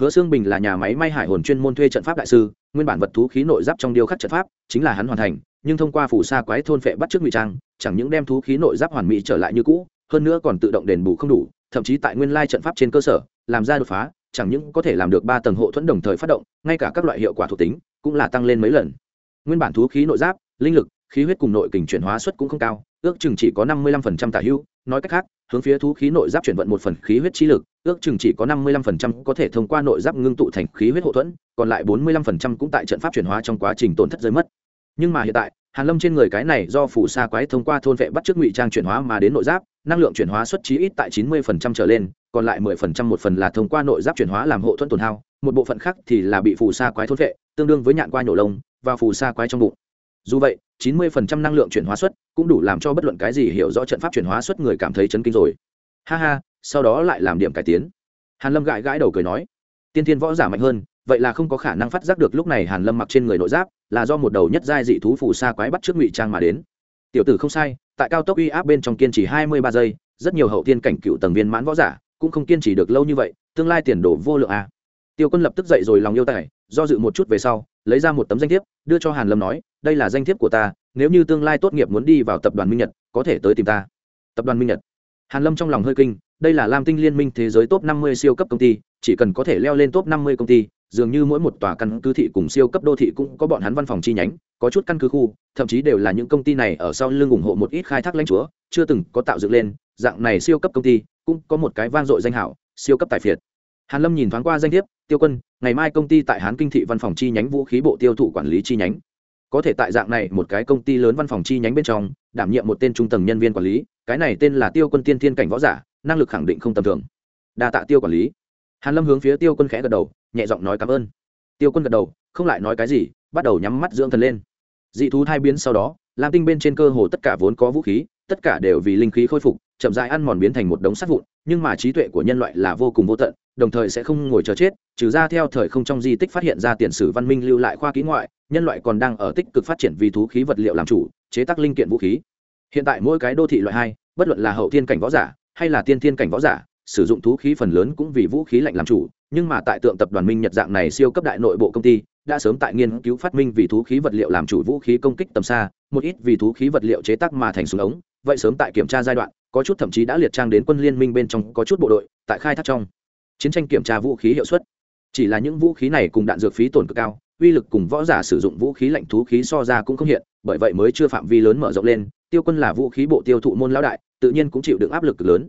Hứa xương bình là nhà máy may hải hồn chuyên môn thuê trận pháp đại sư, nguyên bản vật thú khí nội giáp trong điêu khắc trận pháp, chính là hắn hoàn thành nhưng thông qua phủ sa quái thôn phệ bắt trước ngụy trang, chẳng những đem thú khí nội giáp hoàn mỹ trở lại như cũ, hơn nữa còn tự động đền bù không đủ, thậm chí tại nguyên lai trận pháp trên cơ sở, làm ra đột phá, chẳng những có thể làm được ba tầng hộ thuẫn đồng thời phát động, ngay cả các loại hiệu quả thuộc tính cũng là tăng lên mấy lần. Nguyên bản thú khí nội giáp, linh lực, khí huyết cùng nội kình chuyển hóa suất cũng không cao, ước chừng chỉ có năm mươi lăm phần trăm tả hữu. Nói cách khác, hướng phía thú khí nội giáp chuyển vận một phần khí huyết chi lực, ước chừng chỉ có năm mươi lăm phần trăm có thể thông qua nội giáp ngưng tụ thành khí huyết hậu thuẫn, còn lại bốn mươi lăm phần trăm cũng tại trận pháp chuyển hóa trong quá trình tổn thất rơi mất nhưng mà hiện tại, hàn lâm trên người cái này do phủ sa quái thông qua thôn vệ bắt trước ngụy trang chuyển hóa mà đến nội giáp, năng lượng chuyển hóa xuất chí ít tại chín mươi phần trăm trở lên, còn lại mười phần trăm một phần là thông qua nội giáp chuyển hóa làm hộ thuẫn tổn hao, một bộ phận khác thì là bị phù sa quái thôn vệ, tương đương với nhạn qua nhổ lông và phù sa quái trong bụng. Dù vậy, chín mươi phần trăm năng lượng chuyển hóa suất cũng đủ làm cho bất luận cái gì hiểu rõ trận pháp chuyển hóa suất người cảm thấy chấn kinh rồi. Ha ha, sau đó lại làm điểm cải tiến. Hàn lâm gãi gãi đầu cười nói, tiên thiên võ giả mạnh hơn, vậy là không có khả năng phát giác được lúc này hàn lâm mặc trên người nội giáp là do một đầu nhất giai dị thú phù sa quái bắt trước ngụy trang mà đến. Tiểu tử không sai, tại cao tốc uy áp bên trong kiên trì hai mươi ba giây, rất nhiều hậu thiên cảnh cựu tầng viên mãn võ giả cũng không kiên trì được lâu như vậy, tương lai tiền đồ vô lượng a. À. tiêu quân lập tức dậy rồi lòng yêu tài, do dự một chút về sau, lấy ra một tấm danh thiếp, đưa cho hàn lâm nói, đây là danh thiếp của ta, nếu như tương lai tốt nghiệp muốn đi vào tập đoàn minh nhật, có thể tới tìm ta. Tập đoàn minh nhật. Hàn lâm trong lòng hơi kinh, đây là lam tinh liên minh thế giới top 50 siêu cấp công ty, chỉ cần có thể leo lên top 50 công ty dường như mỗi một tòa căn cứ thị cùng siêu cấp đô thị cũng có bọn hắn văn phòng chi nhánh, có chút căn cứ khu, thậm chí đều là những công ty này ở sau lưng ủng hộ một ít khai thác lãnh chúa, chưa từng có tạo dựng lên, dạng này siêu cấp công ty cũng có một cái vang dội danh hảo, siêu cấp tài phiệt. Hàn lâm nhìn thoáng qua danh thiếp, tiêu quân, ngày mai công ty tại hán kinh thị văn phòng chi nhánh vũ khí bộ tiêu thụ quản lý chi nhánh. Có thể tại dạng này một cái công ty lớn văn phòng chi nhánh bên trong, đảm nhiệm một tên trung tầng nhân viên quản lý, cái này tên là tiêu quân tiên thiên cảnh võ giả, năng lực khẳng định không tầm thường. Đa tạ tiêu quản lý. Hàn lâm hướng phía tiêu quân khẽ gật đầu nhẹ giọng nói cảm ơn. Tiêu quân gật đầu, không lại nói cái gì, bắt đầu nhắm mắt dưỡng thần lên. Dị thú thai biến sau đó, lam tinh bên trên cơ hồ tất cả vốn có vũ khí, tất cả đều vì linh khí khôi phục, chậm rãi ăn mòn biến thành một đống sắt vụn, nhưng mà trí tuệ của nhân loại là vô cùng vô tận, đồng thời sẽ không ngồi chờ chết, trừ ra theo thời không trong di tích phát hiện ra tiền sử văn minh lưu lại khoa kỹ ngoại, nhân loại còn đang ở tích cực phát triển vì thú khí vật liệu làm chủ, chế tác linh kiện vũ khí. Hiện tại mỗi cái đô thị loại hai, bất luận là hậu thiên cảnh võ giả, hay là tiên thiên cảnh võ giả sử dụng thú khí phần lớn cũng vì vũ khí lạnh làm chủ, nhưng mà tại tượng tập đoàn minh nhật dạng này siêu cấp đại nội bộ công ty, đã sớm tại nghiên cứu phát minh vì thú khí vật liệu làm chủ vũ khí công kích tầm xa, một ít vì thú khí vật liệu chế tác mà thành súng ống, vậy sớm tại kiểm tra giai đoạn, có chút thậm chí đã liệt trang đến quân liên minh bên trong, có chút bộ đội, tại khai thác trong. Chiến tranh kiểm tra vũ khí hiệu suất. Chỉ là những vũ khí này cùng đạn dược phí tổn cực cao, uy lực cùng võ giả sử dụng vũ khí lạnh thú khí so ra cũng không hiện, bởi vậy mới chưa phạm vi lớn mở rộng lên, tiêu quân là vũ khí bộ tiêu thụ môn lão đại, tự nhiên cũng chịu được áp lực lớn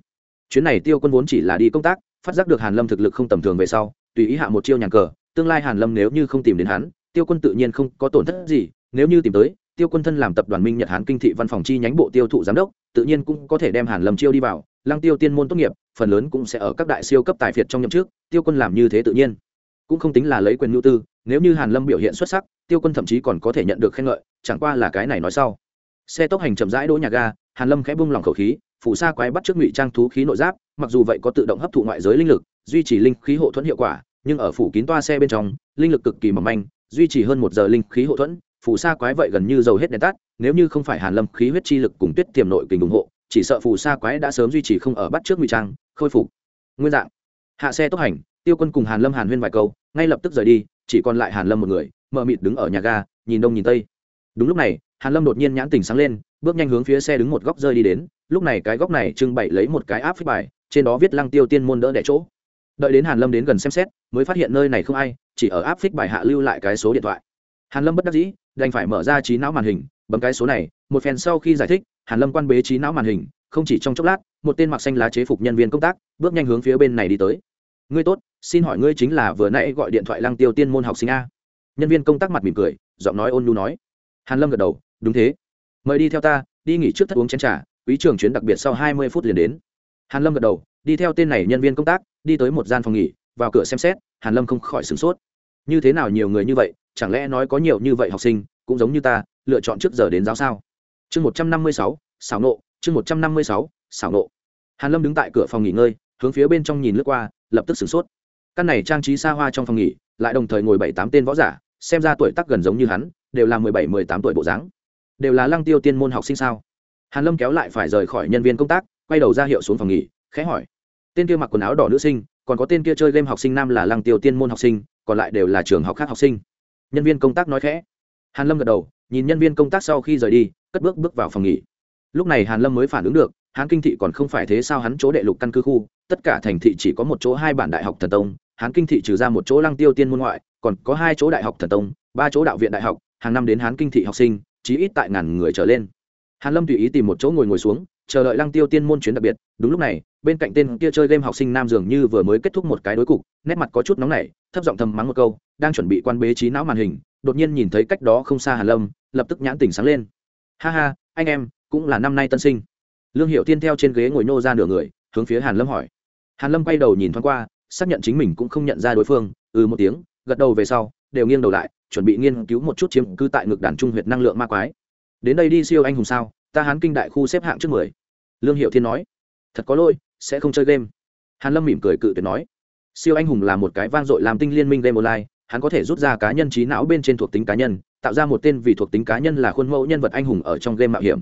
chuyến này tiêu quân vốn chỉ là đi công tác, phát giác được hàn lâm thực lực không tầm thường về sau, tùy ý hạ một chiêu nhàn cờ, tương lai hàn lâm nếu như không tìm đến hắn, tiêu quân tự nhiên không có tổn thất gì, nếu như tìm tới, tiêu quân thân làm tập đoàn minh nhật hán kinh thị văn phòng chi nhánh bộ tiêu thụ giám đốc, tự nhiên cũng có thể đem hàn lâm chiêu đi vào, lăng tiêu tiên môn tốt nghiệp, phần lớn cũng sẽ ở các đại siêu cấp tài phiệt trong nhậm trước tiêu quân làm như thế tự nhiên. Cũng không tính là lấy quyền nhu tư, nếu như hàn lâm biểu hiện xuất sắc, tiêu quân thậm chí còn có thể nhận được khen ngợi, chẳng qua là cái này nói sau. Xe tốc hành chậm rãi đỗ nhà ga, hàn lâm khẽ bung lòng khẩu khí phủ sa quái bắt trước ngụy trang thú khí nội giáp, mặc dù vậy có tự động hấp thụ ngoại giới linh lực, duy trì linh khí hộ thuẫn hiệu quả, nhưng ở phủ kín toa xe bên trong, linh lực cực kỳ mỏng manh, duy trì hơn một giờ linh khí hộ thuẫn, phù sa quái vậy gần như dầu hết đèn tắt, nếu như không phải hàn lâm khí huyết chi lực cùng tuyết tiềm nội kình ủng hộ, chỉ sợ phù sa quái đã sớm duy trì không ở bắt trước ngụy trang, khôi phục. Nguyên dạng, hạ xe tốc hành, tiêu quân cùng hàn lâm hàn huyên vài câu, ngay lập tức rời đi, chỉ còn lại hàn lâm một người, mờ mịt đứng ở nhà ga, nhìn đông nhìn tây. Đúng lúc này hàn lâm đột nhiên nhãn tỉnh sáng lên, bước nhanh hướng phía xe đứng một góc rơi đi đến. Lúc này cái góc này trưng bày lấy một cái áp phích bài, trên đó viết lăng tiêu tiên môn đỡ đẻ chỗ. Đợi đến hàn lâm đến gần xem xét, mới phát hiện nơi này không ai, chỉ ở áp phích bài hạ lưu lại cái số điện thoại. Hàn lâm bất đắc dĩ, đành phải mở ra trí não màn hình, bấm cái số này, một phen sau khi giải thích, hàn lâm quan bế trí não màn hình, không chỉ trong chốc lát, một tên mặc xanh lá chế phục nhân viên công tác, bước nhanh hướng phía bên này đi tới. Ngươi tốt, xin hỏi ngươi chính là vừa nãy gọi điện thoại lăng tiêu tiên môn học sinh a? Nhân viên công tác mặt mỉm cười, giọng nói ôn nhu nói. Hàn lâm gật đầu đúng thế. Mời đi theo ta, đi nghỉ trước thất uống chén trà, quý trường chuyến đặc biệt sau hai mươi phút liền đến. Hàn lâm gật đầu, đi theo tên này nhân viên công tác, đi tới một gian phòng nghỉ, vào cửa xem xét, hàn lâm không khỏi sửng sốt. Như thế nào nhiều người như vậy, chẳng lẽ nói có nhiều như vậy học sinh, cũng giống như ta, lựa chọn trước giờ đến giáo sao? Chương một trăm năm mươi sáu, xảo nộ, chương một trăm năm mươi sáu, xảo nộ. Hàn lâm đứng tại cửa phòng nghỉ ngơi, hướng phía bên trong nhìn lướt qua, lập tức sửng sốt. Căn này trang trí xa hoa trong phòng nghỉ, lại đồng thời ngồi bảy tám tên võ giả, xem ra tuổi tác gần giống như hắn, đều là mười bảy, mười tám tuổi bộ dáng đều là lăng tiêu tiên môn học sinh sao? Hàn lâm kéo lại phải rời khỏi nhân viên công tác, quay đầu ra hiệu xuống phòng nghỉ, khẽ hỏi. Tên kia mặc quần áo đỏ nữ sinh, còn có tên kia chơi game học sinh nam là lăng tiêu tiên môn học sinh, còn lại đều là trường học khác học sinh. Nhân viên công tác nói khẽ. Hàn lâm gật đầu, nhìn nhân viên công tác sau khi rời đi, cất bước bước vào phòng nghỉ. Lúc này hàn lâm mới phản ứng được, hán kinh thị còn không phải thế sao hắn chỗ đệ lục căn cứ khu, tất cả thành thị chỉ có một chỗ hai bản đại học thần tông, hán kinh thị trừ ra một chỗ lăng tiêu tiên môn ngoại, còn có hai chỗ đại học thần tông, ba chỗ đạo viện đại học, hàng năm đến hán kinh thị học sinh chí ít tại ngàn người trở lên. Hàn lâm tùy ý tìm một chỗ ngồi ngồi xuống, chờ đợi lăng tiêu tiên môn chuyến đặc biệt. Đúng lúc này, bên cạnh tên kia chơi game học sinh nam dường như vừa mới kết thúc một cái đối cục, nét mặt có chút nóng nảy, thấp giọng thầm mắng một câu, đang chuẩn bị quan bế trí não màn hình, đột nhiên nhìn thấy cách đó không xa hàn lâm, lập tức nhãn tỉnh sáng lên. Ha ha, anh em, cũng là năm nay tân sinh. Lương hiệu tiên theo trên ghế ngồi nô ra nửa người, hướng phía hàn lâm hỏi. Hàn lâm quay đầu nhìn thoáng qua, xác nhận chính mình cũng không nhận ra đối phương ừ một tiếng, gật đầu về sau đều nghiêng đầu lại, chuẩn bị nghiên cứu một chút chiếm cư tại ngực đàn trung huyệt năng lượng ma quái. Đến đây đi siêu anh hùng sao, ta hán kinh đại khu xếp hạng trước mười. Lương hiệu thiên nói. Thật có lỗi, sẽ không chơi game. Hàn lâm mỉm cười cự tuyệt nói. Siêu anh hùng là một cái vang dội làm tinh liên minh game online, hắn có thể rút ra cá nhân trí não bên trên thuộc tính cá nhân, tạo ra một tên vì thuộc tính cá nhân là khuôn mẫu nhân vật anh hùng ở trong game mạo hiểm.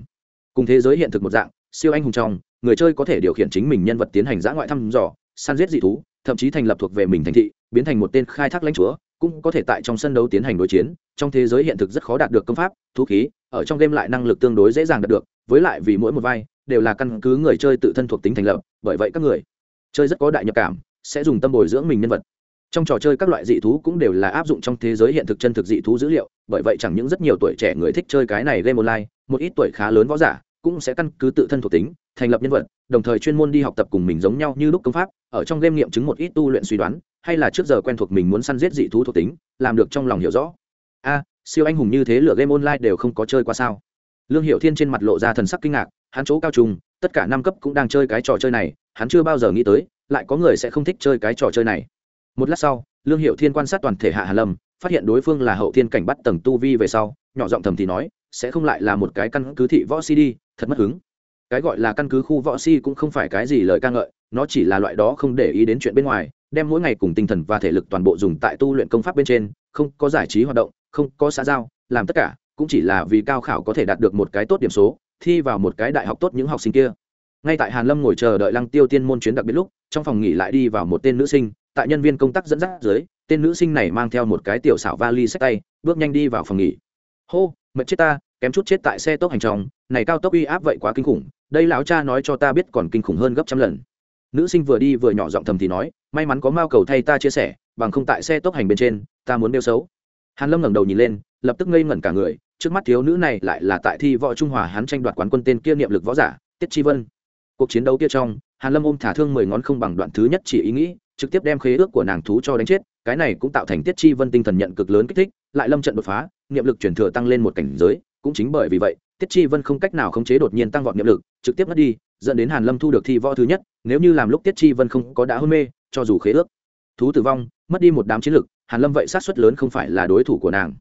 Cùng thế giới hiện thực một dạng, siêu anh hùng trong, người chơi có thể điều khiển chính mình nhân vật tiến hành giã ngoại thăm dò, săn giết dị thú, thậm chí thành lập thuộc về mình thành thị, biến thành một tên khai thác lãnh chúa cũng có thể tại trong sân đấu tiến hành đối chiến, trong thế giới hiện thực rất khó đạt được công pháp, thú khí, ở trong game lại năng lực tương đối dễ dàng đạt được, với lại vì mỗi một vai, đều là căn cứ người chơi tự thân thuộc tính thành lập, bởi vậy các người chơi rất có đại nhập cảm, sẽ dùng tâm bồi dưỡng mình nhân vật. Trong trò chơi các loại dị thú cũng đều là áp dụng trong thế giới hiện thực chân thực dị thú dữ liệu, bởi vậy chẳng những rất nhiều tuổi trẻ người thích chơi cái này game online, một ít tuổi khá lớn võ giả cũng sẽ căn cứ tự thân thuộc tính thành lập nhân vật, đồng thời chuyên môn đi học tập cùng mình giống nhau như lúc công pháp, ở trong game nghiệm chứng một ít tu luyện suy đoán, hay là trước giờ quen thuộc mình muốn săn giết dị thú thuộc tính, làm được trong lòng hiểu rõ. A, siêu anh hùng như thế lửa game online đều không có chơi qua sao? Lương hiệu thiên trên mặt lộ ra thần sắc kinh ngạc, hắn chỗ cao trùng tất cả năm cấp cũng đang chơi cái trò chơi này, hắn chưa bao giờ nghĩ tới, lại có người sẽ không thích chơi cái trò chơi này. Một lát sau, lương hiệu thiên quan sát toàn thể hạ hà lâm, phát hiện đối phương là hậu thiên cảnh bắt tầng tu vi về sau, nhỏ giọng thầm thì nói, sẽ không lại là một cái căn cứ thị võ cd đi, thật mất hứng cái gọi là căn cứ khu võ si cũng không phải cái gì lời ca ngợi, nó chỉ là loại đó không để ý đến chuyện bên ngoài, đem mỗi ngày cùng tinh thần và thể lực toàn bộ dùng tại tu luyện công pháp bên trên, không có giải trí hoạt động, không có xã giao, làm tất cả, cũng chỉ là vì cao khảo có thể đạt được một cái tốt điểm số, thi vào một cái đại học tốt những học sinh kia. Ngay tại hàn lâm ngồi chờ đợi lăng tiêu tiên môn chuyến đặc biệt lúc, trong phòng nghỉ lại đi vào một tên nữ sinh, tại nhân viên công tác dẫn dắt dưới, tên nữ sinh này mang theo một cái tiểu xảo vali sách tay, bước nhanh đi vào phòng nghỉ. Hô, mệt chết ta, kém chút chết tại xe tốc hành tròng này cao tốc uy áp vậy quá kinh khủng đây lão cha nói cho ta biết còn kinh khủng hơn gấp trăm lần. Nữ sinh vừa đi vừa nhỏ giọng thầm thì nói, may mắn có mao cầu thay ta chia sẻ, bằng không tại xe tốc hành bên trên, ta muốn nêu xấu. Hàn lâm ngẩng đầu nhìn lên, lập tức ngây ngẩn cả người, trước mắt thiếu nữ này lại là tại thi võ trung hòa hắn tranh đoạt quán quân tên kia niệm lực võ giả, tiết chi vân. Cuộc chiến đấu kia trong, hàn lâm ôm thả thương mười ngón không bằng đoạn thứ nhất chỉ ý nghĩ, trực tiếp đem khế ước của nàng thú cho đánh chết, cái này cũng tạo thành tiết chi vân tinh thần nhận cực lớn kích thích, lại lâm trận đột phá, niệm lực chuyển thừa tăng lên một cảnh giới, cũng chính bởi vì vậy tiết chi vân không cách nào khống chế đột nhiên tăng vọt niệm lực, trực tiếp mất đi, dẫn đến hàn lâm thu được thi võ thứ nhất, nếu như làm lúc tiết chi vân không có đã hôn mê, cho dù khế ước. Thú tử vong, mất đi một đám chiến lực, hàn lâm vậy sát suất lớn không phải là đối thủ của nàng.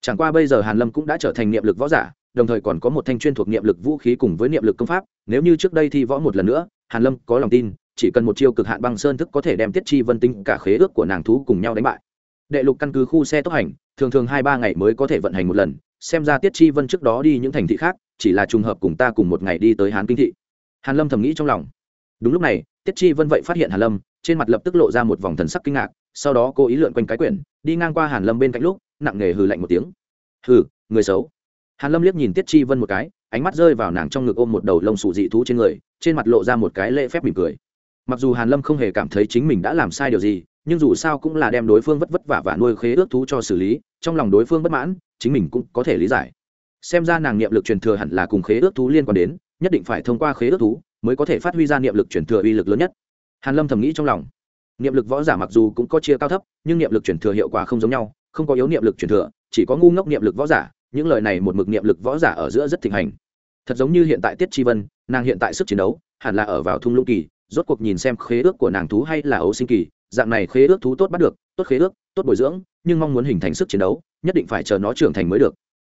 Chẳng qua bây giờ hàn lâm cũng đã trở thành niệm lực võ giả, đồng thời còn có một thanh chuyên thuộc niệm lực vũ khí cùng với niệm lực công pháp, nếu như trước đây thi võ một lần nữa, hàn lâm có lòng tin, chỉ cần một chiêu cực hạn băng sơn thức có thể đem tiết chi vân tinh cả khế ước của nàng thú cùng nhau đánh bại. Đệ lục căn cứ khu xe tốc hành, thường thường hai ba ngày mới có thể vận hành một lần xem ra tiết chi vân trước đó đi những thành thị khác, chỉ là trùng hợp cùng ta cùng một ngày đi tới hán kinh thị. Hàn lâm thầm nghĩ trong lòng. Đúng lúc này, tiết chi vân vậy phát hiện hàn lâm, trên mặt lập tức lộ ra một vòng thần sắc kinh ngạc, sau đó cô ý lượn quanh cái quyển, đi ngang qua hàn lâm bên cạnh lúc, nặng nề hừ lạnh một tiếng. Hừ, người xấu. Hàn lâm liếc nhìn tiết chi vân một cái, ánh mắt rơi vào nàng trong ngực ôm một đầu lông sụ dị thú trên người, trên mặt lộ ra một cái lễ phép mỉm cười. Mặc dù hàn lâm không hề cảm thấy chính mình đã làm sai điều gì nhưng dù sao cũng là đem đối phương vất vất vả và nuôi khế ước thú cho xử lý, trong lòng đối phương bất mãn, chính mình cũng có thể lý giải. Xem ra nàng niệm lực truyền thừa hẳn là cùng khế ước thú liên quan đến, nhất định phải thông qua khế ước thú mới có thể phát huy ra niệm lực truyền thừa uy lực lớn nhất. Hàn lâm thầm nghĩ trong lòng. Niệm lực võ giả mặc dù cũng có chia cao thấp, nhưng niệm lực truyền thừa hiệu quả không giống nhau, không có yếu niệm lực truyền thừa, chỉ có ngu ngốc niệm lực võ giả, những lời này một mực niệm lực võ giả ở giữa rất thịnh hành. Thật giống như hiện tại tiết chi vân, nàng hiện tại sức chiến đấu, hẳn là ở vào thung lũng kỳ rốt cuộc nhìn xem khế ước của nàng thú hay là ấu sinh kỳ, dạng này khế ước thú tốt bắt được, tốt khế ước, tốt bồi dưỡng, nhưng mong muốn hình thành sức chiến đấu, nhất định phải chờ nó trưởng thành mới được.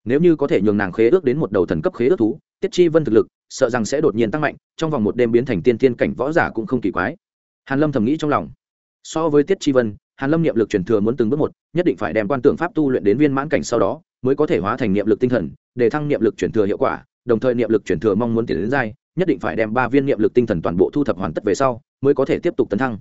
Nếu như có thể nhường nàng khế ước đến một đầu thần cấp khế ước thú, tiết chi vân thực lực, sợ rằng sẽ đột nhiên tăng mạnh, trong vòng một đêm biến thành tiên tiên cảnh võ giả cũng không kỳ quái. Hàn lâm thầm nghĩ trong lòng. So với tiết chi vân, hàn lâm niệm lực truyền thừa muốn từng bước một, nhất định phải đem quan tưởng pháp tu luyện đến viên mãn cảnh sau đó, mới có thể hóa thành niệm lực tinh thần, để thăng niệm lực truyền thừa hiệu quả, đồng thời niệm lực truyền thừa mong muốn tiến đến dai nhất định phải đem ba viên niệm lực tinh thần toàn bộ thu thập hoàn tất về sau, mới có thể tiếp tục tấn thăng.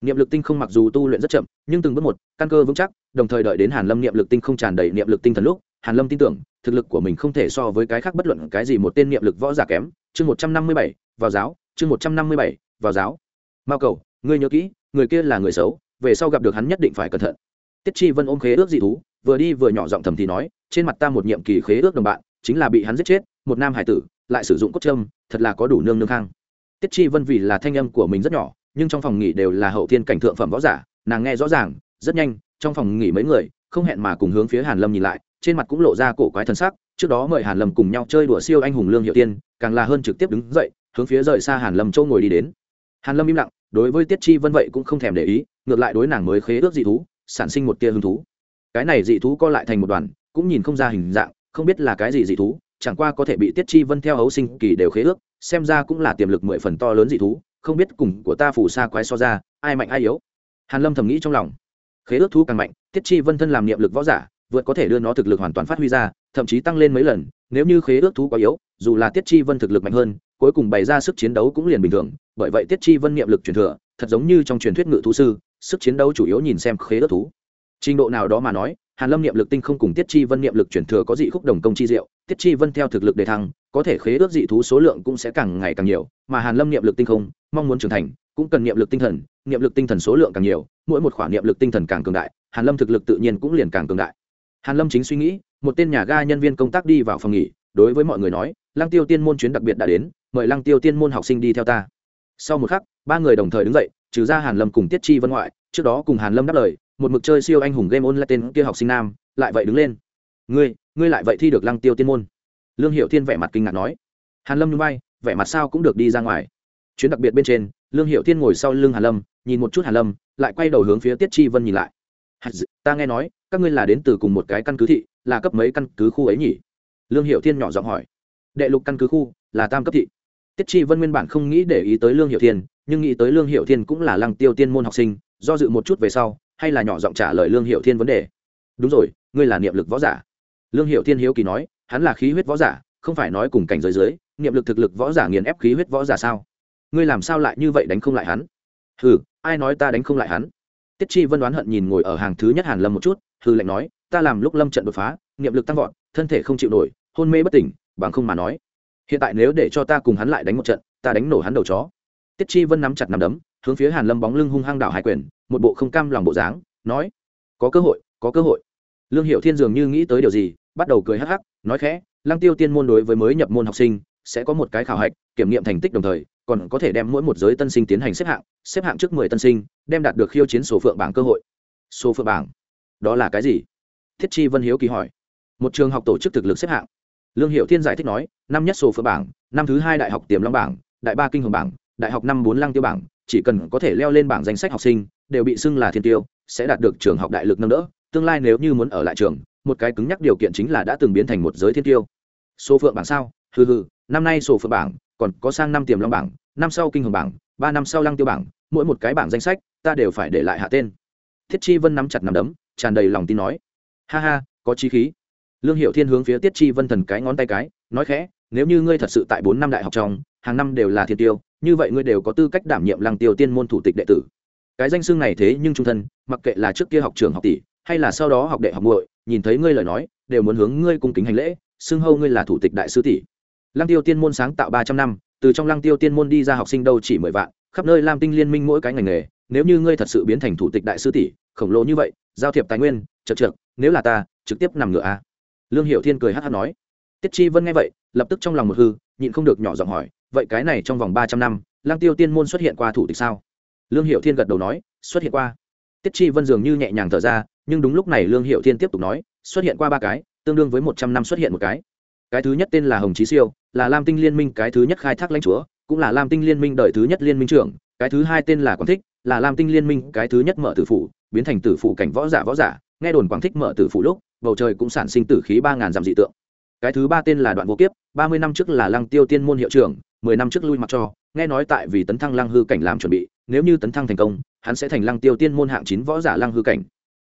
Niệm lực tinh không mặc dù tu luyện rất chậm, nhưng từng bước một, căn cơ vững chắc, đồng thời đợi đến hàn lâm niệm lực tinh không tràn đầy niệm lực tinh thần lúc, hàn lâm tin tưởng, thực lực của mình không thể so với cái khác bất luận cái gì một tên niệm lực võ giả kém. Chương một trăm năm mươi bảy, vào giáo, chương một trăm năm mươi bảy, vào giáo. Mao cầu, ngươi nhớ kỹ, người kia là người xấu, về sau gặp được hắn nhất định phải cẩn thận. Tiết chi vân ôm khế ước dị thú, vừa đi vừa nhỏ giọng thầm thì nói, trên mặt ta một nhiệm kỳ khế ước đồng bạn, chính là bị hắn giết chết, một nam hải tử lại sử dụng cốt trâm thật là có đủ nương nương khang. Tiết chi vân vì là thanh âm của mình rất nhỏ, nhưng trong phòng nghỉ đều là hậu thiên cảnh thượng phẩm võ giả, nàng nghe rõ ràng, rất nhanh, trong phòng nghỉ mấy người, không hẹn mà cùng hướng phía hàn lâm nhìn lại, trên mặt cũng lộ ra cổ quái thân sắc, trước đó mời hàn lâm cùng nhau chơi đùa siêu anh hùng lương hiệu tiên, càng là hơn trực tiếp đứng dậy, hướng phía rời xa hàn lâm châu ngồi đi đến. Hàn lâm im lặng, đối với tiết chi vân vậy cũng không thèm để ý, ngược lại đối nàng mới khế ước dị thú, sản sinh một tia hứng thú. Cái này dị thú co lại thành một đoàn, cũng nhìn không ra hình dạng, không biết là cái gì dị thú chẳng qua có thể bị tiết chi vân theo hấu sinh kỳ đều khế ước, xem ra cũng là tiềm lực mười phần to lớn dị thú, không biết cùng của ta phù sa quái so ra, ai mạnh ai yếu. Hàn lâm thầm nghĩ trong lòng. Khế ước thú càng mạnh, tiết chi vân thân làm niệm lực võ giả, vượt có thể đưa nó thực lực hoàn toàn phát huy ra, thậm chí tăng lên mấy lần, nếu như khế ước thú quá yếu, dù là tiết chi vân thực lực mạnh hơn, cuối cùng bày ra sức chiến đấu cũng liền bình thường, bởi vậy tiết chi vân niệm lực truyền thừa, thật giống như trong truyền thuyết ngự thú sư, sức chiến đấu chủ yếu nhìn xem khế ước thú. Trình độ nào đó mà nói hàn lâm niệm lực tinh không cùng tiết chi vân niệm lực chuyển thừa có dị khúc đồng công chi diệu, tiết chi vân theo thực lực đề thăng, có thể khế ước dị thú số lượng cũng sẽ càng ngày càng nhiều, mà hàn lâm niệm lực tinh không, mong muốn trưởng thành, cũng cần niệm lực tinh thần, niệm lực tinh thần số lượng càng nhiều, mỗi một khoản niệm lực tinh thần càng cường đại, hàn lâm thực lực tự nhiên cũng liền càng cường đại. Hàn lâm chính suy nghĩ, một tên nhà ga nhân viên công tác đi vào phòng nghỉ, đối với mọi người nói, lăng tiêu tiên môn chuyến đặc biệt đã đến, mời lăng tiêu tiên môn học sinh đi theo ta. Sau một khắc, ba người đồng thời đứng dậy, trừ ra hàn lâm cùng tiết chi vân ngoại, trước đó cùng hàn lâm đáp lời một mực chơi siêu anh hùng game online tên kia học sinh nam, lại vậy đứng lên. Ngươi ngươi lại vậy thi được lăng tiêu tiên môn? Lương hiệu thiên vẻ mặt kinh ngạc nói. Hàn lâm núi bay vẻ mặt sao cũng được đi ra ngoài. Chuyến đặc biệt bên trên, lương hiệu thiên ngồi sau lưng hàn lâm, nhìn một chút hàn lâm, lại quay đầu hướng phía tiết chi vân nhìn lại. Ta nghe nói, các ngươi là đến từ cùng một cái căn cứ thị, là cấp mấy căn cứ khu ấy nhỉ? Lương hiệu thiên nhỏ giọng hỏi. Đệ lục căn cứ khu, là tam cấp thị. Tiết chi vân nguyên bản không nghĩ để ý tới lương hiệu thiên, nhưng nghĩ tới lương hiệu thiên cũng là lăng tiêu tiên môn học sinh, do dự một chút về sau hay là nhỏ giọng trả lời lương hiệu thiên vấn đề? Đúng rồi, ngươi là niệm lực võ giả. Lương hiệu thiên hiếu kỳ nói, hắn là khí huyết võ giả, không phải nói cùng cảnh giới dưới, niệm lực thực lực võ giả nghiền ép khí huyết võ giả sao? Ngươi làm sao lại như vậy đánh không lại hắn? Hừ, ai nói ta đánh không lại hắn? Tiết chi vân đoán hận nhìn ngồi ở hàng thứ nhất hàn lâm một chút hư lệnh nói, ta làm lúc lâm trận đột phá, niệm lực tăng vọt, thân thể không chịu nổi, hôn mê bất tỉnh, bằng không mà nói. Hiện tại nếu để cho ta cùng hắn lại đánh một trận, ta đánh nổ hắn đầu chó. Tiết chi vân nắm chặt nắm đấm, hướng phía hàn lâm bóng lưng hung hăng đảo hải quyền một bộ không cam lòng bộ dáng, nói, có cơ hội, có cơ hội. Lương hiệu thiên dường như nghĩ tới điều gì, bắt đầu cười hắc hắc, nói khẽ, lăng tiêu tiên môn đối với mới nhập môn học sinh, sẽ có một cái khảo hạch, kiểm nghiệm thành tích đồng thời, còn có thể đem mỗi một giới tân sinh tiến hành xếp hạng xếp hạng trước mười tân sinh, đem đạt được khiêu chiến số phượng bảng cơ hội. Số phượng bảng? Đó là cái gì? Thiết chi vân hiếu kỳ hỏi. Một trường học tổ chức thực lực xếp hạng. Lương hiệu thiên giải thích nói, năm nhất số phượng bảng, năm thứ hai đại học tiềm long bảng, đại ba kinh hồng bảng, đại học năm bốn lăng tiêu bảng, chỉ cần có thể leo lên bảng danh sách học sinh đều bị xưng là thiên tiêu, sẽ đạt được trường học đại lực nâng đỡ, tương lai nếu như muốn ở lại trường, một cái cứng nhắc điều kiện chính là đã từng biến thành một giới thiên tiêu. Số phượng bảng sao? Hừ hừ, năm nay sổ phượng bảng, còn có sang năm tiềm long bảng, năm sau kinh hồng bảng, ba năm sau lăng tiêu bảng, mỗi một cái bảng danh sách, ta đều phải để lại hạ tên. Thiết chi vân nắm chặt nắm đấm, tràn đầy lòng tin nói. Ha ha, có chi khí. Lương hiệu thiên hướng phía tiết chi vân thần cái ngón tay cái, nói khẽ, nếu như ngươi thật sự tại bốn năm đại học trong, hàng năm đều là thiên tiêu, như vậy ngươi đều có tư cách đảm nhiệm lăng tiêu tiên môn thủ tịch đệ tử cái danh xương này thế nhưng trung thân, mặc kệ là trước kia học trường học tỷ, hay là sau đó học đệ học muội, nhìn thấy ngươi lời nói, đều muốn hướng ngươi cung kính hành lễ, xưng hâu ngươi là thủ tịch đại sư tỷ. Lăng tiêu tiên môn sáng tạo ba trăm năm, từ trong lăng tiêu tiên môn đi ra học sinh đâu chỉ mười vạn, khắp nơi lam tinh liên minh mỗi cái ngành nghề, nếu như ngươi thật sự biến thành thủ tịch đại sư tỷ, khổng lồ như vậy, giao thiệp tài nguyên, chật chật nếu là ta, trực tiếp nằm ngựa a. À? lương hiệu thiên cười hát hát nói. Tiết chi vân nghe vậy, lập tức trong lòng một hư, nhịn không được nhỏ giọng hỏi, vậy cái này trong vòng ba trăm năm lang tiêu tiên môn xuất hiện qua thủ tịch sao? Lương hiệu thiên gật đầu nói, xuất hiện qua. Tiết chi vân dường như nhẹ nhàng thở ra, nhưng đúng lúc này lương hiệu thiên tiếp tục nói, xuất hiện qua ba cái, tương đương với một trăm năm xuất hiện một cái. Cái thứ nhất tên là hồng trí siêu, là lam tinh liên minh cái thứ nhất khai thác lãnh chúa, cũng là lam tinh liên minh đời thứ nhất liên minh trưởng, cái thứ hai tên là quảng thích, là lam tinh liên minh cái thứ nhất mở tử phủ, biến thành tử phủ cảnh võ giả võ giả, nghe đồn quảng thích mở tử phủ lúc, bầu trời cũng sản sinh tử khí ba ngàn dặm dị tượng. Cái thứ ba tên là đoạn vô kiếp, ba mươi năm trước là lăng tiêu tiên môn hiệu trưởng, mười năm trước lui mặc cho, nghe nói tại vì tấn thăng lăng hư cảnh làm chuẩn bị nếu như tấn thăng thành công, hắn sẽ thành lăng tiêu tiên môn hạng chín võ giả lăng hư cảnh.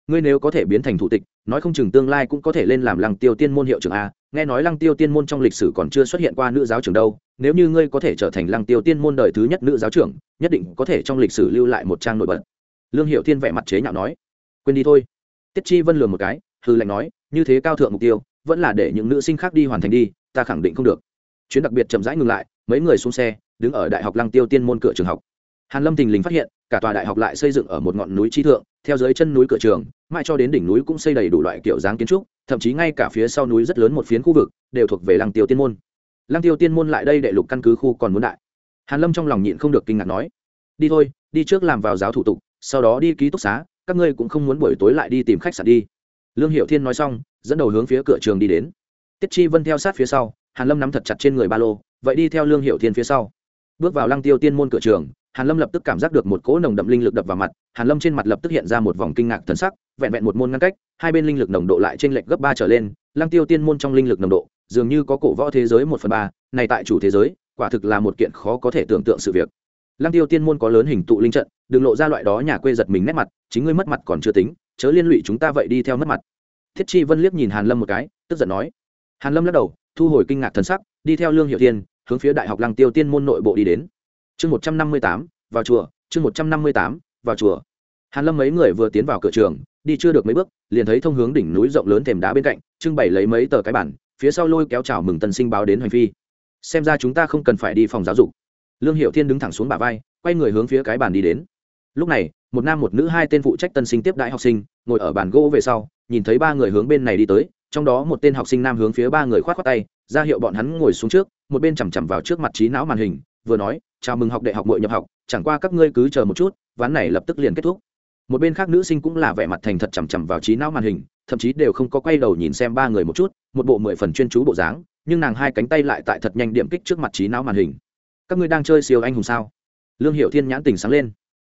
Ngươi nếu có thể biến thành thủ tịch, nói không chừng tương lai cũng có thể lên làm lăng tiêu tiên môn hiệu trưởng a. Nghe nói lăng tiêu tiên môn trong lịch sử còn chưa xuất hiện qua nữ giáo trưởng đâu, nếu như ngươi có thể trở thành lăng tiêu tiên môn đời thứ nhất nữ giáo trưởng, nhất định có thể trong lịch sử lưu lại một trang nổi bật. Lương hiệu thiên vẻ mặt chế nhạo nói, quên đi thôi. Tiết chi vân lường một cái hư lệnh nói, như thế cao thượng mục tiêu, vẫn là để những nữ sinh khác đi hoàn thành đi, ta khẳng định không được. Chuyến đặc biệt chậm rãi ngừng lại, mấy người xuống xe, đứng ở đại học lăng tiêu tiên môn cửa trường học hàn lâm tình lình phát hiện, cả tòa đại học lại xây dựng ở một ngọn núi trí thượng, theo dưới chân núi cửa trường, mãi cho đến đỉnh núi cũng xây đầy đủ loại kiểu dáng kiến trúc, thậm chí ngay cả phía sau núi rất lớn một phiến khu vực, đều thuộc về lăng tiêu tiên môn. Lăng tiêu tiên môn lại đây đệ lục căn cứ khu còn muốn đại. Hàn lâm trong lòng nhịn không được kinh ngạc nói, đi thôi, đi trước làm vào giáo thủ tục, sau đó đi ký túc xá, các ngươi cũng không muốn buổi tối lại đi tìm khách sạn đi. Lương hiệu thiên nói xong, dẫn đầu hướng phía cửa trường đi đến. Tiết chi vân theo sát phía sau, hàn lâm nắm thật chặt trên người ba lô, vậy đi theo lương hiệu thiên phía sau. Bước vào lăng tiêu tiên môn cửa trường hàn lâm lập tức cảm giác được một cỗ nồng đậm linh lực đập vào mặt hàn lâm trên mặt lập tức hiện ra một vòng kinh ngạc thần sắc vẹn vẹn một môn ngăn cách hai bên linh lực nồng độ lại trên lệch gấp ba trở lên lăng tiêu tiên môn trong linh lực nồng độ dường như có cổ võ thế giới một phần ba này tại chủ thế giới quả thực là một kiện khó có thể tưởng tượng sự việc. Lăng tiêu tiên môn có lớn hình tụ linh trận đừng lộ ra loại đó nhà quê giật mình nét mặt chính ngươi mất mặt còn chưa tính chớ liên lụy chúng ta vậy đi theo mất mặt. Thiết chi vân liếc nhìn hàn lâm một cái tức giận nói. Hàn lâm lắc đầu thu hồi kinh ngạc thần sắc đi theo lương hiệu Thiên, hướng phía đại học lăng tiêu tiên môn nội bộ đi đến chương một trăm năm mươi tám, vào chùa. Chương một trăm năm mươi tám, vào chùa. Hàn lâm mấy người vừa tiến vào cửa trường, đi chưa được mấy bước, liền thấy thông hướng đỉnh núi rộng lớn thềm đá bên cạnh, trưng bày lấy mấy tờ cái bản, phía sau lôi kéo chào mừng tân sinh báo đến hành phi. Xem ra chúng ta không cần phải đi phòng giáo dục. Lương hiệu thiên đứng thẳng xuống bả vai, quay người hướng phía cái bàn đi đến. Lúc này, một nam một nữ hai tên phụ trách tân sinh tiếp đại học sinh, ngồi ở bàn gỗ về sau, nhìn thấy ba người hướng bên này đi tới, trong đó một tên học sinh nam hướng phía ba người khoát khoát tay, ra hiệu bọn hắn ngồi xuống trước, một bên chằm chằm vào trước mặt trí não màn hình vừa nói, chào mừng học đại học mội nhập học, chẳng qua các ngươi cứ chờ một chút, ván này lập tức liền kết thúc. Một bên khác nữ sinh cũng là vẻ mặt thành thật chằm chằm vào trí não màn hình, thậm chí đều không có quay đầu nhìn xem ba người một chút, một bộ mười phần chuyên chú bộ dáng, nhưng nàng hai cánh tay lại tại thật nhanh điểm kích trước mặt trí não màn hình. Các ngươi đang chơi siêu anh hùng sao? Lương hiệu thiên nhãn tình sáng lên.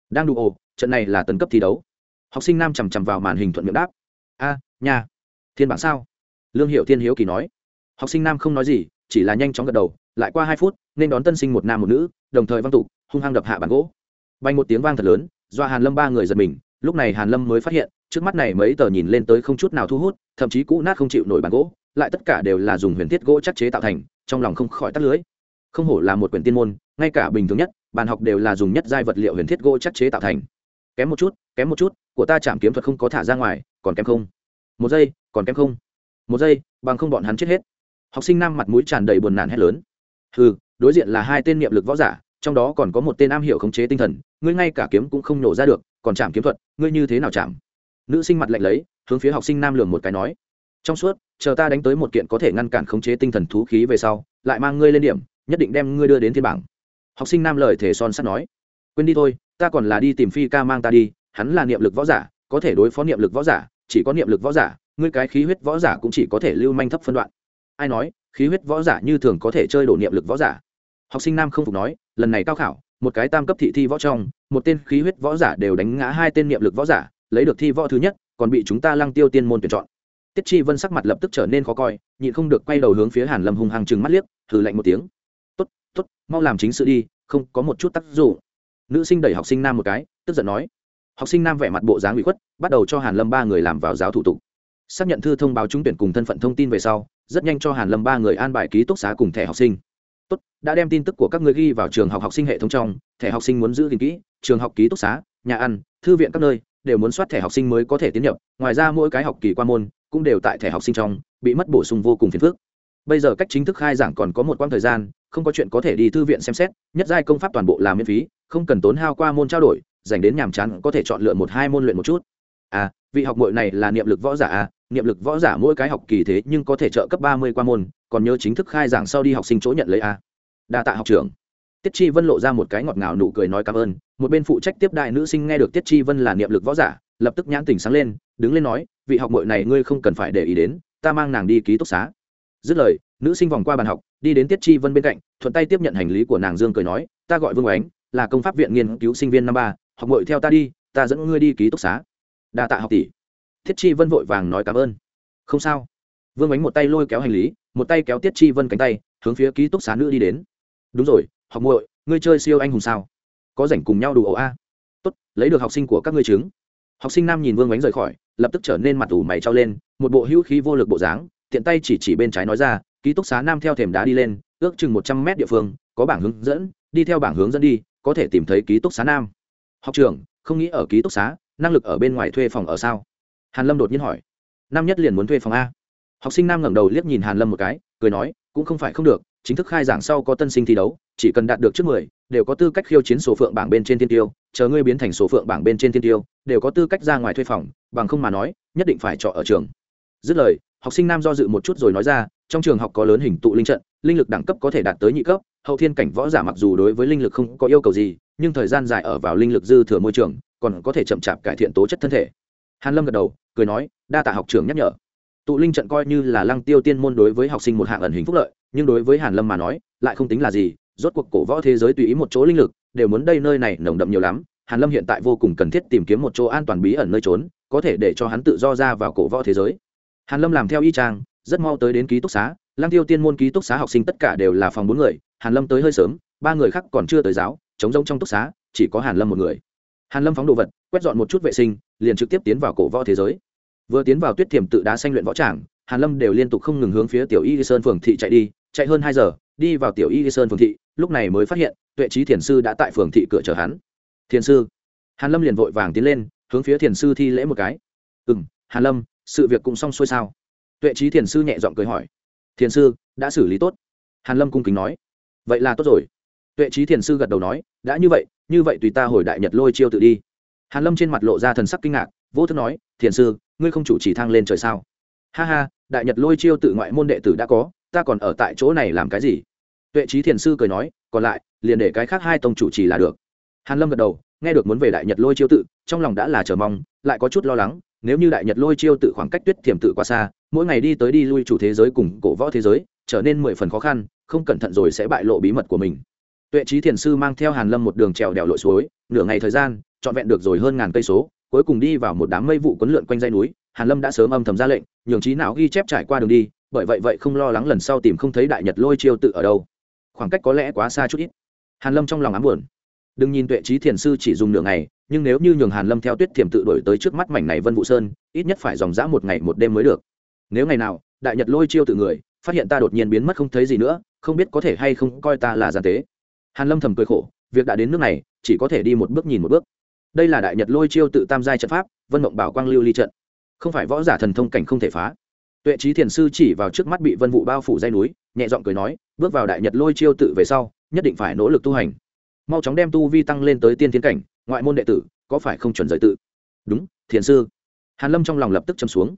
Đang đủ ồ, trận này là tấn cấp thi đấu. Học sinh nam chằm chằm vào màn hình thuận miệng đáp. A nhà thiên bản sao? Lương hiệu thiên hiếu kỳ nói. Học sinh nam không nói gì, chỉ là nhanh chóng gật đầu lại qua hai phút, nên đón tân sinh một nam một nữ, đồng thời văng tục, hung hăng đập hạ bàn gỗ. Bay một tiếng vang thật lớn, do hàn lâm ba người giật mình, lúc này hàn lâm mới phát hiện, trước mắt này mấy tờ nhìn lên tới không chút nào thu hút, thậm chí cũ nát không chịu nổi bàn gỗ, lại tất cả đều là dùng huyền thiết gỗ chắc chế tạo thành, trong lòng không khỏi tắt lưới. Không hổ là một quyển tiên môn, ngay cả bình thường nhất, bàn học đều là dùng nhất giai vật liệu huyền thiết gỗ chắc chế tạo thành. Kém một chút, kém một chút, của ta chạm kiếm thuật không có thả ra ngoài, còn kém không. Một giây, còn kém không. Một giây, bằng không bọn hắn chết hết. Học sinh nam mặt mũi tràn đầy buồn nản hét lớn ừ đối diện là hai tên niệm lực võ giả, trong đó còn có một tên am hiểu khống chế tinh thần, ngươi ngay cả kiếm cũng không nổ ra được, còn chạm kiếm thuật, ngươi như thế nào chạm? Nữ sinh mặt lạnh lấy, hướng phía học sinh nam lường một cái nói. Trong suốt, chờ ta đánh tới một kiện có thể ngăn cản khống chế tinh thần thú khí về sau, lại mang ngươi lên điểm, nhất định đem ngươi đưa đến thiên bảng. Học sinh nam lời thể son sắt nói. Quên đi thôi, ta còn là đi tìm phi ca mang ta đi, hắn là niệm lực võ giả, có thể đối phó niệm lực võ giả, chỉ có niệm lực võ giả, ngươi cái khí huyết võ giả cũng chỉ có thể lưu manh thấp phân đoạn ai nói, khí huyết võ giả như thường có thể chơi đổ niệm lực võ giả. Học sinh nam không phục nói, lần này cao khảo, một cái tam cấp thị thi võ trong, một tên khí huyết võ giả đều đánh ngã hai tên niệm lực võ giả, lấy được thi võ thứ nhất, còn bị chúng ta lăng tiêu tiên môn tuyển chọn. Tiết chi vân sắc mặt lập tức trở nên khó coi, nhịn không được quay đầu hướng phía hàn lâm hung hăng chừng mắt liếc thử lạnh một tiếng. Tốt tốt, mau làm chính sự đi, không có một chút tác dụng. Nữ sinh đẩy học sinh nam một cái, tức giận nói. Học sinh nam vẻ mặt bộ dáng bị khuất, bắt đầu cho hàn lâm ba người làm vào giáo thủ tục. Xác nhận thư thông báo trúng tuyển cùng thân phận thông tin về sau rất nhanh cho hàn lâm ba người an bài ký túc xá cùng thẻ học sinh. Tốt, đã đem tin tức của các người ghi vào trường học học sinh hệ thống trong, thẻ học sinh muốn giữ gìn kỹ, trường học ký túc xá, nhà ăn, thư viện các nơi, đều muốn soát thẻ học sinh mới có thể tiến nhập, ngoài ra mỗi cái học kỳ qua môn cũng đều tại thẻ học sinh trong, bị mất bổ sung vô cùng phiền phức. Bây giờ cách chính thức khai giảng còn có một quãng thời gian, không có chuyện có thể đi thư viện xem xét, nhất giai công pháp toàn bộ làm miễn phí, không cần tốn hao qua môn trao đổi, dành đến nhàm chán có thể chọn lựa một hai môn luyện một chút. À vị học mội này là niệm lực võ giả à? Niệm lực võ giả mỗi cái học kỳ thế nhưng có thể trợ cấp ba mươi qua môn, còn nhớ chính thức khai giảng sau đi học sinh chỗ nhận lấy a. Đa tạ học trưởng. Tiết chi vân lộ ra một cái ngọt ngào nụ cười nói cảm ơn, một bên phụ trách tiếp đại nữ sinh nghe được tiết chi vân là niệm lực võ giả, lập tức nhãn tình sáng lên, đứng lên nói, vị học mội này ngươi không cần phải để ý đến, ta mang nàng đi ký túc xá. Dứt lời, nữ sinh vòng qua bàn học, đi đến tiết chi vân bên cạnh, thuận tay tiếp nhận hành lý của nàng dương cười nói, ta gọi vương oánh là công pháp viện nghiên cứu sinh viên năm ba, học mội theo ta đi, ta dẫn ngươi đi ký túc xá. Đa tạ học tỷ thiết chi vân vội vàng nói cảm ơn. Không sao. Vương Ánh một tay lôi kéo hành lý một tay kéo tiết chi vân cánh tay hướng phía ký túc xá nữ đi đến. Đúng rồi học muội ngươi chơi siêu anh hùng sao? Có rảnh cùng nhau đủ ổ a. Tốt lấy được học sinh của các ngươi chứng. Học sinh nam nhìn vương Ánh rời khỏi lập tức trở nên mặt ủ mày trao lên một bộ hữu khí vô lực bộ dáng tiện tay chỉ chỉ bên trái nói ra ký túc xá nam theo thềm đá đi lên ước chừng một trăm mét địa phương có bảng hướng dẫn đi theo bảng hướng dẫn đi có thể tìm thấy ký túc xá nam. Học trưởng, không nghĩ ở ký túc xá năng lực ở bên ngoài thuê phòng ở sao? Hàn lâm đột nhiên hỏi. Nam nhất liền muốn thuê phòng a. Học sinh nam ngẩng đầu liếc nhìn hàn lâm một cái, cười nói, cũng không phải không được, chính thức khai giảng sau có tân sinh thi đấu, chỉ cần đạt được trước mười, đều có tư cách khiêu chiến số phượng bảng bên trên thiên tiêu, chờ ngươi biến thành số phượng bảng bên trên thiên tiêu, đều có tư cách ra ngoài thuê phòng, bằng không mà nói, nhất định phải trọ ở trường. Dứt lời, học sinh nam do dự một chút rồi nói ra, trong trường học có lớn hình tụ linh trận, linh lực đẳng cấp có thể đạt tới nhị cấp, hậu thiên cảnh võ giả mặc dù đối với linh lực không có yêu cầu gì, nhưng thời gian dài ở vào linh lực dư thừa môi trường, còn có thể chậm chạp cải thiện tố chất thân thể hàn lâm gật đầu, cười nói, đa tạ học trưởng nhắc nhở. Tụ linh trận coi như là lăng tiêu tiên môn đối với học sinh một hạng ẩn hình phúc lợi, nhưng đối với hàn lâm mà nói, lại không tính là gì, rốt cuộc cổ võ thế giới tùy ý một chỗ linh lực, đều muốn đây nơi này nồng đậm nhiều lắm, hàn lâm hiện tại vô cùng cần thiết tìm kiếm một chỗ an toàn bí ẩn nơi trốn, có thể để cho hắn tự do ra vào cổ võ thế giới. Hàn lâm làm theo y trang rất mau tới đến ký túc xá, lăng tiêu tiên môn ký túc xá học sinh tất cả đều là phòng bốn người, hàn lâm tới hơi sớm, ba người khác còn chưa tới giáo chống rông trong túc xá, chỉ có hàn lâm một người. Hàn lâm phóng đồ vật, quét dọn một chút vệ sinh liền trực tiếp tiến vào cổ võ thế giới. Vừa tiến vào tuyết thiềm tự đá xanh luyện võ tràng, hàn lâm đều liên tục không ngừng hướng phía tiểu y sơn phường thị chạy đi, chạy hơn hai giờ, đi vào tiểu y sơn phường thị, lúc này mới phát hiện, tuệ trí thiền sư đã tại phường thị cửa chờ hắn. Thiền sư? Hàn lâm liền vội vàng tiến lên, hướng phía thiền sư thi lễ một cái. Ừ hàn lâm, sự việc cũng xong xuôi sao? Tuệ trí thiền sư nhẹ giọng cười hỏi. Thiền sư, đã xử lý tốt. Hàn lâm cung kính nói. Vậy là tốt rồi. Tuệ trí thiền sư gật đầu nói, đã như vậy như vậy tùy ta hồi đại nhật lôi chiêu tự đi hàn lâm trên mặt lộ ra thần sắc kinh ngạc, vô thức nói, thiền sư, ngươi không chủ chỉ thang lên trời sao? Ha ha, đại nhật lôi chiêu tự ngoại môn đệ tử đã có, ta còn ở tại chỗ này làm cái gì? Tuệ trí thiền sư cười nói, còn lại, liền để cái khác hai tông chủ trì là được. Hàn lâm gật đầu, nghe được muốn về đại nhật lôi chiêu tự, trong lòng đã là chờ mong, lại có chút lo lắng, nếu như đại nhật lôi chiêu tự khoảng cách tuyết thiểm tự quá xa, mỗi ngày đi tới đi lui chủ thế giới cùng cổ võ thế giới, trở nên mười phần khó khăn, không cẩn thận rồi sẽ bại lộ bí mật của mình tuệ trí thiền sư mang theo hàn lâm một đường trèo đèo lội suối, nửa ngày thời gian, trọn vẹn được rồi hơn ngàn cây số, cuối cùng đi vào một đám mây vụ quấn lượn quanh dãy núi, hàn lâm đã sớm âm thầm ra lệnh, nhường trí não ghi chép trải qua đường đi, bởi vậy vậy không lo lắng lần sau tìm không thấy đại nhật lôi chiêu tự ở đâu. Khoảng cách có lẽ quá xa chút ít. Hàn lâm trong lòng ám buồn. Đừng nhìn tuệ trí thiền sư chỉ dùng nửa ngày, nhưng nếu như nhường hàn lâm theo tuyết thiểm tự đổi tới trước mắt mảnh này vân vũ sơn, ít nhất phải dòng dã một ngày một đêm mới được. Nếu ngày nào, đại nhật lôi chiêu tự người, phát hiện ta đột nhiên biến mất không thấy gì nữa, không biết có thể hay không coi ta là gian tế hàn lâm thầm cười khổ, việc đã đến nước này, chỉ có thể đi một bước nhìn một bước. Đây là đại nhật lôi chiêu tự tam giai trận pháp, vân mộng bảo quang lưu ly trận. Không phải võ giả thần thông cảnh không thể phá. Tuệ trí thiền sư chỉ vào trước mắt bị vân vụ bao phủ dây núi, nhẹ giọng cười nói, bước vào đại nhật lôi chiêu tự về sau, nhất định phải nỗ lực tu hành. Mau chóng đem tu vi tăng lên tới tiên tiến cảnh, ngoại môn đệ tử, có phải không chuẩn giới tự? Đúng, thiền sư. Hàn lâm trong lòng lập tức châm xuống.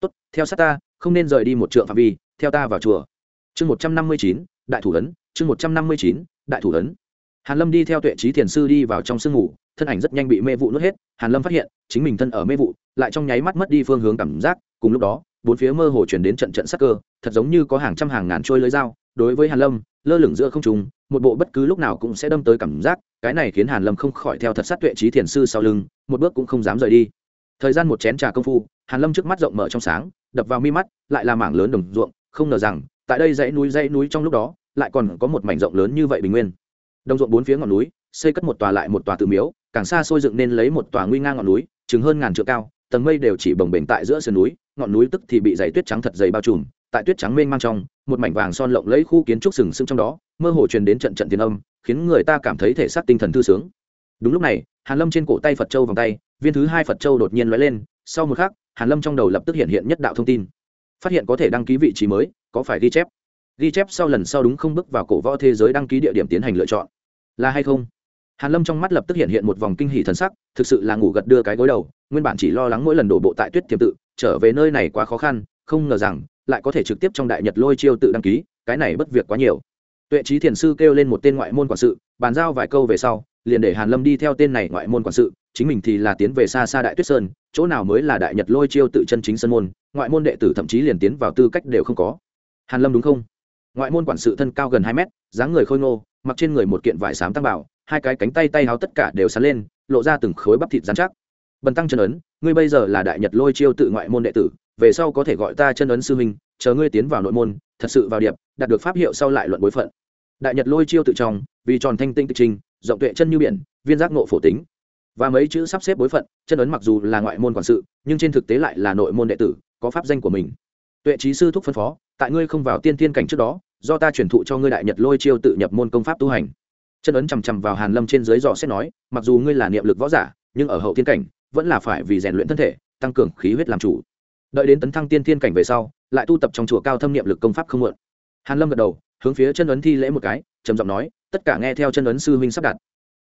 Tốt, theo sát ta, không nên rời đi một trượng phạm vi, theo ta vào chùa. Chương một trăm năm mươi chín đại thủ ấn, chương một trăm năm mươi chín, đại thủ ấn. Hàn lâm đi theo tuệ trí thiền sư đi vào trong sương ngủ, thân ảnh rất nhanh bị mê vụ nuốt hết. Hàn lâm phát hiện, chính mình thân ở mê vụ, lại trong nháy mắt mất đi phương hướng cảm giác. Cùng lúc đó, bốn phía mơ hồ chuyển đến trận trận sắc cơ, thật giống như có hàng trăm hàng ngàn trôi lưới dao. Đối với hàn lâm, lơ lửng giữa không trung, một bộ bất cứ lúc nào cũng sẽ đâm tới cảm giác. Cái này khiến hàn lâm không khỏi theo thật sát tuệ trí thiền sư sau lưng, một bước cũng không dám rời đi. Thời gian một chén trà công phu, hàn lâm trước mắt rộng mở trong sáng, đập vào mi mắt, lại là mảng lớn đồng ruộng. Không ngờ rằng, tại đây dãy núi dãy núi trong lúc đó lại còn có một mảnh rộng lớn như vậy bình nguyên. Đồng ruộng bốn phía ngọn núi, xây cất một tòa lại một tòa tự miếu, càng xa xôi dựng nên lấy một tòa nguy ngang ngọn núi, chừng hơn ngàn trượng cao, tầng mây đều chỉ bồng bềnh tại giữa sườn núi, ngọn núi tức thì bị dày tuyết trắng thật dày bao trùm, tại tuyết trắng mênh mang trong, một mảnh vàng son lộng lấy khu kiến trúc sừng sững trong đó, mơ hồ truyền đến trận trận tiền âm, khiến người ta cảm thấy thể xác tinh thần thư sướng. Đúng lúc này, hàn lâm trên cổ tay phật châu vòng tay, viên thứ hai phật châu đột nhiên lóe lên, sau một khắc, hàn lâm trong đầu lập tức hiện hiện nhất đạo thông tin. Phát hiện có thể đăng ký vị trí mới, có phải ghi chép? Ghi chép sau lần sau đúng không bước vào cổ võ thế giới đăng ký địa điểm tiến hành lựa chọn. Là hay không? Hàn lâm trong mắt lập tức hiện hiện một vòng kinh hỉ thần sắc, thực sự là ngủ gật đưa cái gối đầu, nguyên bản chỉ lo lắng mỗi lần đổ bộ tại tuyết tiềm tự, trở về nơi này quá khó khăn, không ngờ rằng, lại có thể trực tiếp trong đại nhật lôi chiêu tự đăng ký, cái này bất việc quá nhiều. Tuệ trí thiền sư kêu lên một tên ngoại môn quản sự, bàn giao vài câu về sau, liền để hàn lâm đi theo tên này ngoại môn quản sự, chính mình thì là tiến về xa xa đại tuyết sơn, chỗ nào mới là đại nhật lôi chiêu tự chân chính sân môn, ngoại môn đệ tử thậm chí liền tiến vào tư cách đều không có. Hàn lâm đúng không? Ngoại môn quản sự thân cao gần hai mét, dáng người khôi ngô, mặc trên người một kiện vải xám tăng bảo, hai cái cánh tay tay háo tất cả đều sắn lên, lộ ra từng khối bắp thịt dán chắc. Bần tăng chân ấn, ngươi bây giờ là đại nhật lôi chiêu tự ngoại môn đệ tử, về sau có thể gọi ta chân ấn sư huynh, chờ ngươi tiến vào nội môn, thật sự vào điệp, đạt được pháp hiệu sau lại luận bối phận. Đại nhật lôi chiêu tự trong, vì tròn thanh tinh tự trình, rộng tuệ chân như biển, viên giác ngộ phổ tính. Và mấy chữ sắp xếp bối phận, chân ấn mặc dù là ngoại môn quản sự, nhưng trên thực tế lại là nội môn đệ tử, có pháp danh của mình. Tuệ trí sư thúc phân phó tại ngươi không vào tiên tiên cảnh trước đó, do ta truyền thụ cho ngươi đại nhật lôi chiêu tự nhập môn công pháp tu hành. Chân ấn chằm chằm vào hàn lâm trên dưới dò xét nói, mặc dù ngươi là niệm lực võ giả, nhưng ở hậu tiên cảnh, vẫn là phải vì rèn luyện thân thể, tăng cường khí huyết làm chủ. Đợi đến tấn thăng tiên tiên cảnh về sau, lại tu tập trong chùa cao thâm niệm lực công pháp không mượn hàn lâm gật đầu, hướng phía chân ấn thi lễ một cái, trầm giọng nói, tất cả nghe theo chân ấn sư huynh sắp đặt.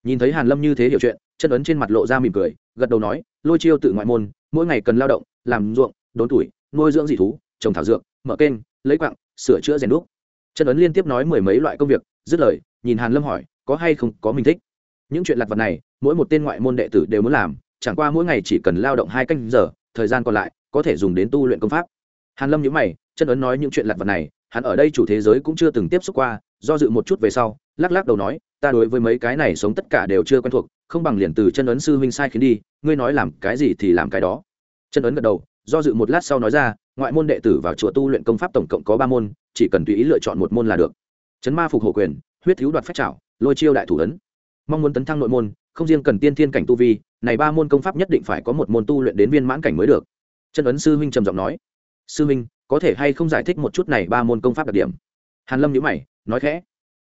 Nhìn thấy hàn lâm như thế hiểu chuyện, chân ấn trên mặt lộ ra mỉm cười, gật đầu nói, lôi chiêu tự ngoại môn, mỗi ngày cần lao động, làm ruộng, đốn tuổi, nuôi dưỡng dị thú, trồng thảo dược mở kênh, lấy quặng sửa chữa rèn đúc. Chân ấn liên tiếp nói mười mấy loại công việc, dứt lời, nhìn hàn lâm hỏi, có hay không có mình thích? Những chuyện lặt vặt này, mỗi một tên ngoại môn đệ tử đều muốn làm, chẳng qua mỗi ngày chỉ cần lao động hai canh giờ, thời gian còn lại, có thể dùng đến tu luyện công pháp. Hàn lâm nhíu mày chân ấn nói những chuyện lặt vặt này, hắn ở đây chủ thế giới cũng chưa từng tiếp xúc qua, do dự một chút về sau, lắc lắc đầu nói, ta đối với mấy cái này sống tất cả đều chưa quen thuộc, không bằng liền từ chân ấn sư huynh sai khiến đi, ngươi nói làm cái gì thì làm cái đó. Chân ấn gật đầu do dự một lát sau nói ra, ngoại môn đệ tử vào chùa tu luyện công pháp tổng cộng có ba môn, chỉ cần tùy ý lựa chọn một môn là được. Chấn ma phục hộ quyền, huyết thiếu đoạt phách trảo, lôi chiêu đại thủ ấn. Mong muốn tấn thăng nội môn, không riêng cần tiên thiên cảnh tu vi, này ba môn công pháp nhất định phải có một môn tu luyện đến viên mãn cảnh mới được. Chân ấn sư huynh trầm giọng nói. Sư huynh, có thể hay không giải thích một chút này ba môn công pháp đặc điểm? Hàn lâm nhíu mày, nói khẽ.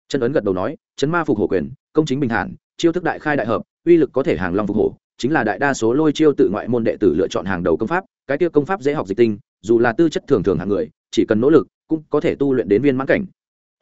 Chân ấn gật đầu nói, chấn ma phục hộ quyền, công chính bình thản, chiêu thức đại khai đại hợp, uy lực có thể hàng long phục hổ chính là đại đa số lôi chiêu tự ngoại môn đệ tử lựa chọn hàng đầu công pháp, cái tiêu công pháp dễ học dịch tinh, dù là tư chất thường thường hàng người, chỉ cần nỗ lực, cũng có thể tu luyện đến viên mãn cảnh.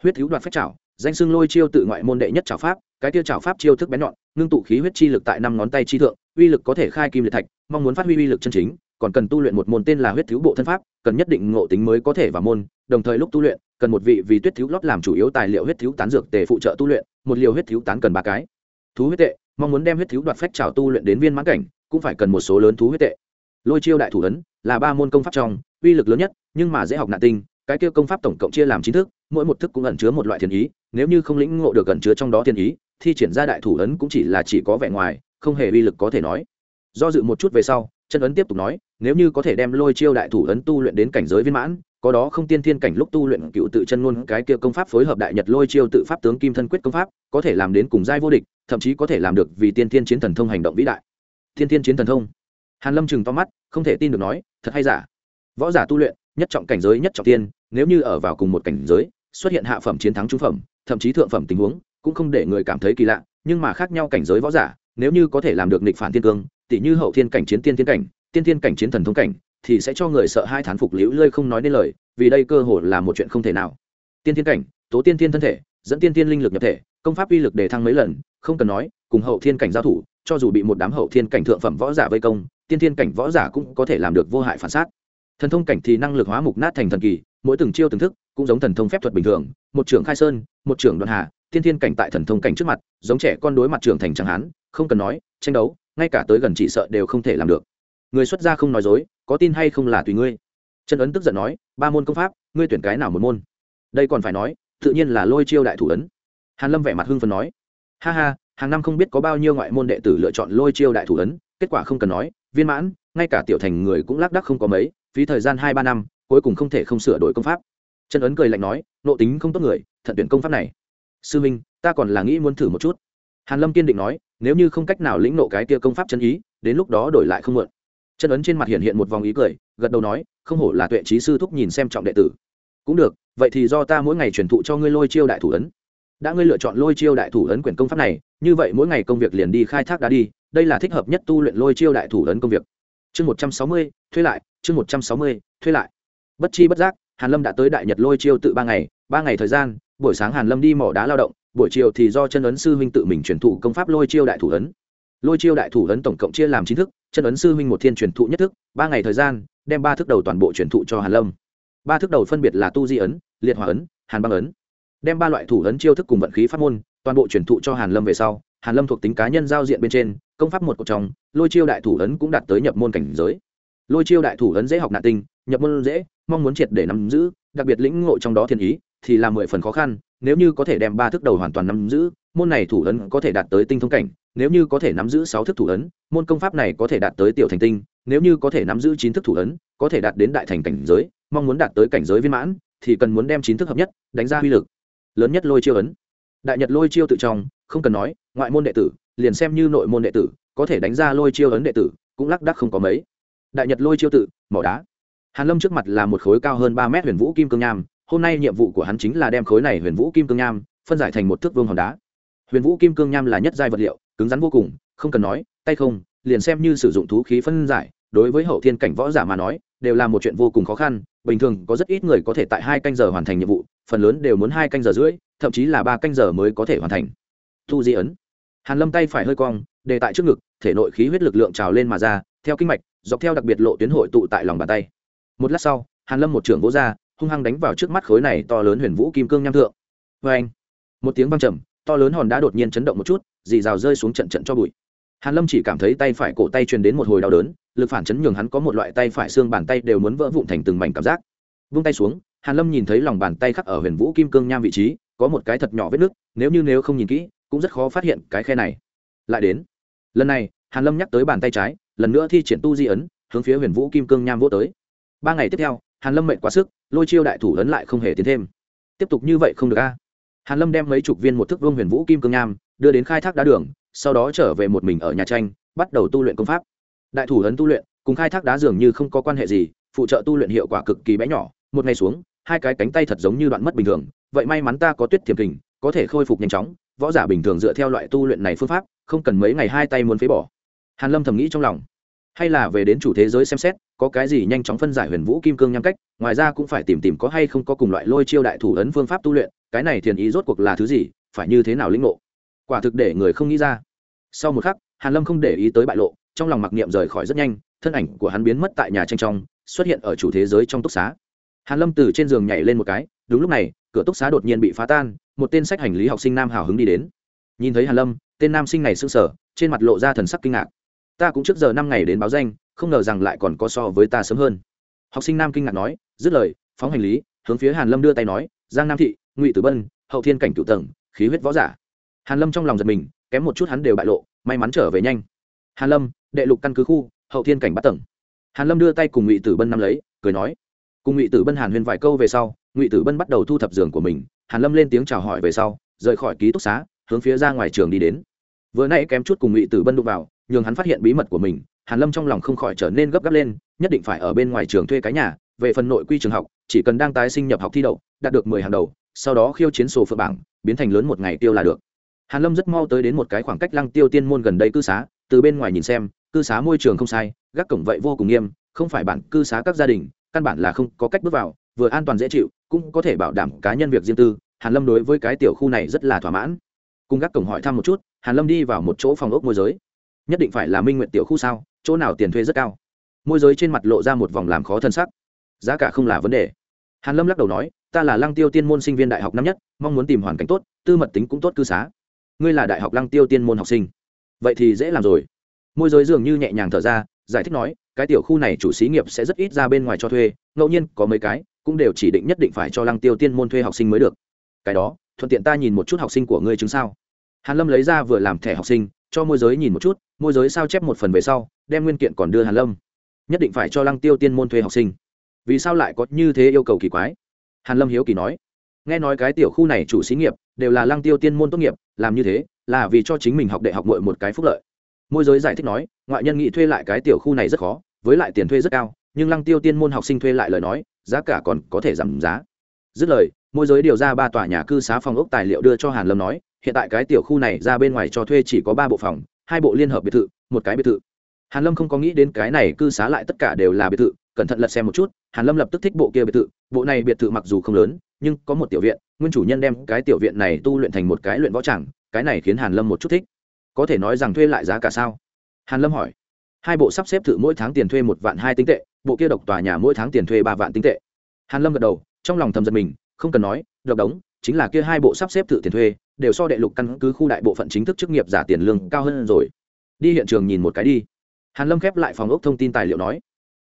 Huyết thiếu đoạt phách trảo, danh xưng lôi chiêu tự ngoại môn đệ nhất trảo pháp, cái tiêu trảo pháp chiêu thức bén nhọn, ngưng tụ khí huyết chi lực tại năm ngón tay chi thượng, uy lực có thể khai kim liệt thạch, mong muốn phát huy uy lực chân chính, còn cần tu luyện một môn tên là huyết thiếu bộ thân pháp, cần nhất định ngộ tính mới có thể vào môn, đồng thời lúc tu luyện, cần một vị vì tuyết thiếu lót làm chủ yếu tài liệu huyết thiếu tán dược để phụ trợ tu luyện, một liều huyết thiếu tán cần ba cái. Thú huyết tệ mong muốn đem huyết thiếu đoạt phách trào tu luyện đến viên mãn cảnh, cũng phải cần một số lớn thú huyết tệ. Lôi chiêu đại thủ ấn là ba môn công pháp trong, uy lực lớn nhất, nhưng mà dễ học nạn tinh, cái kia công pháp tổng cộng chia làm chín thức, mỗi một thức cũng ẩn chứa một loại thiên ý, nếu như không lĩnh ngộ được ẩn chứa trong đó thiên ý thì triển ra đại thủ ấn cũng chỉ là chỉ có vẻ ngoài, không hề uy lực có thể nói. Do dự một chút về sau, chân ấn tiếp tục nói, nếu như có thể đem lôi chiêu đại thủ ấn tu luyện đến cảnh giới viên mãn có đó không tiên thiên cảnh lúc tu luyện cựu tự chân ngôn, cái kia công pháp phối hợp đại nhật lôi chiêu tự pháp tướng kim thân quyết công pháp, có thể làm đến cùng giai vô địch, thậm chí có thể làm được vì tiên thiên chiến thần thông hành động vĩ đại. Thiên thiên chiến thần thông. Hàn lâm chừng to mắt, không thể tin được nói, thật hay giả? Võ giả tu luyện, nhất trọng cảnh giới, nhất trọng tiên, nếu như ở vào cùng một cảnh giới, xuất hiện hạ phẩm chiến thắng trung phẩm, thậm chí thượng phẩm tình huống, cũng không để người cảm thấy kỳ lạ, nhưng mà khác nhau cảnh giới võ giả, nếu như có thể làm được nghịch phản thiên cương tỷ như hậu thiên cảnh, chiến tiên thiên cảnh, tiên thiên cảnh, chiến thần thông cảnh thì sẽ cho người sợ hai thán phục liễu lơi không nói nên lời, vì đây cơ hội là một chuyện không thể nào. Tiên thiên cảnh, tố tiên thiên thân thể, dẫn tiên thiên linh lực nhập thể, công pháp uy lực đề thăng mấy lần, không cần nói, cùng hậu thiên cảnh giao thủ, cho dù bị một đám hậu thiên cảnh thượng phẩm võ giả vây công, tiên thiên cảnh võ giả cũng có thể làm được vô hại phản sát. Thần thông cảnh thì năng lực hóa mục nát thành thần kỳ, mỗi từng chiêu từng thức, cũng giống thần thông phép thuật bình thường, một trưởng khai sơn, một trưởng đoạn hà, tiên thiên cảnh tại thần thông cảnh trước mặt, giống trẻ con đối mặt trưởng thành chẳng hán, không cần nói, tranh đấu, ngay cả tới gần chỉ sợ đều không thể làm được. Người xuất gia không nói dối có tin hay không là tùy ngươi. Trần ấn tức giận nói, ba môn công pháp, ngươi tuyển cái nào một môn? Đây còn phải nói, tự nhiên là lôi chiêu đại thủ ấn. Hàn lâm vẻ mặt hưng phấn nói, ha ha, hàng năm không biết có bao nhiêu ngoại môn đệ tử lựa chọn lôi chiêu đại thủ ấn, kết quả không cần nói, viên mãn, ngay cả tiểu thành người cũng lác đắc không có mấy, phí thời gian hai ba năm, cuối cùng không thể không sửa đổi công pháp. Trần ấn cười lạnh nói, nộ tính không tốt người, thận tuyển công pháp này. Sư minh, ta còn là nghĩ muốn thử một chút. Hàn lâm kiên định nói, nếu như không cách nào lĩnh nộ cái kia công pháp chân ý, đến lúc đó đổi lại không mượn chân ấn trên mặt hiện hiện một vòng ý cười, gật đầu nói, không hổ là tuệ trí sư thúc nhìn xem trọng đệ tử. Cũng được, vậy thì do ta mỗi ngày truyền thụ cho ngươi lôi chiêu đại thủ ấn. Đã ngươi lựa chọn lôi chiêu đại thủ ấn quyển công pháp này, như vậy mỗi ngày công việc liền đi khai thác đã đi, đây là thích hợp nhất tu luyện lôi chiêu đại thủ ấn công việc. Chương một trăm sáu mươi, thuê lại, chương một trăm sáu mươi, thuê lại. Bất chi bất giác, hàn lâm đã tới đại nhật lôi chiêu tự ba ngày ba ngày thời gian, buổi sáng hàn lâm đi mỏ đá lao động, buổi chiều thì do chân ấn sư huynh tự mình truyền thụ công pháp lôi chiêu đại thủ ấn. Lôi chiêu đại thủ ấn tổng cộng chia làm chín thức chân ấn sư huynh một thiên truyền thụ nhất thức, ba ngày thời gian, đem ba thức đầu toàn bộ truyền thụ cho hàn lâm. Ba thức đầu phân biệt là tu di ấn, liệt hòa ấn, hàn băng ấn. Đem ba loại thủ ấn chiêu thức cùng vận khí pháp môn, toàn bộ truyền thụ cho hàn lâm về sau, hàn lâm thuộc tính cá nhân giao diện bên trên, công pháp một cột trong, lôi chiêu đại thủ ấn cũng đạt tới nhập môn cảnh giới. Lôi chiêu đại thủ ấn dễ học nạn tinh, nhập môn dễ, mong muốn triệt để nắm giữ, đặc biệt lĩnh ngộ trong đó thiên ý, thì là mười phần khó khăn, nếu như có thể đem ba thức đầu hoàn toàn nắm giữ môn này thủ ấn có thể đạt tới tinh thông cảnh, nếu như có thể nắm giữ sáu thức thủ ấn, môn công pháp này có thể đạt tới tiểu thành tinh, nếu như có thể nắm giữ chín thức thủ ấn, có thể đạt đến đại thành cảnh giới, mong muốn đạt tới cảnh giới viên mãn, thì cần muốn đem chín thức hợp nhất, đánh ra uy lực. Lớn nhất lôi chiêu ấn. Đại nhật lôi chiêu tự trong, không cần nói, ngoại môn đệ tử, liền xem như nội môn đệ tử, có thể đánh ra lôi chiêu ấn đệ tử, cũng lắc đắc không có mấy. Đại nhật lôi chiêu tự, mỏ đá. Hàn lâm trước mặt là một khối cao hơn ba mét huyền vũ kim cương nham, hôm nay nhiệm vụ của hắn chính là đem khối này huyền vũ kim cương nham, phân giải thành một thước vương hòn đá huyền vũ kim cương nham là nhất giai vật liệu, cứng rắn vô cùng, không cần nói, tay không, liền xem như sử dụng thú khí phân giải, đối với hậu thiên cảnh võ giả mà nói, đều là một chuyện vô cùng khó khăn. Bình thường, có rất ít người có thể tại hai canh giờ hoàn thành nhiệm vụ, phần lớn đều muốn hai canh giờ rưỡi, thậm chí là ba canh giờ mới có thể hoàn thành. Thu di ấn. Hàn lâm tay phải hơi cong đề tại trước ngực, thể nội khí huyết lực lượng trào lên mà ra, theo kinh mạch, dọc theo đặc biệt lộ tuyến hội tụ tại lòng bàn tay. Một lát sau, hàn lâm một trưởng vỗ ra, hung hăng đánh vào trước mắt khối này to lớn huyền vũ kim cương nham thượng. Vê anh một tiếng vang trầm to lớn hòn đá đột nhiên chấn động một chút, dì rào rơi xuống trận trận cho bụi. Hàn lâm chỉ cảm thấy tay phải cổ tay truyền đến một hồi đau đớn, lực phản chấn nhường hắn có một loại tay phải xương bàn tay đều muốn vỡ vụn thành từng mảnh cảm giác. Vung tay xuống, hàn lâm nhìn thấy lòng bàn tay khắc ở huyền vũ kim cương nham vị trí, có một cái thật nhỏ vết nứt, nếu như nếu không nhìn kỹ, cũng rất khó phát hiện cái khe này. Lại đến. Lần này, hàn lâm nhắc tới bàn tay trái, lần nữa thi triển tu di ấn, hướng phía huyền vũ kim cương nham vô tới. Ba ngày tiếp theo, hàn lâm mệt quá sức, lôi chiêu đại thủ ấn lại không hề tiến thêm. Tiếp tục như vậy không được a hàn lâm đem mấy chục viên một thức vương huyền vũ kim cương nham đưa đến khai thác đá đường, sau đó trở về một mình ở nhà tranh, bắt đầu tu luyện công pháp. Đại thủ ấn tu luyện, cùng khai thác đá dường như không có quan hệ gì, phụ trợ tu luyện hiệu quả cực kỳ bé nhỏ. Một ngày xuống, hai cái cánh tay thật giống như đoạn mất bình thường, vậy may mắn ta có tuyết thiềm kình, có thể khôi phục nhanh chóng. Võ giả bình thường dựa theo loại tu luyện này phương pháp, không cần mấy ngày hai tay muốn phế bỏ. Hàn lâm thầm nghĩ trong lòng. Hay là về đến chủ thế giới xem xét, có cái gì nhanh chóng phân giải huyền vũ kim cương nham cách, ngoài ra cũng phải tìm tìm có hay không có cùng loại lôi chiêu đại thủ ấn phương pháp tu luyện cái này thiền ý rốt cuộc là thứ gì, phải như thế nào lĩnh ngộ? Quả thực để người không nghĩ ra. Sau một khắc, hàn lâm không để ý tới bại lộ, trong lòng mặc niệm rời khỏi rất nhanh, thân ảnh của hắn biến mất tại nhà tranh trong, xuất hiện ở chủ thế giới trong túc xá. Hàn lâm từ trên giường nhảy lên một cái, đúng lúc này, cửa túc xá đột nhiên bị phá tan, một tên sách hành lý học sinh nam hào hứng đi đến. Nhìn thấy hàn lâm, tên nam sinh này sững sờ, trên mặt lộ ra thần sắc kinh ngạc. Ta cũng trước giờ năm ngày đến báo danh, không ngờ rằng lại còn có so với ta sớm hơn. Học sinh nam kinh ngạc nói, dứt lời, phóng hành lý, hướng phía hàn lâm đưa tay nói, giang nam thị ngụy tử bân hậu thiên cảnh cựu tầng khí huyết võ giả hàn lâm trong lòng giật mình kém một chút hắn đều bại lộ may mắn trở về nhanh hàn lâm đệ lục căn cứ khu hậu thiên cảnh bắt tầng hàn lâm đưa tay cùng ngụy tử bân nắm lấy cười nói cùng ngụy tử bân hàn huyên vài câu về sau ngụy tử bân bắt đầu thu thập giường của mình hàn lâm lên tiếng chào hỏi về sau rời khỏi ký túc xá hướng phía ra ngoài trường đi đến vừa nãy kém chút cùng ngụy tử bân đụng vào nhường hắn phát hiện bí mật của mình hàn lâm trong lòng không khỏi trở nên gấp gáp lên nhất định phải ở bên ngoài trường thuê cái nhà về phần nội quy trường học chỉ cần đang tái sinh nhập học thi đậu đạt được mười hàng đầu sau đó khiêu chiến sổ phượng bảng, biến thành lớn một ngày tiêu là được. Hàn lâm rất mau tới đến một cái khoảng cách lăng tiêu tiên môn gần đây cư xá, từ bên ngoài nhìn xem, cư xá môi trường không sai, gác cổng vậy vô cùng nghiêm, không phải bản cư xá các gia đình, căn bản là không có cách bước vào, vừa an toàn dễ chịu, cũng có thể bảo đảm cá nhân việc riêng tư, hàn lâm đối với cái tiểu khu này rất là thỏa mãn. Cùng gác cổng hỏi thăm một chút, hàn lâm đi vào một chỗ phòng ốc môi giới. Nhất định phải là minh nguyện tiểu khu sao, chỗ nào tiền thuê rất cao. Môi giới trên mặt lộ ra một vòng làm khó thân sắc. Giá cả không là vấn đề. Hàn lâm lắc đầu nói ta là lăng tiêu tiên môn sinh viên đại học năm nhất, mong muốn tìm hoàn cảnh tốt, tư mật tính cũng tốt cư xá. Ngươi là đại học lăng tiêu tiên môn học sinh. Vậy thì dễ làm rồi. Môi giới dường như nhẹ nhàng thở ra, giải thích nói, cái tiểu khu này chủ xí nghiệp sẽ rất ít ra bên ngoài cho thuê, ngẫu nhiên có mấy cái, cũng đều chỉ định nhất định phải cho lăng tiêu tiên môn thuê học sinh mới được. Cái đó, thuận tiện ta nhìn một chút học sinh của ngươi chứng sao. Hàn lâm lấy ra vừa làm thẻ học sinh, cho môi giới nhìn một chút, môi giới sao chép một phần về sau, đem nguyên kiện còn đưa hàn lâm. Nhất định phải cho lăng tiêu tiên môn thuê học sinh. Vì sao lại có như thế yêu cầu kỳ quái? Hàn lâm hiếu kỳ nói, nghe nói cái tiểu khu này chủ xí nghiệp đều là lăng tiêu tiên môn tốt nghiệp, làm như thế là vì cho chính mình học đại học muội một cái phúc lợi. Môi giới giải thích nói, ngoại nhân nghĩ thuê lại cái tiểu khu này rất khó, với lại tiền thuê rất cao, nhưng lăng tiêu tiên môn học sinh thuê lại lời nói, giá cả còn có thể giảm giá. Dứt lời, môi giới điều ra ba tòa nhà cư xá phòng ốc tài liệu đưa cho hàn lâm nói, hiện tại cái tiểu khu này ra bên ngoài cho thuê chỉ có ba bộ phòng, hai bộ liên hợp biệt thự, một cái biệt thự. Hàn lâm không có nghĩ đến cái này cư xá lại tất cả đều là biệt thự cẩn thận lật xem một chút, hàn lâm lập tức thích bộ kia biệt thự. Bộ này biệt thự mặc dù không lớn, nhưng có một tiểu viện, nguyên chủ nhân đem cái tiểu viện này tu luyện thành một cái luyện võ tràng, cái này khiến hàn lâm một chút thích. Có thể nói rằng thuê lại giá cả sao? Hàn lâm hỏi. Hai bộ sắp xếp thử mỗi tháng tiền thuê một vạn hai tinh tệ, bộ kia độc tòa nhà mỗi tháng tiền thuê ba vạn tinh tệ. Hàn lâm gật đầu, trong lòng thầm giật mình, không cần nói, độc đống, chính là kia hai bộ sắp xếp thử tiền thuê, đều so đệ lục căn cứ khu đại bộ phận chính thức chức nghiệp giả tiền lương cao hơn rồi. Đi hiện trường nhìn một cái đi. Hàn lâm khép lại phòng ốc thông tin tài liệu nói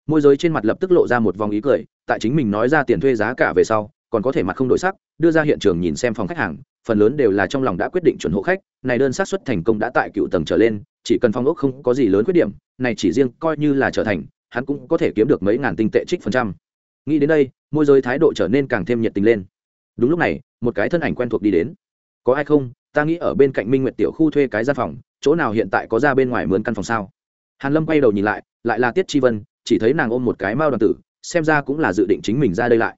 môi giới trên mặt lập tức lộ ra một vòng ý cười, tại chính mình nói ra tiền thuê giá cả về sau, còn có thể mặt không đổi sắc, đưa ra hiện trường nhìn xem phòng khách hàng, phần lớn đều là trong lòng đã quyết định chuẩn hộ khách, này đơn xác suất thành công đã tại cựu tầng trở lên, chỉ cần phòng ốc không có gì lớn khuyết điểm, này chỉ riêng coi như là trở thành, hắn cũng có thể kiếm được mấy ngàn tinh tệ trích phần trăm. Nghĩ đến đây, môi giới thái độ trở nên càng thêm nhiệt tình lên. Đúng lúc này, một cái thân ảnh quen thuộc đi đến. Có ai không? Ta nghĩ ở bên cạnh minh nguyệt tiểu khu thuê cái gian phòng, chỗ nào hiện tại có ra bên ngoài mướn căn phòng sao? Hàn lâm quay đầu nhìn lại lại là tiết chi vân chỉ thấy nàng ôm một cái mao đoàn tử, xem ra cũng là dự định chính mình ra đây lại.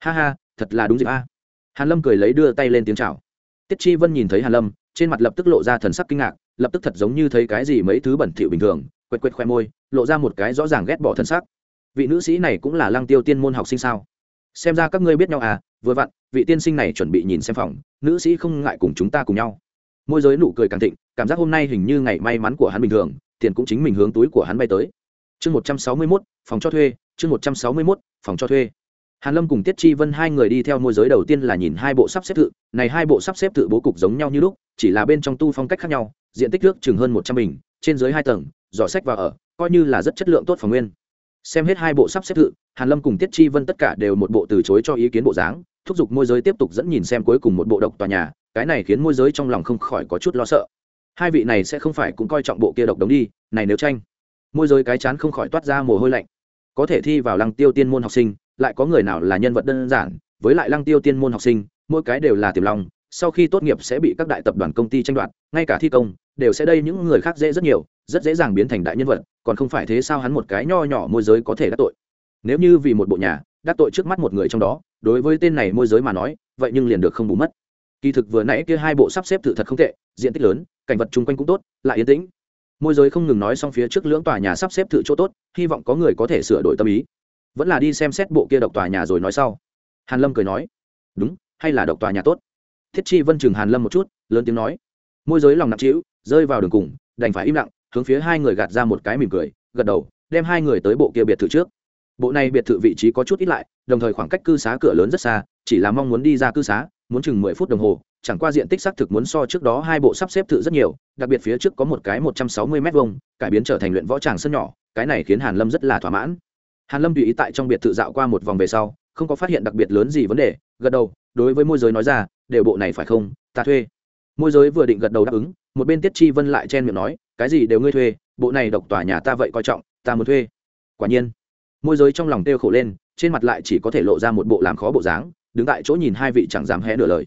Ha ha, thật là đúng dịp a. À. Hàn lâm cười lấy đưa tay lên tiếng chào. Tiết chi vân nhìn thấy hàn lâm, trên mặt lập tức lộ ra thần sắc kinh ngạc, lập tức thật giống như thấy cái gì mấy thứ bẩn thỉu bình thường, quệt quệt khoe môi, lộ ra một cái rõ ràng ghét bỏ thần sắc. Vị nữ sĩ này cũng là lăng tiêu tiên môn học sinh sao? Xem ra các ngươi biết nhau à vừa vặn, vị tiên sinh này chuẩn bị nhìn xem phòng, nữ sĩ không ngại cùng chúng ta cùng nhau. Môi giới nụ cười càng thịnh, cảm giác hôm nay hình như ngày may mắn của hắn bình thường, tiền cũng chính mình hướng túi của hắn bay tới chương một trăm sáu mươi mốt, phòng cho thuê, chương một trăm sáu mươi mốt, phòng cho thuê. Hàn lâm cùng tiết chi vân hai người đi theo môi giới đầu tiên là nhìn hai bộ sắp xếp tự. Này hai bộ sắp xếp tự bố cục giống nhau như lúc, chỉ là bên trong tu phong cách khác nhau, diện tích nước chừng hơn một trăm bình, trên dưới hai tầng, giỏ sách và ở, coi như là rất chất lượng tốt phòng nguyên. Xem hết hai bộ sắp xếp tự, hàn lâm cùng tiết chi vân tất cả đều một bộ từ chối cho ý kiến bộ dáng, thúc giục môi giới tiếp tục dẫn nhìn xem cuối cùng một bộ độc tòa nhà, cái này khiến môi giới trong lòng không khỏi có chút lo sợ. Hai vị này sẽ không phải cũng coi trọng bộ kia độc đống đi, này nếu tranh môi giới cái chán không khỏi toát ra mồ hôi lạnh. Có thể thi vào lăng tiêu tiên môn học sinh, lại có người nào là nhân vật đơn giản, với lại lăng tiêu tiên môn học sinh, mỗi cái đều là tiềm lòng sau khi tốt nghiệp sẽ bị các đại tập đoàn công ty tranh đoạt, ngay cả thi công, đều sẽ đây những người khác dễ rất nhiều, rất dễ dàng biến thành đại nhân vật, còn không phải thế sao hắn một cái nho nhỏ môi giới có thể đắc tội. Nếu như vì một bộ nhà, đắc tội trước mắt một người trong đó, đối với tên này môi giới mà nói, vậy nhưng liền được không bù mất. Kỳ thực vừa nãy kia hai bộ sắp xếp tự thật không tệ, diện tích lớn, cảnh vật chung quanh cũng tốt, lại yên tĩnh môi giới không ngừng nói xong phía trước lưỡng tòa nhà sắp xếp thử chỗ tốt, hy vọng có người có thể sửa đổi tâm ý. Vẫn là đi xem xét bộ kia độc tòa nhà rồi nói sau. Hàn lâm cười nói, đúng, hay là độc tòa nhà tốt? Thiết chi vân chừng hàn lâm một chút, lớn tiếng nói, môi giới lòng nặng trĩu, rơi vào đường cùng, đành phải im lặng, hướng phía hai người gạt ra một cái mỉm cười, gật đầu, đem hai người tới bộ kia biệt thự trước. Bộ này biệt thự vị trí có chút ít lại, đồng thời khoảng cách cư xá cửa lớn rất xa, chỉ là mong muốn đi ra cư xá muốn chừng mười phút đồng hồ, chẳng qua diện tích xác thực muốn so trước đó hai bộ sắp xếp thự rất nhiều, đặc biệt phía trước có một cái một trăm sáu mươi m hai cải biến trở thành luyện võ tràng sân nhỏ, cái này khiến hàn lâm rất là thỏa mãn. Hàn lâm tùy ý tại trong biệt thự dạo qua một vòng về sau, không có phát hiện đặc biệt lớn gì vấn đề, gật đầu, đối với môi giới nói ra, đều bộ này phải không? Ta thuê. Môi giới vừa định gật đầu đáp ứng, một bên tiết chi vân lại chen miệng nói, cái gì đều ngươi thuê, bộ này độc tòa nhà ta vậy coi trọng, ta muốn thuê. Quả nhiên, môi giới trong lòng têu khổ lên, trên mặt lại chỉ có thể lộ ra một bộ làm khó bộ dáng đứng tại chỗ nhìn hai vị chẳng dám hé nửa lời.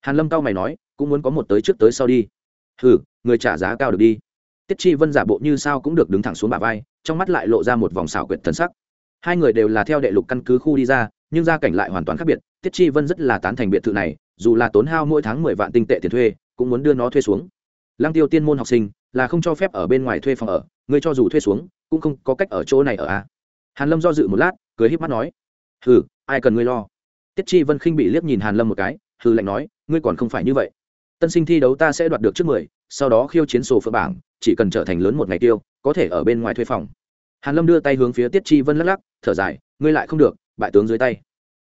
Hàn lâm cao mày nói, cũng muốn có một tới trước tới sau đi. Hừ, người trả giá cao được đi. Tiết chi vân giả bộ như sao cũng được đứng thẳng xuống bả vai, trong mắt lại lộ ra một vòng xảo quyệt thần sắc. Hai người đều là theo đệ lục căn cứ khu đi ra, nhưng gia cảnh lại hoàn toàn khác biệt, tiết chi vân rất là tán thành biệt thự này, dù là tốn hao mỗi tháng mười vạn tinh tệ tiền thuê, cũng muốn đưa nó thuê xuống. Lăng tiêu tiên môn học sinh, là không cho phép ở bên ngoài thuê phòng ở, người cho dù thuê xuống, cũng không có cách ở chỗ này ở à hàn lâm do dự một lát, cười híp mắt nói, hừ, ai cần ngươi lo? Tiết chi vân khinh bị liếc nhìn hàn lâm một cái, hừ lạnh nói, ngươi còn không phải như vậy. Tân sinh thi đấu ta sẽ đoạt được trước mười, sau đó khiêu chiến sổ phượng bảng, chỉ cần trở thành lớn một ngày tiêu, có thể ở bên ngoài thuê phòng. Hàn lâm đưa tay hướng phía tiết chi vân lắc lắc, thở dài, ngươi lại không được, bại tướng dưới tay.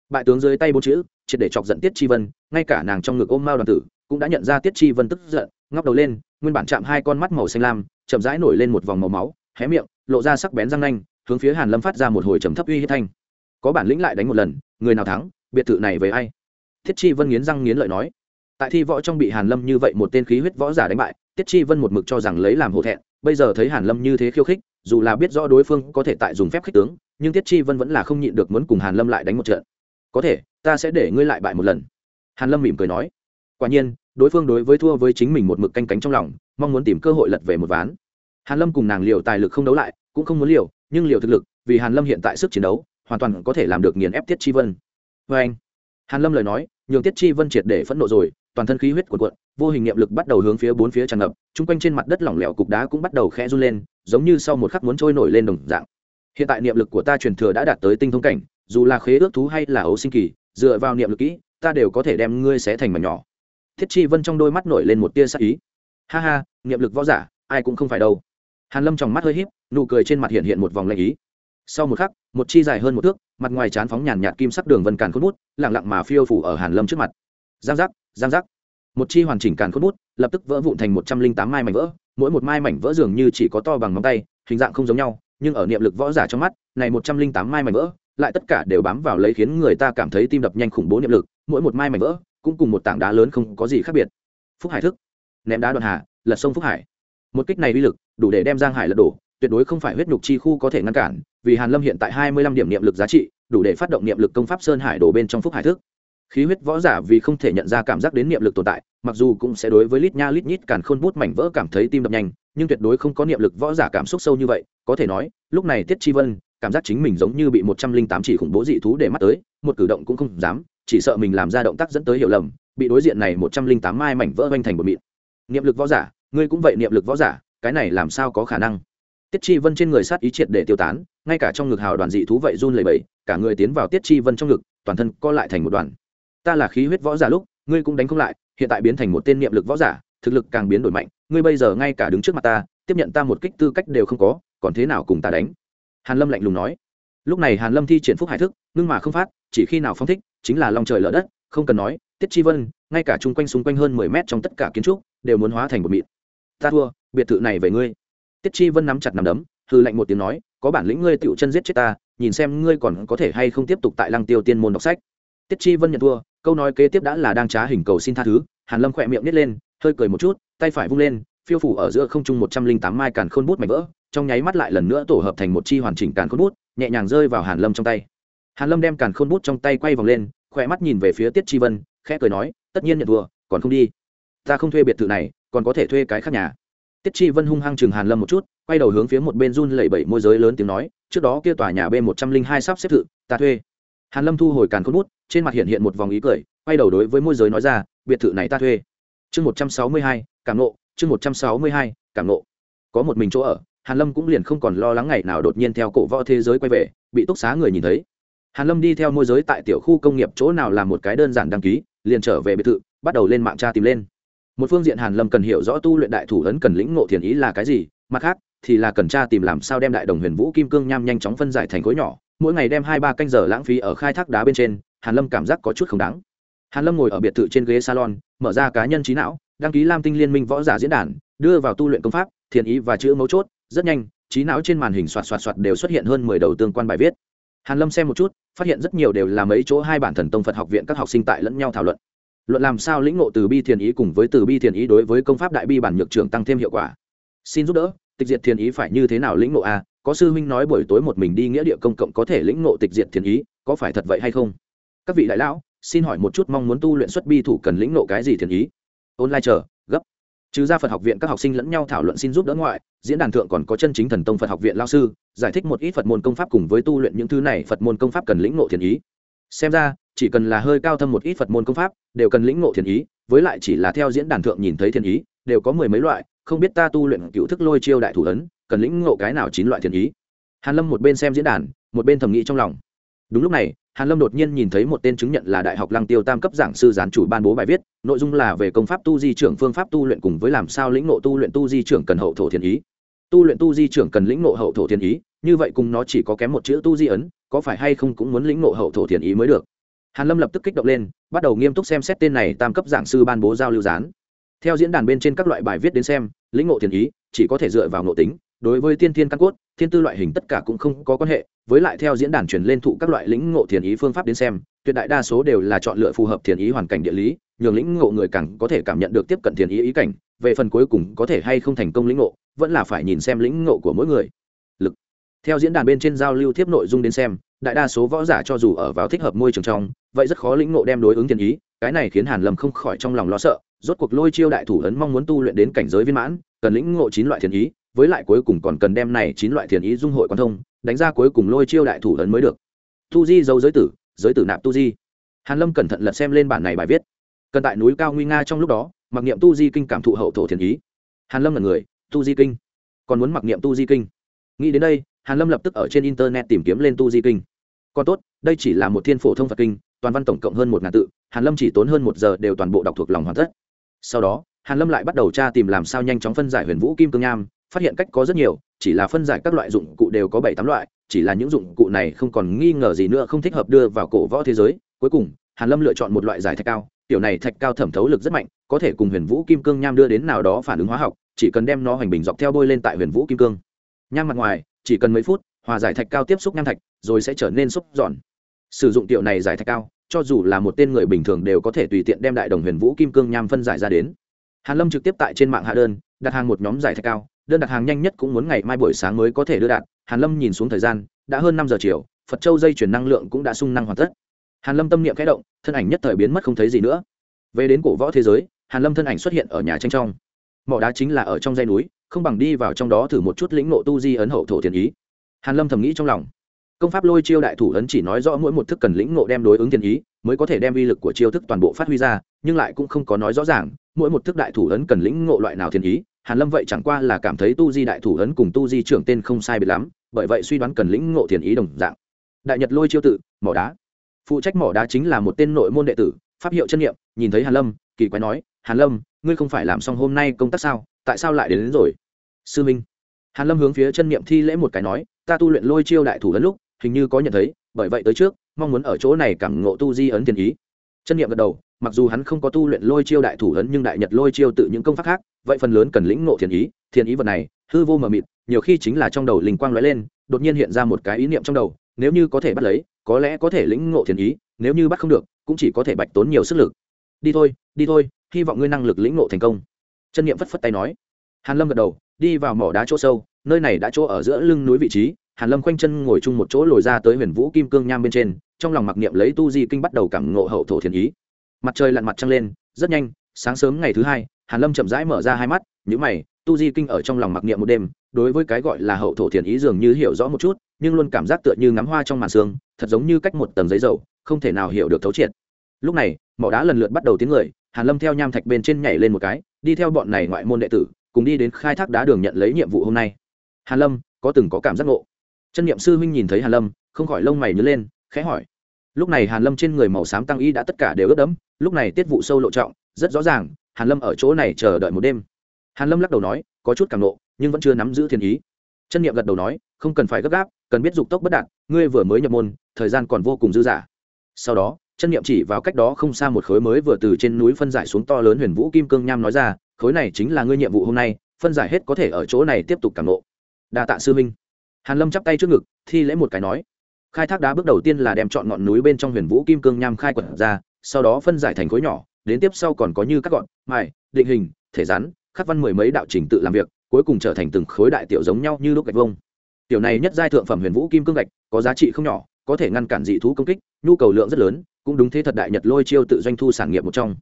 Bại tướng dưới tay bốn chữ, triệt để chọc giận tiết chi vân, ngay cả nàng trong ngực ôm mao đoàn tử cũng đã nhận ra tiết chi vân tức giận, ngóc đầu lên, nguyên bản chạm hai con mắt màu xanh lam, chậm rãi nổi lên một vòng màu máu, hé miệng, lộ ra sắc bén răng nanh, hướng phía hàn lâm phát ra một hồi trầm thấp uy hiếp thanh có bản lĩnh lại đánh một lần, người nào thắng, biệt thự này về ai? Thiết chi vân nghiến răng nghiến lợi nói. Tại thi võ trong bị hàn lâm như vậy một tên khí huyết võ giả đánh bại tiết chi vân một mực cho rằng lấy làm hổ thẹn, bây giờ thấy hàn lâm như thế khiêu khích, dù là biết rõ đối phương có thể tại dùng phép khích tướng, nhưng tiết chi vân vẫn là không nhịn được muốn cùng hàn lâm lại đánh một trận. Có thể, ta sẽ để ngươi lại bại một lần. Hàn lâm mỉm cười nói. Quả nhiên, đối phương đối với thua với chính mình một mực canh cánh trong lòng, mong muốn tìm cơ hội lật về một ván. Hàn lâm cùng nàng liều tài lực không đấu lại, cũng không muốn liều, nhưng liều thực lực, vì hàn lâm hiện tại sức chiến đấu hoàn toàn có thể làm được nghiền ép tiết chi vân. Với anh, hàn lâm lời nói, nhường tiết chi vân triệt để phẫn nộ rồi, toàn thân khí huyết cuộn cuộn, vô hình niệm lực bắt đầu hướng phía bốn phía tràn ngập, chung quanh trên mặt đất lỏng lẻo cục đá cũng bắt đầu khẽ run lên, giống như sau một khắc muốn trôi nổi lên đồng dạng. Hiện tại niệm lực của ta truyền thừa đã đạt tới tinh thông cảnh, dù là khế ước thú hay là ấu sinh kỳ, dựa vào niệm lực kỹ, ta đều có thể đem ngươi xé thành mảnh nhỏ. Thiết chi vân trong đôi mắt nổi lên một tia sắc ý. Ha ha, niệm lực võ giả, ai cũng không phải đâu. Hàn lâm trong mắt hơi híp, nụ cười trên mặt hiện hiện một vòng lạnh ý sau một khắc, một chi dài hơn một thước, mặt ngoài chán phóng nhàn nhạt kim sắc đường vân càn khôn bút lẳng lặng mà phiêu phủ ở hàn lâm trước mặt. Giang giác giang giác. Một chi hoàn chỉnh càn khôn bút, lập tức vỡ vụn thành một trăm linh tám mai mảnh vỡ, mỗi một mai mảnh vỡ dường như chỉ có to bằng ngón tay, hình dạng không giống nhau, nhưng ở niệm lực võ giả trong mắt, này một trăm linh tám mai mảnh vỡ, lại tất cả đều bám vào lấy khiến người ta cảm thấy tim đập nhanh khủng bố niệm lực, mỗi một mai mảnh vỡ, cũng cùng một tảng đá lớn không có gì khác biệt. Phúc hải thức. Ném đá đoạn hà, lật sông phúc hải. Một kích này uy lực, đủ để đem giang hải lật đổ tuyệt đối không phải huyết nhục chi khu có thể ngăn cản, vì hàn lâm hiện tại hai mươi lăm điểm niệm lực giá trị, đủ để phát động niệm lực công pháp sơn hải đổ bên trong phúc hải thức. Khí huyết võ giả vì không thể nhận ra cảm giác đến niệm lực tồn tại, mặc dù cũng sẽ đối với lít nha lít nhít càn khôn bút mảnh vỡ cảm thấy tim đập nhanh, nhưng tuyệt đối không có niệm lực võ giả cảm xúc sâu như vậy, có thể nói, lúc này tiết chi vân, cảm giác chính mình giống như bị một trăm linh tám chỉ khủng bố dị thú để mắt tới, một cử động cũng không dám, chỉ sợ mình làm ra động tác dẫn tới hiểu lầm, bị đối diện này một trăm linh tám mai mảnh vỡ oanh thành một mịn. Niệm lực võ giả, ngươi cũng vậy niệm lực võ giả, cái này làm sao có khả năng? Tiết chi vân trên người sát ý triệt để tiêu tán, ngay cả trong ngực hào đoàn dị thú vậy run lẩy bẩy, cả người tiến vào tiết chi vân trong ngực, toàn thân co lại thành một đoàn. Ta là khí huyết võ giả lúc, ngươi cũng đánh không lại, hiện tại biến thành một tên niệm lực võ giả, thực lực càng biến đổi mạnh, ngươi bây giờ ngay cả đứng trước mặt ta, tiếp nhận ta một kích tư cách đều không có, còn thế nào cùng ta đánh? Hàn lâm lạnh lùng nói. Lúc này hàn lâm thi triển phúc hải thức, ngưng mà không phát, chỉ khi nào phong thích, chính là lòng trời lở đất, không cần nói, tiết chi vân, ngay cả chung quanh xung quanh hơn mười mét trong tất cả kiến trúc, đều muốn hóa thành một mịn. Ta thua, biệt thự này về ngươi tiết chi vân nắm chặt nắm đấm hư lạnh một tiếng nói, có bản lĩnh ngươi tựu chân giết chết ta, nhìn xem ngươi còn có thể hay không tiếp tục tại lăng tiêu tiên môn đọc sách. Tiết chi vân nhận thua, câu nói kế tiếp đã là đang trá hình cầu xin tha thứ, hàn lâm khỏe miệng nít lên, hơi cười một chút, tay phải vung lên, phiêu phủ ở giữa không trung một trăm linh tám mai càn khôn bút mảnh vỡ, trong nháy mắt lại lần nữa tổ hợp thành một chi hoàn chỉnh càn khôn bút, nhẹ nhàng rơi vào hàn lâm trong tay. Hàn lâm đem càn khôn bút trong tay quay vòng lên, khỏe mắt nhìn về phía tiết chi vân, khẽ cười nói, tất nhiên nhận thua, còn không đi. Ta không thuê biệt thự này, còn có thể thuê cái khác nhà tiết chi vân hung hăng chừng hàn lâm một chút, quay đầu hướng phía một bên run lẩy bẩy môi giới lớn tiếng nói, trước đó kia tòa nhà b một trăm linh hai sắp xếp thự, ta thuê. Hàn lâm thu hồi càn khôn bút, trên mặt hiện hiện một vòng ý cười, quay đầu đối với môi giới nói ra, biệt thự này ta thuê. Chương một trăm sáu mươi hai, cảm nộ chương một trăm sáu mươi hai, cảm nộ có một mình chỗ ở, hàn lâm cũng liền không còn lo lắng ngày nào đột nhiên theo cổ võ thế giới quay về, bị túc xá người nhìn thấy. Hàn lâm đi theo môi giới tại tiểu khu công nghiệp chỗ nào làm một cái đơn giản đăng ký, liền trở về biệt thự, bắt đầu lên mạng tra tìm lên một phương diện hàn lâm cần hiểu rõ tu luyện đại thủ ấn cần lĩnh ngộ thiền ý là cái gì, mặt khác, thì là cần tra tìm làm sao đem đại đồng huyền vũ kim cương nham nhanh chóng phân giải thành khối nhỏ, mỗi ngày đem hai ba canh giờ lãng phí ở khai thác đá bên trên, hàn lâm cảm giác có chút không đáng. Hàn lâm ngồi ở biệt thự trên ghế salon, mở ra cá nhân trí não, đăng ký lam tinh liên minh võ giả diễn đàn, đưa vào tu luyện công pháp, thiền ý và chữ mấu chốt, rất nhanh, trí não trên màn hình xoạt xoạt xoạt đều xuất hiện hơn mười đầu tương quan bài viết. Hàn lâm xem một chút, phát hiện rất nhiều đều là mấy chỗ hai bản thần tông phật học viện các học sinh tại lẫn nhau thảo luận luận làm sao lĩnh ngộ từ bi thiền ý cùng với từ bi thiền ý đối với công pháp đại bi bản nhược trưởng tăng thêm hiệu quả. Xin giúp đỡ, tịch diệt thiền ý phải như thế nào lĩnh ngộ a? Có sư huynh nói buổi tối một mình đi nghĩa địa công cộng có thể lĩnh ngộ tịch diệt thiền ý, có phải thật vậy hay không? Các vị đại lão, xin hỏi một chút mong muốn tu luyện xuất bi thủ cần lĩnh ngộ cái gì thiền ý? Online chờ, gấp. Trừ ra phật học viện các học sinh lẫn nhau thảo luận xin giúp đỡ ngoại, diễn đàn thượng còn có chân chính thần tông phật học viện lao sư, giải thích một ít phật môn công pháp cùng với tu luyện những thứ này phật môn công pháp cần lĩnh ngộ thiền ý. Xem ra chỉ cần là hơi cao thâm một ít phật môn công pháp, đều cần lĩnh ngộ thiền ý, với lại chỉ là theo diễn đàn thượng nhìn thấy thiền ý, đều có mười mấy loại, không biết ta tu luyện cựu thức lôi chiêu đại thủ ấn, cần lĩnh ngộ cái nào chín loại thiền ý. Hàn lâm một bên xem diễn đàn, một bên thầm nghĩ trong lòng. Đúng lúc này, hàn lâm đột nhiên nhìn thấy một tên chứng nhận là đại học lăng tiêu tam cấp giảng sư gián chủ ban bố bài viết, nội dung là về công pháp tu di trưởng, phương pháp tu luyện cùng với làm sao lĩnh ngộ tu luyện tu di trưởng cần hậu thổ thiền ý. Tu luyện tu di trưởng cần lĩnh ngộ hậu thổ thiền ý, như vậy cùng nó chỉ có kém một chữ tu di ấn, có phải hay không cũng muốn lĩnh ngộ hậu thổ thiền ý mới được hàn lâm lập tức kích động lên, bắt đầu nghiêm túc xem xét tên này tam cấp giảng sư ban bố giao lưu gián. Theo diễn đàn bên trên các loại bài viết đến xem, lĩnh ngộ thiền ý, chỉ có thể dựa vào ngộ tính. Đối với tiên thiên căn cốt, thiên tư loại hình tất cả cũng không có quan hệ. Với lại theo diễn đàn truyền lên thụ các loại lĩnh ngộ thiền ý phương pháp đến xem, tuyệt đại đa số đều là chọn lựa phù hợp thiền ý hoàn cảnh địa lý, nhường lĩnh ngộ người càng có thể cảm nhận được tiếp cận thiền ý ý cảnh, về phần cuối cùng có thể hay không thành công lĩnh ngộ, vẫn là phải nhìn xem lĩnh ngộ của mỗi người. Lực. Theo diễn đàn bên trên giao lưu tiếp nội dung đến xem đại đa số võ giả cho dù ở vào thích hợp môi trường trong, vậy rất khó lĩnh ngộ đem đối ứng thiền ý, cái này khiến hàn lâm không khỏi trong lòng lo sợ, rốt cuộc lôi chiêu đại thủ ấn mong muốn tu luyện đến cảnh giới viên mãn, cần lĩnh ngộ chín loại thiền ý, với lại cuối cùng còn cần đem này chín loại thiền ý dung hội quan thông, đánh ra cuối cùng lôi chiêu đại thủ ấn mới được. Tu di dấu giới tử giới tử nạp tu di. Hàn lâm cẩn thận lật xem lên bản này bài viết. Cần tại núi cao nguy nga trong lúc đó, mặc niệm tu di kinh cảm thụ hậu thổ thiền ý. Hàn lâm là người, tu di kinh. Còn muốn mặc niệm tu di kinh. Nghĩ đến đây hàn lâm lập tức ở trên internet tìm kiếm lên tu di kinh. Còn tốt, đây chỉ là một thiên phổ thông phật kinh, toàn văn tổng cộng hơn một ngàn tự, hàn lâm chỉ tốn hơn một giờ đều toàn bộ đọc thuộc lòng hoàn tất. Sau đó, hàn lâm lại bắt đầu tra tìm làm sao nhanh chóng phân giải huyền vũ kim cương nham, phát hiện cách có rất nhiều, chỉ là phân giải các loại dụng cụ đều có bảy tám loại, chỉ là những dụng cụ này không còn nghi ngờ gì nữa, không thích hợp đưa vào cổ võ thế giới. Cuối cùng, hàn lâm lựa chọn một loại giải thạch cao, tiểu này thạch cao thẩm thấu lực rất mạnh, có thể cùng huyền vũ kim cương nham đưa đến nào đó phản ứng hóa học, chỉ cần đem nó hoành bình dọc theo bôi lên tại huyền vũ kim cương. Nham mặt ngoài chỉ cần mấy phút, hòa giải thạch cao tiếp xúc nham thạch, rồi sẽ trở nên xúc giòn. Sử dụng tiểu này giải thạch cao, cho dù là một tên người bình thường đều có thể tùy tiện đem đại đồng huyền vũ kim cương nham phân giải ra đến. Hàn lâm trực tiếp tại trên mạng hạ đơn, đặt hàng một nhóm giải thạch cao, đơn đặt hàng nhanh nhất cũng muốn ngày mai buổi sáng mới có thể đưa đạt. Hàn lâm nhìn xuống thời gian, đã hơn năm giờ chiều, phật châu dây chuyển năng lượng cũng đã sung năng hoàn tất. Hàn lâm tâm niệm khẽ động, thân ảnh nhất thời biến mất không thấy gì nữa. Về đến cổ võ thế giới, hàn lâm thân ảnh xuất hiện ở nhà tranh trong. Mỏ đá chính là ở trong dây núi không bằng đi vào trong đó thử một chút lĩnh nộ tu di ấn hậu thổ thiền ý. Hàn lâm thầm nghĩ trong lòng. Công pháp lôi chiêu đại thủ ấn chỉ nói rõ mỗi một thức cần lĩnh nộ đem đối ứng thiền ý, mới có thể đem uy lực của chiêu thức toàn bộ phát huy ra, nhưng lại cũng không có nói rõ ràng, mỗi một thức đại thủ ấn cần lĩnh ngộ loại nào thiền ý. Hàn lâm vậy chẳng qua là cảm thấy tu di đại thủ ấn cùng tu di trưởng tên không sai biệt lắm, bởi vậy suy đoán cần lĩnh ngộ thiền ý đồng dạng. Đại nhật lôi chiêu tự, mỏ đá. Phụ trách mỏ đá chính là một tên nội môn đệ tử, pháp hiệu chân niệm, nhìn thấy hàn lâm, kỳ quái nói, hàn lâm, ngươi không phải làm xong hôm nay công tác sao? Tại sao lại đến, đến rồi? Sư minh. Hàn lâm hướng phía chân niệm thi lễ một cái nói ta tu luyện lôi chiêu đại thủ ấn lúc hình như có nhận thấy bởi vậy tới trước mong muốn ở chỗ này cảm ngộ tu di ấn tiền ý. Chân niệm gật đầu mặc dù hắn không có tu luyện lôi chiêu đại thủ ấn nhưng đại nhật lôi chiêu tự những công pháp khác vậy phần lớn cần lĩnh ngộ thiền ý thiền ý vật này hư vô mờ mịt nhiều khi chính là trong đầu linh quang lóe lên đột nhiên hiện ra một cái ý niệm trong đầu nếu như có thể bắt lấy có lẽ có thể lĩnh ngộ thiền ý nếu như bắt không được cũng chỉ có thể bạch tốn nhiều sức lực. Đi thôi đi thôi hy vọng ngươi năng lực lĩnh ngộ thành công chân niệm phất phất tay nói. Hàn lâm gật đầu, đi vào mỏ đá chỗ sâu, nơi này đã chỗ ở giữa lưng núi vị trí. Hàn lâm khoanh chân ngồi chung một chỗ lồi ra tới huyền vũ kim cương nham bên trên, trong lòng mặc niệm lấy tu di kinh bắt đầu cảm ngộ hậu thổ thiền ý. Mặt trời lặn mặt trăng lên, rất nhanh, sáng sớm ngày thứ hai, hàn lâm chậm rãi mở ra hai mắt những mày, tu di kinh ở trong lòng mặc niệm một đêm, đối với cái gọi là hậu thổ thiền ý dường như hiểu rõ một chút, nhưng luôn cảm giác tựa như ngắm hoa trong màn sương, thật giống như cách một tầng giấy dầu, không thể nào hiểu được thấu triệt. Lúc này, mỏ đá lần lượt bắt đầu tiếng người hàn lâm theo nham thạch bên trên nhảy lên một cái, đi theo bọn này ngoại môn đệ tử, cùng đi đến khai thác đá đường nhận lấy nhiệm vụ hôm nay. Hàn lâm, có từng có cảm giác ngộ? Chân niệm sư huynh nhìn thấy hàn lâm, không khỏi lông mày nhớ lên, khẽ hỏi. Lúc này hàn lâm trên người màu xám tăng y đã tất cả đều ướt đẫm, lúc này tiết vụ sâu lộ trọng, rất rõ ràng, hàn lâm ở chỗ này chờ đợi một đêm. Hàn lâm lắc đầu nói, có chút cảm nộ nhưng vẫn chưa nắm giữ thiên ý. Chân niệm gật đầu nói, không cần phải gấp gáp, cần biết dục tốc bất đạt, ngươi vừa mới nhập môn, thời gian còn vô cùng dư dả. Sau đó chân niệm chỉ vào cách đó không xa một khối mới vừa từ trên núi phân giải xuống to lớn huyền vũ kim cương nham nói ra, khối này chính là ngươi nhiệm vụ hôm nay, phân giải hết có thể ở chỗ này tiếp tục cảm nộ đa tạ sư minh hàn lâm chắp tay trước ngực, thi lễ một cái nói. Khai thác đá bước đầu tiên là đem chọn ngọn núi bên trong huyền vũ kim cương nham khai quật ra, sau đó phân giải thành khối nhỏ, đến tiếp sau còn có như các gọn, mài, định hình, thể rắn, khắc văn mười mấy đạo trình tự làm việc, cuối cùng trở thành từng khối đại tiểu giống nhau như lúc gạch vông tiểu này nhất giai thượng phẩm huyền vũ kim cương gạch, có giá trị không nhỏ, có thể ngăn cản dị thú công kích, nhu cầu lượng rất lớn cũng đúng thế thật đại nhật lôi chiêu tự doanh thu sản nghiệp một trong.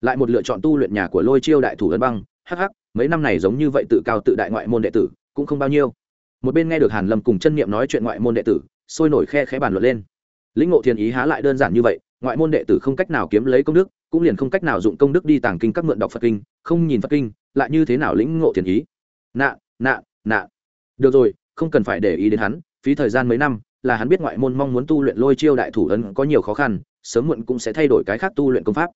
Lại một lựa chọn tu luyện nhà của lôi chiêu đại thủ ấn băng hh mấy năm này giống như vậy tự cao tự đại ngoại môn đệ tử, cũng không bao nhiêu. Một bên nghe được hàn lâm cùng chân niệm nói chuyện ngoại môn đệ tử, sôi nổi khe khẽ bàn luận lên. Lĩnh ngộ thiền ý há lại đơn giản như vậy, ngoại môn đệ tử không cách nào kiếm lấy công đức, cũng liền không cách nào dụng công đức đi tàng kinh các mượn đọc phật kinh, không nhìn phật kinh, lại như thế nào lĩnh ngộ thiền ý? Nạ nạ nạ. Được rồi, không cần phải để ý đến hắn, phí thời gian mấy năm, là hắn biết ngoại môn mong muốn tu luyện lôi chiêu đại thủ ấn có nhiều khó khăn sớm muộn cũng sẽ thay đổi cái khác tu luyện công pháp.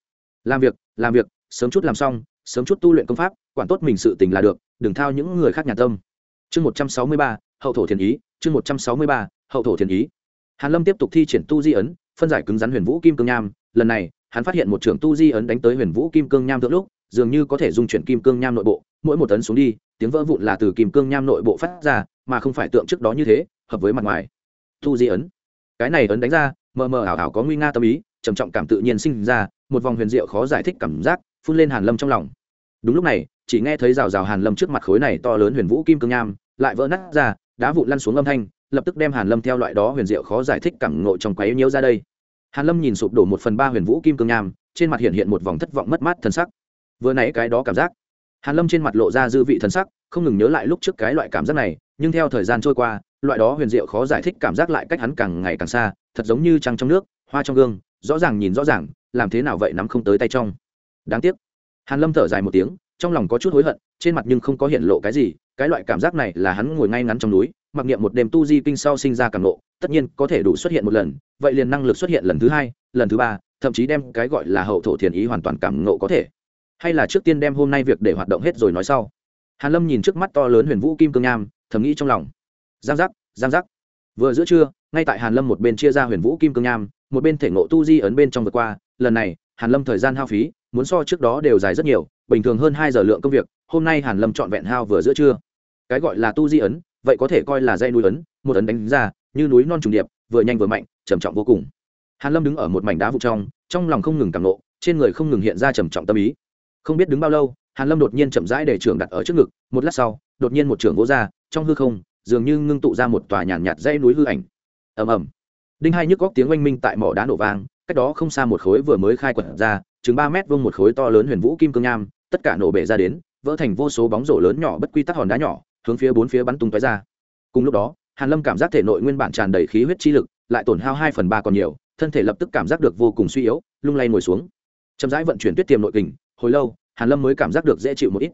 Làm việc làm việc, sớm chút làm xong, sớm chút tu luyện công pháp, quản tốt mình sự tình là được, đừng thao những người khác nhà tâm. Chương một trăm sáu mươi ba, hậu thổ thiền ý, chương một trăm sáu mươi ba, hậu thổ thiền ý. Hàn lâm tiếp tục thi triển tu di ấn, phân giải cứng rắn huyền vũ kim cương nham. Lần này, hắn phát hiện một trưởng tu di ấn đánh tới huyền vũ kim cương nham thượng lúc, dường như có thể dung chuyển kim cương nham nội bộ, mỗi một tấn xuống đi, tiếng vỡ vụn là từ kim cương nham nội bộ phát ra, mà không phải tượng trước đó như thế, hợp với mặt ngoài. Tu di ấn. Cái này ấn đánh ra mờ mờ ảo ảo có nguy nga tâm ý, trầm trọng cảm tự nhiên sinh ra, một vòng huyền diệu khó giải thích cảm giác, phun lên hàn lâm trong lòng. Đúng lúc này, chỉ nghe thấy rào rào hàn lâm trước mặt khối này to lớn huyền vũ kim cương nham, lại vỡ nát ra, đá vụn lăn xuống âm thanh, lập tức đem hàn lâm theo loại đó huyền diệu khó giải thích cảm ngộ trong quấy nhiễu ra đây. Hàn lâm nhìn sụp đổ một phần ba huyền vũ kim cương nham, trên mặt hiện hiện một vòng thất vọng mất mát thần sắc. Vừa nãy cái đó cảm giác, hàn lâm trên mặt lộ ra dư vị thần sắc, không ngừng nhớ lại lúc trước cái loại cảm giác này, nhưng theo thời gian trôi qua loại đó huyền diệu khó giải thích cảm giác lại cách hắn càng ngày càng xa, thật giống như trăng trong nước, hoa trong gương, rõ ràng nhìn rõ ràng, làm thế nào vậy nắm không tới tay trong. Đáng tiếc. Hàn lâm thở dài một tiếng, trong lòng có chút hối hận, trên mặt nhưng không có hiện lộ cái gì, cái loại cảm giác này là hắn ngồi ngay ngắn trong núi, mặc niệm một đêm tu di kinh sau sinh ra càng nộ tất nhiên có thể đủ xuất hiện một lần, vậy liền năng lực xuất hiện lần thứ hai, lần thứ ba, thậm chí đem cái gọi là hậu thổ thiền ý hoàn toàn cảm ngộ có thể. Hay là trước tiên đem hôm nay việc để hoạt động hết rồi nói sau. Hàn lâm nhìn trước mắt to lớn huyền vũ kim cương nham, thầm nghĩ trong lòng giang giác giang giác. Vừa giữa trưa, ngay tại hàn lâm một bên chia ra huyền vũ kim cương nham, một bên thể ngộ tu di ấn bên trong vượt qua, lần này, hàn lâm thời gian hao phí, muốn so trước đó đều dài rất nhiều, bình thường hơn hai giờ lượng công việc, hôm nay hàn lâm chọn vẹn hao vừa giữa trưa. Cái gọi là tu di ấn, vậy có thể coi là dây núi ấn, một ấn đánh ra, như núi non trùng điệp, vừa nhanh vừa mạnh, trầm trọng vô cùng. Hàn lâm đứng ở một mảnh đá vụ trong trong lòng không ngừng cảm nộ, trên người không ngừng hiện ra trầm trọng tâm ý. Không biết đứng bao lâu, hàn lâm đột nhiên chậm rãi để trường đặt ở trước ngực, một lát sau, đột nhiên một trường vỗ ra, trong hư không dường như ngưng tụ ra một tòa nhàn nhạt, dãy núi hư ảnh. Ầm ầm. Đinh hai nhức góc tiếng oanh minh tại mỏ đá nổ vang cách đó không xa một khối vừa mới khai quật ra chừng ba mét vuông một khối to lớn huyền vũ kim cương nham tất cả nổ bể ra đến vỡ thành vô số bóng rổ lớn nhỏ bất quy tắc hòn đá nhỏ hướng phía bốn phía bắn tung tóe ra. Cùng lúc đó hàn lâm cảm giác thể nội nguyên bản tràn đầy khí huyết chi lực lại tổn hao hai phần ba còn nhiều thân thể lập tức cảm giác được vô cùng suy yếu lung lay ngồi xuống. Chậm rãi vận chuyển tuyết tiềm nội kình hồi lâu hàn lâm mới cảm giác được dễ chịu một ít.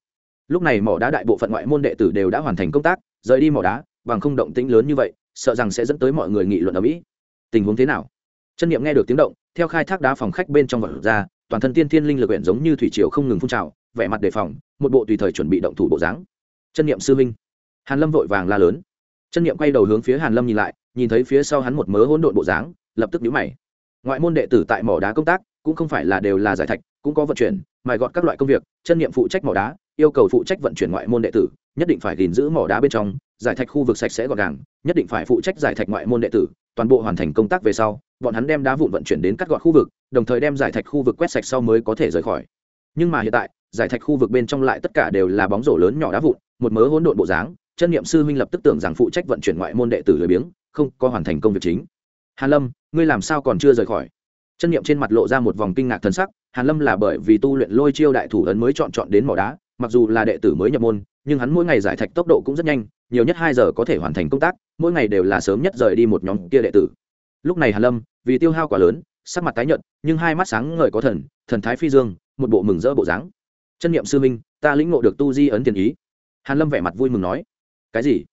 Lúc này mỏ đá đại bộ phận ngoại môn đệ tử đều đã hoàn thành công tác rời đi mỏ đá, bằng không động tĩnh lớn như vậy, sợ rằng sẽ dẫn tới mọi người nghị luận ở mỹ. Tình huống thế nào? Chân niệm nghe được tiếng động, theo khai thác đá phòng khách bên trong vật ra, toàn thân tiên thiên linh lực huyện giống như thủy triều không ngừng phun trào, vẻ mặt đề phòng, một bộ tùy thời chuẩn bị động thủ bộ dáng. Chân niệm sư minh hàn lâm vội vàng la lớn. Chân niệm quay đầu hướng phía hàn lâm nhìn lại, nhìn thấy phía sau hắn một mớ hỗn độn bộ dáng, lập tức nhíu mày. Ngoại môn đệ tử tại mỏ đá công tác, cũng không phải là đều là giải thạch cũng có vận chuyển, mài gọt các loại công việc, chân nhiệm phụ trách mỏ đá, yêu cầu phụ trách vận chuyển ngoại môn đệ tử, nhất định phải gìn giữ mỏ đá bên trong, giải thạch khu vực sạch sẽ gọn gàng, nhất định phải phụ trách giải thạch ngoại môn đệ tử, toàn bộ hoàn thành công tác về sau, bọn hắn đem đá vụn vận chuyển đến cắt gọn khu vực, đồng thời đem giải thạch khu vực quét sạch sau mới có thể rời khỏi. Nhưng mà hiện tại, giải thạch khu vực bên trong lại tất cả đều là bóng rổ lớn nhỏ đá vụn, một mớ hỗn độn bộ dáng, chân nhiệm sư huynh lập tức tưởng rằng phụ trách vận chuyển ngoại môn đệ tử lười biếng, không có hoàn thành công việc chính. Hàn lâm, ngươi làm sao còn chưa rời khỏi? Chân niệm trên mặt lộ ra một vòng kinh ngạc thần sắc, hàn lâm là bởi vì tu luyện lôi chiêu đại thủ ấn mới chọn chọn đến mỏ đá, mặc dù là đệ tử mới nhập môn, nhưng hắn mỗi ngày giải thạch tốc độ cũng rất nhanh, nhiều nhất hai giờ có thể hoàn thành công tác, mỗi ngày đều là sớm nhất rời đi một nhóm kia đệ tử. Lúc này hàn lâm, vì tiêu hao quá lớn, sắc mặt tái nhợt, nhưng hai mắt sáng ngời có thần thần thái phi dương, một bộ mừng rỡ bộ dáng. Chân niệm sư minh, ta lĩnh ngộ được tu di ấn tiền ý. Hàn lâm vẻ mặt vui mừng nói. Cái gì?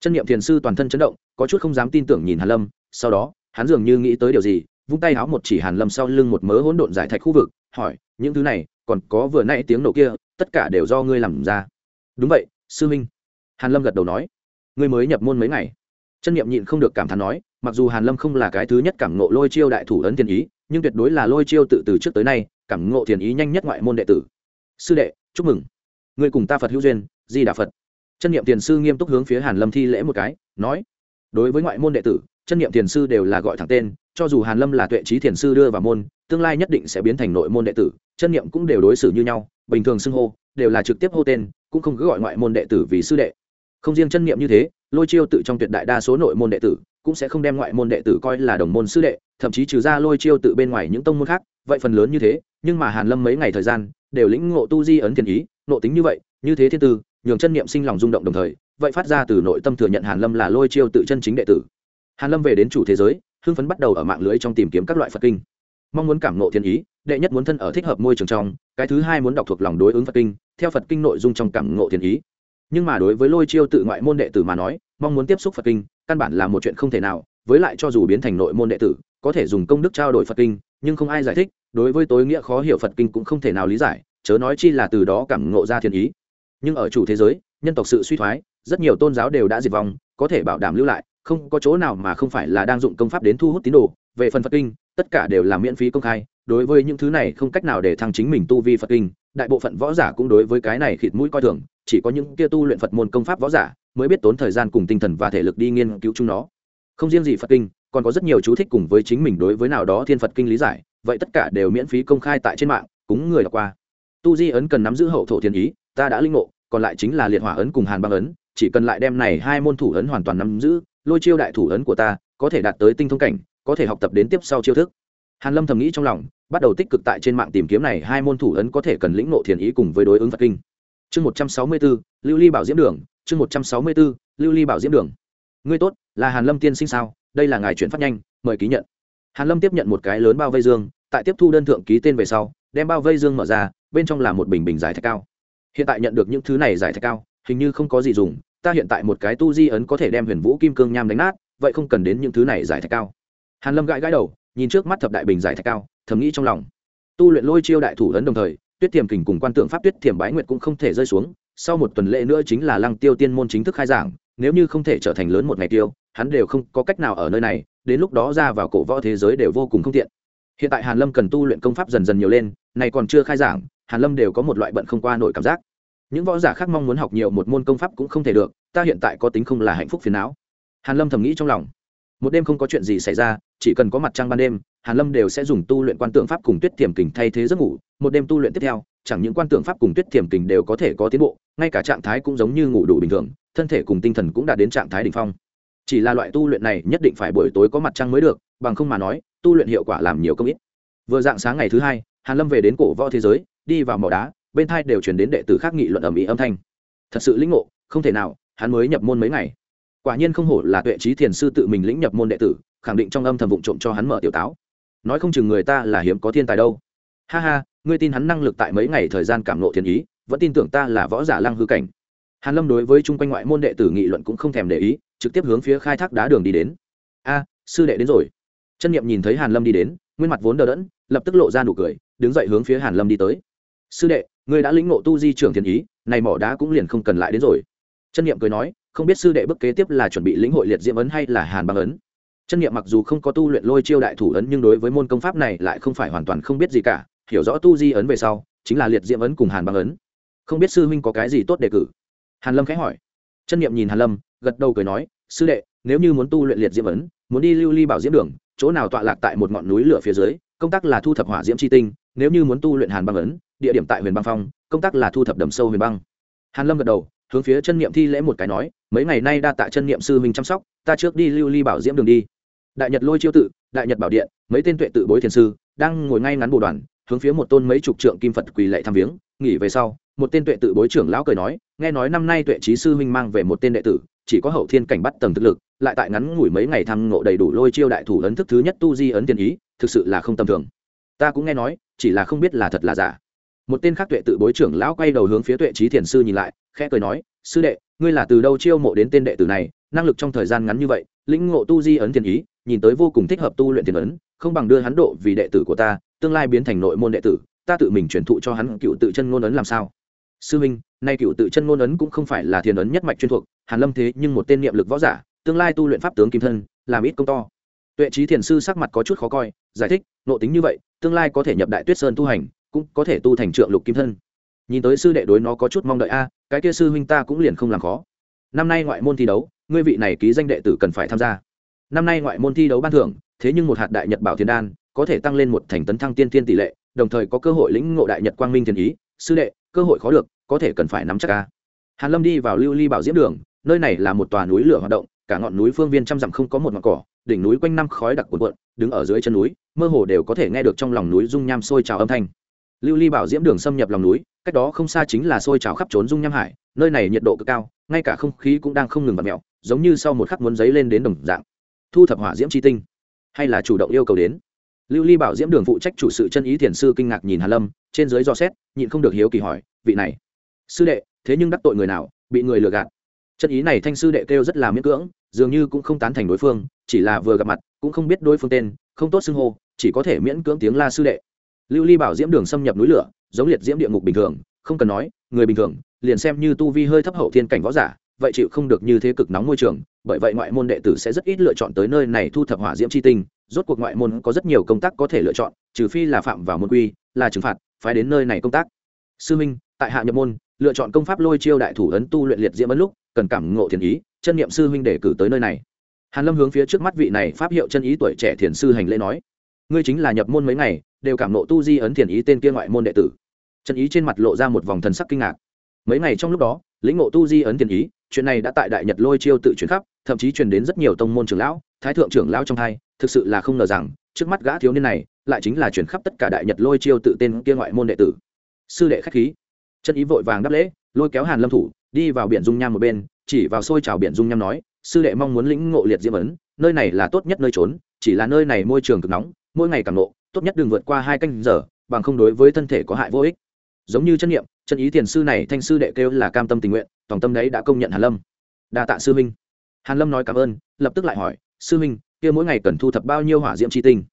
Chân niệm thiền sư toàn thân chấn động, có chút không dám tin tưởng nhìn hàn lâm, sau đó, hắn dường như nghĩ tới điều gì vung tay háo một chỉ hàn lâm sau lưng một mớ hỗn độn giải thạch khu vực, hỏi, những thứ này, còn có vừa nãy tiếng nổ kia, tất cả đều do ngươi làm ra. Đúng vậy, sư minh. Hàn lâm gật đầu nói, ngươi mới nhập môn mấy ngày. Chân niệm nhịn không được cảm thán nói, mặc dù hàn lâm không là cái thứ nhất cảm ngộ lôi chiêu đại thủ ấn tiền ý, nhưng tuyệt đối là lôi chiêu tự từ trước tới nay, cảm ngộ thiền ý nhanh nhất ngoại môn đệ tử. Sư đệ, chúc mừng. Ngươi cùng ta phật hữu duyên, di đà phật. Chân niệm tiền sư nghiêm túc hướng phía hàn lâm thi lễ một cái, nói, đối với ngoại môn đệ tử, chân niệm tiền sư đều là gọi thẳng tên cho dù hàn lâm là tuệ trí thiền sư đưa vào môn, tương lai nhất định sẽ biến thành nội môn đệ tử, chân niệm cũng đều đối xử như nhau, bình thường xưng hô, đều là trực tiếp hô tên, cũng không cứ gọi ngoại môn đệ tử vì sư đệ. Không riêng chân niệm như thế, lôi chiêu tự trong tuyệt đại đa số nội môn đệ tử, cũng sẽ không đem ngoại môn đệ tử coi là đồng môn sư đệ, thậm chí trừ ra lôi chiêu tự bên ngoài những tông môn khác, vậy phần lớn như thế, nhưng mà hàn lâm mấy ngày thời gian, đều lĩnh ngộ tu di ấn thiền ý, nội tính như vậy, như thế thiên tư, nhường chân niệm sinh lòng rung động đồng thời, vậy phát ra từ nội tâm thừa nhận hàn lâm là lôi chiêu tự chân chính đệ tử. Hàn lâm về đến chủ thế giới hưng phấn bắt đầu ở mạng lưới trong tìm kiếm các loại phật kinh. Mong muốn cảm nộ thiên ý, đệ nhất muốn thân ở thích hợp môi trường trong, cái thứ hai muốn đọc thuộc lòng đối ứng phật kinh, theo phật kinh nội dung trong cảm ngộ thiên ý. Nhưng mà đối với lôi chiêu tự ngoại môn đệ tử mà nói, mong muốn tiếp xúc phật kinh, căn bản là một chuyện không thể nào, với lại cho dù biến thành nội môn đệ tử, có thể dùng công đức trao đổi phật kinh, nhưng không ai giải thích, đối với tối nghĩa khó hiểu phật kinh cũng không thể nào lý giải, chớ nói chi là từ đó cảm ngộ ra thiên ý. Nhưng ở chủ thế giới, nhân tộc sự suy thoái, rất nhiều tôn giáo đều đã diệt vong, có thể bảo đảm lưu lại không có chỗ nào mà không phải là đang dụng công pháp đến thu hút tín đồ, về phần phật kinh, tất cả đều là miễn phí công khai, đối với những thứ này không cách nào để thăng chính mình tu vi phật kinh, đại bộ phận võ giả cũng đối với cái này khịt mũi coi thường, chỉ có những kia tu luyện phật môn công pháp võ giả mới biết tốn thời gian cùng tinh thần và thể lực đi nghiên cứu chúng nó. Không riêng gì phật kinh, còn có rất nhiều chú thích cùng với chính mình đối với nào đó thiên phật kinh lý giải, vậy tất cả đều miễn phí công khai tại trên mạng cúng người đọc qua. Tu di ấn cần nắm giữ hậu thổ thiên ý, ta đã linh ngộ, còn lại chính là liệt hỏa ấn cùng hàn băng ấn, chỉ cần lại đem này hai môn thủ ấn hoàn toàn nắm giữ lôi chiêu đại thủ ấn của ta có thể đạt tới tinh thông cảnh có thể học tập đến tiếp sau chiêu thức. Hàn lâm thầm nghĩ trong lòng bắt đầu tích cực tại trên mạng tìm kiếm này hai môn thủ ấn có thể cần lĩnh nộ thiền ý cùng với đối ứng phật kinh. Chương một trăm sáu mươi 164, lưu ly bảo diễm đường chương một trăm sáu mươi 164, lưu ly bảo diễm đường. Ngươi tốt là hàn lâm tiên sinh sao? Đây là ngài chuyển phát nhanh mời ký nhận. Hàn lâm tiếp nhận một cái lớn bao vây dương tại tiếp thu đơn thượng ký tên về sau đem bao vây dương mở ra bên trong là một bình bình giải thạch cao. Hiện tại nhận được những thứ này giải thạch cao hình như không có gì dùng ta hiện tại một cái tu di ấn có thể đem huyền vũ kim cương nham đánh nát, vậy không cần đến những thứ này giải thạch cao. Hàn lâm gãi gãi đầu, nhìn trước mắt thập đại bình giải thạch cao, thầm nghĩ trong lòng. Tu luyện lôi chiêu đại thủ ấn đồng thời, tuyết tiềm kình cùng quan tượng pháp tuyết tiềm bái nguyệt cũng không thể rơi xuống, sau một tuần lễ nữa chính là lăng tiêu tiên môn chính thức khai giảng, nếu như không thể trở thành lớn một ngày tiêu, hắn đều không có cách nào ở nơi này, đến lúc đó ra vào cổ võ thế giới đều vô cùng không tiện. Hiện tại hàn lâm cần tu luyện công pháp dần dần nhiều lên này còn chưa khai giảng, hàn lâm đều có một loại bận không qua nổi cảm giác những võ giả khác mong muốn học nhiều một môn công pháp cũng không thể được, ta hiện tại có tính không là hạnh phúc phiền não. Hàn lâm thầm nghĩ trong lòng. Một đêm không có chuyện gì xảy ra, chỉ cần có mặt trăng ban đêm, hàn lâm đều sẽ dùng tu luyện quan tượng pháp cùng tuyết tiềm kình thay thế giấc ngủ. Một đêm tu luyện tiếp theo, chẳng những quan tượng pháp cùng tuyết tiềm kình đều có thể có tiến bộ, ngay cả trạng thái cũng giống như ngủ đủ bình thường, thân thể cùng tinh thần cũng đạt đến trạng thái đỉnh phong. Chỉ là loại tu luyện này nhất định phải buổi tối có mặt trăng mới được, bằng không mà nói, tu luyện hiệu quả làm nhiều công ít. Vừa dạng sáng ngày thứ hai, hàn lâm về đến cổ võ thế giới, đi vào mỏ đá bên thai đều chuyển đến đệ tử khác nghị luận ầm ĩ âm thanh. Thật sự lĩnh ngộ, không thể nào, hắn mới nhập môn mấy ngày. Quả nhiên không hổ là tuệ trí thiền sư tự mình lĩnh nhập môn đệ tử, khẳng định trong âm thầm vụ trộm cho hắn mở tiểu táo. Nói không chừng người ta là hiếm có thiên tài đâu. Ha ha, ngươi tin hắn năng lực tại mấy ngày thời gian cảm nộ thiên ý, vẫn tin tưởng ta là võ giả lăng hư cảnh. Hàn lâm đối với chung quanh ngoại môn đệ tử nghị luận cũng không thèm để ý, trực tiếp hướng phía khai thác đá đường đi đến. A, sư đệ đến rồi. Chân niệm nhìn thấy hàn lâm đi đến, nguyên mặt vốn đờ đẫn, lập tức lộ ra nụ cười, đứng dậy hướng phía hàn lâm đi tới sư đệ, ngươi đã lĩnh ngộ tu di trưởng thiền ý, này mỏ đá cũng liền không cần lại đến rồi. Chân niệm cười nói, không biết sư đệ bước kế tiếp là chuẩn bị lĩnh hội liệt diễm ấn hay là hàn băng ấn. Chân niệm mặc dù không có tu luyện lôi chiêu đại thủ ấn nhưng đối với môn công pháp này lại không phải hoàn toàn không biết gì cả, hiểu rõ tu di ấn về sau, chính là liệt diễm ấn cùng hàn băng ấn. Không biết sư huynh có cái gì tốt đề cử? Hàn lâm khẽ hỏi. Chân niệm nhìn hàn lâm, gật đầu cười nói, sư đệ, nếu như muốn tu luyện liệt diễm ấn, muốn đi lưu ly bảo diễm đường, chỗ nào tọa lạc tại một ngọn núi lửa phía dưới, công tác là thu thập hỏa diễm chi tinh, nếu như muốn tu luyện hàn băng ấn địa điểm tại huyền băng phong, công tác là thu thập đầm sâu huyền băng. Hàn lâm gật đầu, hướng phía chân niệm thi lễ một cái nói, mấy ngày nay đa tạ chân niệm sư huynh chăm sóc, ta trước đi lưu ly bảo diễm đường đi. Đại nhật lôi chiêu tự, đại nhật bảo điện, mấy tên tuệ tự bối thiền sư, đang ngồi ngay ngắn bồ đoàn, hướng phía một tôn mấy chục trượng kim phật quỳ lệ tham viếng, nghỉ về sau, một tên tuệ tự bối trưởng lão cười nói, nghe nói năm nay tuệ trí sư huynh mang về một tên đệ tử, chỉ có hậu thiên cảnh bắt tầng thực lực, lại tại ngắn ngủi mấy ngày thăm ngộ đầy đủ lôi chiêu đại thủ ấn thức thứ nhất tu di ấn tiền ý, thực sự là không tầm thường. Ta cũng nghe nói, chỉ là không biết là thật là giả một tên khác tuệ tự bối trưởng lão quay đầu hướng phía tuệ trí thiền sư nhìn lại, khẽ cười nói, sư đệ, ngươi là từ đâu chiêu mộ đến tên đệ tử này? Năng lực trong thời gian ngắn như vậy, lĩnh ngộ tu di ấn thiền ý, nhìn tới vô cùng thích hợp tu luyện thiền ấn, không bằng đưa hắn độ vì đệ tử của ta, tương lai biến thành nội môn đệ tử, ta tự mình truyền thụ cho hắn cựu tự chân ngôn ấn làm sao? Sư minh, nay cựu tự chân ngôn ấn cũng không phải là thiền ấn nhất mạch chuyên thuộc, hàn lâm thế nhưng một tên niệm lực võ giả, tương lai tu luyện pháp tướng kim thân, làm ít công to. Tuệ trí thiền sư sắc mặt có chút khó coi, giải thích nộ tính như vậy, tương lai có thể nhập đại tuyết sơn tu hành cũng có thể tu thành trượng lục kim thân. Nhìn tới sư đệ đối nó có chút mong đợi a, cái kia sư huynh ta cũng liền không làm khó. Năm nay ngoại môn thi đấu, ngươi vị này ký danh đệ tử cần phải tham gia. Năm nay ngoại môn thi đấu ban thưởng, thế nhưng một hạt đại nhật bảo thiên đan, có thể tăng lên một thành tấn thăng tiên tiên tỷ lệ, đồng thời có cơ hội lĩnh ngộ đại nhật quang minh thiên ý. Sư đệ, cơ hội khó được, có thể cần phải nắm chắc ca hàn lâm đi vào lưu ly bảo diễm đường, nơi này là một tòa núi lửa hoạt động, cả ngọn núi phương viên trăm dặm không có một ngọn cỏ, đỉnh núi quanh năm khói đặc cuộn cuộn, đứng ở dưới chân núi, mơ hồ đều có thể nghe được trong lòng núi dung nham sôi trào âm thanh lưu ly bảo diễm đường xâm nhập lòng núi, cách đó không xa chính là sôi trào khắp trốn dung nham hải, nơi này nhiệt độ cực cao, ngay cả không khí cũng đang không ngừng bật mẹo giống như sau một khắc muốn giấy lên đến đồng dạng. Thu thập hỏa diễm chi tinh, hay là chủ động yêu cầu đến? Lưu ly bảo diễm đường phụ trách chủ sự chân ý thiền sư kinh ngạc nhìn hà lâm, trên dưới do xét, nhịn không được hiếu kỳ hỏi, vị này, sư đệ, thế nhưng đắc tội người nào, bị người lừa gạt? Chân ý này thanh sư đệ kêu rất là miễn cưỡng, dường như cũng không tán thành đối phương, chỉ là vừa gặp mặt, cũng không biết đối phương tên, không tốt xưng hô, chỉ có thể miễn cưỡng tiếng la sư đệ lưu ly bảo diễm đường xâm nhập núi lửa, giống liệt diễm địa ngục bình thường, không cần nói, người bình thường, liền xem như tu vi hơi thấp hậu thiên cảnh võ giả, vậy chịu không được như thế cực nóng môi trường, bởi vậy ngoại môn đệ tử sẽ rất ít lựa chọn tới nơi này thu thập hỏa diễm c h i tinh, rốt cuộc ngoại môn có rất nhiều công tác có thể lựa chọn, trừ phi là phạm vào môn quy, là trừng phạt phải đến nơi này công tác. Sư minh, tại hạ nhập môn, lựa chọn công pháp lôi chiêu đại thủ ấn tu luyện liệt diễm ấn lúc, cần cảm ngộ thiền ý, chân niệm sư huynh để cử tới nơi này. Hàn lâm hướng phía trước mắt vị này pháp hiệu chân ý tuổi trẻ thiền sư hành lễ nói, ngươi chính là nhập môn mấy ngày đều cảm nộ tu di ấn thiền ý tên kia ngoại môn đệ tử. Trần ý trên mặt lộ ra một vòng thần sắc kinh ngạc. Mấy ngày trong lúc đó, lĩnh ngộ tu di ấn thiền ý, chuyện này đã tại đại nhật lôi chiêu tự chuyển khắp, thậm chí truyền đến rất nhiều tông môn trưởng lão, thái thượng trưởng lão trong hai, thực sự là không ngờ rằng, trước mắt gã thiếu niên này lại chính là chuyển khắp tất cả đại nhật lôi chiêu tự tên kia ngoại môn đệ tử. Sư đệ khách khí. Chân ý vội vàng đáp lễ, lôi kéo hàn lâm thủ, đi vào biển dung nham một bên, chỉ vào xôi trào biển dung nham nói, sư đệ mong muốn lĩnh ngộ liệt diễm ấn, nơi này là tốt nhất nơi trốn, chỉ là nơi này môi trường cực nóng, mỗi ngày càng ngộ tốt nhất đừng vượt qua hai canh giờ, bằng không đối với thân thể có hại vô ích. Giống như chân niệm, chân ý tiền sư này thanh sư đệ kêu là cam tâm tình nguyện tổng tâm đấy đã công nhận hàn lâm. Đa tạ sư minh hàn lâm nói cảm ơn, lập tức lại hỏi, sư minh kia mỗi ngày cần thu thập bao nhiêu hỏa diễm chi tinh?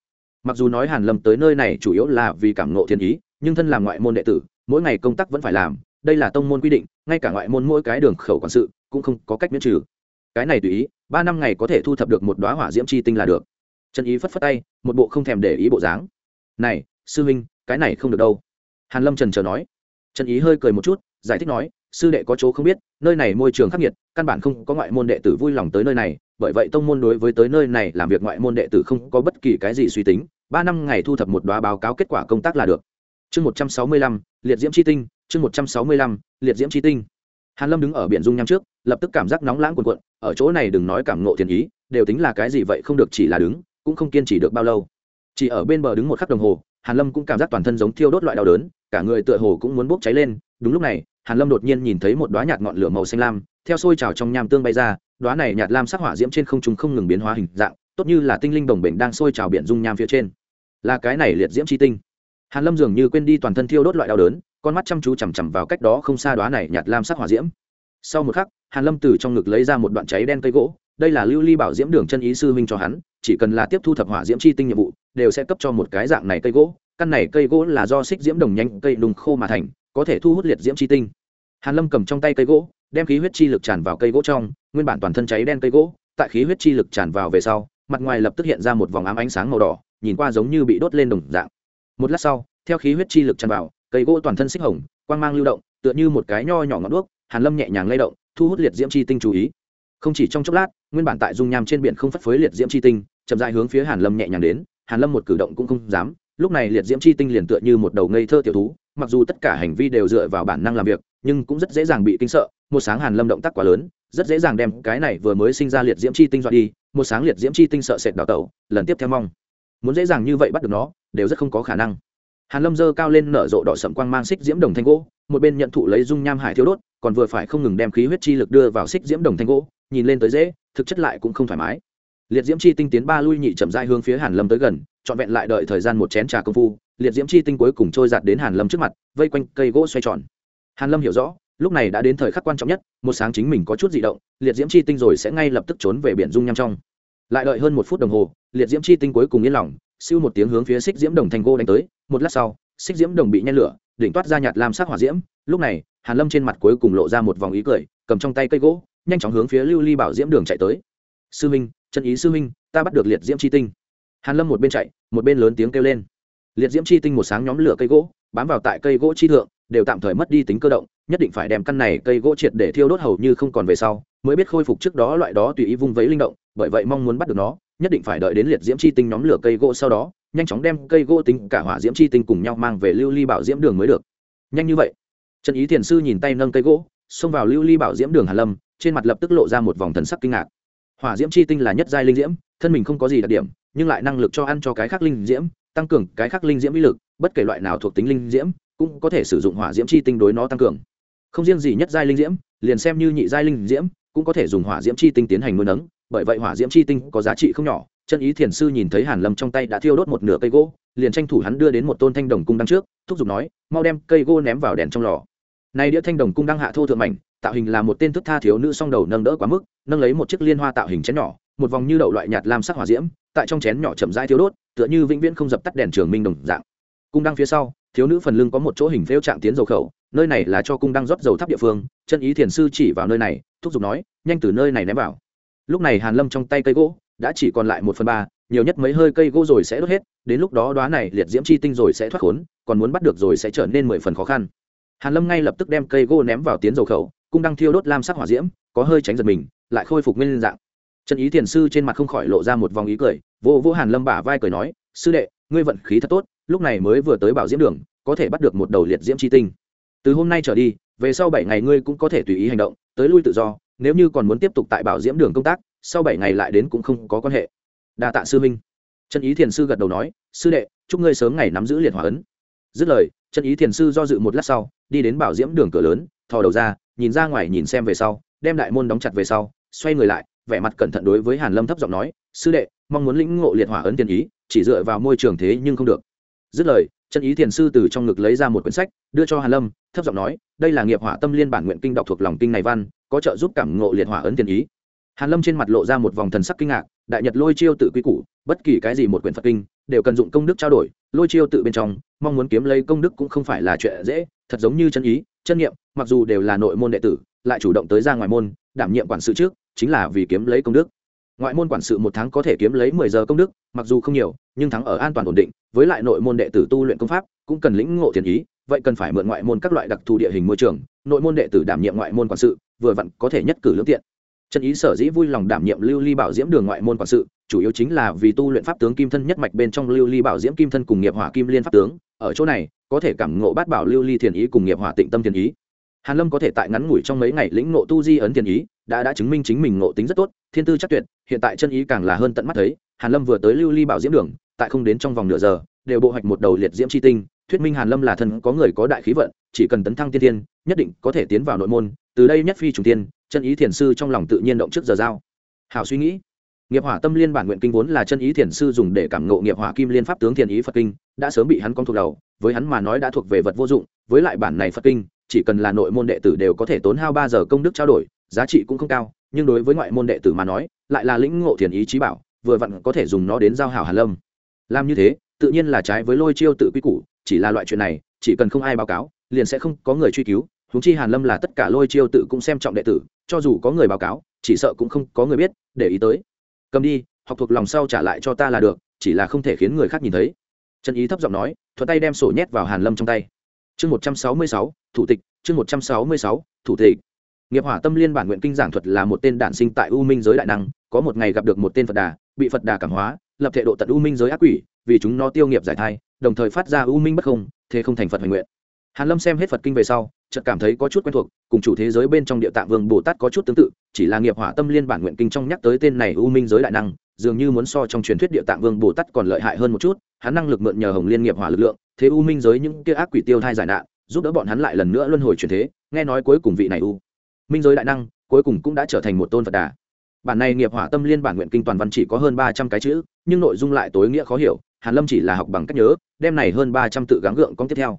Mặc dù nói hàn lâm tới nơi này chủ yếu là vì cảm ngộ thiên ý, nhưng thân làm ngoại môn đệ tử, mỗi ngày công tác vẫn phải làm, đây là tông môn quy định, ngay cả ngoại môn mỗi cái đường khẩu quản sự cũng không có cách miễn trừ. Cái này tùy ý, ba năm ngày có thể thu thập được một đóa hỏa diễm chi tinh là được trần ý phất phất tay, một bộ không thèm để ý bộ dáng. Này, sư huynh, cái này không được đâu. Hàn lâm trần chờ nói. Trần ý hơi cười một chút, giải thích nói, sư đệ có chỗ không biết, nơi này môi trường khắc nghiệt, căn bản không có ngoại môn đệ tử vui lòng tới nơi này, bởi vậy tông môn đối với tới nơi này làm việc ngoại môn đệ tử không có bất kỳ cái gì suy tính, ba năm ngày thu thập một đoá báo cáo kết quả công tác là được. Chương một trăm sáu mươi lăm, liệt diễm chi tinh, chương một trăm sáu mươi lăm, liệt diễm chi tinh. Hàn lâm đứng ở biển dung nham trước, lập tức cảm giác nóng lãng cuồn cuộn, ở chỗ này đừng nói cảm ngộ thiền ý, đều tính là cái gì vậy không được chỉ là đứng cũng không kiên trì được bao lâu. Chỉ ở bên bờ đứng một khắc đồng hồ, hàn lâm cũng cảm giác toàn thân giống thiêu đốt loại đau đớn, cả người tựa hồ cũng muốn bốc cháy lên. Đúng lúc này, hàn lâm đột nhiên nhìn thấy một đóa nhạt ngọn lửa màu xanh lam, theo sôi trào trong nham tương bay ra. Đóa này nhạt lam sắc hỏa diễm trên không trung không ngừng biến hóa hình dạng, tốt như là tinh linh đồng bệnh đang sôi trào biển dung nham phía trên. Là cái này liệt diễm chi tinh. Hàn lâm dường như quên đi toàn thân thiêu đốt loại đau đớn, con mắt chăm chú chằm chằm vào cách đó không xa đóa này nhạt lam sắc hỏa diễm. Sau một khắc, hàn lâm từ trong ngực lấy ra một đoạn cháy đen cây gỗ đây là lưu ly bảo diễm đường chân ý sư huynh cho hắn, chỉ cần là tiếp thu thập hỏa diễm chi tinh nhiệm vụ, đều sẽ cấp cho một cái dạng này cây gỗ. Căn này cây gỗ là do xích diễm đồng nhanh cây đùng khô mà thành, có thể thu hút liệt diễm chi tinh. Hàn lâm cầm trong tay cây gỗ, đem khí huyết chi lực tràn vào cây gỗ trong, nguyên bản toàn thân cháy đen cây gỗ, tại khí huyết chi lực tràn vào về sau, mặt ngoài lập tức hiện ra một vòng ám ánh sáng màu đỏ, nhìn qua giống như bị đốt lên đồng dạng. Một lát sau, theo khí huyết chi lực tràn vào, cây gỗ toàn thân xích hồng, quang mang lưu động, tựa như một cái nho nhỏ ngọn đuốc, hàn lâm nhẹ nhàng lay động, thu hút liệt diễm chi tinh chú ý. Không chỉ trong chốc lát nguyên bản tại dung nham trên biển không phất phới liệt diễm chi tinh, chậm rãi hướng phía hàn lâm nhẹ nhàng đến, hàn lâm một cử động cũng không dám. Lúc này liệt diễm chi tinh liền tựa như một đầu ngây thơ tiểu thú, mặc dù tất cả hành vi đều dựa vào bản năng làm việc, nhưng cũng rất dễ dàng bị kinh sợ. Một sáng hàn lâm động tác quá lớn, rất dễ dàng đem cái này vừa mới sinh ra liệt diễm chi tinh dọa đi, một sáng liệt diễm chi tinh sợ sệt đào tẩu, lần tiếp theo mong. Muốn dễ dàng như vậy bắt được nó, đều rất không có khả năng. Hàn lâm dơ cao lên nở rộ đỏ sậm quang mang xích diễm đồng thanh gỗ, một bên nhận thụ lấy dung nham hải thiếu đốt, còn vừa phải không ngừng đem khí huyết chi lực đưa vào xích diễm đồng thanh gỗ, nhìn lên tới dễ thực chất lại cũng không thoải mái. Liệt diễm chi tinh tiến ba lui nhị chậm dai hướng phía hàn lâm tới gần, trọn vẹn lại đợi thời gian một chén trà công phu, liệt diễm chi tinh cuối cùng trôi giạt đến hàn lâm trước mặt, vây quanh cây gỗ xoay tròn. Hàn lâm hiểu rõ, lúc này đã đến thời khắc quan trọng nhất, một sáng chính mình có chút dị động, liệt diễm chi tinh rồi sẽ ngay lập tức trốn về biển dung nham trong. Lại đợi hơn một phút đồng hồ, liệt diễm chi tinh cuối cùng yên lòng, siêu một tiếng hướng phía xích diễm đồng thành gỗ đánh tới, một lát sau, xích diễm đồng bị nhen lửa, đỉnh toát ra nhạt lam sắc hỏa diễm, lúc này, hàn lâm trên mặt cuối cùng lộ ra một vòng ý cười, cầm trong tay cây gỗ nhanh chóng hướng phía lưu ly bảo diễm đường chạy tới. Sư minh, chân ý sư minh, ta bắt được liệt diễm chi tinh. Hàn lâm một bên chạy, một bên lớn tiếng kêu lên. Liệt diễm chi tinh một sáng nhóm lửa cây gỗ, bám vào tại cây gỗ chi thượng, đều tạm thời mất đi tính cơ động, nhất định phải đem căn này cây gỗ triệt để thiêu đốt hầu như không còn về sau, mới biết khôi phục trước đó loại đó tùy ý vung vấy linh động, bởi vậy mong muốn bắt được nó, nhất định phải đợi đến liệt diễm chi tinh nhóm lửa cây gỗ sau đó, nhanh chóng đem cây gỗ tính cả hỏa diễm chi tinh cùng nhau mang về lưu ly bảo diễm đường mới được. Nhanh như vậy, trần ý thiền sư nhìn tay nâng cây gỗ, xông vào lưu ly bảo diễm đường hàn lâm trên mặt lập tức lộ ra một vòng thần sắc kinh ngạc. Hỏa diễm chi tinh là nhất giai linh diễm, thân mình không có gì đặc điểm, nhưng lại năng lực cho ăn cho cái khác linh diễm, tăng cường cái khác linh diễm uy lực, bất kể loại nào thuộc tính linh diễm, cũng có thể sử dụng hỏa diễm chi tinh đối nó tăng cường. Không riêng gì nhất giai linh diễm, liền xem như nhị giai linh diễm, cũng có thể dùng hỏa diễm chi tinh tiến hành nuôi nấng, bởi vậy hỏa diễm chi tinh có giá trị không nhỏ. Chân ý thiền sư nhìn thấy hàn lâm trong tay đã thiêu đốt một nửa cây gỗ, liền tranh thủ hắn đưa đến một tôn thanh đồng cung đăng trước, thúc giục nói, mau đem cây gỗ ném vào đèn trong lò này đĩa thanh đồng cung đăng hạ thô thượng mảnh, tạo hình là một tên thức tha thiếu nữ song đầu nâng đỡ quá mức, nâng lấy một chiếc liên hoa tạo hình chén nhỏ, một vòng như đậu loại nhạt lam sắc hỏa diễm, tại trong chén nhỏ chậm rãi thiếu đốt, tựa như vĩnh viễn không dập tắt đèn trường minh đồng dạng. Cung đăng phía sau, thiếu nữ phần lưng có một chỗ hình phễu trạng tiến dầu khẩu, nơi này là cho cung đăng rót dầu tháp địa phương, chân ý thiền sư chỉ vào nơi này, thúc giục nói, nhanh từ nơi này ném vào. Lúc này hàn lâm trong tay cây gỗ, đã chỉ còn lại một phần ba, nhiều nhất mấy hơi cây gỗ rồi sẽ đốt hết, đến lúc đó đóa này liệt diễm chi tinh rồi sẽ thoát khốn, còn muốn bắt được rồi sẽ trở nên mười phần khó khăn hàn lâm ngay lập tức đem cây gỗ ném vào tiến dầu khẩu cung đăng thiêu đốt lam sắc hỏa diễm, có hơi tránh giật mình, lại khôi phục nguyên dạng. Trần ý thiền sư trên mặt không khỏi lộ ra một vòng ý cười, vô vô hàn lâm bả vai cười nói, sư đệ, ngươi vận khí thật tốt, lúc này mới vừa tới bảo diễm đường, có thể bắt được một đầu liệt diễm chi tinh. Từ hôm nay trở đi, về sau bảy ngày ngươi cũng có thể tùy ý hành động, tới lui tự do, nếu như còn muốn tiếp tục tại bảo diễm đường công tác, sau bảy ngày lại đến cũng không có quan hệ. Đa tạ sư minh trần ý thiền sư gật đầu nói, sư đệ, chúc ngươi sớm ngày nắm giữ liệt hỏa ấn dứt lời, chân ý thiền sư do dự một lát sau, đi đến bảo diễm đường cửa lớn, thò đầu ra, nhìn ra ngoài nhìn xem về sau, đem đại môn đóng chặt về sau, xoay người lại, vẻ mặt cẩn thận đối với hàn lâm thấp giọng nói, sư đệ, mong muốn lĩnh ngộ liệt hỏa ấn tiền ý, chỉ dựa vào môi trường thế nhưng không được. Dứt lời, chân ý thiền sư từ trong ngực lấy ra một quyển sách, đưa cho hàn lâm, thấp giọng nói, đây là nghiệp hỏa tâm liên bản nguyện kinh đọc thuộc lòng kinh này văn, có trợ giúp cảm ngộ liệt hỏa ấn tiền ý. Hàn lâm trên mặt lộ ra một vòng thần sắc kinh ngạc, đại nhật lôi chiêu tự quy củ, bất kỳ cái gì một quyển phật kinh đều cần dụng công đức trao đổi, lôi chiêu tự bên trong, mong muốn kiếm lấy công đức cũng không phải là chuyện dễ, thật giống như chân ý, chân niệm, mặc dù đều là nội môn đệ tử, lại chủ động tới ra ngoài môn, đảm nhiệm quản sự trước, chính là vì kiếm lấy công đức. Ngoại môn quản sự một tháng có thể kiếm lấy mười giờ công đức, mặc dù không nhiều, nhưng thắng ở an toàn ổn định, với lại nội môn đệ tử tu luyện công pháp, cũng cần lĩnh ngộ thiền ý, vậy cần phải mượn ngoại môn các loại đặc thù địa hình môi trường, nội môn đệ tử đảm nhiệm ngoại môn quản sự, vừa vặn có thể nhất cử lương tiện chân ý sở dĩ vui lòng đảm nhiệm lưu ly bảo diễm đường ngoại môn quản sự chủ yếu chính là vì tu luyện pháp tướng kim thân nhất mạch bên trong lưu ly bảo diễm kim thân cùng nghiệp hỏa kim liên pháp tướng. Ở chỗ này có thể cảm ngộ bát bảo lưu ly thiền ý cùng nghiệp hỏa tịnh tâm thiền ý. Hàn lâm có thể tại ngắn ngủi trong mấy ngày lĩnh ngộ tu di ấn thiền ý đã đã chứng minh chính mình ngộ tính rất tốt thiên tư chắc tuyệt hiện tại chân ý càng là hơn tận mắt thấy. Hàn lâm vừa tới lưu ly bảo diễm đường tại không đến trong vòng nửa giờ đều bộ hoạch một đầu liệt diễm chi tinh thuyết minh hàn lâm là thần có người có đại khí vận chỉ cần tấn thăng tiên thiên, nhất định có thể tiến vào nội môn. Từ đây nhất phi trùng tiên chân ý thiền sư trong lòng tự nhiên động trước giờ giao. Hảo suy nghĩ. Nghiệp hỏa tâm liên bản nguyện kinh vốn là chân ý thiền sư dùng để cảm ngộ nghiệp hỏa kim liên pháp tướng thiền ý phật kinh, đã sớm bị hắn con thuộc đầu, với hắn mà nói đã thuộc về vật vô dụng, với lại bản này phật kinh, chỉ cần là nội môn đệ tử đều có thể tốn hao ba giờ công đức trao đổi, giá trị cũng không cao, nhưng đối với ngoại môn đệ tử mà nói, lại là lĩnh ngộ thiền ý trí bảo, vừa vặn có thể dùng nó đến giao hảo hàn lâm. Làm như thế, tự nhiên là trái với lôi chiêu tự quy củ, chỉ là loại chuyện này, chỉ cần không ai báo cáo, liền sẽ không có người truy cứu huống chi hàn lâm là tất cả lôi chiêu tự cũng xem trọng đệ tử, cho dù có người báo cáo, chỉ sợ cũng không có người biết, để ý tới. Cầm đi, học thuộc lòng sau trả lại cho ta là được, chỉ là không thể khiến người khác nhìn thấy. Trần ý thấp giọng nói, thuận tay đem sổ nhét vào hàn lâm trong tay. Chương một trăm sáu mươi sáu, thủ tịch, chương một trăm sáu mươi sáu, thủ tịch. Nghiệp hỏa tâm liên bản nguyện kinh giảng thuật là một tên đản sinh tại u minh giới đại năng, có một ngày gặp được một tên phật đà, bị phật đà cảm hóa, lập thể độ tận u minh giới ác quỷ, vì chúng nó tiêu nghiệp giải thai, đồng thời phát ra u minh bất không, thế không thành phật hoành nguyện. Hàn lâm xem hết phật kinh về sau chợt cảm thấy có chút quen thuộc, cùng chủ thế giới bên trong địa tạng vương bồ tát có chút tương tự, chỉ là nghiệp hỏa tâm liên bản nguyện kinh trong nhắc tới tên này u minh giới đại năng, dường như muốn so trong truyền thuyết địa tạng vương bồ tát còn lợi hại hơn một chút, hắn năng lực mượn nhờ hồng liên nghiệp hỏa lực lượng, thế u minh giới những kia ác quỷ tiêu thai giải nạn, giúp đỡ bọn hắn lại lần nữa luân hồi chuyển thế, nghe nói cuối cùng vị này u minh giới đại năng, cuối cùng cũng đã trở thành một tôn phật đà. Bản này nghiệp hỏa tâm liên bản nguyện kinh toàn văn chỉ có hơn ba trăm cái chữ, nhưng nội dung lại tối nghĩa khó hiểu, hàn lâm chỉ là học bằng cách nhớ, đem này hơn ba trăm tự gắng gượng con tiếp theo.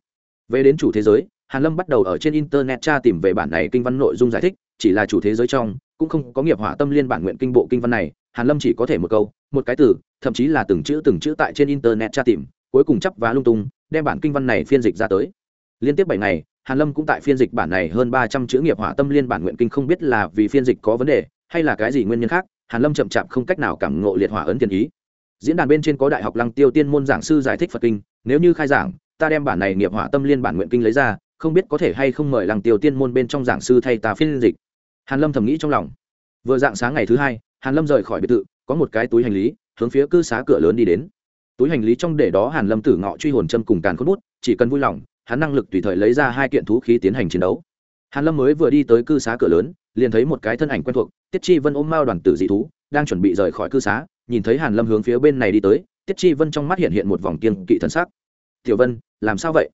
Về đến chủ thế giới hàn lâm bắt đầu ở trên internet tra tìm về bản này kinh văn nội dung giải thích, chỉ là chủ thế giới trong, cũng không có nghiệp hỏa tâm liên bản nguyện kinh bộ kinh văn này. Hàn lâm chỉ có thể một câu, một cái từ, thậm chí là từng chữ từng chữ tại trên internet tra tìm, cuối cùng chấp vá lung tung, đem bản kinh văn này phiên dịch ra tới. Liên tiếp bảy ngày, hàn lâm cũng tại phiên dịch bản này hơn ba trăm chữ nghiệp hỏa tâm liên bản nguyện kinh không biết là vì phiên dịch có vấn đề, hay là cái gì nguyên nhân khác, hàn lâm chậm chạp không cách nào cảm ngộ liệt hỏa ấn tiền ý. Diễn đàn bên trên có đại học lăng tiêu tiên môn giảng sư giải thích phật kinh, nếu như khai giảng, ta đem bản này nghiệp hỏa tâm liên bản nguyện kinh lấy ra không biết có thể hay không mời lăng tiêu tiên môn bên trong giảng sư thay ta phiên dịch. Hàn lâm thầm nghĩ trong lòng. Vừa dạng sáng ngày thứ hai, hàn lâm rời khỏi biệt thự, có một cái túi hành lý, hướng phía cư xá cửa lớn đi đến. Túi hành lý trong để đó hàn lâm tử ngọ truy hồn châm cùng càn khôn bút, chỉ cần vui lòng, hắn năng lực tùy thời lấy ra hai kiện thú khí tiến hành chiến đấu. Hàn lâm mới vừa đi tới cư xá cửa lớn, liền thấy một cái thân ảnh quen thuộc, tiết chi vân ôm mao đoàn tử dị thú, đang chuẩn bị rời khỏi cư xá, nhìn thấy hàn lâm hướng phía bên này đi tới, tiết chi vân trong mắt hiện hiện một vòng kiên kỵ thần sắc. Tiểu vân, làm sao vậy?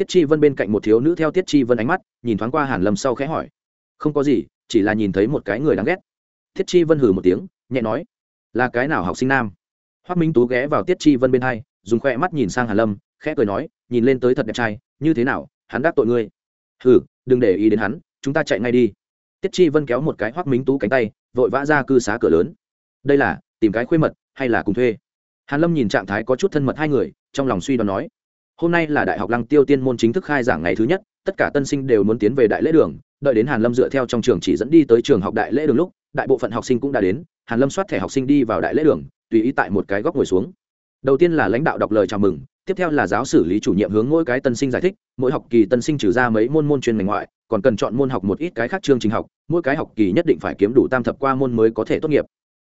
Tiết chi vân bên cạnh một thiếu nữ theo tiết chi vân ánh mắt, nhìn thoáng qua hàn lâm sau khẽ hỏi. Không có gì, chỉ là nhìn thấy một cái người đáng ghét. Tiết chi vân hừ một tiếng, nhẹ nói. Là cái nào học sinh nam? Hoắc minh tú ghé vào tiết chi vân bên hai, dùng khoe mắt nhìn sang hàn lâm, khẽ cười nói, nhìn lên tới thật đẹp trai, như thế nào, hắn đắc tội ngươi. Hừ, đừng để ý đến hắn, chúng ta chạy ngay đi. Tiết chi vân kéo một cái Hoắc minh tú cánh tay, vội vã ra cư xá cửa lớn. Đây là tìm cái khuê mật, hay là cùng thuê? Hàn lâm nhìn trạng thái có chút thân mật hai người, trong lòng suy đoán nói hôm nay là đại học lăng tiêu tiên môn chính thức khai giảng ngày thứ nhất, tất cả tân sinh đều muốn tiến về đại lễ đường, đợi đến hàn lâm dựa theo trong trường chỉ dẫn đi tới trường học đại lễ đường lúc, đại bộ phận học sinh cũng đã đến, hàn lâm soát thẻ học sinh đi vào đại lễ đường, tùy ý tại một cái góc ngồi xuống. Đầu tiên là lãnh đạo đọc lời chào mừng, tiếp theo là giáo xử lý chủ nhiệm hướng mỗi cái tân sinh giải thích, mỗi học kỳ tân sinh trừ ra mấy môn môn chuyên ngành ngoại, còn cần chọn môn học một ít cái khác chương trình học, mỗi cái học kỳ nhất định phải kiếm đủ tam thập qua môn mới có thể tốt nghiệp.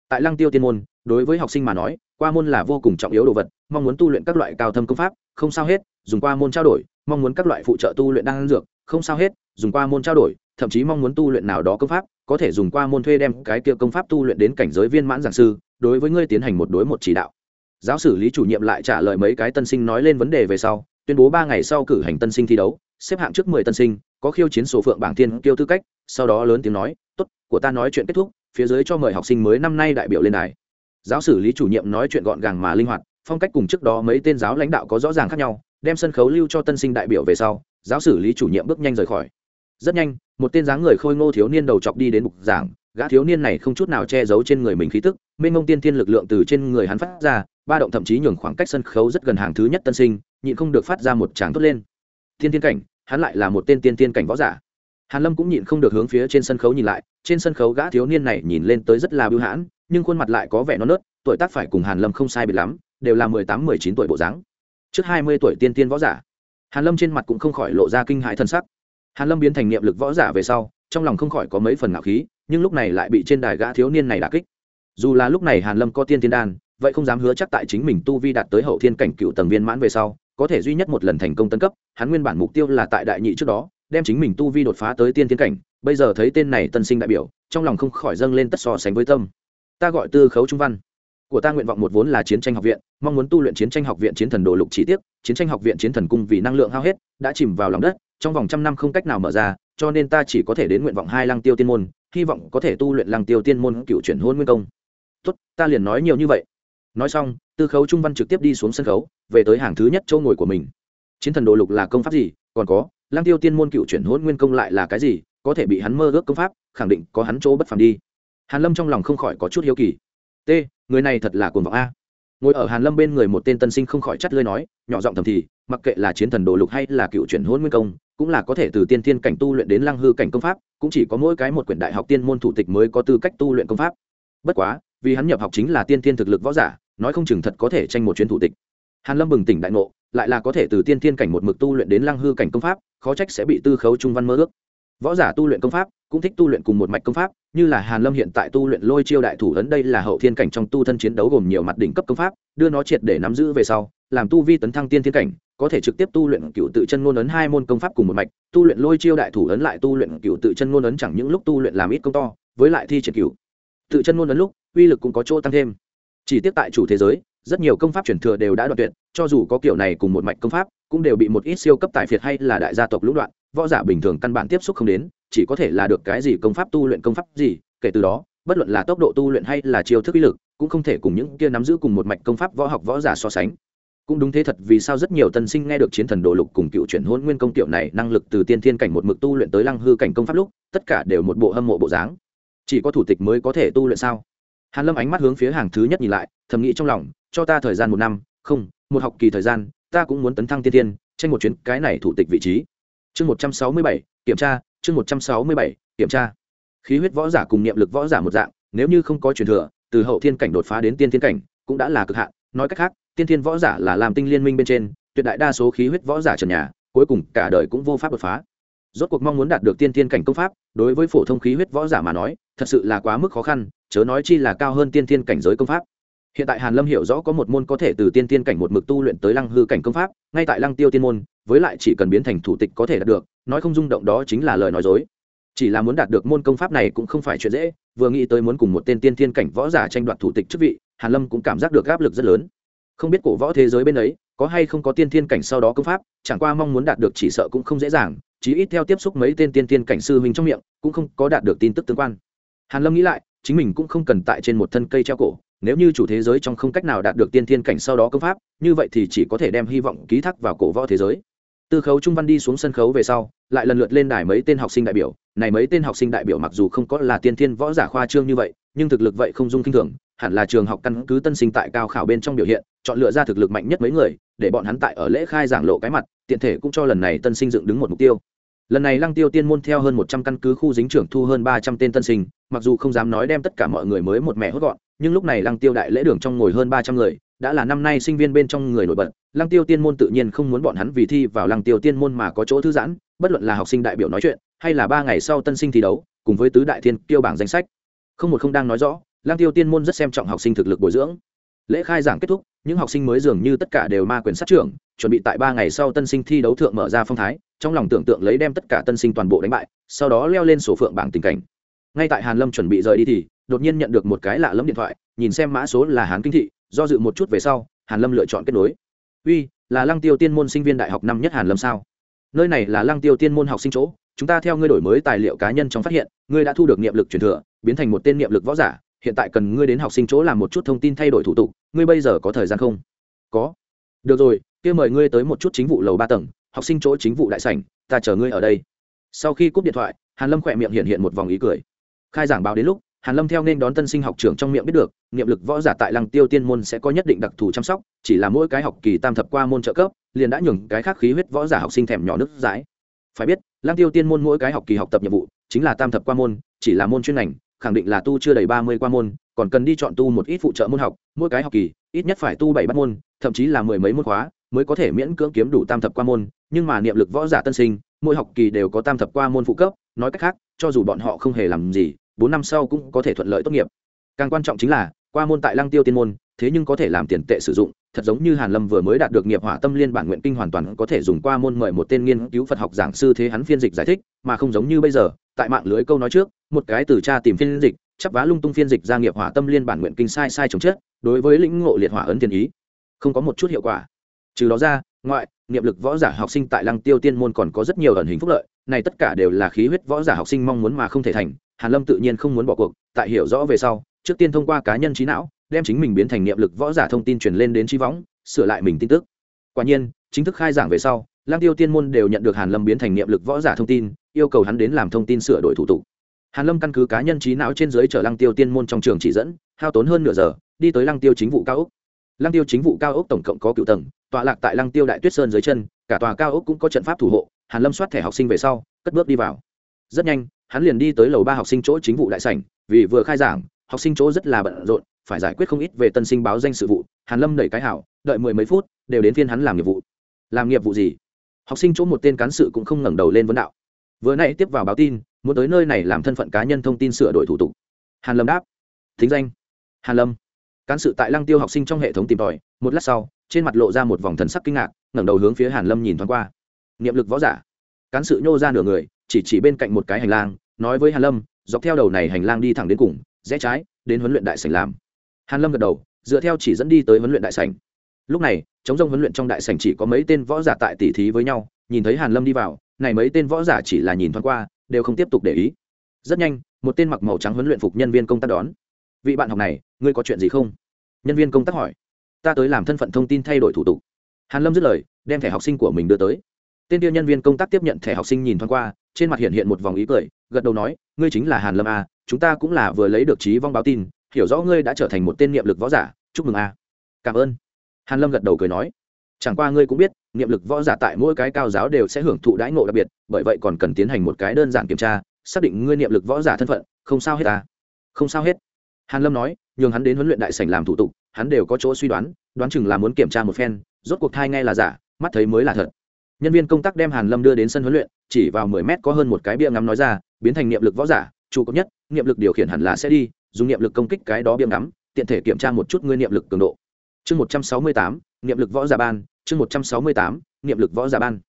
Tại lăng tiêu tiên môn, đối với học sinh mà nói qua môn là vô cùng trọng yếu đồ vật, mong muốn tu luyện các loại cao thâm công pháp, không sao hết, dùng qua môn trao đổi, mong muốn các loại phụ trợ tu luyện đan dược, không sao hết, dùng qua môn trao đổi, thậm chí mong muốn tu luyện nào đó công pháp, có thể dùng qua môn thuê đem cái kia công pháp tu luyện đến cảnh giới viên mãn giảng sư, đối với ngươi tiến hành một đối một chỉ đạo. Giáo sử lý chủ nhiệm lại trả lời mấy cái tân sinh nói lên vấn đề về sau, tuyên bố ba ngày sau cử hành tân sinh thi đấu, xếp hạng trước mười tân sinh, có khiêu chiến số phượng bảng thiên tiêu tư cách, sau đó lớn tiếng nói, tốt, của ta nói chuyện kết thúc, phía dưới cho mời học sinh mới năm nay đại biểu lên đài giáo sử lý chủ nhiệm nói chuyện gọn gàng mà linh hoạt, phong cách cùng trước đó mấy tên giáo lãnh đạo có rõ ràng khác nhau, đem sân khấu lưu cho tân sinh đại biểu về sau, giáo sử lý chủ nhiệm bước nhanh rời khỏi. Rất nhanh, một tên dáng người khôi ngô thiếu niên đầu chọc đi đến mục giảng, gã thiếu niên này không chút nào che giấu trên người mình khí tức, mênh mông tiên thiên lực lượng từ trên người hắn phát ra, ba động thậm chí nhường khoảng cách sân khấu rất gần hàng thứ nhất tân sinh, nhịn không được phát ra một tràng thốt lên. Thiên thiên cảnh, hắn lại là một tên tiên tiên cảnh võ giả. Hàn lâm cũng nhịn không được hướng phía trên sân khấu nhìn lại, trên sân khấu gã thiếu niên này nhìn lên tới rất là bưu hãn nhưng khuôn mặt lại có vẻ non nớt, tuổi tác phải cùng hàn lâm không sai biệt lắm, đều là mười tám, mười chín tuổi bộ dáng. Trước hai mươi tuổi tiên tiên võ giả. Hàn lâm trên mặt cũng không khỏi lộ ra kinh hãi thân sắc. Hàn lâm biến thành niệm lực võ giả về sau, trong lòng không khỏi có mấy phần ngạo khí, nhưng lúc này lại bị trên đài gã thiếu niên này đả kích. Dù là lúc này hàn lâm có tiên tiên đan, vậy không dám hứa chắc tại chính mình tu vi đạt tới hậu thiên cảnh cựu tầng viên mãn về sau, có thể duy nhất một lần thành công tấn cấp, hắn nguyên bản mục tiêu là tại đại nhị trước đó, đem chính mình tu vi đột phá tới tiên tiên cảnh. Bây giờ thấy tên này tân sinh đại biểu, trong lòng không khỏi dâng lên tất so sánh với tâm ta gọi tư khấu trung văn. Của ta nguyện vọng một vốn là chiến tranh học viện, mong muốn tu luyện chiến tranh học viện chiến thần đồ lục chỉ tiếc, chiến tranh học viện chiến thần cung vì năng lượng hao hết, đã chìm vào lòng đất, trong vòng trăm năm không cách nào mở ra, cho nên ta chỉ có thể đến nguyện vọng hai lăng tiêu tiên môn, hy vọng có thể tu luyện lăng tiêu tiên môn cựu chuyển hôn nguyên công. Tốt, ta liền nói nhiều như vậy. Nói xong, tư khấu trung văn trực tiếp đi xuống sân khấu, về tới hàng thứ nhất châu ngồi của mình. Chiến thần đồ lục là công pháp gì? Còn có, lăng tiêu tiên môn cựu chuyển hôn nguyên công lại là cái gì? Có thể bị hắn mơ ước công pháp, khẳng định có hắn chỗ bất phàm đi hàn lâm trong lòng không khỏi có chút hiếu kỳ. T, người này thật là cuồng vọng a. Ngồi ở hàn lâm bên người một tên tân sinh không khỏi chắt lưỡi nói, nhỏ giọng thầm thì, mặc kệ là chiến thần đồ lục hay là cựu chuyển hôn nguyên công, cũng là có thể từ tiên thiên cảnh tu luyện đến lăng hư cảnh công pháp, cũng chỉ có mỗi cái một quyển đại học tiên môn thủ tịch mới có tư cách tu luyện công pháp. Bất quá, vì hắn nhập học chính là tiên thiên thực lực võ giả, nói không chừng thật có thể tranh một chuyến thủ tịch. Hàn lâm bừng tỉnh đại ngộ, lại là có thể từ tiên thiên cảnh một mực tu luyện đến lăng hư cảnh công pháp, khó trách sẽ bị tư khấu trung văn mơ ước. Võ giả tu luyện công pháp, cũng thích tu luyện cùng một mạch công pháp như là hàn lâm hiện tại tu luyện lôi chiêu đại thủ ấn đây là hậu thiên cảnh trong tu thân chiến đấu gồm nhiều mặt đỉnh cấp công pháp, đưa nó triệt để nắm giữ về sau, làm tu vi tấn thăng tiên thiên cảnh, có thể trực tiếp tu luyện cựu tự chân ngôn ấn hai môn công pháp cùng một mạch, tu luyện lôi chiêu đại thủ ấn lại tu luyện cựu tự chân ngôn ấn chẳng những lúc tu luyện làm ít công to, với lại thi triển cựu tự chân ngôn ấn lúc, uy lực cũng có chỗ tăng thêm. Chỉ tiếp tại chủ thế giới, rất nhiều công pháp truyền thừa đều đã đoạn tuyệt, cho dù có kiểu này cùng một mạch công pháp, cũng đều bị một ít siêu cấp tài phiệt hay là đại gia tộc lũng đoạn, võ giả bình thường căn bản tiếp xúc không đến chỉ có thể là được cái gì công pháp tu luyện công pháp gì, kể từ đó, bất luận là tốc độ tu luyện hay là chiêu thức uy lực, cũng không thể cùng những kia nắm giữ cùng một mạch công pháp võ học võ giả so sánh. Cũng đúng thế thật, vì sao rất nhiều tân sinh nghe được chiến thần đồ lục cùng cựu chuyển hôn nguyên công tiểu này năng lực từ tiên thiên cảnh một mực tu luyện tới lăng hư cảnh công pháp lúc, tất cả đều một bộ hâm mộ bộ dáng. Chỉ có thủ tịch mới có thể tu luyện sao? Hàn lâm ánh mắt hướng phía hàng thứ nhất nhìn lại, thầm nghĩ trong lòng, cho ta thời gian một năm, không, một học kỳ thời gian, ta cũng muốn tấn thăng tiên thiên, tranh một chuyến cái này thủ tịch vị trí. Chương một trăm sáu mươi bảy, kiểm tra chương một trăm sáu mươi bảy, kiểm tra. Khí huyết võ giả cùng niệm lực võ giả một dạng, nếu như không có truyền thừa, từ hậu thiên cảnh đột phá đến tiên thiên cảnh, cũng đã là cực hạn. Nói cách khác, tiên thiên võ giả là làm tinh liên minh bên trên, tuyệt đại đa số khí huyết võ giả trần nhà, cuối cùng cả đời cũng vô pháp đột phá. Rốt cuộc mong muốn đạt được tiên thiên cảnh công pháp, đối với phổ thông khí huyết võ giả mà nói, thật sự là quá mức khó khăn, chớ nói chi là cao hơn tiên thiên cảnh giới công pháp. Hiện tại hàn lâm hiểu rõ có một môn có thể từ tiên thiên cảnh một mực tu luyện tới lăng hư cảnh công pháp, ngay tại lăng tiêu tiên môn, với lại chỉ cần biến thành thủ tịch có thể đạt được nói không rung động đó chính là lời nói dối. Chỉ là muốn đạt được môn công pháp này cũng không phải chuyện dễ, vừa nghĩ tới muốn cùng một tên tiên thiên cảnh võ giả tranh đoạt thủ tịch chức vị, hàn lâm cũng cảm giác được áp lực rất lớn. Không biết cổ võ thế giới bên ấy, có hay không có tiên thiên cảnh sau đó công pháp, chẳng qua mong muốn đạt được chỉ sợ cũng không dễ dàng, chí ít theo tiếp xúc mấy tên tiên thiên cảnh sư huynh trong miệng, cũng không có đạt được tin tức tương quan. Hàn lâm nghĩ lại, chính mình cũng không cần tại trên một thân cây treo cổ, nếu như chủ thế giới trong không cách nào đạt được tiên thiên cảnh sau đó công pháp, như vậy thì chỉ có thể đem hy vọng ký thác vào cổ võ thế giới tư khấu trung văn đi xuống sân khấu về sau, lại lần lượt lên đài mấy tên học sinh đại biểu. Này mấy tên học sinh đại biểu mặc dù không có là tiên thiên võ giả khoa trương như vậy, nhưng thực lực vậy không dung kinh thường. Hẳn là trường học căn cứ tân sinh tại cao khảo bên trong biểu hiện, chọn lựa ra thực lực mạnh nhất mấy người, để bọn hắn tại ở lễ khai giảng lộ cái mặt, tiện thể cũng cho lần này tân sinh dựng đứng một mục tiêu. Lần này lăng tiêu tiên môn theo hơn một trăm căn cứ khu dính trưởng thu hơn ba trăm tên tân sinh, mặc dù không dám nói đem tất cả mọi người mới một mẹ hốt gọn, nhưng lúc này lăng tiêu đại lễ đường trong ngồi hơn ba trăm người đã là năm nay sinh viên bên trong người nổi bật, lăng tiêu tiên môn tự nhiên không muốn bọn hắn vì thi vào lăng tiêu tiên môn mà có chỗ thư giãn, bất luận là học sinh đại biểu nói chuyện, hay là ba ngày sau tân sinh thi đấu, cùng với tứ đại thiên tiêu bảng danh sách. Không một không đang nói rõ, lăng tiêu tiên môn rất xem trọng học sinh thực lực bồi dưỡng. Lễ khai giảng kết thúc, những học sinh mới dường như tất cả đều ma quyền sát trưởng, chuẩn bị tại ba ngày sau tân sinh thi đấu thượng mở ra phong thái, trong lòng tưởng tượng lấy đem tất cả tân sinh toàn bộ đánh bại, sau đó leo lên sổ phượng bảng tình cảnh. Ngay tại hàn lâm chuẩn bị rời đi thì, đột nhiên nhận được một cái lạ lẫm điện thoại, nhìn xem mã số là hán kinh thị do dự một chút về sau, hàn lâm lựa chọn kết nối. Uy, là lăng tiêu tiên môn sinh viên đại học năm nhất hàn lâm sao? Nơi này là lăng tiêu tiên môn học sinh chỗ, chúng ta theo ngươi đổi mới tài liệu cá nhân trong phát hiện, ngươi đã thu được niệm lực truyền thừa, biến thành một tên niệm lực võ giả, hiện tại cần ngươi đến học sinh chỗ làm một chút thông tin thay đổi thủ tục, ngươi bây giờ có thời gian không? Có. Được rồi, kia mời ngươi tới một chút chính vụ lầu ba tầng, học sinh chỗ chính vụ đại sảnh, ta chờ ngươi ở đây. Sau khi cúp điện thoại, hàn lâm khỏe miệng hiện hiện một vòng ý cười. Khai giảng báo đến lúc hàn lâm theo nên đón tân sinh học trưởng trong miệng biết được, niệm lực võ giả tại lăng tiêu tiên môn sẽ có nhất định đặc thù chăm sóc, chỉ là mỗi cái học kỳ tam thập qua môn trợ cấp, liền đã nhường cái khác khí huyết võ giả học sinh thèm nhỏ nước dãi. Phải biết, lăng tiêu tiên môn mỗi cái học kỳ học tập nhiệm vụ, chính là tam thập qua môn, chỉ là môn chuyên ngành, khẳng định là tu chưa đầy ba mươi qua môn, còn cần đi chọn tu một ít phụ trợ môn học, mỗi cái học kỳ, ít nhất phải tu bảy bát môn, thậm chí là mười mấy môn khóa, mới có thể miễn cưỡng kiếm đủ tam thập qua môn, nhưng mà niệm lực võ giả tân sinh, mỗi học kỳ đều có tam thập qua môn phụ cấp, nói cách khác, cho dù bọn họ không hề làm gì bốn năm sau cũng có thể thuận lợi tốt nghiệp. Càng quan trọng chính là, qua môn tại lăng tiêu tiên môn, thế nhưng có thể làm tiền tệ sử dụng, thật giống như hàn lâm vừa mới đạt được nghiệp hỏa tâm liên bản nguyện kinh hoàn toàn có thể dùng qua môn mời một tên nghiên cứu phật học giảng sư thế hắn phiên dịch giải thích, mà không giống như bây giờ, tại mạng lưới câu nói trước, một cái từ tra tìm phiên dịch, chắp vá lung tung phiên dịch ra nghiệp hỏa tâm liên bản nguyện kinh sai sai chống chết, đối với lĩnh ngộ liệt hỏa ấn tiền ý. Không có một chút hiệu quả. Trừ đó ra, ngoại, niệm lực võ giả học sinh tại lăng tiêu tiên môn còn có rất nhiều ẩn hình phúc lợi, này tất cả đều là khí huyết võ giả học sinh mong muốn mà không thể thành hàn lâm tự nhiên không muốn bỏ cuộc, tại hiểu rõ về sau, trước tiên thông qua cá nhân trí não, đem chính mình biến thành niệm lực võ giả thông tin truyền lên đến trí võng, sửa lại mình tin tức. Quả nhiên, chính thức khai giảng về sau lang tiêu tiên môn đều nhận được hàn lâm biến thành niệm lực võ giả thông tin, yêu cầu hắn đến làm thông tin sửa đổi thủ tục. Hàn lâm căn cứ cá nhân trí não trên dưới chở lang tiêu tiên môn trong trường chỉ dẫn, hao tốn hơn nửa giờ, đi tới lang tiêu chính vụ cao ốc. Lang tiêu chính vụ cao ốc tổng cộng có cựu tầng, tọa lạc tại lang tiêu đại tuyết sơn dưới chân, cả tòa cao ốc cũng có trận pháp thủ hộ, hàn lâm soát thẻ học sinh về sau, cất bước đi vào. Rất nhanh hắn liền đi tới lầu ba học sinh chỗ chính vụ đại sảnh, vì vừa khai giảng, học sinh chỗ rất là bận rộn, phải giải quyết không ít về tân sinh báo danh sự vụ, hàn lâm đẩy cái hảo, đợi mười mấy phút, đều đến phiên hắn làm nghiệp vụ. Làm nghiệp vụ gì? Học sinh chỗ một tên cán sự cũng không ngẩng đầu lên vấn đạo. Vừa nãy tiếp vào báo tin, muốn tới nơi này làm thân phận cá nhân thông tin sửa đổi thủ tục. Hàn lâm đáp. Thính danh. Hàn lâm. Cán sự tại lăng tiêu học sinh trong hệ thống tìm tòi, một lát sau, trên mặt lộ ra một vòng thần sắc kinh ngạc, ngẩng đầu hướng phía hàn lâm nhìn thoáng qua. Niệm lực võ giả. Cán sự nhô ra nửa người chỉ chỉ bên cạnh một cái hành lang, nói với hàn lâm, dọc theo đầu này hành lang đi thẳng đến cùng, rẽ trái, đến huấn luyện đại sảnh làm. Hàn lâm gật đầu, dựa theo chỉ dẫn đi tới huấn luyện đại sảnh. Lúc này chống rông huấn luyện trong đại sảnh chỉ có mấy tên võ giả tại tỉ thí với nhau, nhìn thấy hàn lâm đi vào, này mấy tên võ giả chỉ là nhìn thoáng qua, đều không tiếp tục để ý. Rất nhanh, một tên mặc màu trắng huấn luyện phục nhân viên công tác đón. Vị bạn học này, ngươi có chuyện gì không? Nhân viên công tác hỏi. Ta tới làm thân phận thông tin thay đổi thủ tục. Hàn lâm dứt lời, đem thẻ học sinh của mình đưa tới. Tên tiêu nhân viên công tác tiếp nhận thẻ học sinh nhìn thoáng qua trên mặt hiện hiện một vòng ý cười, gật đầu nói, ngươi chính là hàn lâm a chúng ta cũng là vừa lấy được trí vong báo tin, hiểu rõ ngươi đã trở thành một tên niệm lực võ giả, chúc mừng a cảm ơn. Hàn lâm gật đầu cười nói, chẳng qua ngươi cũng biết, niệm lực võ giả tại mỗi cái cao giáo đều sẽ hưởng thụ đãi ngộ đặc biệt, bởi vậy còn cần tiến hành một cái đơn giản kiểm tra, xác định ngươi niệm lực võ giả thân phận, không sao hết ta không sao hết. Hàn lâm nói, nhường hắn đến huấn luyện đại sảnh làm thủ tục, hắn đều có chỗ suy đoán đoán chừng là muốn kiểm tra một phen, rốt cuộc thai nghe là giả, mắt thấy mới là thật. Nhân viên công tác đem hàn lâm đưa đến sân huấn luyện chỉ vào mười mét có hơn một cái bia ngắm nói ra, biến thành niệm lực võ giả, chủ cấp nhất, niệm lực điều khiển hẳn là sẽ đi, dùng niệm lực công kích cái đó bia ngắm, tiện thể kiểm tra một chút ngươi niệm lực cường độ. Chương một trăm sáu mươi tám, niệm lực võ giả ban, chương một trăm sáu mươi tám, niệm lực võ giả ban.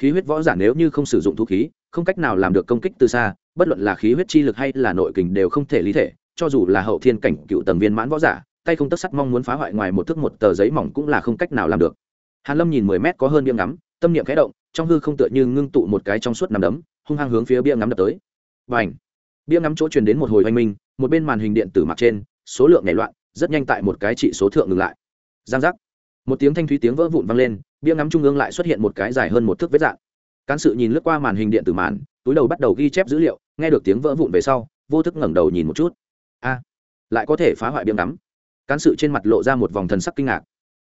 Khí huyết võ giả nếu như không sử dụng vũ khí, không cách nào làm được công kích từ xa, bất luận là khí huyết chi lực hay là nội kình đều không thể lý thể, cho dù là hậu thiên cảnh cựu tầng viên mãn võ giả, tay không tất sắt mong muốn phá hoại ngoài một thước một tờ giấy mỏng cũng là không cách nào làm được. Hàn lâm nhìn mười mét có hơn bia ngắm, tâm niệm khẽ động trong hư không tựa như ngưng tụ một cái trong suốt nằm đấm, hung hăng hướng phía bia ngắm đập tới. Và ảnh bia ngắm chỗ truyền đến một hồi oanh minh, một bên màn hình điện tử mặt trên, số lượng nhảy loạn, rất nhanh tại một cái trị số thượng ngừng lại. Giang giác! Một tiếng thanh thúy tiếng vỡ vụn vang lên, bia ngắm trung ương lại xuất hiện một cái dài hơn một thước vết dạng. Cán sự nhìn lướt qua màn hình điện tử màn, túi đầu bắt đầu ghi chép dữ liệu, nghe được tiếng vỡ vụn về sau, vô thức ngẩng đầu nhìn một chút. A! Lại có thể phá hoại bia ngắm. Cán sự trên mặt lộ ra một vòng thần sắc kinh ngạc.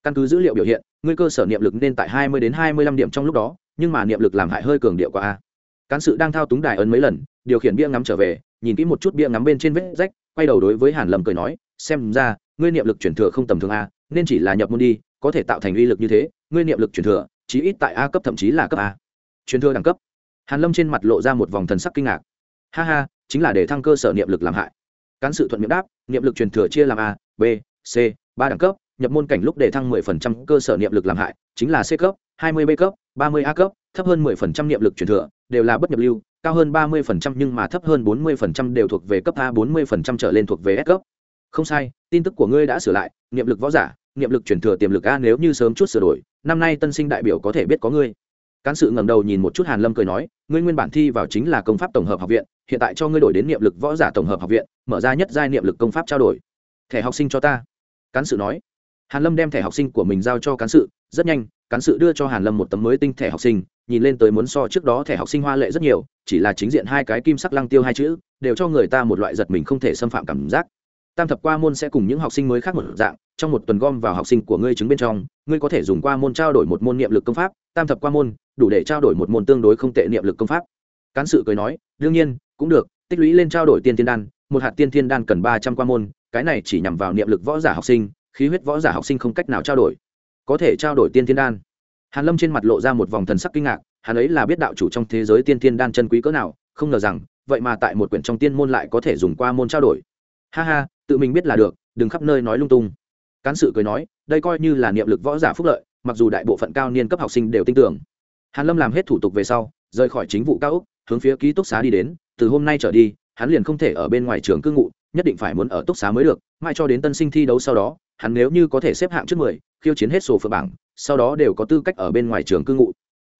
Căn cứ dữ liệu biểu hiện, ngươi cơ sở niệm lực nên tại hai mươi đến hai mươi lăm điểm trong lúc đó nhưng mà niệm lực làm hại hơi cường điệu qua a. Cán sự đang thao túng đài ấn mấy lần, điều khiển bia ngắm trở về, nhìn kỹ một chút bia ngắm bên trên vết rách, quay đầu đối với hàn lâm cười nói, xem ra, ngươi niệm lực chuyển thừa không tầm thường a, nên chỉ là nhập môn đi, có thể tạo thành uy lực như thế, ngươi niệm lực chuyển thừa, chí ít tại a cấp thậm chí là cấp a. Chuyển thừa đẳng cấp? Hàn lâm trên mặt lộ ra một vòng thần sắc kinh ngạc. Ha ha, chính là để thăng cơ sở niệm lực làm hại. Cán sự thuận miệng đáp, niệm lực truyền thừa chia làm a, b, c, ba đẳng cấp, nhập môn cảnh lúc để thăng 10% cơ sở niệm lực làm hại, chính là c cấp. 20 b cấp 30 a cấp, thấp hơn 10% niệm lực truyền thừa, đều là bất nhập lưu, cao hơn 30% nhưng mà thấp hơn 40% đều thuộc về cấp a 40% trở lên thuộc về s cấp. Không sai, tin tức của ngươi đã sửa lại, niệm lực võ giả, niệm lực truyền thừa tiềm lực a nếu như sớm chút sửa đổi, năm nay tân sinh đại biểu có thể biết có ngươi. Cán sự ngẩng đầu nhìn một chút hàn lâm cười nói, ngươi nguyên bản thi vào chính là công pháp tổng hợp học viện, hiện tại cho ngươi đổi đến niệm lực võ giả tổng hợp học viện, mở ra nhất giai niệm lực công pháp trao đổi. Thẻ học sinh cho ta. Cán sự nói. Hàn lâm đem thẻ học sinh của mình giao cho cán sự rất nhanh, cán sự đưa cho hàn lâm một tấm mới tinh thẻ học sinh, nhìn lên tới muốn so trước đó thẻ học sinh hoa lệ rất nhiều, chỉ là chính diện hai cái kim sắc lăng tiêu hai chữ, đều cho người ta một loại giật mình không thể xâm phạm cảm giác. Tam thập qua môn sẽ cùng những học sinh mới khác một dạng, trong một tuần gom vào học sinh của ngươi chứng bên trong, ngươi có thể dùng qua môn trao đổi một môn niệm lực công pháp, tam thập qua môn, đủ để trao đổi một môn tương đối không tệ niệm lực công pháp. Cán sự cười nói, đương nhiên, cũng được, tích lũy lên trao đổi tiên thiên đan, một hạt tiên thiên đan cần ba trăm qua môn, cái này chỉ nhằm vào niệm lực võ giả học sinh, khí huyết võ giả học sinh không cách nào trao đổi có thể trao đổi tiên thiên đan. Hàn lâm trên mặt lộ ra một vòng thần sắc kinh ngạc, hắn ấy là biết đạo chủ trong thế giới tiên thiên đan chân quý cỡ nào, không ngờ rằng, vậy mà tại một quyển trong tiên môn lại có thể dùng qua môn trao đổi. Ha ha, tự mình biết là được, đừng khắp nơi nói lung tung. Cán sự cười nói, đây coi như là niệm lực võ giả phúc lợi, mặc dù đại bộ phận cao niên cấp học sinh đều tin tưởng. Hàn lâm làm hết thủ tục về sau, rời khỏi chính vụ cao úc hướng phía ký túc xá đi đến, từ hôm nay trở đi, hắn liền không thể ở bên ngoài trường cư ngụ nhất định phải muốn ở túc xá mới được, mai cho đến tân sinh thi đấu sau đó, hắn nếu như có thể xếp hạng trước mười, khiêu chiến hết sổ phượng bảng, sau đó đều có tư cách ở bên ngoài trường cư ngụ.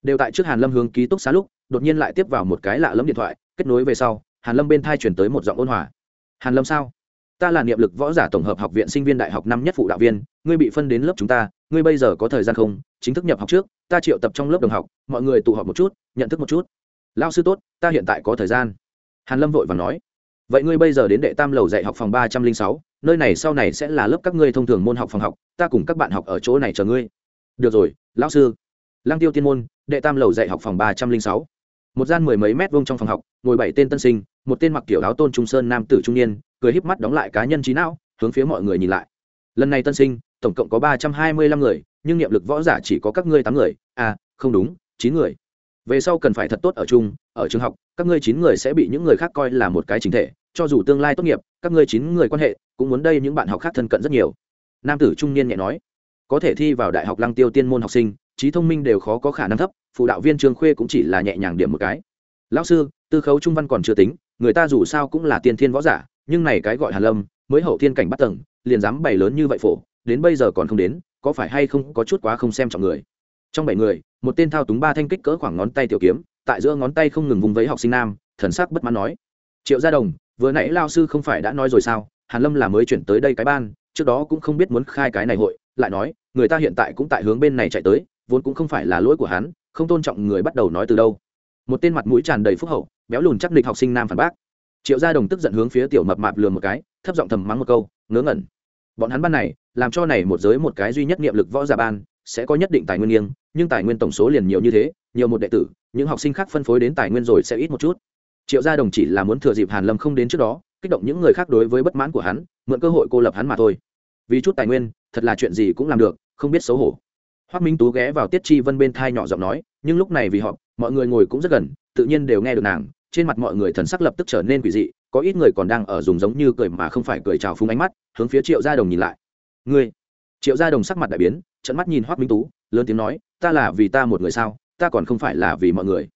Đều tại trước hàn lâm hướng ký túc xá lúc, đột nhiên lại tiếp vào một cái lạ lẫm điện thoại, kết nối về sau, hàn lâm bên thai chuyển tới một giọng ôn hòa. Hàn lâm sao? Ta là niệm lực võ giả tổng hợp học viện sinh viên đại học năm nhất phụ đạo viên, ngươi bị phân đến lớp chúng ta, ngươi bây giờ có thời gian không? Chính thức nhập học trước, ta triệu tập trong lớp đồng học, mọi người tụ họp một chút, nhận thức một chút. Lao sư tốt, ta hiện tại có thời gian. Hàn lâm vội và nói vậy ngươi bây giờ đến đệ tam lầu dạy học phòng ba trăm linh sáu, nơi này sau này sẽ là lớp các ngươi thông thường môn học phòng học, ta cùng các bạn học ở chỗ này chờ ngươi. Được rồi, lão sư. Lang tiêu tiên môn, đệ tam lầu dạy học phòng ba trăm linh sáu. Một gian mười mấy mét vuông trong phòng học, ngồi bảy tên tân sinh, một tên mặc kiểu áo tôn trung sơn nam tử trung niên, cười híp mắt đóng lại cá nhân trí não, hướng phía mọi người nhìn lại. Lần này tân sinh, tổng cộng có ba trăm hai mươi lăm người, nhưng niệm lực võ giả chỉ có các ngươi tám người. À không đúng, chín người. Về sau cần phải thật tốt ở chung, ở trường học, các ngươi chín người sẽ bị những người khác coi là một cái chính thể cho dù tương lai tốt nghiệp, các ngươi chín người quan hệ, cũng muốn đây những bạn học khác thân cận rất nhiều. Nam tử trung niên nhẹ nói, có thể thi vào đại học lăng tiêu tiên môn học sinh, trí thông minh đều khó có khả năng thấp, phụ đạo viên trường khuê cũng chỉ là nhẹ nhàng điểm một cái. Lão sư, tư khấu trung văn còn chưa tính, người ta dù sao cũng là tiên thiên võ giả, nhưng này cái gọi hàn lâm, mới hậu thiên cảnh bắt tầng, liền dám bày lớn như vậy phổ, đến bây giờ còn không đến, có phải hay không có chút quá không xem trọng người? Trong bảy người, một tên thao túng ba thanh kích cỡ khoảng ngón tay tiểu kiếm, tại giữa ngón tay không ngừng vùng vẫy học sinh nam, thần sắc bất mãn nói, triệu gia đồng vừa nãy lao sư không phải đã nói rồi sao? Hàn lâm là mới chuyển tới đây cái ban, trước đó cũng không biết muốn khai cái này hội, lại nói, người ta hiện tại cũng tại hướng bên này chạy tới, vốn cũng không phải là lỗi của hắn, không tôn trọng người bắt đầu nói từ đâu. Một tên mặt mũi tràn đầy phúc hậu, béo lùn chắc địch học sinh nam phản bác. Triệu gia đồng tức giận hướng phía tiểu mập mạp lừa một cái, thấp giọng thầm mắng một câu, ngớ ngẩn. Bọn hắn ban này, làm cho này một giới một cái duy nhất niệm lực võ giả ban, sẽ có nhất định tài nguyên nghiêng, nhưng tài nguyên tổng số liền nhiều như thế, nhiều một đệ tử, những học sinh khác phân phối đến tài nguyên rồi sẽ ít một chút triệu gia đồng chỉ là muốn thừa dịp hàn lâm không đến trước đó, kích động những người khác đối với bất mãn của hắn, mượn cơ hội cô lập hắn mà thôi. Vì chút tài nguyên, thật là chuyện gì cũng làm được, không biết xấu hổ. Hoác minh tú ghé vào tiết chi vân bên thai nhỏ giọng nói, nhưng lúc này vì họ, mọi người ngồi cũng rất gần, tự nhiên đều nghe được nàng, trên mặt mọi người thần sắc lập tức trở nên quỷ dị, có ít người còn đang ở dùng giống như cười mà không phải cười trào phúng ánh mắt, hướng phía triệu gia đồng nhìn lại. Ngươi? Triệu gia đồng sắc mặt đại biến trận mắt nhìn hoác minh tú, lớn tiếng nói, ta là vì ta một người sao? Ta còn không phải là vì mọi người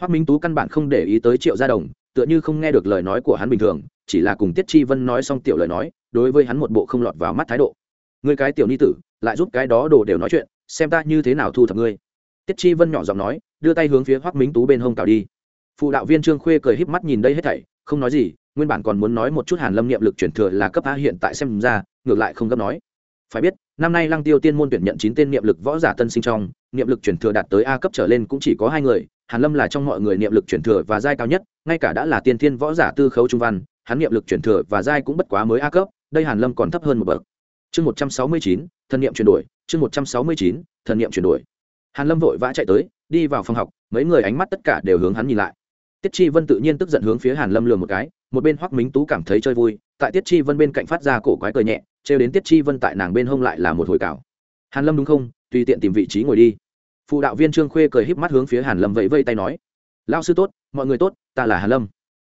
hoác minh tú căn bản không để ý tới triệu gia đồng, tựa như không nghe được lời nói của hắn bình thường, chỉ là cùng tiết chi vân nói xong tiểu lời nói, đối với hắn một bộ không lọt vào mắt thái độ. Người cái tiểu ni tử, lại giúp cái đó đồ đều nói chuyện, xem ta như thế nào thu thập ngươi. Tiết chi vân nhỏ giọng nói, đưa tay hướng phía hoác minh tú bên hông cào đi. Phụ đạo viên trương khuê cười híp mắt nhìn đây hết thảy, không nói gì, nguyên bản còn muốn nói một chút hàn lâm niệm lực chuyển thừa là cấp a hiện tại xem ra, ngược lại không gấp nói. Phải biết năm nay lăng tiêu tiên môn tuyển nhận chín tên niệm lực võ giả tân sinh trong, niệm lực chuyển thừa đạt tới a cấp trở lên cũng chỉ có hai người, hàn lâm là trong mọi người niệm lực chuyển thừa và giai cao nhất, ngay cả đã là tiên thiên võ giả tư khấu trung văn, hắn niệm lực chuyển thừa và giai cũng bất quá mới a cấp, đây hàn lâm còn thấp hơn một bậc. Chương một trăm sáu mươi chín, thần niệm chuyển đổi, chương một trăm sáu mươi chín, thần niệm chuyển đổi. Hàn lâm vội vã chạy tới, đi vào phòng học, mấy người ánh mắt tất cả đều hướng hắn nhìn lại. Tiết chi vân tự nhiên tức giận hướng phía hàn lâm lừa một cái một bên hoắc minh tú cảm thấy chơi vui tại tiết chi vân bên cạnh phát ra cổ quái cười nhẹ trêu đến tiết chi vân tại nàng bên hông lại là một hồi cào hàn lâm đúng không tùy tiện tìm vị trí ngồi đi phụ đạo viên trương khuê cười híp mắt hướng phía hàn lâm vẫy vây tay nói lao sư tốt mọi người tốt ta là hàn lâm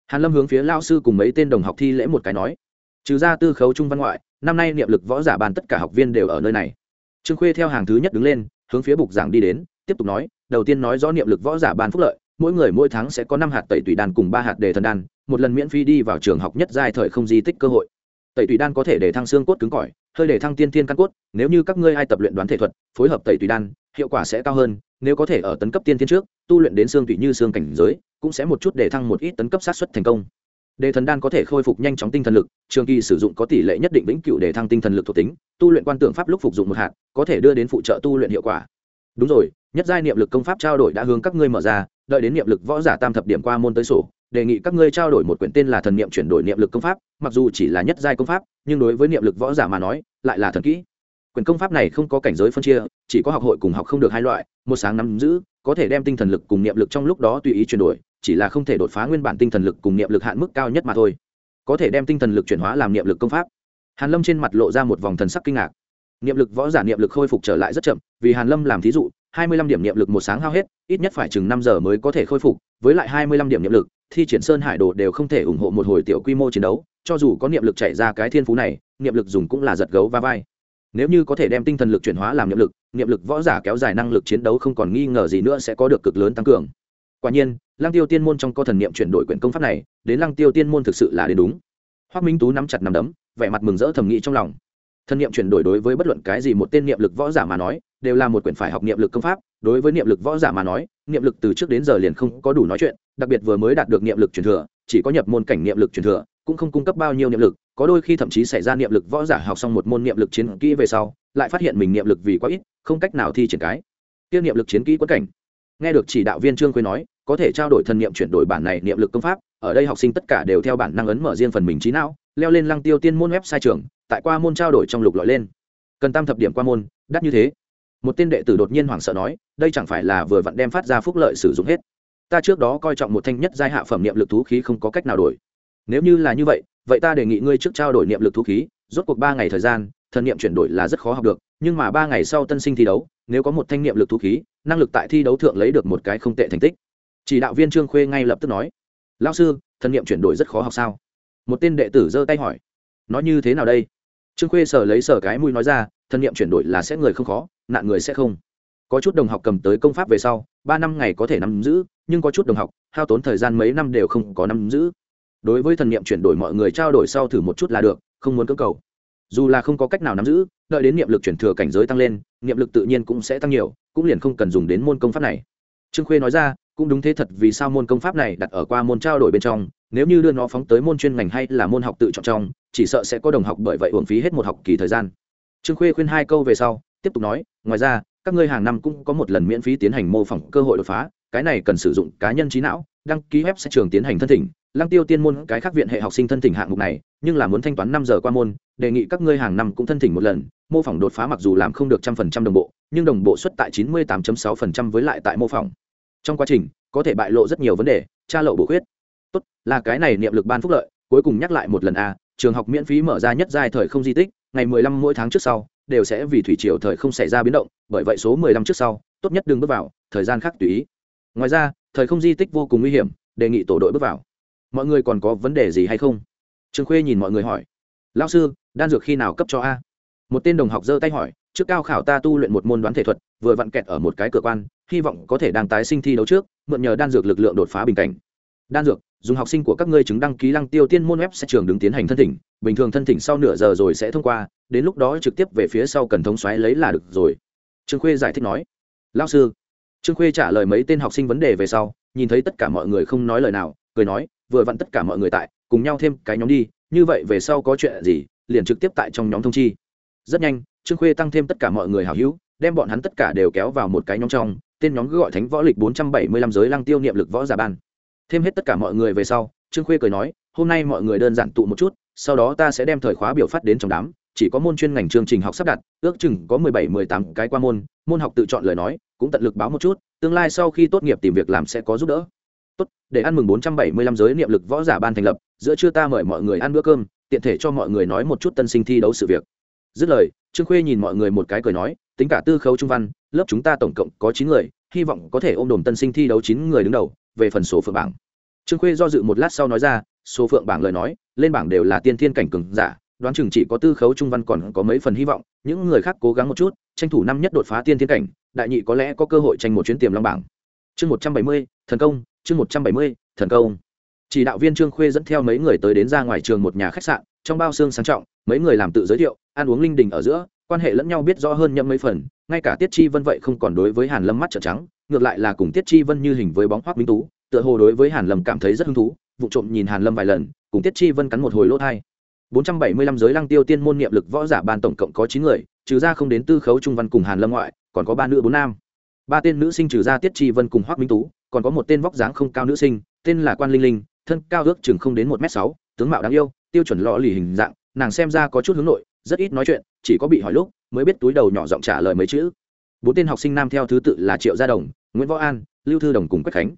hàn lâm hướng phía lao sư cùng mấy tên đồng học thi lễ một cái nói trừ ra tư khấu trung văn ngoại năm nay niệm lực võ giả bàn tất cả học viên đều ở nơi này trương khuê theo hàng thứ nhất đứng lên hướng phía bục giảng đi đến tiếp tục nói đầu tiên nói rõ niệm lực võ giả ban phúc lợi mỗi người mỗi tháng sẽ có năm hạt tẩy tùy đan cùng ba hạt đề thần đan một lần miễn phí đi vào trường học nhất giai thời không di tích cơ hội. Tẩy tùy đan có thể để thăng xương cốt cứng cỏi, hơi để thăng tiên thiên căn cốt, nếu như các ngươi ai tập luyện đoán thể thuật, phối hợp tẩy tùy đan, hiệu quả sẽ cao hơn, nếu có thể ở tấn cấp tiên thiên trước, tu luyện đến xương tùy như xương cảnh giới, cũng sẽ một chút để thăng một ít tấn cấp sát xuất thành công. Đề thần đan có thể khôi phục nhanh chóng tinh thần lực, trường kỳ sử dụng có tỷ lệ nhất định vĩnh cửu để thăng tinh thần lực thuộc tính, tu luyện quan tượng pháp lúc phục dụng một hạt, có thể đưa đến phụ trợ tu luyện hiệu quả. Đúng rồi, nhất giai niệm lực công pháp trao đổi đã hướng các ngươi mở ra, đợi đến niệm lực võ giả tam thập điểm qua môn tới sổ đề nghị các ngươi trao đổi một quyển tên là thần niệm chuyển đổi niệm lực công pháp, mặc dù chỉ là nhất giai công pháp, nhưng đối với niệm lực võ giả mà nói, lại là thần kỹ. Quyển công pháp này không có cảnh giới phân chia, chỉ có học hội cùng học không được hai loại, một sáng nắm giữ, có thể đem tinh thần lực cùng niệm lực trong lúc đó tùy ý chuyển đổi, chỉ là không thể đột phá nguyên bản tinh thần lực cùng niệm lực hạn mức cao nhất mà thôi. Có thể đem tinh thần lực chuyển hóa làm niệm lực công pháp. Hàn lâm trên mặt lộ ra một vòng thần sắc kinh ngạc. Niệm lực võ giả niệm lực khôi phục trở lại rất chậm, vì hàn lâm làm thí dụ, hai mươi lăm điểm niệm lực một sáng hao hết, ít nhất phải chừng năm giờ mới có thể khôi phục, với lại hai mươi lăm điểm niệm lực thi triển sơn hải đồ đều không thể ủng hộ một hồi tiểu quy mô chiến đấu, cho dù có niệm lực chạy ra cái thiên phú này, niệm lực dùng cũng là giật gấu va vai. Nếu như có thể đem tinh thần lực chuyển hóa làm niệm lực niệm lực võ giả kéo dài năng lực chiến đấu không còn nghi ngờ gì nữa sẽ có được cực lớn tăng cường. Quả nhiên, lăng tiêu tiên môn trong có thần niệm chuyển đổi quyển công pháp này, đến lăng tiêu tiên môn thực sự là đến đúng. Hoác minh tú nắm chặt nắm đấm, vẻ mặt mừng rỡ thầm nghĩ trong lòng thần niệm chuyển đổi đối với bất luận cái gì một tên niệm lực võ giả mà nói đều là một quyển phải học niệm lực công pháp đối với niệm lực võ giả mà nói niệm lực từ trước đến giờ liền không có đủ nói chuyện đặc biệt vừa mới đạt được niệm lực truyền thừa chỉ có nhập môn cảnh niệm lực truyền thừa cũng không cung cấp bao nhiêu niệm lực có đôi khi thậm chí xảy ra niệm lực võ giả học xong một môn niệm lực chiến kỹ về sau lại phát hiện mình niệm lực vì quá ít không cách nào thi triển cái tiêu niệm lực chiến kỹ quất cảnh nghe được chỉ đạo viên trương khuê nói có thể trao đổi thần niệm chuyển đổi bản này niệm lực công pháp ở đây học sinh tất cả đều theo bản năng ấn mở riêng phần mình trí não leo lên lăng tiêu tiên môn web sai trường, tại qua môn trao đổi trong lục lọi lên. Cần tam thập điểm qua môn, đắt như thế. Một tên đệ tử đột nhiên hoảng sợ nói, đây chẳng phải là vừa vặn đem phát ra phúc lợi sử dụng hết. Ta trước đó coi trọng một thanh nhất giai hạ phẩm niệm lực thú khí không có cách nào đổi. Nếu như là như vậy vậy ta đề nghị ngươi trước trao đổi niệm lực thú khí, rốt cuộc ba ngày thời gian, thần niệm chuyển đổi là rất khó học được, nhưng mà ba ngày sau tân sinh thi đấu, nếu có một thanh niệm lực thú khí, năng lực tại thi đấu thượng lấy được một cái không tệ thành tích. Chỉ đạo viên trương khuê ngay lập tức nói lao sư, thần niệm chuyển đổi rất khó học sao? Một tên đệ tử giơ tay hỏi nói như thế nào đây? Trương khuê sở lấy sở cái mũi nói ra thần niệm chuyển đổi là sẽ người không khó, nạn người sẽ không. Có chút đồng học cầm tới công pháp về sau, ba năm ngày có thể nắm giữ, nhưng có chút đồng học, hao tốn thời gian mấy năm đều không có nắm giữ. Đối với thần niệm chuyển đổi mọi người trao đổi sau thử một chút là được, không muốn cưỡng cầu. Dù là không có cách nào nắm giữ, đợi đến niệm lực chuyển thừa cảnh giới tăng lên, niệm lực tự nhiên cũng sẽ tăng nhiều, cũng liền không cần dùng đến môn công pháp này. Trương khuê nói ra, cũng đúng thế thật, vì sao môn công pháp này đặt ở qua môn trao đổi bên trong nếu như đưa nó phóng tới môn chuyên ngành hay là môn học tự chọn trong, chỉ sợ sẽ có đồng học bởi vậy uổng phí hết một học kỳ thời gian. Trương khuê khuyên hai câu về sau, tiếp tục nói, ngoài ra, các ngươi hàng năm cũng có một lần miễn phí tiến hành mô phỏng cơ hội đột phá, cái này cần sử dụng cá nhân trí não, đăng ký web sẽ trường tiến hành thân thỉnh, lăng tiêu tiên môn cái khác viện hệ học sinh thân thỉnh hạng mục này, nhưng là muốn thanh toán năm giờ qua môn, đề nghị các ngươi hàng năm cũng thân thỉnh một lần, mô phỏng đột phá mặc dù làm không được trăm phần trăm đồng bộ, nhưng đồng bộ xuất tại chín mươi tám sáu phần trăm với lại tại mô phỏng. Trong quá trình, có thể bại lộ rất nhiều vấn đề, tra lộ bổ khuyết tốt, là cái này niệm lực ban phúc lợi, cuối cùng nhắc lại một lần a trường học miễn phí mở ra nhất giai thời không di tích, ngày mười lăm mỗi tháng trước sau, đều sẽ vì thủy triều thời không xảy ra biến động, bởi vậy số mười lăm trước sau, tốt nhất đừng bước vào, thời gian khác tùy ý. Ngoài ra, thời không di tích vô cùng nguy hiểm, đề nghị tổ đội bước vào. Mọi người còn có vấn đề gì hay không? Trương khuê nhìn mọi người hỏi. Lao sư, đan dược khi nào cấp cho a? Một tên đồng học giơ tay hỏi, trước cao khảo ta tu luyện một môn đoán thể thuật, vừa vặn kẹt ở một cái cửa quan, hy vọng có thể đang tái sinh thi đấu trước, mượn nhờ đan dược lực lượng đột phá bình cảnh. Đan dược dùng học sinh của các ngươi chứng đăng ký lăng tiêu tiên môn web sẽ trường đứng tiến hành thân thỉnh, bình thường thân thỉnh sau nửa giờ rồi sẽ thông qua, đến lúc đó trực tiếp về phía sau cần thống xoáy lấy là được rồi. Trương khuê giải thích nói. Lao sư. Trương khuê trả lời mấy tên học sinh vấn đề về sau, nhìn thấy tất cả mọi người không nói lời nào, cười nói, vừa vặn tất cả mọi người tại, cùng nhau thêm cái nhóm đi, như vậy về sau có chuyện gì, liền trực tiếp tại trong nhóm thông chi. Rất nhanh, trương khuê tăng thêm tất cả mọi người hào hữu, đem bọn hắn tất cả đều kéo vào một cái nhóm trong, tên nhóm cứ gọi thánh võ lịch bốn trăm bảy mươi lăm giới lăng tiêu niệm lực võ giả ban thêm hết tất cả mọi người về sau, trương khuê cười nói, hôm nay mọi người đơn giản tụ một chút, sau đó ta sẽ đem thời khóa biểu phát đến trong đám, chỉ có môn chuyên ngành chương trình học sắp đặt, ước chừng có mười bảy, mười tám cái qua môn môn học tự chọn lời nói, cũng tận lực báo một chút, tương lai sau khi tốt nghiệp tìm việc làm sẽ có giúp đỡ. Tốt, để ăn mừng bốn trăm bảy mươi lăm giới niệm lực võ giả ban thành lập, giữa trưa ta mời mọi người ăn bữa cơm, tiện thể cho mọi người nói một chút tân sinh thi đấu sự việc. Dứt lời, trương khuê nhìn mọi người một cái cười nói, tính cả tư khấu trung văn, lớp chúng ta tổng cộng có chín người, hy vọng có thể ôm đồm tân sinh thi đấu chín người đứng đầu về phần số phượng bảng. Trương khuê do dự một lát sau nói ra, số phượng bảng lời nói, lên bảng đều là tiên thiên cảnh cường giả, đoán chừng chỉ có tư khấu trung văn còn có mấy phần hy vọng, những người khác cố gắng một chút, tranh thủ năm nhất đột phá tiên thiên cảnh, đại nhị có lẽ có cơ hội tranh một chuyến tiềm long bảng. Chương một trăm bảy mươi, thần công, chương một trăm bảy mươi, thần công. Chỉ đạo viên trương khuê dẫn theo mấy người tới đến ra ngoài trường một nhà khách sạn, trong bao xương sang trọng, mấy người làm tự giới thiệu, ăn uống linh đình ở giữa, quan hệ lẫn nhau biết rõ hơn nhậm mấy phần ngay cả tiết chi vân vậy không còn đối với hàn lâm mắt trợn trắng, ngược lại là cùng tiết chi vân như hình với bóng hoác minh tú, tựa hồ đối với hàn lâm cảm thấy rất hứng thú, vụ trộm nhìn hàn lâm vài lần, cùng tiết chi vân cắn một hồi lỗ thai. 475 giới lăng tiêu tiên môn niệm lực võ giả ban tổng cộng có 9 người, trừ ra không đến tư khấu trung văn cùng hàn lâm ngoại, còn có ba nữ bốn nam. Ba tên nữ sinh trừ ra tiết chi vân cùng hoác minh tú, còn có một tên vóc dáng không cao nữ sinh, tên là quan linh linh, thân cao ước chừng không đến một m sáu, tướng mạo đáng yêu, tiêu chuẩn lọ lì hình dạng, nàng xem ra có chút hướng nội, rất ít nói chuyện chỉ có bị hỏi lúc mới biết túi đầu nhỏ giọng trả lời mấy chữ. Bốn tên học sinh nam theo thứ tự là triệu gia đồng, nguyễn võ an, lưu thư đồng cùng quách khánh.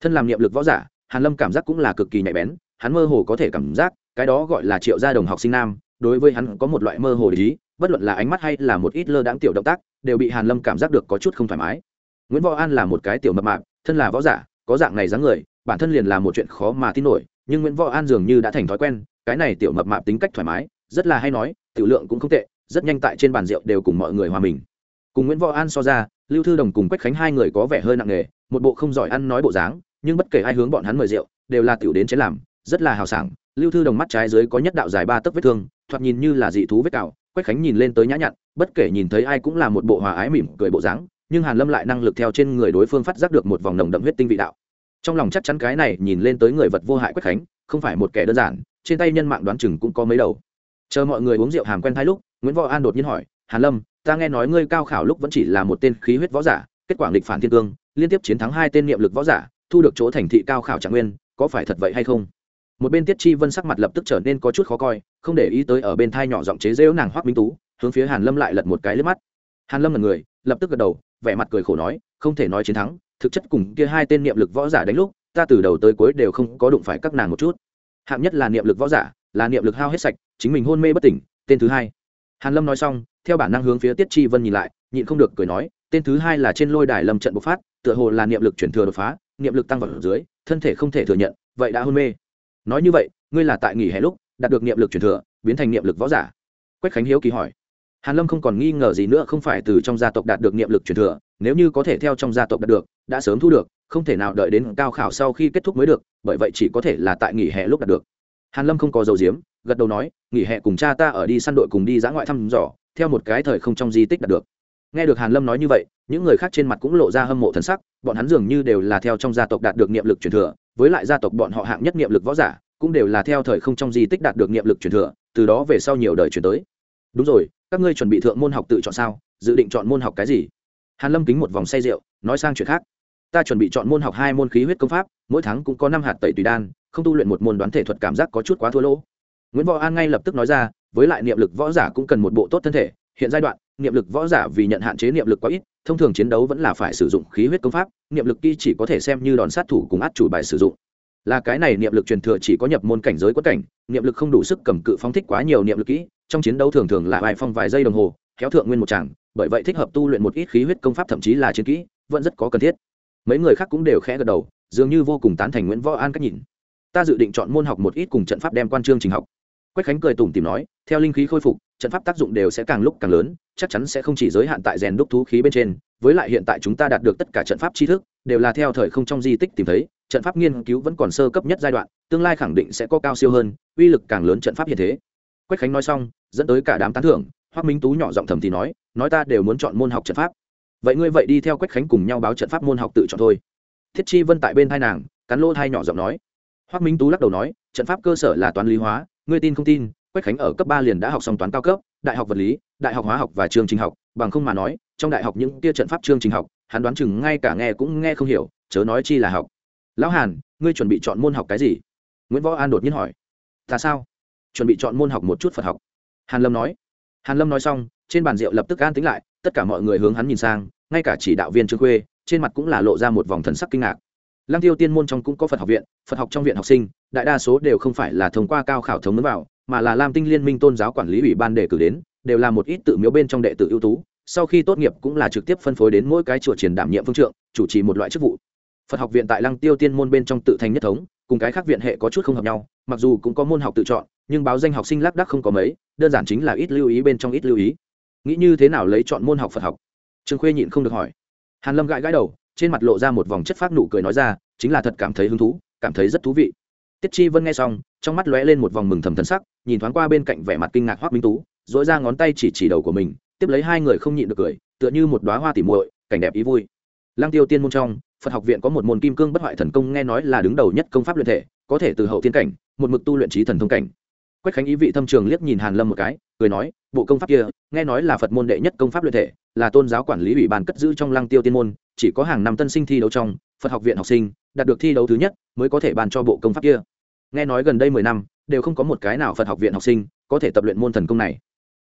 Thân làm niệm lực võ giả, hàn lâm cảm giác cũng là cực kỳ nhạy bén, hắn mơ hồ có thể cảm giác cái đó gọi là triệu gia đồng học sinh nam, đối với hắn có một loại mơ hồ lý bất luận là ánh mắt hay là một ít lơ đãng tiểu động tác, đều bị hàn lâm cảm giác được có chút không thoải mái. Nguyễn võ an là một cái tiểu mập mạp, thân là võ giả, có dạng này dáng người, bản thân liền là một chuyện khó mà tin nổi, nhưng nguyễn võ an dường như đã thành thói quen, cái này tiểu mập mạp tính cách thoải mái, rất là hay nói, tiểu lượng cũng không tệ rất nhanh tại trên bàn rượu đều cùng mọi người hòa mình. Cùng nguyễn võ an so ra, lưu thư đồng cùng quách khánh hai người có vẻ hơi nặng nề, một bộ không giỏi ăn nói bộ dáng, nhưng bất kể ai hướng bọn hắn mời rượu, đều là tiểu đến chế làm, rất là hào sảng. Lưu thư đồng mắt trái dưới có nhất đạo dài ba tấc vết thương, thoạt nhìn như là dị thú vết cào, quách khánh nhìn lên tới nhã nhặn, bất kể nhìn thấy ai cũng là một bộ hòa ái mỉm cười bộ dáng, nhưng hàn lâm lại năng lực theo trên người đối phương phát giác được một vòng nồng đậm huyết tinh vị đạo. Trong lòng chắc chắn cái này nhìn lên tới người vật vô hại quách khánh, không phải một kẻ đơn giản, trên tay nhân mạng đoán chừng cũng có mấy đầu. Chờ mọi người uống rượu hàm quen thái lúc nguyễn võ an đột nhiên hỏi, hàn lâm, ta nghe nói ngươi cao khảo lúc vẫn chỉ là một tên khí huyết võ giả, kết quả nghịch phản thiên cương, liên tiếp chiến thắng hai tên niệm lực võ giả, thu được chỗ thành thị cao khảo trạng nguyên, có phải thật vậy hay không? Một bên tiết chi vân sắc mặt lập tức trở nên có chút khó coi, không để ý tới ở bên thai nhỏ giọng chế rêu nàng hoắc minh tú, hướng phía hàn lâm lại lật một cái lướt mắt. Hàn lâm là người, lập tức gật đầu, vẻ mặt cười khổ nói, không thể nói chiến thắng, thực chất cùng kia hai tên niệm lực võ giả đánh lúc, ta từ đầu tới cuối đều không có đụng phải các nàng một chút. Hạng nhất là niệm lực võ giả, là niệm lực hao hết sạch, chính mình hôn mê bất tỉnh, tên thứ hai hàn lâm nói xong, theo bản năng hướng phía tiết chi vân nhìn lại, nhịn không được cười nói, tên thứ hai là trên lôi đài lâm trận bộc phát, tựa hồ là niệm lực chuyển thừa đột phá, niệm lực tăng vào dưới, thân thể không thể thừa nhận, vậy đã hôn mê. Nói như vậy, ngươi là tại nghỉ hè lúc, đạt được niệm lực chuyển thừa, biến thành niệm lực võ giả. Quách khánh hiếu kỳ hỏi. Hàn lâm không còn nghi ngờ gì nữa, không phải từ trong gia tộc đạt được niệm lực chuyển thừa, nếu như có thể theo trong gia tộc đạt được, đã sớm thu được, không thể nào đợi đến cao khảo sau khi kết thúc mới được, bởi vậy chỉ có thể là tại nghỉ hè lúc đạt được. Hàn lâm không có dầu diếm gật đầu nói, nghỉ hè cùng cha ta ở đi săn đội cùng đi dã ngoại thăm dò, theo một cái thời không trong di tích đạt được. Nghe được hàn lâm nói như vậy, những người khác trên mặt cũng lộ ra hâm mộ thần sắc, bọn hắn dường như đều là theo trong gia tộc đạt được niệm lực truyền thừa, với lại gia tộc bọn họ hạng nhất niệm lực võ giả, cũng đều là theo thời không trong di tích đạt được niệm lực truyền thừa, từ đó về sau nhiều đời truyền tới. Đúng rồi, các ngươi chuẩn bị thượng môn học tự chọn sao? Dự định chọn môn học cái gì? Hàn lâm kính một vòng say rượu, nói sang chuyện khác. Ta chuẩn bị chọn môn học hai môn khí huyết công pháp, mỗi tháng cũng có năm hạt tẩy tùy đan, không tu luyện một môn đoán thể thuật cảm giác có chút quá thua lỗ nguyễn võ an ngay lập tức nói ra, với lại niệm lực võ giả cũng cần một bộ tốt thân thể, hiện giai đoạn, niệm lực võ giả vì nhận hạn chế niệm lực quá ít, thông thường chiến đấu vẫn là phải sử dụng khí huyết công pháp, niệm lực kỳ chỉ có thể xem như đòn sát thủ cùng át chủ bài sử dụng. Là cái này niệm lực truyền thừa chỉ có nhập môn cảnh giới quất cảnh, niệm lực không đủ sức cầm cự phóng thích quá nhiều niệm lực kỹ, trong chiến đấu thường thường là vài phong vài giây đồng hồ kéo thượng nguyên một tràng, bởi vậy thích hợp tu luyện một ít khí huyết công pháp thậm chí là chiến kỹ, vẫn rất có cần thiết. Mấy người khác cũng đều khẽ gật đầu, dường như vô cùng tán thành nguyễn võ an cách nhìn. Ta dự định chọn môn học một ít cùng trận pháp đem quan chương trình học quách khánh cười tủm tìm nói, theo linh khí khôi phục, trận pháp tác dụng đều sẽ càng lúc càng lớn, chắc chắn sẽ không chỉ giới hạn tại rèn đúc thú khí bên trên. Với lại hiện tại chúng ta đạt được tất cả trận pháp tri thức, đều là theo thời không trong di tích tìm thấy, trận pháp nghiên cứu vẫn còn sơ cấp nhất giai đoạn, tương lai khẳng định sẽ có cao siêu hơn, uy lực càng lớn trận pháp hiện thế. Quách khánh nói xong, dẫn tới cả đám tán thưởng hoác minh tú nhỏ giọng thầm thì nói nói ta đều muốn chọn môn học trận pháp. Vậy ngươi vậy đi theo quách khánh cùng nhau báo trận pháp môn học tự chọn thôi. Thiết chi vân tại bên thai nàng, cắn Lô thai nhỏ giọng nói. Hoác minh tú lắc đầu nói, trận pháp cơ sở là toán lý hóa ngươi tin không tin, quách khánh ở cấp ba liền đã học xong toán cao cấp, đại học vật lý, đại học hóa học và chương trình học, bằng không mà nói, trong đại học những tia trận pháp chương trình học, hắn đoán chừng ngay cả nghe cũng nghe không hiểu, chớ nói chi là học. Lão hàn, ngươi chuẩn bị chọn môn học cái gì? Nguyễn võ an đột nhiên hỏi. Ta sao? Chuẩn bị chọn môn học một chút phật học. Hàn lâm nói. Hàn lâm nói xong, trên bàn rượu lập tức an tính lại, tất cả mọi người hướng hắn nhìn sang, ngay cả chỉ đạo viên trương khuê, trên mặt cũng là lộ ra một vòng thần sắc kinh ngạc lăng tiêu tiên môn trong cũng có phật học viện, phật học trong viện học sinh, đại đa số đều không phải là thông qua cao khảo thống mới vào, mà là lam tinh liên minh tôn giáo quản lý ủy ban đề cử đến, đều là một ít tự miếu bên trong đệ tử ưu tú, sau khi tốt nghiệp cũng là trực tiếp phân phối đến mỗi cái chùa triển đảm nhiệm phương trượng, chủ trì một loại chức vụ. Phật học viện tại lăng tiêu tiên môn bên trong tự thành nhất thống, cùng cái khác viện hệ có chút không hợp nhau, mặc dù cũng có môn học tự chọn, nhưng báo danh học sinh lác đác không có mấy, đơn giản chính là ít lưu ý bên trong ít lưu ý. Nghĩ như thế nào lấy chọn môn học phật học? Trương khuê nhịn không được hỏi. Hàn lâm gãi gãi đầu trên mặt lộ ra một vòng chất phát nụ cười nói ra, chính là thật cảm thấy hứng thú, cảm thấy rất thú vị. Tiết chi vân nghe xong, trong mắt lóe lên một vòng mừng thầm thần sắc, nhìn thoáng qua bên cạnh vẻ mặt kinh ngạc hoắc minh tú dỗi ra ngón tay chỉ chỉ đầu của mình, tiếp lấy hai người không nhịn được cười, tựa như một đóa hoa tỉ muội, cảnh đẹp ý vui. Lăng tiêu tiên môn trong, phật học viện có một môn kim cương bất hoại thần công nghe nói là đứng đầu nhất công pháp luyện thể, có thể từ hậu tiên cảnh, một mực tu luyện trí thần thông cảnh. Quách khánh ý vị thâm trường liếc nhìn hàn lâm một cái, cười nói, bộ công pháp kia, nghe nói là phật môn đệ nhất công pháp luyện thể là tôn giáo quản lý ủy ban cất giữ trong lăng tiêu tiên môn chỉ có hàng năm tân sinh thi đấu trong phật học viện học sinh đạt được thi đấu thứ nhất mới có thể bàn cho bộ công pháp kia. Nghe nói gần đây mười năm đều không có một cái nào phật học viện học sinh có thể tập luyện môn thần công này.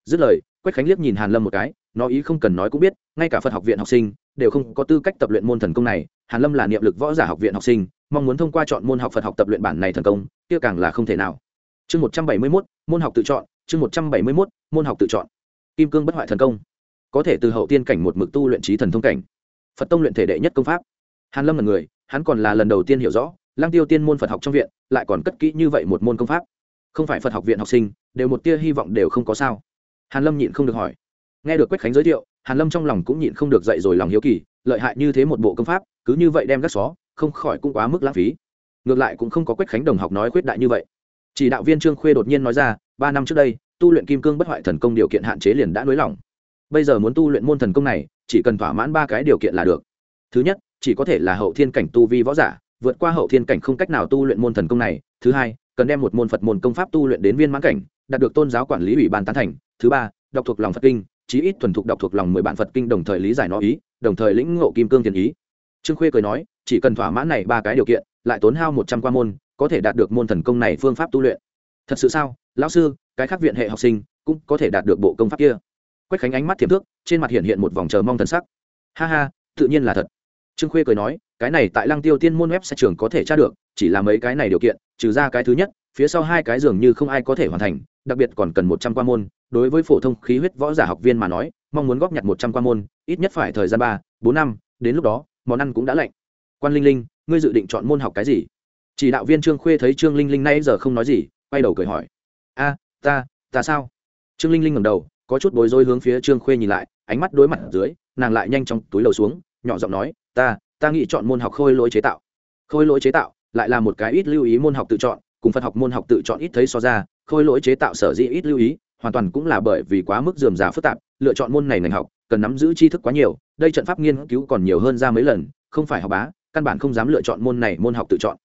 Dứt lời quách khánh liếc nhìn hàn lâm một cái nói ý không cần nói cũng biết ngay cả phật học viện học sinh đều không có tư cách tập luyện môn thần công này. Hàn lâm là niệm lực võ giả học viện học sinh mong muốn thông qua chọn môn học phật học tập luyện bản này thần công kia càng là không thể nào. Chương một trăm bảy mươi 171, môn học tự chọn chương một trăm bảy mươi mốt môn học tự chọn. Kim cương bất hoại thần công có thể từ hậu tiên cảnh một mực tu luyện trí thần thông cảnh. Phật tông luyện thể đệ nhất công pháp. Hàn lâm là người, hắn còn là lần đầu tiên hiểu rõ, lăng tiêu tiên môn phật học trong viện, lại còn cất kỹ như vậy một môn công pháp. Không phải phật học viện học sinh, đều một tia hy vọng đều không có sao. Hàn lâm nhịn không được hỏi. Nghe được quách khánh giới thiệu, hàn lâm trong lòng cũng nhịn không được dậy rồi lòng hiếu kỳ, lợi hại như thế một bộ công pháp, cứ như vậy đem gác xó, không khỏi cũng quá mức lãng phí. Ngược lại cũng không có quách khánh đồng học nói khuyết đại như vậy. Chỉ đạo viên trương khuê đột nhiên nói ra, ba năm trước đây, tu luyện kim cương bất hoại thần công điều kiện hạn chế liền đã nới lỏng bây giờ muốn tu luyện môn thần công này, chỉ cần thỏa mãn ba cái điều kiện là được. Thứ nhất, chỉ có thể là hậu thiên cảnh tu vi võ giả, vượt qua hậu thiên cảnh không cách nào tu luyện môn thần công này. Thứ hai, cần đem một môn phật môn công pháp tu luyện đến viên mãn cảnh, đạt được tôn giáo quản lý ủy ban tán thành. Thứ ba, đọc thuộc lòng phật kinh, chí ít thuần thục đọc thuộc lòng mười bản phật kinh đồng thời lý giải nó ý, đồng thời lĩnh ngộ kim cương thiền ý. Trương khuê cười nói, chỉ cần thỏa mãn này ba cái điều kiện, lại tốn hao một trăm qua môn, có thể đạt được môn thần công này phương pháp tu luyện. Thật sự sao? Lão sư, cái khác viện hệ học sinh cũng có thể đạt được bộ công pháp kia quách khánh ánh mắt thiệp thước, trên mặt hiện hiện một vòng chờ mong thần sắc. Ha ha, tự nhiên là thật. Trương khuê cười nói, cái này tại lăng tiêu tiên môn web sẽ trường có thể tra được, chỉ là mấy cái này điều kiện, trừ ra cái thứ nhất, phía sau hai cái dường như không ai có thể hoàn thành, đặc biệt còn cần một trăm qua môn. Đối với phổ thông khí huyết võ giả học viên mà nói, mong muốn góp nhặt một trăm qua môn, ít nhất phải thời gian ba, bốn năm, đến lúc đó, món ăn cũng đã lạnh. Quan linh linh, ngươi dự định chọn môn học cái gì? Chỉ đạo viên trương khuê thấy trương linh linh nay giờ không nói gì, quay đầu cười hỏi. A, ta ta sao? Trương linh linh ngẩng đầu có chút bối rối hướng phía trương khuê nhìn lại, ánh mắt đối mặt ở dưới, nàng lại nhanh trong túi lầu xuống, nhỏ giọng nói, ta ta nghĩ chọn môn học khôi lỗi chế tạo. Khôi lỗi chế tạo lại là một cái ít lưu ý môn học tự chọn, cùng phật học môn học tự chọn ít thấy so ra, khôi lỗi chế tạo sở dĩ ít lưu ý, hoàn toàn cũng là bởi vì quá mức dườm già phức tạp, lựa chọn môn này ngành học, cần nắm giữ tri thức quá nhiều, đây trận pháp nghiên cứu còn nhiều hơn ra mấy lần, không phải học bá, căn bản không dám lựa chọn môn này môn học tự chọn.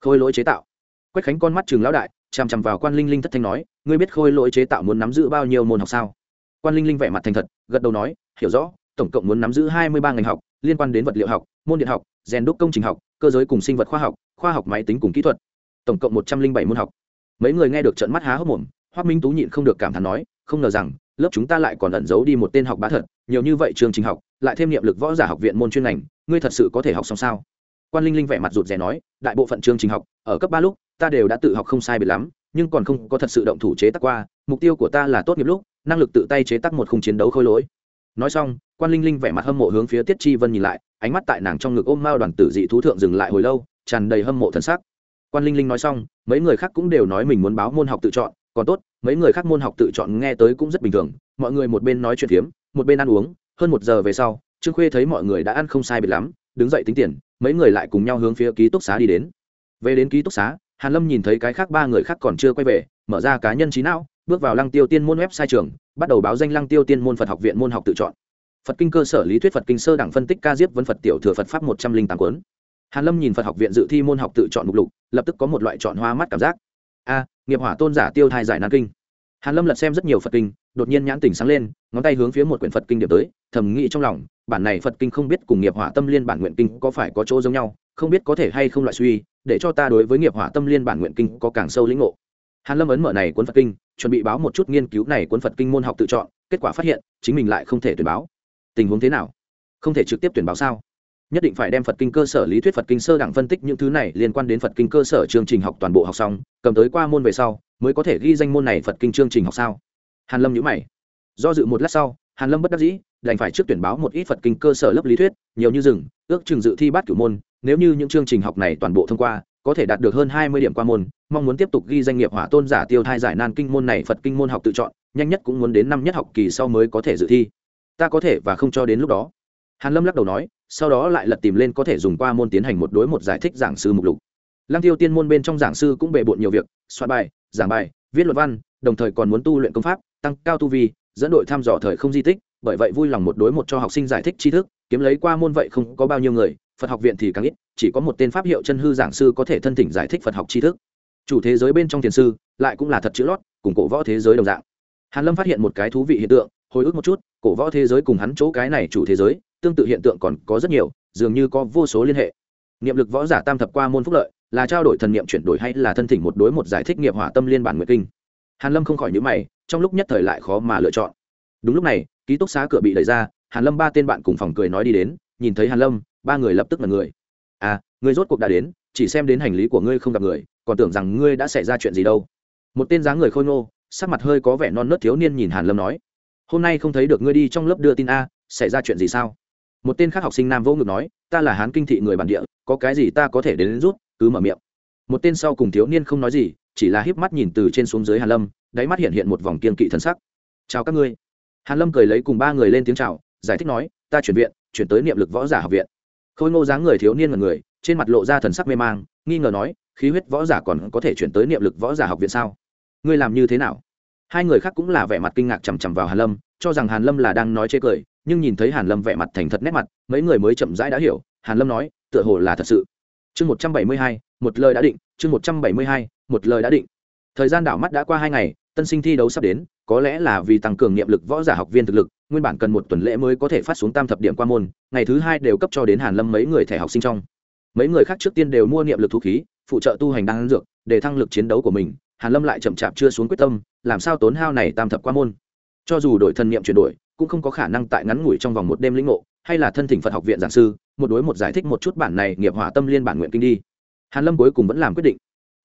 Khôi lỗi chế tạo. Quách khánh con mắt trường lão đại, chằm chằm vào quan linh linh thất thanh nói, ngươi biết khôi lỗi chế tạo muốn nắm giữ bao nhiêu môn học sao? Quan linh linh vẻ mặt thành thật, gật đầu nói, hiểu rõ, tổng cộng muốn nắm giữ hai mươi ba ngành học, liên quan đến vật liệu học, môn điện học, rèn đúc công trình học, cơ giới cùng sinh vật khoa học khoa học máy tính cùng kỹ thuật. Tổng cộng một trăm linh bảy môn học. Mấy người nghe được trận mắt há hốc mồm hoác minh tú nhịn không được cảm thán nói, không ngờ rằng, lớp chúng ta lại còn ẩn giấu đi một tên học bá thật, nhiều như vậy trường trình học, lại thêm niệm lực võ giả học viện môn chuyên ngành, ngươi thật sự có thể học xong sao? Quan linh linh vẻ mặt rụt rè nói, đại bộ phận chương trình học, ở cấp ba lúc, ta đều đã tự học không sai biệt lắm, nhưng còn không có thật sự động thủ chế tác qua, mục tiêu của ta là tốt nghiệp lúc năng lực tự tay chế tác một khung chiến đấu khôi lỗi. Nói xong, quan linh linh vẻ mặt hâm mộ hướng phía tiết chi vân nhìn lại, ánh mắt tại nàng trong ngực ôm mao đoàn tử dị thú thượng dừng lại hồi lâu, tràn đầy hâm mộ thân xác quan linh linh nói xong, mấy người khác cũng đều nói mình muốn báo môn học tự chọn, còn tốt, mấy người khác môn học tự chọn nghe tới cũng rất bình thường, mọi người một bên nói chuyện phiếm, một bên ăn uống, hơn một giờ về sau, trương khuê thấy mọi người đã ăn không sai biệt lắm, đứng dậy tính tiền, mấy người lại cùng nhau hướng phía ký túc xá đi đến. Về đến ký túc xá, hàn lâm nhìn thấy cái khác ba người khác còn chưa quay về, mở ra cá nhân trí não bước vào lăng tiêu tiên môn web sai trường, bắt đầu báo danh lăng tiêu tiên môn phật học viện môn học tự chọn. Phật kinh cơ sở lý thuyết phật kinh sơ đẳng phân tích ca diếp vấn phật tiểu thừa phật pháp một trăm linh tám cuốn. Hàn lâm nhìn phật học viện dự thi môn học tự chọn mục lục, lập tức có một loại chọn hoa mắt cảm giác. A, nghiệp hỏa tôn giả tiêu thai giải nan kinh. Hàn lâm lật xem rất nhiều phật kinh, đột nhiên nhãn tỉnh sáng lên, ngón tay hướng phía một quyển phật kinh điểm tới, thầm nghĩ trong lòng, bản này phật kinh không biết cùng nghiệp hỏa tâm liên bản nguyện kinh có phải có chỗ giống nhau, không biết có thể hay không loại suy, để cho ta đối với nghiệp hỏa tâm liên bản nguyện kinh có càng sâu lĩnh ngộ hàn lâm ấn mở này cuốn phật kinh, chuẩn bị báo một chút nghiên cứu này cuốn phật kinh môn học tự chọn, kết quả phát hiện, chính mình lại không thể tuyển báo. Tình huống thế nào? Không thể trực tiếp tuyển báo sao? Nhất định phải đem phật kinh cơ sở lý thuyết phật kinh sơ đẳng phân tích những thứ này liên quan đến phật kinh cơ sở chương trình học toàn bộ học xong, cầm tới qua môn về sau, mới có thể ghi danh môn này phật kinh chương trình học sao? Hàn lâm nhữ mày. Do dự một lát sau, hàn lâm bất đắc dĩ, đành phải trước tuyển báo một ít phật kinh cơ sở lớp lý thuyết, nhiều như rừng, ước chừng dự thi bát cửu môn, nếu như những chương trình học này toàn bộ thông qua có thể đạt được hơn hai mươi điểm qua môn, mong muốn tiếp tục ghi danh nghiệp hỏa tôn giả tiêu thai giải nan kinh môn này phật kinh môn học tự chọn, nhanh nhất cũng muốn đến năm nhất học kỳ sau mới có thể dự thi. Ta có thể và không cho đến lúc đó. Hàn lâm lắc đầu nói, sau đó lại lật tìm lên có thể dùng qua môn tiến hành một đối một giải thích giảng sư mục lục. Lăng tiêu tiên môn bên trong giảng sư cũng bề bộn nhiều việc, soạn bài, giảng bài, viết luận văn, đồng thời còn muốn tu luyện công pháp, tăng cao tu vi, dẫn đội thăm dò thời không di tích, bởi vậy vui lòng một đối một cho học sinh giải thích tri thức, kiếm lấy qua môn vậy không có bao nhiêu người phật học viện thì càng ít, chỉ có một tên pháp hiệu chân hư giảng sư có thể thân thỉnh giải thích phật học tri thức. Chủ thế giới bên trong tiền sư, lại cũng là thật chữ lót, cùng cổ võ thế giới đồng dạng. Hàn lâm phát hiện một cái thú vị hiện tượng, hồi ức một chút, cổ võ thế giới cùng hắn chỗ cái này chủ thế giới, tương tự hiện tượng còn có rất nhiều, dường như có vô số liên hệ. Niệm lực võ giả tam thập qua môn phúc lợi, là trao đổi thần niệm chuyển đổi hay là thân thỉnh một đối một giải thích nghiệp hỏa tâm liên bản nguyệt kinh. Hàn lâm không khỏi nhíu mày, trong lúc nhất thời lại khó mà lựa chọn. Đúng lúc này, ký túc xá cửa bị đẩy ra, hàn lâm ba tên bạn cùng phòng cười nói đi đến, nhìn thấy hàn lâm ba người lập tức là người. À ngươi rốt cuộc đã đến chỉ xem đến hành lý của ngươi không gặp người còn tưởng rằng ngươi đã xảy ra chuyện gì đâu. Một tên dáng người khôi ngô sắc mặt hơi có vẻ non nớt thiếu niên nhìn hàn lâm nói hôm nay không thấy được ngươi đi trong lớp đưa tin a xảy ra chuyện gì sao? Một tên khác học sinh nam vô ngực nói ta là hán kinh thị người bản địa có cái gì ta có thể đến, đến rút cứ mở miệng. Một tên sau cùng thiếu niên không nói gì chỉ là híp mắt nhìn từ trên xuống dưới hàn lâm đáy mắt hiện hiện một vòng kiên kỵ thần sắc. Chào các ngươi. Hàn lâm cười lấy cùng ba người lên tiếng chào giải thích nói ta chuyển viện chuyển tới niệm lực võ giả học viện khôi ngô dáng người thiếu niên mật người, trên mặt lộ ra thần sắc mê mang, nghi ngờ nói, khí huyết võ giả còn có thể chuyển tới niệm lực võ giả học viện sao? Ngươi làm như thế nào? Hai người khác cũng là vẻ mặt kinh ngạc chằm chằm vào hàn lâm, cho rằng hàn lâm là đang nói chê cười, nhưng nhìn thấy hàn lâm vẻ mặt thành thật nét mặt, mấy người mới chậm rãi đã hiểu, hàn lâm nói, tựa hồ là thật sự. Chương một trăm bảy mươi hai, một lời đã định, chương một trăm bảy mươi hai, một lời đã định. Thời gian đảo mắt đã qua hai ngày, tân sinh thi đấu sắp đến, có lẽ là vì tăng cường niệm lực võ giả học viên thực lực nguyên bản cần một tuần lễ mới có thể phát xuống tam thập điểm qua môn, ngày thứ hai đều cấp cho đến hàn lâm mấy người thẻ học sinh trong. Mấy người khác trước tiên đều mua niệm lực vũ khí, phụ trợ tu hành đan dược, để thăng lực chiến đấu của mình, hàn lâm lại chậm chạp chưa xuống quyết tâm, làm sao tốn hao này tam thập qua môn. Cho dù đổi thân niệm chuyển đổi, cũng không có khả năng tại ngắn ngủi trong vòng một đêm lĩnh ngộ, hay là thân thỉnh phật học viện giảng sư, một đối một giải thích một chút bản này nghiệp hỏa tâm liên bản nguyện kinh đi. Hàn lâm cuối cùng vẫn làm quyết định.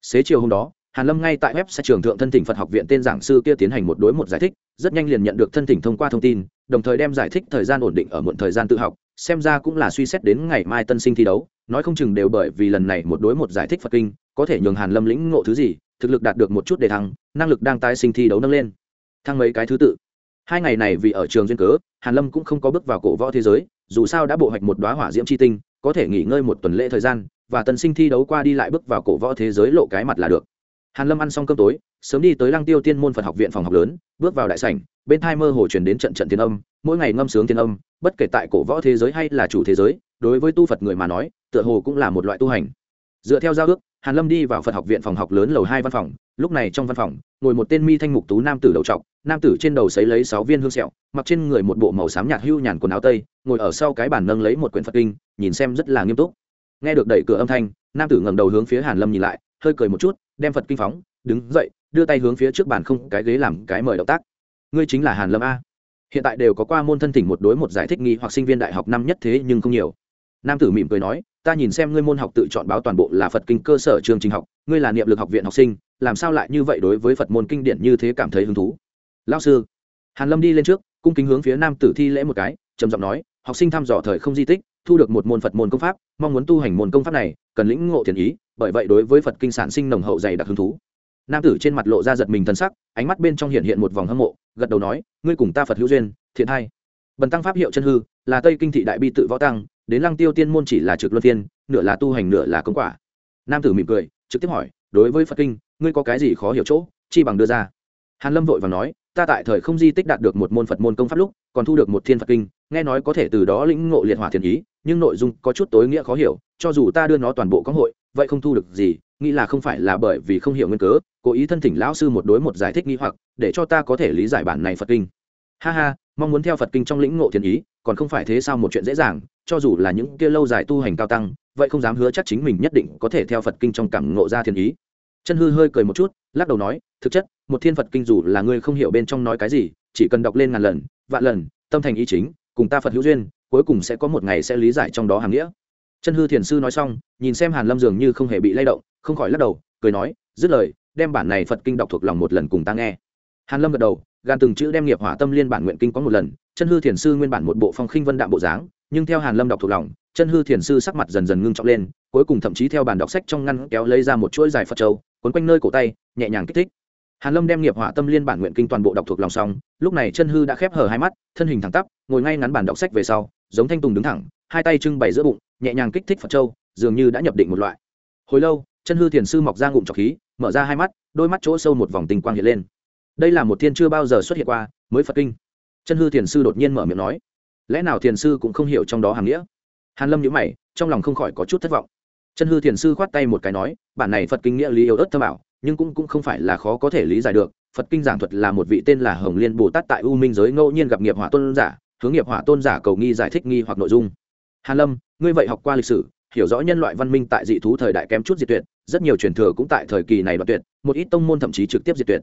Xế chiều hôm đó hàn lâm ngay tại web sẽ trường thượng thân thỉnh phật học viện tên giảng sư kia tiến hành một đối một giải thích, rất nhanh liền nhận được thân thỉnh thông qua thông tin, đồng thời đem giải thích thời gian ổn định ở muộn thời gian tự học, xem ra cũng là suy xét đến ngày mai tân sinh thi đấu, nói không chừng đều bởi vì lần này một đối một giải thích phật kinh, có thể nhường hàn lâm lĩnh ngộ thứ gì, thực lực đạt được một chút đề thăng, năng lực đang tái sinh thi đấu nâng lên. Thăng mấy cái thứ tự. Hai ngày này vì ở trường duyên cớ, hàn lâm cũng không có bước vào cổ võ thế giới, dù sao đã bộ hoạch một đóa hỏa diễm chi tinh, có thể nghỉ ngơi một tuần lễ thời gian, và tân sinh thi đấu qua đi lại bước vào cổ võ thế giới lộ cái mặt là được hàn lâm ăn xong cơm tối, sớm đi tới lăng tiêu tiên môn phật học viện phòng học lớn, bước vào đại sảnh, bên thai mơ hồ truyền đến trận trận thiên âm, mỗi ngày ngâm sướng thiên âm, bất kể tại cổ võ thế giới hay là chủ thế giới, đối với tu phật người mà nói, tựa hồ cũng là một loại tu hành. Dựa theo giao ước, hàn lâm đi vào phật học viện phòng học lớn lầu hai văn phòng, lúc này trong văn phòng, ngồi một tên mi thanh mục tú nam tử đầu trọc, nam tử trên đầu sấy lấy sáu viên hương sẹo, mặc trên người một bộ màu xám nhạt hưu nhàn quần áo tây, ngồi ở sau cái bàn nâng lấy một quyển phật kinh, nhìn xem rất là nghiêm túc. Nghe được đẩy cửa âm thanh, nam tử ngẩng đầu hướng phía hàn lâm nhìn lại, hơi cười một chút đem phật kinh phóng, đứng dậy, đưa tay hướng phía trước bàn không, cái ghế làm cái mời động tác. Ngươi chính là hàn lâm a. Hiện tại đều có qua môn thân thỉnh một đối một giải thích nghi hoặc sinh viên đại học năm nhất thế nhưng không nhiều. Nam tử mỉm cười nói, ta nhìn xem ngươi môn học tự chọn báo toàn bộ là phật kinh cơ sở trường trình học, ngươi là niệm lực học viện học sinh, làm sao lại như vậy đối với phật môn kinh điển như thế cảm thấy hứng thú? Lao sư. Hàn lâm đi lên trước, cung kính hướng phía nam tử thi lễ một cái, trầm giọng nói, học sinh thăm dò thời không di tích, thu được một môn phật môn công pháp, mong muốn tu hành môn công pháp này, cần lĩnh ngộ thiền ý bởi vậy đối với phật kinh sản sinh nồng hậu dày đặc hứng thú. Nam tử trên mặt lộ ra giật mình thân sắc, ánh mắt bên trong hiện hiện một vòng hâm mộ, gật đầu nói, ngươi cùng ta phật hữu duyên, thiện hai bần tăng pháp hiệu chân hư, là tây kinh thị đại bi tự võ tăng, đến lăng tiêu tiên môn chỉ là trực luân tiên nửa là tu hành nửa là công quả. Nam tử mỉm cười, trực tiếp hỏi, đối với phật kinh, ngươi có cái gì khó hiểu chỗ, chi bằng đưa ra? Hàn lâm vội và nói, ta tại thời không di tích đạt được một môn phật môn công pháp lúc, còn thu được một thiên phật kinh nghe nói có thể từ đó lĩnh ngộ liệt hỏa thiền ý, nhưng nội dung có chút tối nghĩa khó hiểu, cho dù ta đưa nó toàn bộ có hội, vậy không thu được gì, nghĩ là không phải là bởi vì không hiểu nguyên cớ, cố ý thân thỉnh lão sư một đối một giải thích nghi hoặc, để cho ta có thể lý giải bản này phật kinh. Ha ha, mong muốn theo phật kinh trong lĩnh ngộ thiền ý, còn không phải thế sao một chuyện dễ dàng, cho dù là những kia lâu dài tu hành cao tăng, vậy không dám hứa chắc chính mình nhất định có thể theo phật kinh trong cảm ngộ ra thiền ý. Chân hư hơi cười một chút, lắc đầu nói, thực chất, một thiên phật kinh dù là ngươi không hiểu bên trong nói cái gì, chỉ cần đọc lên ngàn lần, vạn lần, tâm thành ý chính cùng ta phật hữu duyên, cuối cùng sẽ có một ngày sẽ lý giải trong đó hàm nghĩa. Chân hư thiền sư nói xong, nhìn xem hàn lâm dường như không hề bị lay động, không khỏi lắc đầu, cười nói, dứt lời, đem bản này phật kinh đọc thuộc lòng một lần cùng ta nghe. Hàn lâm gật đầu, gan từng chữ đem nghiệp hỏa tâm liên bản nguyện kinh có một lần, chân hư thiền sư nguyên bản một bộ phong khinh vân đạm bộ dáng, nhưng theo hàn lâm đọc thuộc lòng, chân hư thiền sư sắc mặt dần dần ngưng trọng lên, cuối cùng thậm chí theo bản đọc sách trong ngăn kéo lấy ra một chuỗi dài phật châu quấn quanh nơi cổ tay, nhẹ nhàng kích thích hàn lâm đem nghiệp hỏa tâm liên bản nguyện kinh toàn bộ đọc thuộc lòng xong, lúc này chân hư đã khép hờ hai mắt, thân hình thẳng tắp, ngồi ngay ngắn bản đọc sách về sau, giống thanh tùng đứng thẳng, hai tay trưng bày giữa bụng, nhẹ nhàng kích thích phật châu, dường như đã nhập định một loại. Hồi lâu, chân hư thiền sư mọc ra ngụm trọc khí, mở ra hai mắt, đôi mắt chỗ sâu một vòng tinh quang hiện lên. Đây là một thiên chưa bao giờ xuất hiện qua, mới phật kinh. Chân hư thiền sư đột nhiên mở miệng nói, lẽ nào thiền sư cũng không hiểu trong đó hàm nghĩa? Hàn lâm nhíu mày, trong lòng không khỏi có chút thất vọng. Chân hư thiền sư khoát tay một cái nói, bản này phật kinh nghĩa lý yếu ớt thơ bảo nhưng cũng cũng không phải là khó có thể lý giải được. Phật kinh giảng thuật là một vị tên là hồng liên bồ tát tại u minh giới ngẫu nhiên gặp nghiệp hỏa tôn giả, hướng nghiệp hỏa tôn giả cầu nghi giải thích nghi hoặc nội dung. Hàn lâm, ngươi vậy học qua lịch sử, hiểu rõ nhân loại văn minh tại dị thú thời đại kém chút diệt tuyệt, rất nhiều truyền thừa cũng tại thời kỳ này đoạn tuyệt, một ít tông môn thậm chí trực tiếp diệt tuyệt.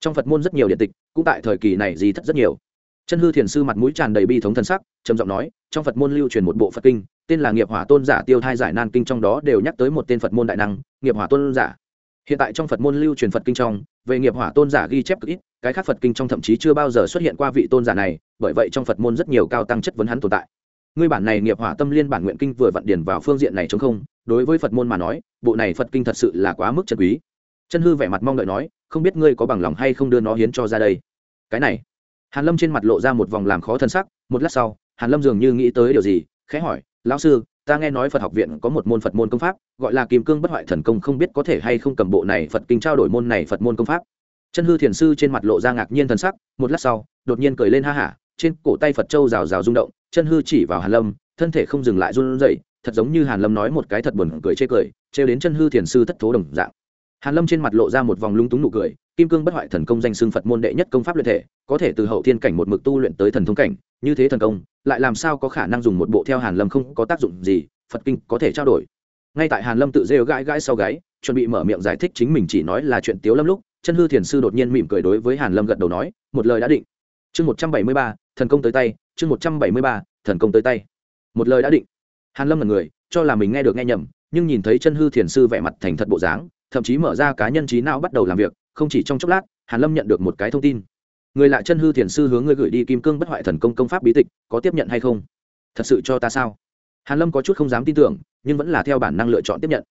Trong phật môn rất nhiều điện tịch, cũng tại thời kỳ này di thất rất nhiều. Chân hư thiền sư mặt mũi tràn đầy bi thống thân sắc, trầm giọng nói, trong phật môn lưu truyền một bộ phật kinh, tên là nghiệp hỏa tôn giả tiêu thai giải nan kinh trong đó đều nhắc tới một tên phật môn đại năng, nghiệp hỏa tôn giả hiện tại trong phật môn lưu truyền phật kinh trong, về nghiệp hỏa tôn giả ghi chép cực ít, cái khác phật kinh trong thậm chí chưa bao giờ xuất hiện qua vị tôn giả này, bởi vậy trong phật môn rất nhiều cao tăng chất vấn hắn tồn tại. Ngươi bản này nghiệp hỏa tâm liên bản nguyện kinh vừa vận điển vào phương diện này chống không, đối với phật môn mà nói, bộ này phật kinh thật sự là quá mức chân quý. Chân hư vẻ mặt mong đợi nói, không biết ngươi có bằng lòng hay không đưa nó hiến cho ra đây. Cái này, hàn lâm trên mặt lộ ra một vòng làm khó thân sắc, một lát sau, hàn lâm dường như nghĩ tới điều gì, khẽ hỏi, lão sư ta nghe nói phật học viện có một môn phật môn công pháp, gọi là kim cương bất hoại thần công, không biết có thể hay không cầm bộ này phật kinh trao đổi môn này phật môn công pháp. Chân hư thiền sư trên mặt lộ ra ngạc nhiên thần sắc, một lát sau, đột nhiên cười lên ha hả, trên cổ tay phật châu rào rào rung động, chân hư chỉ vào hàn lâm, thân thể không dừng lại run rẩy, thật giống như hàn lâm nói một cái thật buồn cười chê cười, trêu đến chân hư thiền sư thất thố đồng dạng. Hàn lâm trên mặt lộ ra một vòng lung túng nụ cười kim cương bất hoại thần công danh xưng phật môn đệ nhất công pháp luyện thể, có thể từ hậu thiên cảnh một mực tu luyện tới thần thông cảnh, như thế thần công, lại làm sao có khả năng dùng một bộ theo hàn lâm không có tác dụng gì, phật kinh có thể trao đổi. Ngay tại hàn lâm tự rêu gãi gãi sau gáy, chuẩn bị mở miệng giải thích chính mình chỉ nói là chuyện tiếu lâm lúc, chân hư thiền sư đột nhiên mỉm cười đối với hàn lâm gật đầu nói, một lời đã định. Chương một trăm bảy mươi ba, thần công tới tay, chương một trăm bảy mươi ba, thần công tới tay. Một lời đã định. Hàn lâm là người, cho là mình nghe được nghe nhầm, nhưng nhìn thấy chân hư thiền sư vẻ mặt thành thật bộ dáng, thậm chí mở ra cá nhân trí não bắt đầu làm việc không chỉ trong chốc lát, hàn lâm nhận được một cái thông tin. Người lạ chân hư thiền sư hướng ngươi gửi đi kim cương bất hoại thần công công pháp bí tịch, có tiếp nhận hay không? Thật sự cho ta sao? Hàn lâm có chút không dám tin tưởng, nhưng vẫn là theo bản năng lựa chọn tiếp nhận.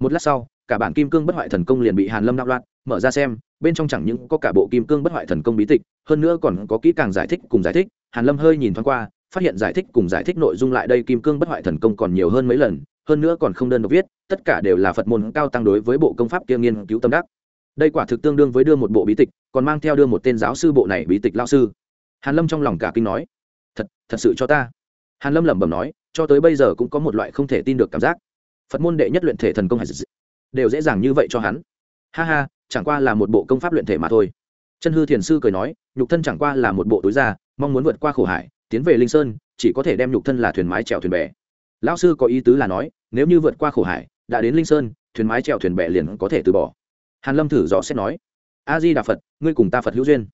Một lát sau, cả bản kim cương bất hoại thần công liền bị hàn lâm đạo loạn, mở ra xem, bên trong chẳng những có cả bộ kim cương bất hoại thần công bí tịch, hơn nữa còn có kỹ càng giải thích cùng giải thích. Hàn lâm hơi nhìn thoáng qua, phát hiện giải thích cùng giải thích nội dung lại đây kim cương bất hoại thần công còn nhiều hơn mấy lần, hơn nữa còn không đơn độc viết, tất cả đều là phật môn cao tăng đối với bộ công pháp kia nghiên cứu tâm đắc đây quả thực tương đương với đưa một bộ bí tịch, còn mang theo đưa một tên giáo sư bộ này bí tịch lao sư. Hàn lâm trong lòng cả kinh nói, thật thật sự cho ta. Hàn lâm lẩm bẩm nói, cho tới bây giờ cũng có một loại không thể tin được cảm giác. Phật môn đệ nhất luyện thể thần công hải đều dễ dàng như vậy cho hắn. Ha ha, chẳng qua là một bộ công pháp luyện thể mà thôi. Chân hư thiền sư cười nói, nhục thân chẳng qua là một bộ túi da, mong muốn vượt qua khổ hải, tiến về linh sơn, chỉ có thể đem nhục thân là thuyền mái chèo thuyền bè. Lão sư có ý tứ là nói, nếu như vượt qua khổ hải, đã đến linh sơn, thuyền mái chèo thuyền bè liền có thể từ bỏ hàn lâm thử dò xét nói a di đà phật, ngươi cùng ta phật hữu duyên.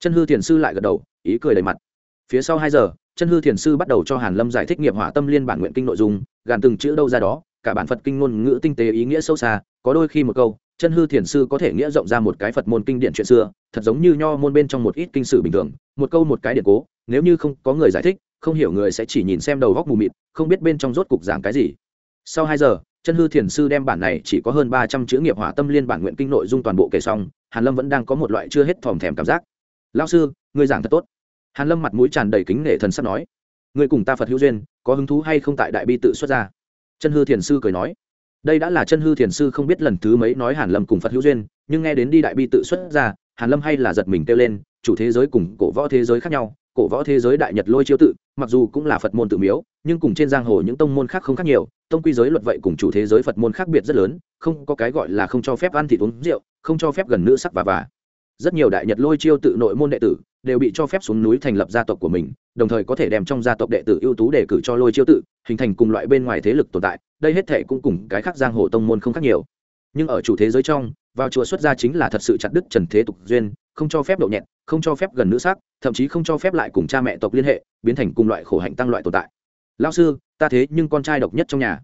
Chân hư thiền sư lại gật đầu, ý cười đầy mặt. Phía sau hai giờ, chân hư thiền sư bắt đầu cho hàn lâm giải thích nghiệp hỏa tâm liên bản nguyện kinh nội dung, gàn từng chữ đâu ra đó, cả bản phật kinh ngôn ngữ tinh tế ý nghĩa sâu xa, có đôi khi một câu, chân hư thiền sư có thể nghĩa rộng ra một cái phật môn kinh điển chuyện xưa, thật giống như nho môn bên trong một ít kinh sử bình thường, một câu một cái điện cố, nếu như không có người giải thích, không hiểu người sẽ chỉ nhìn xem đầu góc mù mịt, không biết bên trong rốt cục giảng cái gì. Sau hai giờ chân hư thiền sư đem bản này chỉ có hơn ba trăm chữ nghiệp hỏa tâm liên bản nguyện kinh nội dung toàn bộ kể xong, hàn lâm vẫn đang có một loại chưa hết thòm thèm cảm giác. Lao sư người giảng thật tốt. Hàn lâm mặt mũi tràn đầy kính nể thần sắp nói. Người cùng ta phật hữu duyên, có hứng thú hay không tại đại bi tự xuất ra chân hư thiền sư cười nói. Đây đã là chân hư thiền sư không biết lần thứ mấy nói hàn lâm cùng phật hữu duyên, nhưng nghe đến đi đại bi tự xuất ra hàn lâm hay là giật mình kêu lên, chủ thế giới cùng cổ võ thế giới khác nhau, cổ võ thế giới đại nhật lôi chiêu tự, mặc dù cũng là phật môn tự miếu nhưng cùng trên giang hồ những tông môn khác không khác nhiều, tông quy giới luật vậy cùng chủ thế giới phật môn khác biệt rất lớn, không có cái gọi là không cho phép ăn thịt uống rượu, không cho phép gần nữ sắc và và. Rất nhiều đại nhật lôi chiêu tự nội môn đệ tử đều bị cho phép xuống núi thành lập gia tộc của mình, đồng thời có thể đem trong gia tộc đệ tử ưu tú đề cử cho lôi chiêu tự, hình thành cùng loại bên ngoài thế lực tồn tại, đây hết thể cũng cùng cái khác giang hồ tông môn không khác nhiều. Nhưng ở chủ thế giới trong, vào chùa xuất gia chính là thật sự chặt đứt trần thế tục duyên, không cho phép độ nhẹn không cho phép gần nữ sắc, thậm chí không cho phép lại cùng cha mẹ tộc liên hệ, biến thành cùng loại khổ hạnh tăng loại tồn tại lao sư, ta thế nhưng con trai độc nhất trong nhà.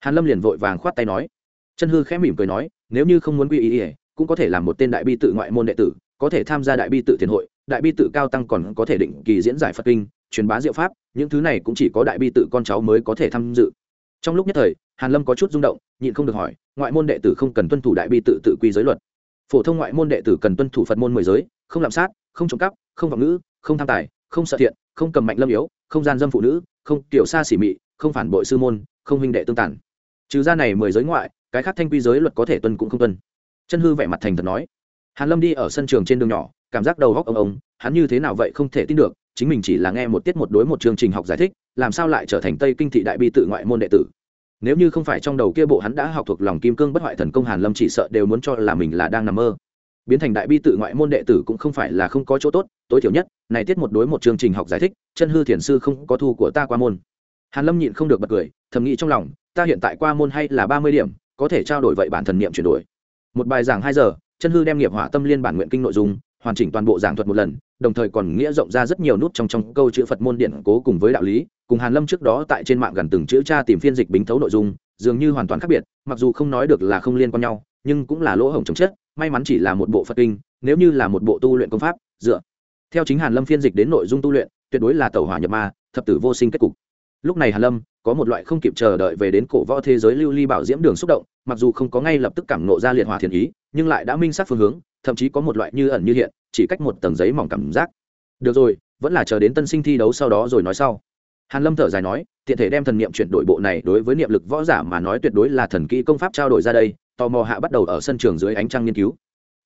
Hàn lâm liền vội vàng khoát tay nói. Chân hư khẽ mỉm cười nói, nếu như không muốn quy ý ỉa cũng có thể làm một tên đại bi tự ngoại môn đệ tử, có thể tham gia đại bi tự thiền hội, đại bi tự cao tăng còn có thể định kỳ diễn giải phật kinh, truyền bá diệu pháp, những thứ này cũng chỉ có đại bi tự con cháu mới có thể tham dự. Trong lúc nhất thời, hàn lâm có chút rung động, nhịn không được hỏi, ngoại môn đệ tử không cần tuân thủ đại bi tự tự quy giới luật. Phổ thông ngoại môn đệ tử cần tuân thủ phật môn mười giới, không làm sát, không trộm cắp, không vọng ngữ, không tham tài, không sợ thiện, không cầm mạnh lâm yếu không gian dâm phụ nữ, không, tiểu xa xỉ mị, không phản bội sư môn, không huynh đệ tương tản trừ ra này mười giới ngoại, cái khác thanh quy giới luật có thể tuân cũng không tuân. Chân hư vẻ mặt thành thật nói. Hàn lâm đi ở sân trường trên đường nhỏ, cảm giác đầu góc ông ông, hắn như thế nào vậy không thể tin được, chính mình chỉ là nghe một tiết một đối một chương trình học giải thích, làm sao lại trở thành tây kinh thị đại bi tự ngoại môn đệ tử. Nếu như không phải trong đầu kia bộ hắn đã học thuộc lòng kim cương bất hoại thần công hàn lâm chỉ sợ đều muốn cho là mình là đang nằm mơ biến thành đại bi tự ngoại môn đệ tử cũng không phải là không có chỗ tốt, tối thiểu nhất, này tiết một đối một chương trình học giải thích, chân hư thiền sư không có thu của ta qua môn. Hàn lâm nhịn không được bật cười, thầm nghĩ trong lòng, ta hiện tại qua môn hay là ba mươi điểm, có thể trao đổi vậy bản thần niệm chuyển đổi. Một bài giảng hai giờ, chân hư đem nghiệp hỏa tâm liên bản nguyện kinh nội dung, hoàn chỉnh toàn bộ giảng thuật một lần, đồng thời còn nghĩa rộng ra rất nhiều nút trong trong câu chữ phật môn điện cố cùng với đạo lý, cùng hàn lâm trước đó tại trên mạng gần từng chữ tra tìm phiên dịch bính thấu nội dung, dường như hoàn toàn khác biệt, mặc dù không nói được là không liên quan nhau, nhưng cũng là lỗ hổng chống chết may mắn chỉ là một bộ phật kinh, nếu như là một bộ tu luyện công pháp, dựa theo chính hàn lâm phiên dịch đến nội dung tu luyện, tuyệt đối là tẩu hỏa nhập ma, thập tử vô sinh kết cục. Lúc này hàn lâm có một loại không kịp chờ đợi về đến cổ võ thế giới lưu ly bảo diễm đường xúc động, mặc dù không có ngay lập tức cảm nộ ra liệt hỏa thiền ý, nhưng lại đã minh sát phương hướng, thậm chí có một loại như ẩn như hiện, chỉ cách một tầng giấy mỏng cảm giác. Được rồi, vẫn là chờ đến tân sinh thi đấu sau đó rồi nói sau. Hàn lâm thở dài nói, tiện thể đem thần niệm chuyển đổi bộ này đối với niệm lực võ giả mà nói tuyệt đối là thần kỹ công pháp trao đổi ra đây tò mò hạ bắt đầu ở sân trường dưới ánh trăng nghiên cứu.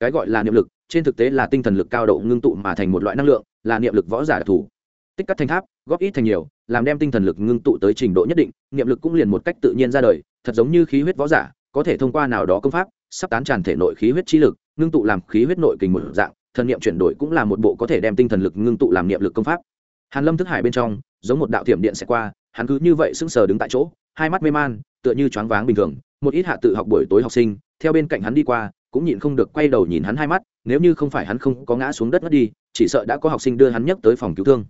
Cái gọi là niệm lực, trên thực tế là tinh thần lực cao độ ngưng tụ mà thành một loại năng lượng, là niệm lực võ giả đặc thù. Tích cắt thành tháp, góp ít thành nhiều, làm đem tinh thần lực ngưng tụ tới trình độ nhất định, niệm lực cũng liền một cách tự nhiên ra đời, thật giống như khí huyết võ giả, có thể thông qua nào đó công pháp, sắp tán tràn thể nội khí huyết chi lực, ngưng tụ làm khí huyết nội kình một dạng, thần niệm chuyển đổi cũng là một bộ có thể đem tinh thần lực ngưng tụ làm niệm lực công pháp. Hàn lâm thức hải bên trong, giống một đạo thiểm điện sẽ qua, hắn cứ như vậy sững sờ đứng tại chỗ, hai mắt mê man, tựa như choáng váng bình thường một ít hạ tự học buổi tối học sinh, theo bên cạnh hắn đi qua, cũng nhịn không được quay đầu nhìn hắn hai mắt, nếu như không phải hắn không có ngã xuống đất mất đi, chỉ sợ đã có học sinh đưa hắn nhấc tới phòng cứu thương.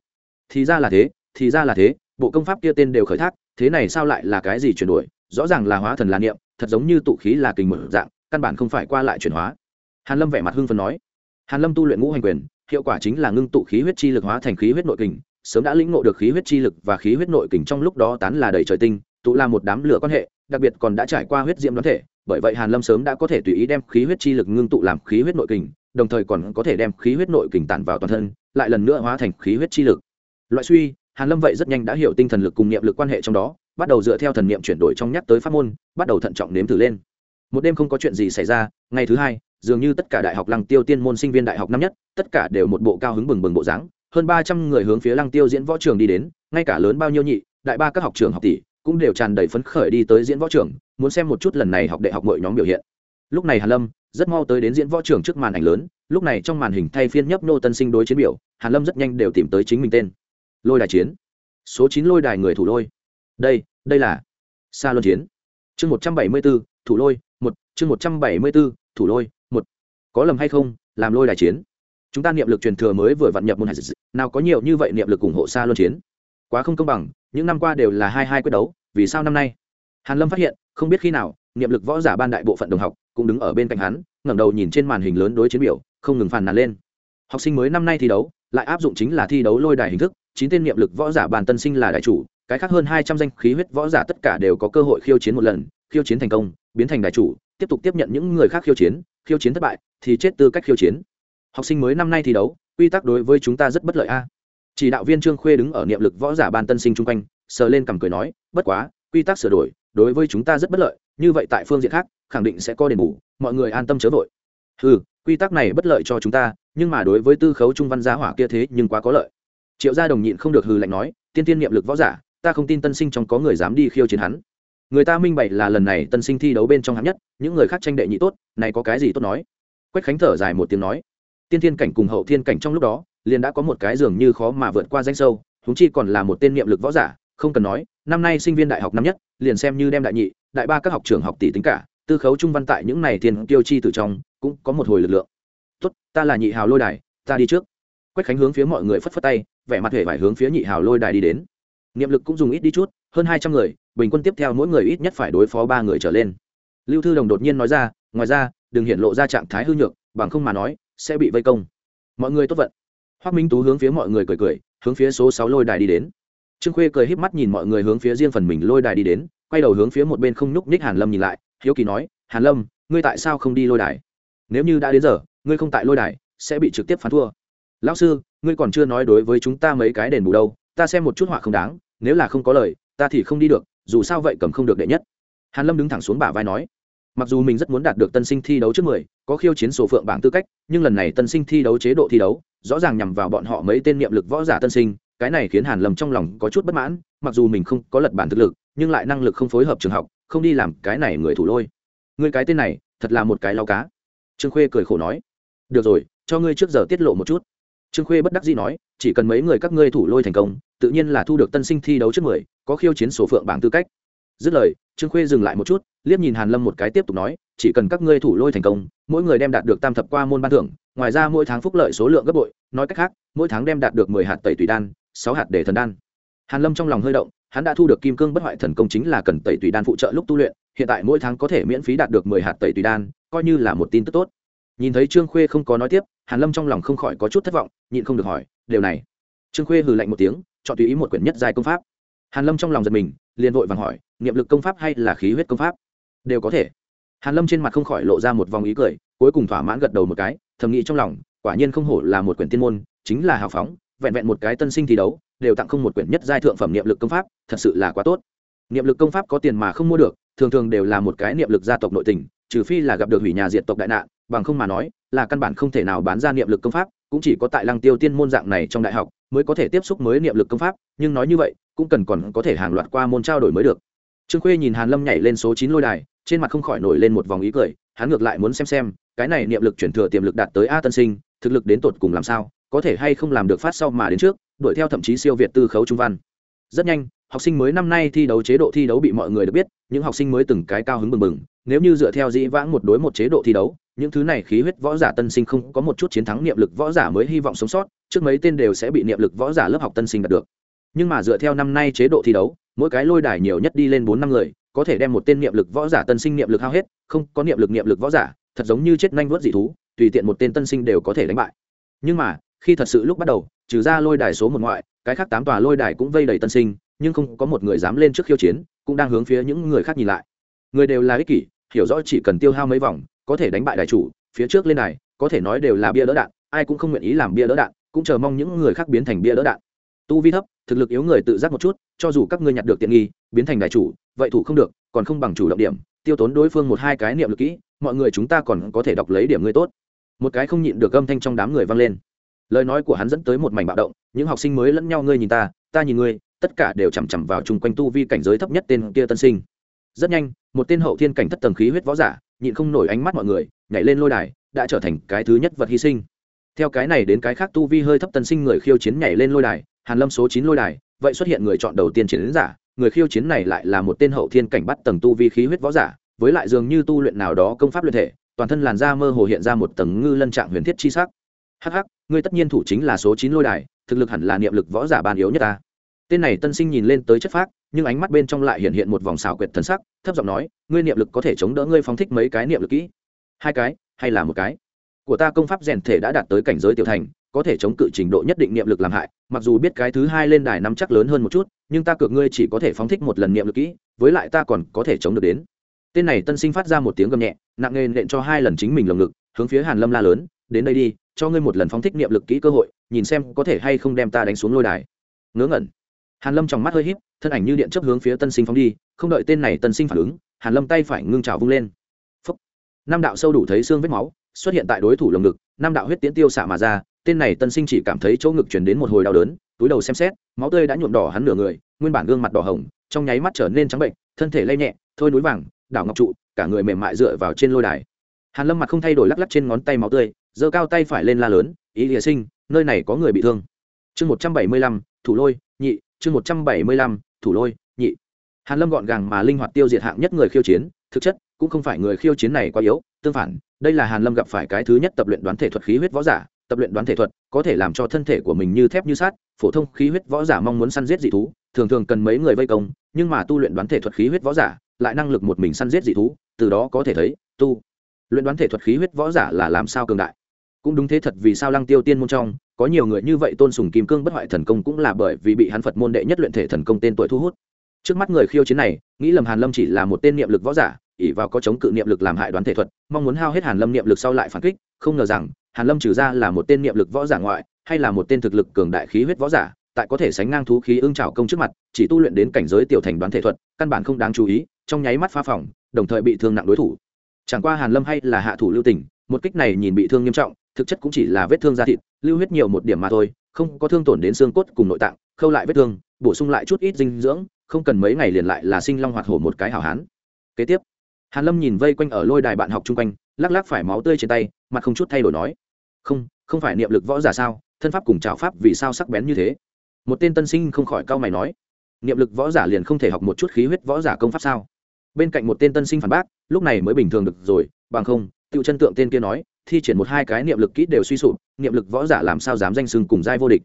Thì ra là thế, thì ra là thế, bộ công pháp kia tên đều khởi thác, thế này sao lại là cái gì chuyển đổi? Rõ ràng là hóa thần là niệm, thật giống như tụ khí là kình mở dạng, căn bản không phải qua lại chuyển hóa. Hàn lâm vẻ mặt hưng phấn nói. Hàn lâm tu luyện ngũ hành quyền, hiệu quả chính là ngưng tụ khí huyết chi lực hóa thành khí huyết nội kình, sớm đã lĩnh ngộ được khí huyết chi lực và khí huyết nội kình trong lúc đó tán là đầy trời tinh, tụ là một đám lửa quan hệ đặc biệt còn đã trải qua huyết diễm đoán thể, bởi vậy hàn lâm sớm đã có thể tùy ý đem khí huyết chi lực ngưng tụ làm khí huyết nội kình, đồng thời còn có thể đem khí huyết nội kình tản vào toàn thân, lại lần nữa hóa thành khí huyết chi lực. Loại suy, hàn lâm vậy rất nhanh đã hiểu tinh thần lực cùng niệm lực quan hệ trong đó, bắt đầu dựa theo thần niệm chuyển đổi trong nhắc tới pháp môn, bắt đầu thận trọng nếm thử lên. Một đêm không có chuyện gì xảy ra, ngày thứ hai, dường như tất cả đại học lăng tiêu tiên môn sinh viên đại học năm nhất, tất cả đều một bộ cao hứng bừng bừng bộ dáng, hơn ba trăm người hướng phía lăng tiêu diễn võ trường đi đến, ngay cả lớn bao nhiêu nhị, đại ba các học trường học tỷ cũng đều tràn đầy phấn khởi đi tới diễn võ trường muốn xem một chút lần này học đại học mọi nhóm biểu hiện. Lúc này hàn lâm rất mau tới đến diễn võ trường trước màn ảnh lớn lúc này trong màn hình thay phiên nhấp nô tân sinh đối chiến biểu hàn lâm rất nhanh đều tìm tới chính mình tên. Lôi đài chiến. Số chín lôi đài người thủ lôi. Đây đây là xa luân chiến. Chương một trăm bảy mươi 174, thủ lôi một chương một trăm bảy mươi 174, thủ lôi một. Có lầm hay không làm lôi đài chiến. Chúng ta niệm lực truyền thừa mới vừa vặn nhập môn hải nào có nhiều như vậy niệm lực ủng hộ xa luân chiến quá không công bằng, những năm qua đều là hai hai quyết đấu, vì sao năm nay? Hàn lâm phát hiện, không biết khi nào, niệm lực võ giả ban đại bộ phận đồng học cũng đứng ở bên cạnh hắn, ngẩng đầu nhìn trên màn hình lớn đối chiến biểu, không ngừng phàn nàn lên. Học sinh mới năm nay thi đấu, lại áp dụng chính là thi đấu lôi đài hình thức, chín tên niệm lực võ giả bàn tân sinh là đại chủ, cái khác hơn hai trăm danh khí huyết võ giả tất cả đều có cơ hội khiêu chiến một lần, khiêu chiến thành công, biến thành đại chủ, tiếp tục tiếp nhận những người khác khiêu chiến khiêu chiến thất bại, thì chết tư cách khiêu chiến. Học sinh mới năm nay thi đấu, quy tắc đối với chúng ta rất bất lợi a chỉ đạo viên trương khuê đứng ở niệm lực võ giả ban tân sinh chung quanh, sờ lên cằm cười nói, bất quá, quy tắc sửa đổi, đối với chúng ta rất bất lợi, như vậy tại phương diện khác, khẳng định sẽ có đền bù, mọi người an tâm chớ vội. Ừ quy tắc này bất lợi cho chúng ta, nhưng mà đối với tư khấu trung văn gia hỏa kia thế nhưng quá có lợi. Triệu gia đồng nhịn không được hừ lạnh nói, tiên tiên niệm lực võ giả, ta không tin tân sinh trong có người dám đi khiêu chiến hắn. Người ta minh bạch là lần này tân sinh thi đấu bên trong hạng nhất, những người khác tranh đệ nhị tốt, này có cái gì tốt nói? Quách khánh thở dài một tiếng nói tiên thiên cảnh cùng hậu thiên cảnh trong lúc đó, liền đã có một cái dường như khó mà vượt qua danh sâu húng chi còn là một tên niệm lực võ giả, không cần nói, năm nay sinh viên đại học năm nhất, liền xem như đem đại nhị, đại ba các học trường học tỷ tính cả, tư khấu trung văn tại những này thiên tiêu chi từ trong, cũng có một hồi lực lượng. Tốt, ta là nhị hào lôi đài, ta đi trước. Quách khánh hướng phía mọi người phất phất tay, vẻ mặt hề phải hướng phía nhị hào lôi đài đi đến. Niệm lực cũng dùng ít đi chút, hơn hai trăm người, bình quân tiếp theo mỗi người ít nhất phải đối phó ba người trở lên. Lưu thư đồng đột nhiên nói ra, ngoài ra, đừng hiện lộ ra trạng thái hư nhược, bằng không mà nói sẽ bị vây công. Mọi người tốt vận. Hoác minh tú hướng phía mọi người cười cười, hướng phía số sáu lôi đài đi đến. Trương khuê cười híp mắt nhìn mọi người hướng phía riêng phần mình lôi đài đi đến, quay đầu hướng phía một bên không nhúc nhích hàn lâm nhìn lại, hiếu kỳ nói, hàn lâm, ngươi tại sao không đi lôi đài? Nếu như đã đến giờ, ngươi không tại lôi đài, sẽ bị trực tiếp phán thua. Lão sư, ngươi còn chưa nói đối với chúng ta mấy cái đền bù đâu, ta xem một chút họa không đáng, nếu là không có lời, ta thì không đi được, dù sao vậy cầm không được đệ nhất. Hàn lâm đứng thẳng xuống bả vai nói mặc dù mình rất muốn đạt được tân sinh thi đấu trước mười, có khiêu chiến sổ phượng bảng tư cách, nhưng lần này tân sinh thi đấu chế độ thi đấu, rõ ràng nhằm vào bọn họ mấy tên niệm lực võ giả tân sinh, cái này khiến hàn lâm trong lòng có chút bất mãn, mặc dù mình không có lật bản thực lực, nhưng lại năng lực không phối hợp trường học, không đi làm cái này người thủ lôi. Người cái tên này, thật là một cái lao cá. Trương khuê cười khổ nói, được rồi, cho ngươi trước giờ tiết lộ một chút. Trương khuê bất đắc dĩ nói, chỉ cần mấy người các ngươi thủ lôi thành công, tự nhiên là thu được tân sinh thi đấu trước mười, có khiêu chiến sổ phượng bảng tư cách dứt lời, trương khuê dừng lại một chút, liếc nhìn hàn lâm một cái tiếp tục nói, chỉ cần các ngươi thủ lôi thành công, mỗi người đem đạt được tam thập qua môn ban thưởng, ngoài ra mỗi tháng phúc lợi số lượng gấp bội, nói cách khác, mỗi tháng đem đạt được mười hạt tẩy tùy đan, sáu hạt để thần đan. Hàn lâm trong lòng hơi động, hắn đã thu được kim cương bất hoại thần công chính là cần tẩy tùy đan phụ trợ lúc tu luyện, hiện tại mỗi tháng có thể miễn phí đạt được mười hạt tẩy tùy đan, coi như là một tin tức tốt. Nhìn thấy trương khuê không có nói tiếp, hàn lâm trong lòng không khỏi có chút thất vọng, nhịn không được hỏi, điều này? Trương khuê hừ lạnh một tiếng, chọn tùy ý một quyển nhất giai công pháp. Hàn lâm trong lòng giật mình liền vội vàng hỏi, niệm lực công pháp hay là khí huyết công pháp? Đều có thể. Hàn lâm trên mặt không khỏi lộ ra một vòng ý cười, cuối cùng thỏa mãn gật đầu một cái, thầm nghĩ trong lòng, quả nhiên không hổ là một quyển tiên môn, chính là hào phóng, vẹn vẹn một cái tân sinh thi đấu, đều tặng không một quyển nhất giai thượng phẩm niệm lực công pháp, thật sự là quá tốt. Niệm lực công pháp có tiền mà không mua được, thường thường đều là một cái niệm lực gia tộc nội tình, trừ phi là gặp được hủy nhà diệt tộc đại nạn, bằng không mà nói, là căn bản không thể nào bán ra niệm lực công pháp cũng chỉ có tại lăng tiêu tiên môn dạng này trong đại học mới có thể tiếp xúc mới niệm lực công pháp, nhưng nói như vậy, cũng cần còn có thể hàng loạt qua môn trao đổi mới được. Trương khuê nhìn hàn lâm nhảy lên số chín lôi đài, trên mặt không khỏi nổi lên một vòng ý cười, hắn ngược lại muốn xem xem, cái này niệm lực chuyển thừa tiềm lực đạt tới a tân sinh, thực lực đến tột cùng làm sao, có thể hay không làm được phát sau mà đến trước, đuổi theo thậm chí siêu việt tư khấu trung văn. Rất nhanh, học sinh mới năm nay thi đấu chế độ thi đấu bị mọi người được biết, những học sinh mới từng cái cao hứng bừng bừng, nếu như dựa theo dĩ vãng một đối một chế độ thi đấu những thứ này khí huyết võ giả tân sinh không có một chút chiến thắng niệm lực võ giả mới hy vọng sống sót, trước mấy tên đều sẽ bị niệm lực võ giả lớp học tân sinh đạt được. Nhưng mà dựa theo năm nay chế độ thi đấu, mỗi cái lôi đài nhiều nhất đi lên bốn năm người, có thể đem một tên niệm lực võ giả tân sinh niệm lực hao hết, không có niệm lực niệm lực võ giả, thật giống như chết nhanh vớt dị thú, tùy tiện một tên tân sinh đều có thể đánh bại. Nhưng mà, khi thật sự lúc bắt đầu, trừ ra lôi đài số một ngoại, cái khác tám tòa lôi đài cũng vây đầy tân sinh, nhưng không có một người dám lên trước khiêu chiến, cũng đang hướng phía những người khác nhìn lại. Người đều là ích kỷ, hiểu rõ chỉ cần tiêu hao mấy vòng có thể đánh bại đại chủ, phía trước lên này có thể nói đều là bia đỡ đạn, ai cũng không nguyện ý làm bia đỡ đạn, cũng chờ mong những người khác biến thành bia đỡ đạn. Tu vi thấp, thực lực yếu người tự giác một chút, cho dù các ngươi nhặt được tiện nghi, biến thành đại chủ, vậy thủ không được, còn không bằng chủ động điểm, tiêu tốn đối phương một hai cái niệm lực kỹ, mọi người chúng ta còn có thể đọc lấy điểm ngươi tốt. Một cái không nhịn được âm thanh trong đám người vang lên. Lời nói của hắn dẫn tới một mảnh bạo động, những học sinh mới lẫn nhau ngươi nhìn ta ta nhìn ngươi, tất cả đều chằm chằm vào chung quanh tu vi cảnh giới thấp nhất tên kia tân sinh. Rất nhanh, một tên hậu thiên cảnh thất tầng khí huyết võ giả nhịn không nổi ánh mắt mọi người, nhảy lên lôi đài, đã trở thành cái thứ nhất vật hy sinh. Theo cái này đến cái khác tu vi hơi thấp tân sinh người khiêu chiến nhảy lên lôi đài, hàn lâm số chín lôi đài, vậy xuất hiện người chọn đầu tiên chiến giả, người khiêu chiến này lại là một tên hậu thiên cảnh bắt tầng tu vi khí huyết võ giả, với lại dường như tu luyện nào đó công pháp luyện thể, toàn thân làn da mơ hồ hiện ra một tầng ngư lân trạng huyền thiết chi sắc. Hắc hắc, ngươi tất nhiên thủ chính là số chín lôi đài, thực lực hẳn là niệm lực võ giả ban yếu nhất ta tên này tân sinh nhìn lên tới chất phác, nhưng ánh mắt bên trong lại hiện hiện một vòng xảo quyệt thần sắc, thấp giọng nói, ngươi niệm lực có thể chống đỡ ngươi phóng thích mấy cái niệm lực kỹ? Hai cái, hay là một cái? Của ta công pháp rèn thể đã đạt tới cảnh giới tiểu thành, có thể chống cự trình độ nhất định niệm lực làm hại, mặc dù biết cái thứ hai lên đài năm chắc lớn hơn một chút, nhưng ta cược ngươi chỉ có thể phóng thích một lần niệm lực kỹ, với lại ta còn có thể chống được đến. Tên này tân sinh phát ra một tiếng gầm nhẹ, nặng nề nện cho hai lần chính mình lồng ngực, hướng phía hàn lâm la lớn, đến đây đi, cho ngươi một lần phóng thích niệm lực kỹ cơ hội, nhìn xem có thể hay không đem ta đánh xuống lôi đài. Ngớ ngẩn hàn lâm trong mắt hơi híp, thân ảnh như điện chấp hướng phía tân sinh phóng đi, không đợi tên này tân sinh phản ứng, hàn lâm tay phải ngưng trào vung lên. Phúc. năm đạo sâu đủ thấy xương vết máu, xuất hiện tại đối thủ lồng ngực, năm đạo huyết tiễn tiêu xạ mà ra, tên này tân sinh chỉ cảm thấy chỗ ngực truyền đến một hồi đau đớn, túi đầu xem xét, máu tươi đã nhuộm đỏ hắn nửa người, nguyên bản gương mặt đỏ hồng, trong nháy mắt trở nên trắng bệnh, thân thể lay nhẹ, thôi núi vàng, đảo ngọc trụ, cả người mềm mại dựa vào trên lôi đài. Hàn lâm mặt không thay đổi lắc lắc trên ngón tay máu tươi, giơ cao tay phải lên la lớn, ý địa sinh, nơi này có người bị thương. Chương một trăm bảy mươi lăm, thủ lôi, nhị chương một trăm bảy mươi lăm, thủ lôi, nhị. Hàn lâm gọn gàng mà linh hoạt tiêu diệt hạng nhất người khiêu chiến, thực chất, cũng không phải người khiêu chiến này quá yếu, tương phản, đây là hàn lâm gặp phải cái thứ nhất tập luyện đoán thể thuật khí huyết võ giả, tập luyện đoán thể thuật có thể làm cho thân thể của mình như thép như sát phổ thông khí huyết võ giả mong muốn săn giết dị thú, thường thường cần mấy người vây công, nhưng mà tu luyện đoán thể thuật khí huyết võ giả lại năng lực một mình săn giết dị thú, từ đó có thể thấy, tu luyện đoán thể thuật khí huyết võ giả là làm sao cường đại cũng đúng thế thật vì sao lăng tiêu tiên môn trong, có nhiều người như vậy tôn sùng kim cương bất hoại thần công cũng là bởi vì bị hắn phật môn đệ nhất luyện thể thần công tên tuổi thu hút. Trước mắt người khiêu chiến này, nghĩ lầm hàn lâm chỉ là một tên niệm lực võ giả ỉ vào có chống cự niệm lực làm hại đoán thể thuật, mong muốn hao hết hàn lâm niệm lực sau lại phản kích, không ngờ rằng, hàn lâm trừ ra là một tên niệm lực võ giả ngoại, hay là một tên thực lực cường đại khí huyết võ giả, tại có thể sánh ngang thú khí ương trào công trước mặt, chỉ tu luyện đến cảnh giới tiểu thành đoán thể thuật, căn bản không đáng chú ý, trong nháy mắt phá phòng, đồng thời bị thương nặng đối thủ. Chẳng qua hàn lâm hay là hạ thủ lưu tình, một kích này nhìn bị thương nghiêm trọng thực chất cũng chỉ là vết thương da thịt, lưu huyết nhiều một điểm mà thôi, không có thương tổn đến xương cốt cùng nội tạng, khâu lại vết thương, bổ sung lại chút ít dinh dưỡng, không cần mấy ngày liền lại là sinh long hoạt hổ một cái hảo hán. Kế tiếp, hàn lâm nhìn vây quanh ở lôi đài bạn học chung quanh, lắc lắc phải máu tươi trên tay, mặt không chút thay đổi nói, không không phải niệm lực võ giả sao? Thân pháp cùng trào pháp vì sao sắc bén như thế? Một tên tân sinh không khỏi cau mày nói, niệm lực võ giả liền không thể học một chút khí huyết võ giả công pháp sao? Bên cạnh một tên tân sinh phản bác, lúc này mới bình thường được rồi, bằng không tiêu chân tượng tên kia nói thi triển một hai cái niệm lực kỹ đều suy sụp, niệm lực võ giả làm sao dám danh sưng cùng giai vô địch.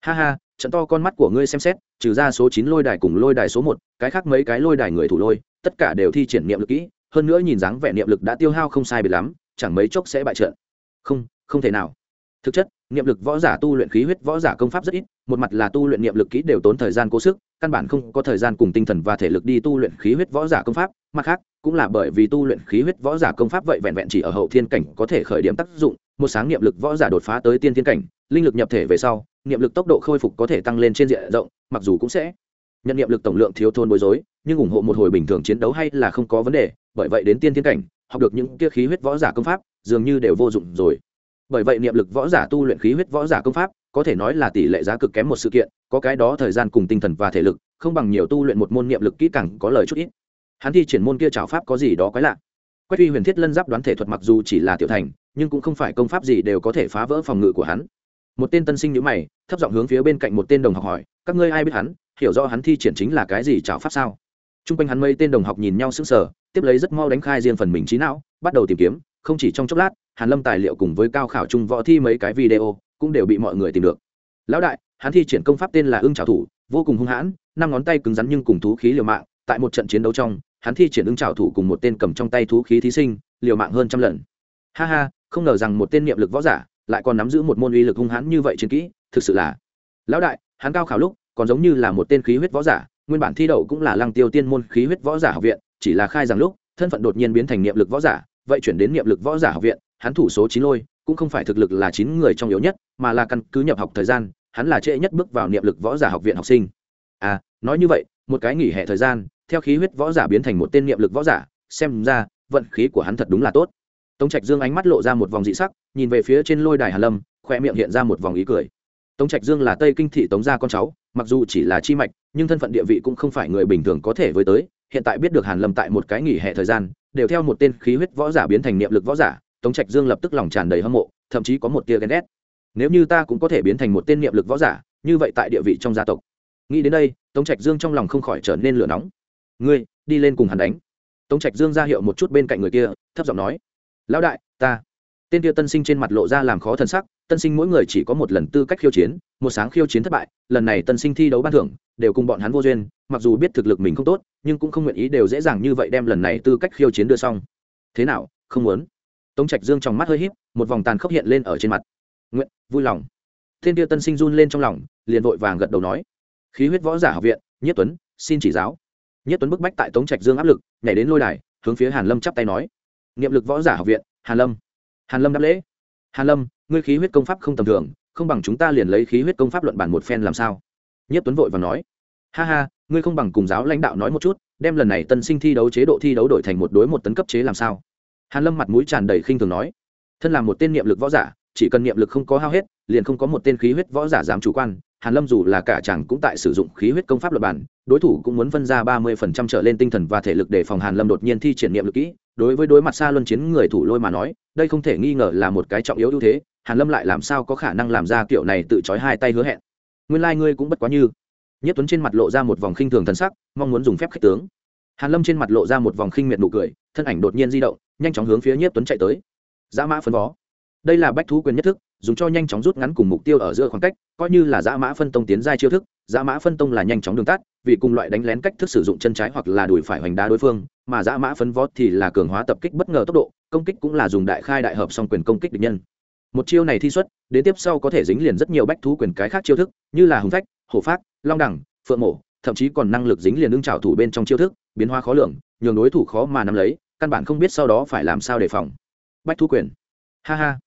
Ha ha, trận to con mắt của ngươi xem xét, trừ ra số chín lôi đài cùng lôi đài số một, cái khác mấy cái lôi đài người thủ lôi, tất cả đều thi triển niệm lực kỹ, hơn nữa nhìn dáng vẻ niệm lực đã tiêu hao không sai biệt lắm, chẳng mấy chốc sẽ bại trận. Không không thể nào. Thực chất niệm lực võ giả tu luyện khí huyết võ giả công pháp rất ít, một mặt là tu luyện niệm lực kỹ đều tốn thời gian cố sức, căn bản không có thời gian cùng tinh thần và thể lực đi tu luyện khí huyết võ giả công pháp. Mặt khác, cũng là bởi vì tu luyện khí huyết võ giả công pháp vậy vẹn vẹn chỉ ở hậu thiên cảnh có thể khởi điểm tác dụng, một sáng niệm lực võ giả đột phá tới tiên thiên cảnh, linh lực nhập thể về sau, niệm lực tốc độ khôi phục có thể tăng lên trên diện rộng, mặc dù cũng sẽ nhận niệm lực tổng lượng thiếu thôn bối rối, nhưng ủng hộ một hồi bình thường chiến đấu hay là không có vấn đề, bởi vậy đến tiên thiên cảnh, học được những kia khí huyết võ giả công pháp, dường như đều vô dụng rồi bởi vậy niệm lực võ giả tu luyện khí huyết võ giả công pháp, có thể nói là tỷ lệ giá cực kém một sự kiện, có cái đó thời gian cùng tinh thần và thể lực, không bằng nhiều tu luyện một môn niệm lực kỹ càng có lời chút ít. Hắn thi triển môn kia trào pháp có gì đó quái lạ. Quách uy huyền thiết lân giáp đoán thể thuật mặc dù chỉ là tiểu thành, nhưng cũng không phải công pháp gì đều có thể phá vỡ phòng ngự của hắn. Một tên tân sinh nhữ mày, thấp giọng hướng phía bên cạnh một tên đồng học hỏi, các ngươi ai biết hắn? Hiểu rõ hắn thi triển chính là cái gì trào pháp sao? T r u n g quanh hắn mây tên đồng học nhìn nhau sững sờ, tiếp lấy rất mau đánh khai riêng phần mình trí não, bắt đầu tìm kiếm, không chỉ trong chốc lát hàn lâm tài liệu cùng với cao khảo trung võ thi mấy cái video cũng đều bị mọi người tìm được. Lão đại, hắn thi triển công pháp tên là ưng trào thủ, vô cùng hung hãn, năm ngón tay cứng rắn nhưng cùng thú khí liều mạng, tại một trận chiến đấu trong, hắn thi triển ưng trào thủ cùng một tên cầm trong tay thú khí thí sinh, liều mạng hơn trăm lần. Ha ha, không ngờ rằng một tên niệm lực võ giả lại còn nắm giữ một môn uy lực hung hãn như vậy chiến kỹ, thực sự là. Lão đại, hắn cao khảo lúc còn giống như là một tên khí huyết võ giả, nguyên bản thi đậu cũng là lăng tiêu tiên môn khí huyết võ giả học viện, chỉ là khai rằng lúc, thân phận đột nhiên biến thành niệm lực võ giả, vậy chuyển đến niệm lực võ giả học viện hắn thủ số chín lôi, cũng không phải thực lực là chín người trong yếu nhất, mà là căn cứ nhập học thời gian, hắn là trễ nhất bước vào niệm lực võ giả học viện học sinh. À nói như vậy, một cái nghỉ hè thời gian, theo khí huyết võ giả biến thành một tên niệm lực võ giả, xem ra, vận khí của hắn thật đúng là tốt. Tống trạch dương ánh mắt lộ ra một vòng dị sắc, nhìn về phía trên lôi đài Hà lâm, khoe miệng hiện ra một vòng ý cười. Tống trạch dương là tây kinh thị tống gia con cháu, mặc dù chỉ là chi mạch, nhưng thân phận địa vị cũng không phải người bình thường có thể với tới. Hiện tại biết được hàn lâm tại một cái nghỉ hè thời gian, đều theo một tên khí huyết võ giả biến thành niệm lực võ giả tống trạch dương lập tức lòng tràn đầy hâm mộ, thậm chí có một tia ghen ghét. Nếu như ta cũng có thể biến thành một tên niệm lực võ giả, như vậy tại địa vị trong gia tộc. Nghĩ đến đây, tống trạch dương trong lòng không khỏi trở nên lửa nóng. Ngươi, đi lên cùng hắn đánh. Tống trạch dương ra hiệu một chút bên cạnh người kia, thấp giọng nói. Lão đại, ta. Tên kia tân sinh trên mặt lộ ra làm khó t sắc, tân sinh mỗi người chỉ có một lần tư cách khiêu chiến, một sáng khiêu chiến thất bại, lần này tân sinh thi đấu ban thưởng, đều cùng bọn hắn vô duyên, mặc dù biết thực lực mình không tốt, nhưng cũng không nguyện ý đều dễ dàng như vậy đem lần này tư cách khiêu chiến đưa xong. Thế nào, không muốn? Tống trạch dương trong mắt hơi híp, một vòng tàn khốc hiện lên ở trên mặt. Nguyện vui lòng. Thiên tiêu tân sinh run lên trong lòng liền vội vàng gật đầu nói. Khí huyết võ giả học viện nhất tuấn xin chỉ giáo. Nhất tuấn bức bách tại tống trạch dương áp lực nhảy đến lôi đài hướng phía hàn lâm chắp tay nói. Niệm lực võ giả học viện hàn lâm. Hàn lâm đáp lễ. Hàn lâm ngươi khí huyết công pháp không tầm thường không bằng chúng ta liền lấy khí huyết công pháp luận bản một phen làm sao? Nhất tuấn vội và nói. Ha ha ngươi không bằng cùng giáo lãnh đạo nói một chút đem lần này tân sinh thi đấu chế độ thi đấu đổi thành một đối một tấn cấp chế làm sao? Hàn lâm mặt mũi tràn đầy khinh thường nói, thân là một tên niệm lực võ giả, chỉ cần niệm lực không có hao hết, liền không có một tên khí huyết võ giả dám chủ quan. Hàn lâm dù là cả chàng cũng tại sử dụng khí huyết công pháp luật bản, đối thủ cũng muốn phân ra ba mươi phần trăm trở lên tinh thần và thể lực để phòng hàn lâm đột nhiên thi triển niệm lực kỹ. Đối với đối mặt xa luân chiến người thủ lôi mà nói, đây không thể nghi ngờ là một cái trọng yếu ưu thế. Hàn lâm lại làm sao có khả năng làm ra kiểu này tự trói hai tay hứa hẹn? Nguyên lai like ngươi cũng bất quá như. Nhất tuấn trên mặt lộ ra một vòng khinh thường thần sắc, mong muốn dùng phép khích tướng. Hàn lâm trên mặt lộ ra một vòng khinh miệt nụ cười, thân ảnh đột nhiên di động nhanh chóng hướng phía nhất tuấn chạy tới. Dã mã phân bó đây là bách thú quyền nhất thức, dùng cho nhanh chóng rút ngắn cùng mục tiêu ở giữa khoảng cách, coi như là dã mã phân tông tiến giai chiêu thức, dã mã phân tông là nhanh chóng đường tắt, vì cùng loại đánh lén cách thức sử dụng chân trái hoặc là đùi phải hoành đá đối phương, mà dã mã phân vót thì là cường hóa tập kích bất ngờ tốc độ, công kích cũng là dùng đại khai đại hợp song quyền công kích địch nhân. Một chiêu này thi xuất, đến tiếp sau có thể dính liền rất nhiều bách thú quyền cái khác chiêu thức, như là hùng phách, hổ phát long đẳng, phượng mổ, thậm chí còn năng lực dính liền ưng trào thủ bên trong chiêu thức, biến hóa khó lường, nhường đối thủ khó mà nắm lấy căn bản không biết sau đó phải làm sao đề phòng. Bách thu quyền. Ha ha.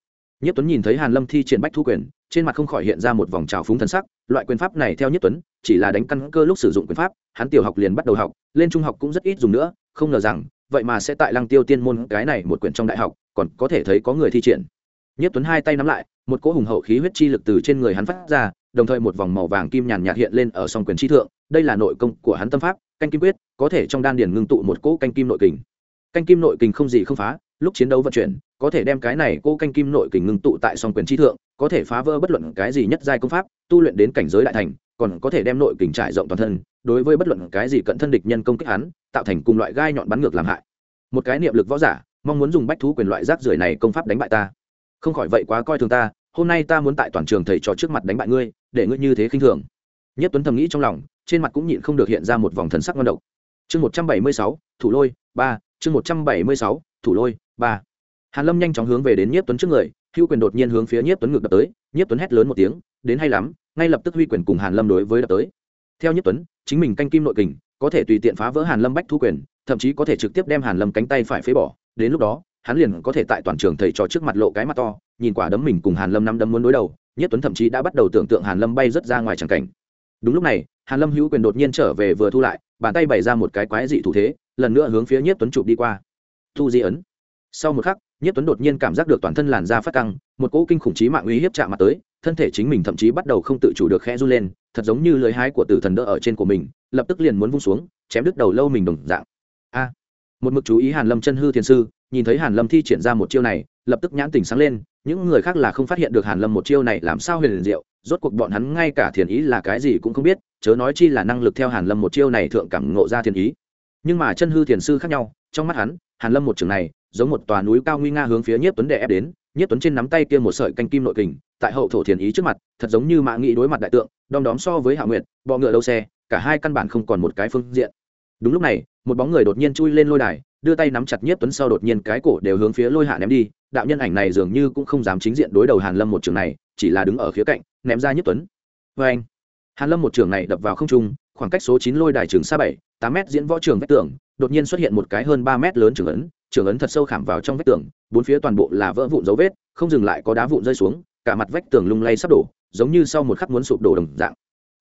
Nhất tuấn nhìn thấy hàn lâm thi triển bách thu quyền, trên mặt không khỏi hiện ra một vòng trào phúng thần sắc, loại quyền pháp này theo nhất tuấn, chỉ là đánh căn cơ lúc sử dụng quyền pháp, hắn tiểu học liền bắt đầu học, lên trung học cũng rất ít dùng nữa, không ngờ rằng, vậy mà sẽ tại lăng tiêu tiên môn cái này một quyển trong đại học, còn có thể thấy có người thi triển. Nhất tuấn hai tay nắm lại, một cỗ hùng hậu khí huyết chi lực từ trên người hắn phát ra, đồng thời một vòng màu vàng kim nhàn nhạt hiện lên ở song quyền chi thượng, đây là nội công của hắn tâm pháp, canh kim quyết, có thể trong đan điền ngưng tụ một cỗ canh kim nội kình canh kim nội kình không gì không phá, lúc chiến đấu vận chuyển, có thể đem cái này cô canh kim nội kình ngưng tụ tại song quyền chi thượng, có thể phá vỡ bất luận cái gì nhất giai công pháp, tu luyện đến cảnh giới đại thành, còn có thể đem nội kình trải rộng toàn thân, đối với bất luận cái gì cận thân địch nhân công kích hắn, tạo thành cùng loại gai nhọn bắn ngược làm hại. Một cái niệm lực võ giả, mong muốn dùng bách thú quyền loại rác rưởi này công pháp đánh bại ta. Không khỏi vậy quá coi thường ta, hôm nay ta muốn tại toàn trường thầy trò trước mặt đánh bại ngươi, để ngươi như thế khinh thường. Nhất tuấn thầm nghĩ trong lòng, trên mặt cũng nhịn không được hiện ra một vòng thần sắc ngon độc chương một trăm bảy mươi sáu, thủ lôi, ba. Chương một trăm bảy mươi sáu, thủ lôi, ba. Hàn lâm nhanh chóng hướng về đến nhiếp tuấn trước người hữu quyền đột nhiên hướng phía nhiếp tuấn ngược đập tới, nhiếp tuấn hét lớn một tiếng, đến hay lắm, ngay lập tức huy quyền cùng hàn lâm đối với đập tới. Theo nhiếp tuấn, chính mình canh kim nội kình, có thể tùy tiện phá vỡ hàn lâm bách thu quyền, thậm chí có thể trực tiếp đem hàn lâm cánh tay phải phế bỏ, đến lúc đó, hắn liền có thể tại toàn trường thầy trò trước mặt lộ cái mặt to, nhìn quả đấm mình cùng hàn lâm năm đấm muốn đối đầu nhất tuấn thậm chí đã bắt đầu tưởng tượng hàn lâm bay rất ra ngoài tràng cảnh. Đúng lúc này, hàn lâm hữu quyền đột nhiên trở về vừa thu lại bàn tay bày ra một cái quái dị thủ thế, lần nữa hướng phía nhất tuấn chụp đi qua. Thu di ấn. Sau một khắc nhất tuấn đột nhiên cảm giác được toàn thân làn da phát căng, một cỗ kinh khủng trí mạng uy hiếp chạm mặt tới, thân thể chính mình thậm chí bắt đầu không tự chủ được khẽ run lên, thật giống như lưới hái của tử thần đỡ ở trên của mình, lập tức liền muốn vung xuống, chém đứt đầu lâu mình đồng dạng. A! Một mực chú ý hàn lâm chân hư thiền sư, nhìn thấy hàn lâm thi triển ra một chiêu này, lập tức nhãn tỉnh sáng lên, những người khác là không phát hiện được hàn lâm một chiêu này làm sao huyền liền diệu, rốt cuộc bọn hắn ngay cả thiền ý là cái gì cũng không biết, chớ nói chi là năng lực theo hàn lâm một chiêu này thượng cảm ngộ ra thiền ý. Nhưng mà chân hư thiền sư khác nhau, trong mắt hắn, hàn lâm một trường này, giống một tòa núi cao nguy nga hướng phía nhiếp tuấn đệ ép đến, nhiếp tuấn trên nắm tay kia một sợi canh kim nội kình, tại hậu thổ thiền ý trước mặt, thật giống như mạ nghị đối mặt đại tượng, đom đóm so với hạ nguyệt, bọ ngựa đầu xe, cả hai căn bản không còn một cái phương diện đúng lúc này, một bóng người đột nhiên chui lên lôi đài, đưa tay nắm chặt nhất tuấn sau đột nhiên cái cổ đều hướng phía lôi hạ ném đi. Đạo nhân ảnh này dường như cũng không dám chính diện đối đầu hàn lâm một trường này, chỉ là đứng ở khía cạnh, ném ra Nhất tuấn. Vê anh, hàn lâm một trường này đập vào không trung, khoảng cách số chín lôi đài trường xa bảy, tám mét diễn võ trường vách tường, đột nhiên xuất hiện một cái hơn ba mét lớn trường ấn trường ấn thật sâu khảm vào trong vách tường, bốn phía toàn bộ là vỡ vụn dấu vết, không dừng lại có đá vụn rơi xuống, cả mặt vách tường lung lay sắp đổ, giống như sau một khắc muốn sụp đổ đồng dạng.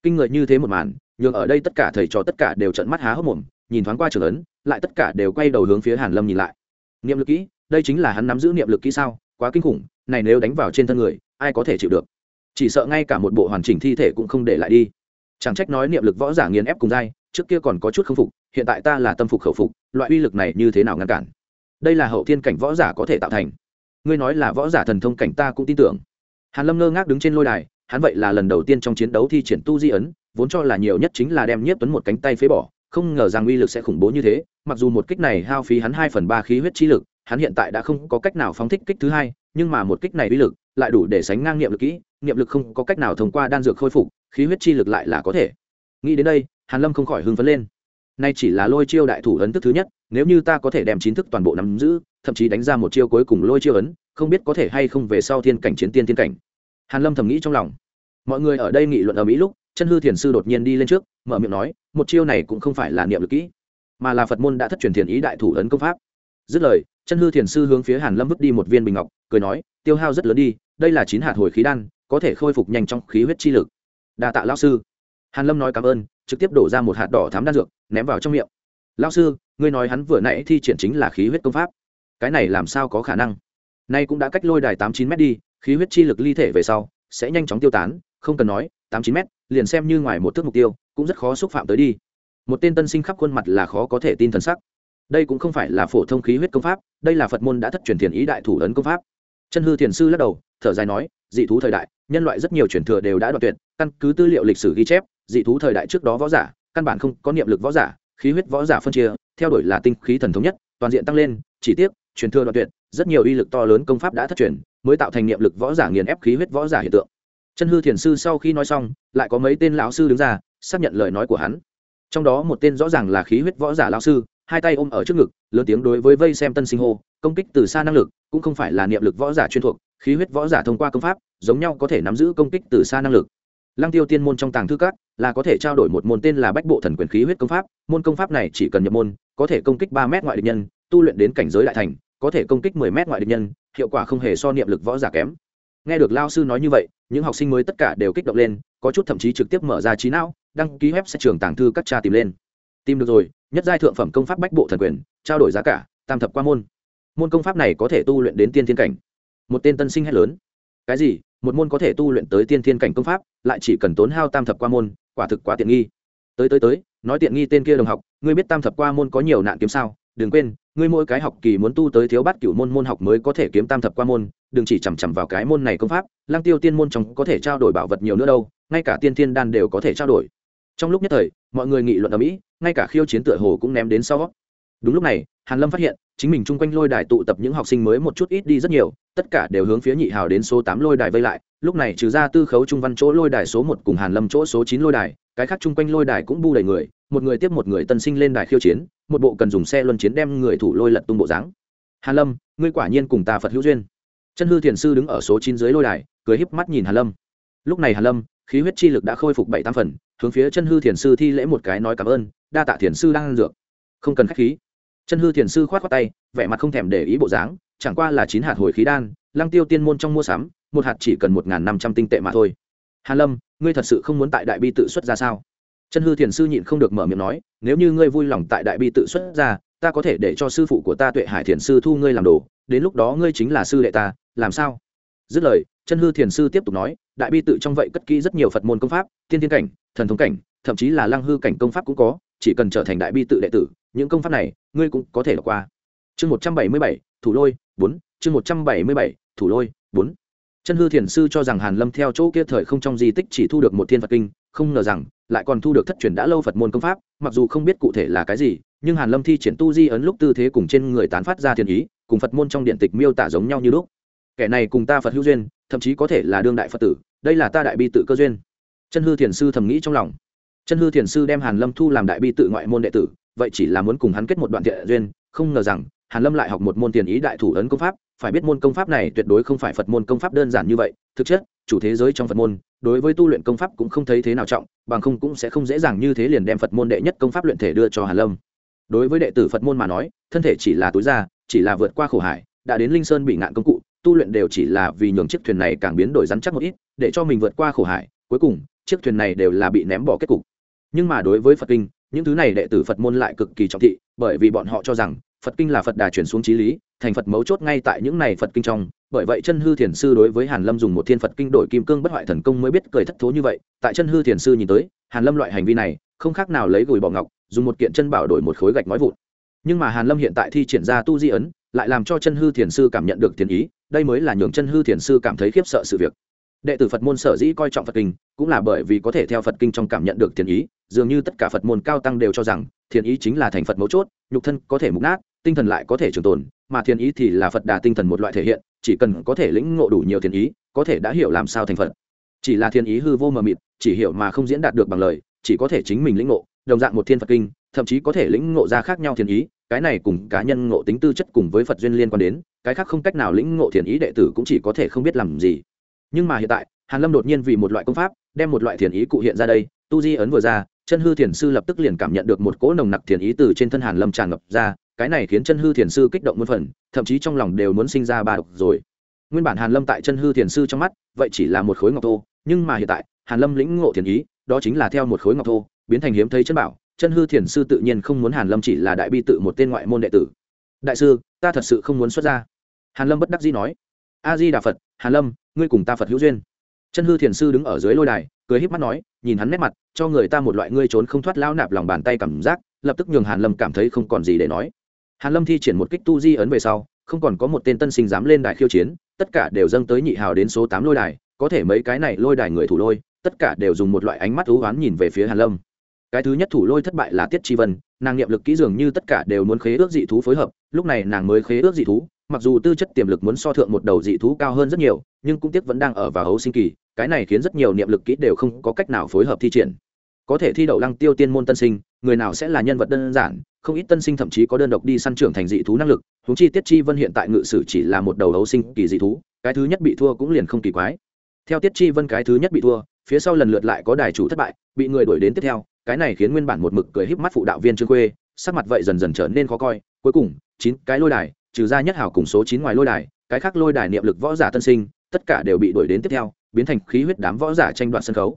Kinh người như thế một màn nhường ở đây tất cả thầy trò tất cả đều trận mắt há hốc mồm, nhìn thoáng qua trường ấn, lại tất cả đều quay đầu hướng phía hàn lâm nhìn lại. Niệm lực kỹ, đây chính là hắn nắm giữ niệm lực kỹ sao? Quá kinh khủng, này nếu đánh vào trên thân người, ai có thể chịu được? Chỉ sợ ngay cả một bộ hoàn chỉnh thi thể cũng không để lại đi. Chẳng trách nói niệm lực võ giả nghiền ép cùng dai, trước kia còn có chút không phục, hiện tại ta là tâm phục khẩu phục, loại uy lực này như thế nào ngăn cản? Đây là hậu thiên cảnh võ giả có thể tạo thành. Ngươi nói là võ giả thần thông cảnh ta cũng tin tưởng. Hàn lâm ngơ ngác đứng trên lôi đài, hắn vậy là lần đầu tiên trong chiến đấu thi triển tu di ấn vốn cho là nhiều nhất chính là đem nhiếp tuấn một cánh tay phế bỏ, không ngờ rằng uy lực sẽ khủng bố như thế, mặc dù một kích này hao phí hắn hai phần ba khí huyết chi lực, hắn hiện tại đã không có cách nào phóng thích kích thứ hai, nhưng mà một kích này uy lực lại đủ để sánh ngang niệm lực kỹ, niệm lực không có cách nào thông qua đan dược khôi phục, khí huyết chi lực lại là có thể. Nghĩ đến đây, hàn lâm không khỏi hưng phấn lên. Nay chỉ là lôi chiêu đại thủ ấn thức thứ nhất, nếu như ta có thể đem chín thức toàn bộ nắm giữ, thậm chí đánh ra một chiêu cuối cùng lôi chiêu ấn, không biết có thể hay không về sau thiên cảnh chiến tiên thiên cảnh. Hàn lâm thầm nghĩ trong lòng. Mọi người ở đây nghị luận ở mỹ lúc chân hư thiền sư đột nhiên đi lên trước, mở miệng nói, một chiêu này cũng không phải là niệm lực kỹ, mà là phật môn đã thất truyền thiền ý đại thủ ấn công pháp. Dứt lời, chân hư thiền sư hướng phía hàn lâm vứt đi một viên bình ngọc, cười nói, tiêu hao rất lớn đi, đây là chín hạt hồi khí đan, có thể khôi phục nhanh trong khí huyết chi lực. Đa tạ lão sư. Hàn lâm nói cảm ơn, trực tiếp đổ ra một hạt đỏ thám đan dược, ném vào trong miệng. Lão sư, ngươi nói hắn vừa nãy thi triển chính là khí huyết công pháp. Cái này làm sao có khả năng? Nay cũng đã cách lôi đài tám chín mét đi, khí huyết chi lực ly thể về sau, sẽ nhanh chóng tiêu tán, không cần nói, tám chín mét liền xem như ngoài một thước mục tiêu, cũng rất khó xúc phạm tới đi. Một tên tân sinh khắp khuôn mặt là khó có thể tin thần sắc. Đây cũng không phải là phổ thông khí huyết công pháp, đây là phật môn đã thất truyền thiền ý đại thủ ấn công pháp. Chân hư thiền sư lắc đầu, thở dài nói, dị thú thời đại, nhân loại rất nhiều truyền thừa đều đã đoạn tuyệt, căn cứ tư liệu lịch sử ghi chép, dị thú thời đại trước đó võ giả, căn bản không có niệm lực võ giả, khí huyết võ giả phân chia, theo đuổi là tinh khí thần thống nhất, toàn diện tăng lên, chỉ tiếc, truyền thừa đoạn tuyệt, rất nhiều uy lực to lớn công pháp đã thất truyền, mới tạo thành niệm lực võ giả nghiền ép khí huyết võ giả hiện tượng chân hư thiền sư sau khi nói xong, lại có mấy tên lão sư đứng ra, xác nhận lời nói của hắn. Trong đó một tên rõ ràng là khí huyết võ giả lão sư, hai tay ôm ở trước ngực, lớn tiếng đối với vây xem tân sinh hô, công kích từ xa năng lực, cũng không phải là niệm lực võ giả chuyên thuộc, khí huyết võ giả thông qua công pháp, giống nhau có thể nắm giữ công kích từ xa năng lực. Lăng tiêu tiên môn trong tàng thư các, là có thể trao đổi một môn tên là bách bộ thần quyền khí huyết công pháp, môn công pháp này chỉ cần nhập môn, có thể công kích ba mét ngoại địch nhân, tu luyện đến cảnh giới đại thành, có thể công kích mười mét ngoại địch nhân, hiệu quả không hề so niệm lực võ giả kém nghe được lao sư nói như vậy, những học sinh mới tất cả đều kích động lên, có chút thậm chí trực tiếp mở ra trí não, đăng ký web sẽ trường tàng thư các cha tìm lên. Tìm được rồi, nhất giai thượng phẩm công pháp bách bộ thần quyền, trao đổi giá cả, tam thập qua môn. Môn công pháp này có thể tu luyện đến tiên thiên cảnh. Một tên tân sinh hay lớn. Cái gì? Một môn có thể tu luyện tới tiên thiên cảnh công pháp, lại chỉ cần tốn hao tam thập qua môn, quả thực quá tiện nghi. Tới tới tới, nói tiện nghi tên kia đồng học, ngươi biết tam thập qua môn có nhiều nạn kiếm sao? Đừng quên, ngươi mỗi cái học kỳ muốn tu tới thiếu bát cửu môn môn học mới có thể kiếm tam thập qua môn, đừng chỉ chằm chằm vào cái môn này công pháp lang tiêu tiên môn trong có thể trao đổi bảo vật nhiều nữa đâu, ngay cả tiên thiên đan đều có thể trao đổi. Trong lúc nhất thời, mọi người nghị luận ở mỹ, ngay cả khiêu chiến tựa hồ cũng ném đến sau. Đúng lúc này, hàn lâm phát hiện, chính mình chung quanh lôi đài tụ tập những học sinh mới một chút ít đi rất nhiều, tất cả đều hướng phía nhị hào đến số tám lôi đài vây lại, lúc này trừ ra tư khấu trung văn chỗ lôi đài số một cùng hàn lâm chỗ số chín lôi đài, cái khác chung quanh lôi đài cũng bu đầy người, một người tiếp một người tân sinh lên đài khiêu chiến một bộ cần dùng xe luân chiến đem người thủ lôi lật tung bộ dáng. Hàn lâm, ngươi quả nhiên cùng ta phật hữu duyên. Chân hư thiền sư đứng ở số chín dưới lôi đài, cười híp mắt nhìn hàn lâm. Lúc này hàn lâm, khí huyết chi lực đã khôi phục bảy tam phần, hướng phía chân hư thiền sư thi lễ một cái nói cảm ơn, đa tạ thiền sư đang ăn dược. Không cần khách khí. Chân hư thiền sư khoát khoát tay, vẻ mặt không thèm để ý bộ dáng, chẳng qua là chín hạt hồi khí đan, lăng tiêu tiên môn trong mua sắm, một hạt chỉ cần một năm trăm tinh tệ mà thôi. Hàn lâm, ngươi thật sự không muốn tại đại bi tự xuất ra sao? Chân hư thiền sư nhịn không được mở miệng nói, nếu như ngươi vui lòng tại đại bi tự xuất ra, ta có thể để cho sư phụ của ta tuệ hải thiền sư thu ngươi làm đồ, đến lúc đó ngươi chính là sư đệ ta, làm sao? Dứt lời, chân hư thiền sư tiếp tục nói, đại bi tự trong vậy cất kỹ rất nhiều phật môn công pháp, tiên thiên cảnh, thần thống cảnh, thậm chí là lăng hư cảnh công pháp cũng có, chỉ cần trở thành đại bi tự đệ tử, những công pháp này, ngươi cũng có thể đọc qua. Chương một trăm bảy mươi bảy, thủ lôi, bốn, chương một trăm bảy mươi bảy, thủ lôi, bốn. Chân hư thiền sư cho rằng hàn lâm theo chỗ kia thời không trong di tích chỉ thu được một thiên phật kinh không ngờ rằng, lại còn thu được thất truyền đã lâu phật môn công pháp, mặc dù không biết cụ thể là cái gì, nhưng hàn lâm thi triển tu di ấn lúc tư thế cùng trên người tán phát ra thiên ý, cùng phật môn trong điện tịch miêu tả giống nhau như lúc. Kẻ này cùng ta phật hữu duyên, thậm chí có thể là đương đại phật tử, đây là ta đại bi tự cơ duyên. Chân hư thiền sư thầm nghĩ trong lòng. Chân hư thiền sư đem hàn lâm thu làm đại bi tự ngoại môn đệ tử, vậy chỉ là muốn cùng hắn kết một đoạn thiện duyên, không ngờ rằng, hàn lâm lại học một môn tiền ý đại thủ ấn công pháp, phải biết môn công pháp này tuyệt đối không phải phật môn công pháp đơn giản như vậy, thực chất chủ thế giới trong phật môn, đối với tu luyện công pháp cũng không thấy thế nào trọng, bằng không cũng sẽ không dễ dàng như thế liền đem phật môn đệ nhất công pháp luyện thể đưa cho hàn lâm. Đối với đệ tử phật môn mà nói, thân thể chỉ là túi ra chỉ là vượt qua khổ hải, đã đến linh sơn bị ngạn công cụ, tu luyện đều chỉ là vì nhường chiếc thuyền này càng biến đổi rắn chắc một ít, để cho mình vượt qua khổ hải, cuối cùng, chiếc thuyền này đều là bị ném bỏ kết cục. Nhưng mà đối với phật kinh, những thứ này đệ tử phật môn lại cực kỳ trọng thị, bởi vì bọn họ cho rằng, phật kinh là phật đà chuyển xuống trí lý, thành phật mấu chốt ngay tại những này phật kinh trong bởi vậy chân hư thiền sư đối với hàn lâm dùng một thiên phật kinh đổi kim cương bất hoại thần công mới biết cười thất thố như vậy. Tại chân hư thiền sư nhìn tới, hàn lâm loại hành vi này, không khác nào lấy gùi bỏ ngọc, dùng một kiện chân bảo đổi một khối gạch nói vụn. Nhưng mà hàn lâm hiện tại thi triển ra tu di ấn, lại làm cho chân hư thiền sư cảm nhận được thiền ý, đây mới là nhường chân hư thiền sư cảm thấy khiếp sợ sự việc. Đệ tử phật môn sở dĩ coi trọng phật kinh, cũng là bởi vì có thể theo phật kinh trong cảm nhận được thiền ý, dường như tất cả phật môn cao tăng đều cho rằng, thiền ý chính là thành phật mấu chốt, nhục thân có thể mục nát, tinh thần lại có thể trường tồn, mà thiền ý thì là phật đà tinh thần một loại thể hiện chỉ cần có thể lĩnh ngộ đủ nhiều thiên ý, có thể đã hiểu làm sao thành phật. Chỉ là thiên ý hư vô mờ mịt, chỉ hiểu mà không diễn đạt được bằng lời, chỉ có thể chính mình lĩnh ngộ, đồng dạng một thiên phật kinh, thậm chí có thể lĩnh ngộ ra khác nhau thiên ý, cái này cùng cá nhân ngộ tính tư chất cùng với phật duyên liên quan đến, cái khác không cách nào lĩnh ngộ thiền ý đệ tử cũng chỉ có thể không biết làm gì. Nhưng mà hiện tại, hàn lâm đột nhiên vì một loại công pháp, đem một loại thiền ý cụ hiện ra đây, tu di ấn vừa ra, chân hư thiền sư lập tức liền cảm nhận được một cỗ nồng nặc thiền ý từ trên thân hàn lâm tràn ngập ra cái này khiến chân hư thiền sư kích động muôn phần, thậm chí trong lòng đều muốn sinh ra ba độc rồi. Nguyên bản hàn lâm tại chân hư thiền sư trong mắt, vậy chỉ là một khối ngọc thô, nhưng mà hiện tại, hàn lâm lĩnh ngộ thiền ý, đó chính là theo một khối ngọc thô, biến thành hiếm thấy chân bảo, chân hư thiền sư tự nhiên không muốn hàn lâm chỉ là đại bi tự một tên ngoại môn đệ tử. Đại sư, ta thật sự không muốn xuất ra hàn lâm bất đắc dĩ nói. A di đà phật, hàn lâm, ngươi cùng ta phật hữu duyên. Chân hư thiền sư đứng ở dưới lôi đài, cười híp mắt nói, nhìn hắn nét mặt, cho người ta một loại ngươi trốn không thoát lao nạp lòng bàn tay cảm giác, lập tức nhường hàn lâm cảm thấy không còn gì để nói hàn lâm thi triển một kích tu di ấn về sau, không còn có một tên tân sinh dám lên đài khiêu chiến, tất cả đều dâng tới nhị hào đến số tám lôi đài, có thể mấy cái này lôi đài người thủ lôi, tất cả đều dùng một loại ánh mắt thú oán nhìn về phía hàn lâm. Cái thứ nhất thủ lôi thất bại là tiết chi vân, nàng niệm lực kỹ dường như tất cả đều muốn khế ước dị thú phối hợp, lúc này nàng mới khế ước dị thú, mặc dù tư chất tiềm lực muốn so thượng một đầu dị thú cao hơn rất nhiều, nhưng cũng tiếc vẫn đang ở vào hấu sinh kỳ, cái này khiến rất nhiều niệm lực kỹ đều không có cách nào phối hợp thi triển. Có thể thi đậu lăng tiêu tiên môn tân sinh, người nào sẽ là nhân vật đơn giản không ít tân sinh thậm chí có đơn độc đi săn trưởng thành dị thú năng lực húng chi tiết chi vân hiện tại ngự sử chỉ là một đầu đấu sinh kỳ dị thú, cái thứ nhất bị thua cũng liền không kỳ quái. Theo tiết chi vân cái thứ nhất bị thua, phía sau lần lượt lại có đài chủ thất bại, bị người đuổi đến tiếp theo, cái này khiến nguyên bản một mực cười híp mắt phụ đạo viên trương khuê, sắc mặt vậy dần dần trở nên khó coi. Cuối cùng, chín cái lôi đài, trừ ra nhất hảo cùng số chín ngoài lôi đài, cái khác lôi đài niệm lực võ giả tân sinh, tất cả đều bị đuổi đến tiếp theo, biến thành khí huyết đám võ giả tranh đoạt sân khấu.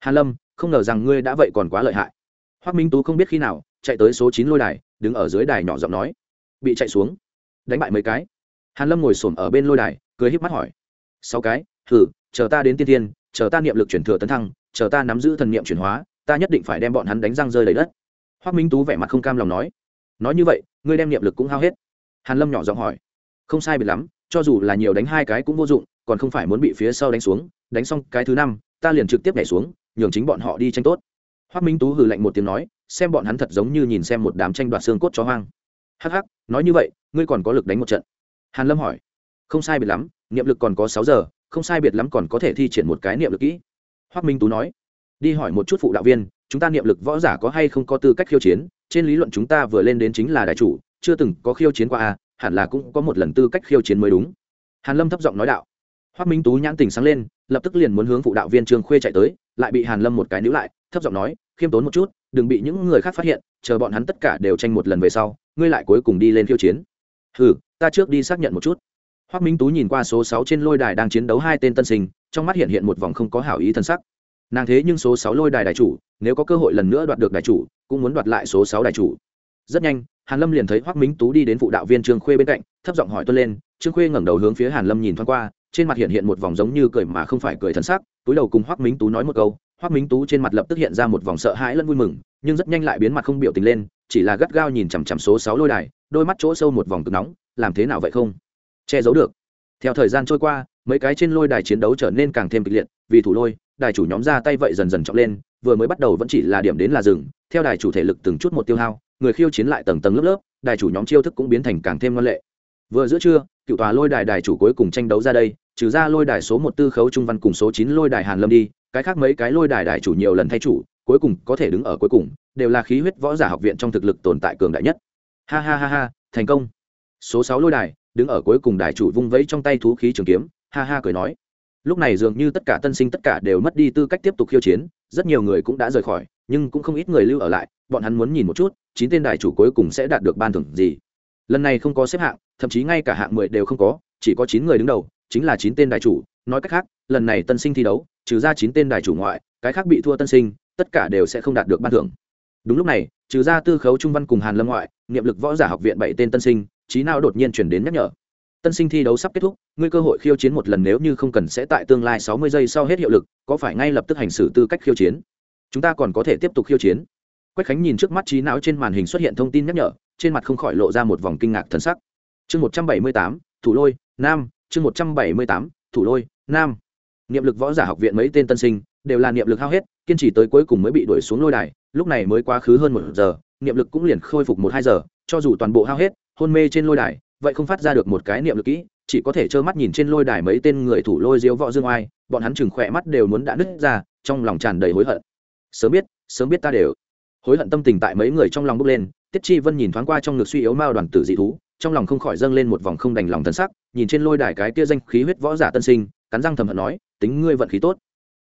Hàn lâm, không ngờ rằng ngươi đã vậy còn quá lợi hại. Hoắc minh tú không biết khi nào chạy tới số chín lôi đài, đứng ở dưới đài nhỏ giọng nói. Bị chạy xuống. Đánh bại mấy cái. Hàn lâm ngồi xổm ở bên lôi đài, cười híp mắt hỏi. Sáu cái thử chờ ta đến tiên tiên chờ ta niệm lực chuyển thừa tấn thăng, chờ ta nắm giữ thần niệm chuyển hóa, ta nhất định phải đem bọn hắn đánh răng rơi đầy đất. Hoắc minh tú vẻ mặt không cam lòng nói. Nói như vậy, ngươi đem niệm lực cũng hao hết. Hàn lâm nhỏ giọng hỏi. Không sai biệt lắm, cho dù là nhiều đánh hai cái cũng vô dụng, còn không phải muốn bị phía sau đánh xuống. Đánh xong cái thứ năm, ta liền trực tiếp nhảy xuống, nhường chính bọn họ đi tranh tốt. Hoắc minh tú hừ lạnh một tiếng nói xem bọn hắn thật giống như nhìn xem một đám tranh đoạt xương cốt chó hoang. Hắc hắc nói như vậy ngươi còn có lực đánh một trận. Hàn lâm hỏi. Không sai biệt lắm niệm lực còn có sáu giờ không sai biệt lắm còn có thể thi triển một cái niệm lực kỹ. Hoắc minh tú nói. Đi hỏi một chút phụ đạo viên chúng ta niệm lực võ giả có hay không có tư cách khiêu chiến? Trên lý luận chúng ta vừa lên đến chính là đại chủ chưa từng có khiêu chiến qua a à, hẳn là cũng có một lần tư cách khiêu chiến mới đúng. Hàn lâm thấp giọng nói đạo. Hoắc minh tú nhãn tình sáng lên lập tức liền muốn hướng phụ đạo viên trương khuê chạy tới lại bị hàn lâm một cái níu lại thấp giọng nói khiêm tốn một chút đừng bị những người khác phát hiện, chờ bọn hắn tất cả đều tranh một lần về sau, ngươi lại cuối cùng đi lên khiêu chiến. Ừ ta trước đi xác nhận một chút. Hoác minh tú nhìn qua số sáu trên lôi đài đang chiến đấu hai tên tân sinh, trong mắt hiện hiện một vòng không có hảo ý thân sắc. Nàng thế nhưng số sáu lôi đài đại chủ, nếu có cơ hội lần nữa đoạt được đại chủ, cũng muốn đoạt lại số sáu đại chủ. Rất nhanh, hàn lâm liền thấy hoác minh tú đi đến phụ đạo viên trương khuê bên cạnh, thấp giọng hỏi tuân lên, trương khuê ngẩng đầu hướng phía hàn lâm nhìn thoáng qua, trên mặt hiện hiện một vòng giống như cười mà không phải cười thân sắc, túi đầu cùng hoác minh tú nói một câu hoác minh tú trên mặt lập tức hiện ra một vòng sợ hãi lẫn vui mừng, nhưng rất nhanh lại biến mặt không biểu tình lên, chỉ là gắt gao nhìn chằm chằm số sáu lôi đài, đôi mắt chỗ sâu một vòng cực nóng, làm thế nào vậy không? Che giấu được. Theo thời gian trôi qua, mấy cái trên lôi đài chiến đấu trở nên càng thêm kịch liệt, vì thủ lôi, đài chủ nhóm ra tay vậy dần dần trọng lên, vừa mới bắt đầu vẫn chỉ là điểm đến là rừng theo đài chủ thể lực từng chút một tiêu hao, người khiêu chiến lại tầng tầng lớp lớp, đài chủ nhóm chiêu thức cũng biến thành càng thêm ngoan lệ. Vừa giữa trưa, cựu tòa lôi đài đài chủ cuối cùng tranh đấu ra đây, trừ ra lôi đài số một tư khấu trung văn cùng số chín lôi đài hàn lâm đi cái khác mấy cái lôi đài đài chủ nhiều lần thay chủ, cuối cùng có thể đứng ở cuối cùng, đều là khí huyết võ giả học viện trong thực lực tồn tại cường đại nhất. Ha ha ha ha, thành công. Số sáu lôi đài, đứng ở cuối cùng đài chủ vung vẫy trong tay thú khí trường kiếm, ha ha cười nói. Lúc này dường như tất cả tân sinh tất cả đều mất đi tư cách tiếp tục khiêu chiến, rất nhiều người cũng đã rời khỏi, nhưng cũng không ít người lưu ở lại, bọn hắn muốn nhìn một chút, chín tên đài chủ cuối cùng sẽ đạt được ban thưởng gì. Lần này không có xếp hạng, thậm chí ngay cả hạng mười đều không có, chỉ có chín người đứng đầu, chính là chín tên đài chủ, nói cách khác, lần này tân sinh thi đấu trừ ra chín tên đài chủ ngoại, cái khác bị thua tân sinh, tất cả đều sẽ không đạt được ban thưởng. Đúng lúc này, trừ ra tư khấu trung văn cùng hàn lâm ngoại, niệm lực võ giả học viện bảy tên tân sinh trí nào đột nhiên chuyển đến nhắc nhở. Tân sinh thi đấu sắp kết thúc, ngươi cơ hội khiêu chiến một lần nếu như không cần sẽ tại tương lai sáu mươi giây sau hết hiệu lực, có phải ngay lập tức hành xử tư cách khiêu chiến? Chúng ta còn có thể tiếp tục khiêu chiến. Quách khánh nhìn trước mắt trí não trên màn hình xuất hiện thông tin nhắc nhở, trên mặt không khỏi lộ ra một vòng kinh ngạc thần sắc. Chương một trăm bảy mươi tám, thủ lôi, nam. Chương một trăm bảy mươi tám, thủ lôi, nam niệm lực võ giả học viện mấy tên tân sinh, đều là niệm lực hao hết, kiên trì tới cuối cùng mới bị đuổi xuống lôi đài, lúc này mới quá khứ hơn một giờ, niệm lực cũng liền khôi phục một hai giờ, cho dù toàn bộ hao hết, hôn mê trên lôi đài, vậy không phát ra được một cái niệm lực kỹ, chỉ có thể trơ mắt nhìn trên lôi đài mấy tên người thủ lôi diếu võ dương oai, bọn hắn chừng khỏe mắt đều muốn đã nứt ra, trong lòng tràn đầy hối hận. Sớm biết sớm biết ta đều. Hối hận tâm tình tại mấy người trong lòng bốc lên, tiết chi vân nhìn thoáng qua trong ngực suy yếu mao đoàn tử dị thú, trong lòng không khỏi dâng lên một vòng không đành lòng thân sắc, nhìn trên lôi đài cái kia danh khí huyết võ giả tân sinh, cắn răng thầm hận nói tính ngươi vận khí tốt.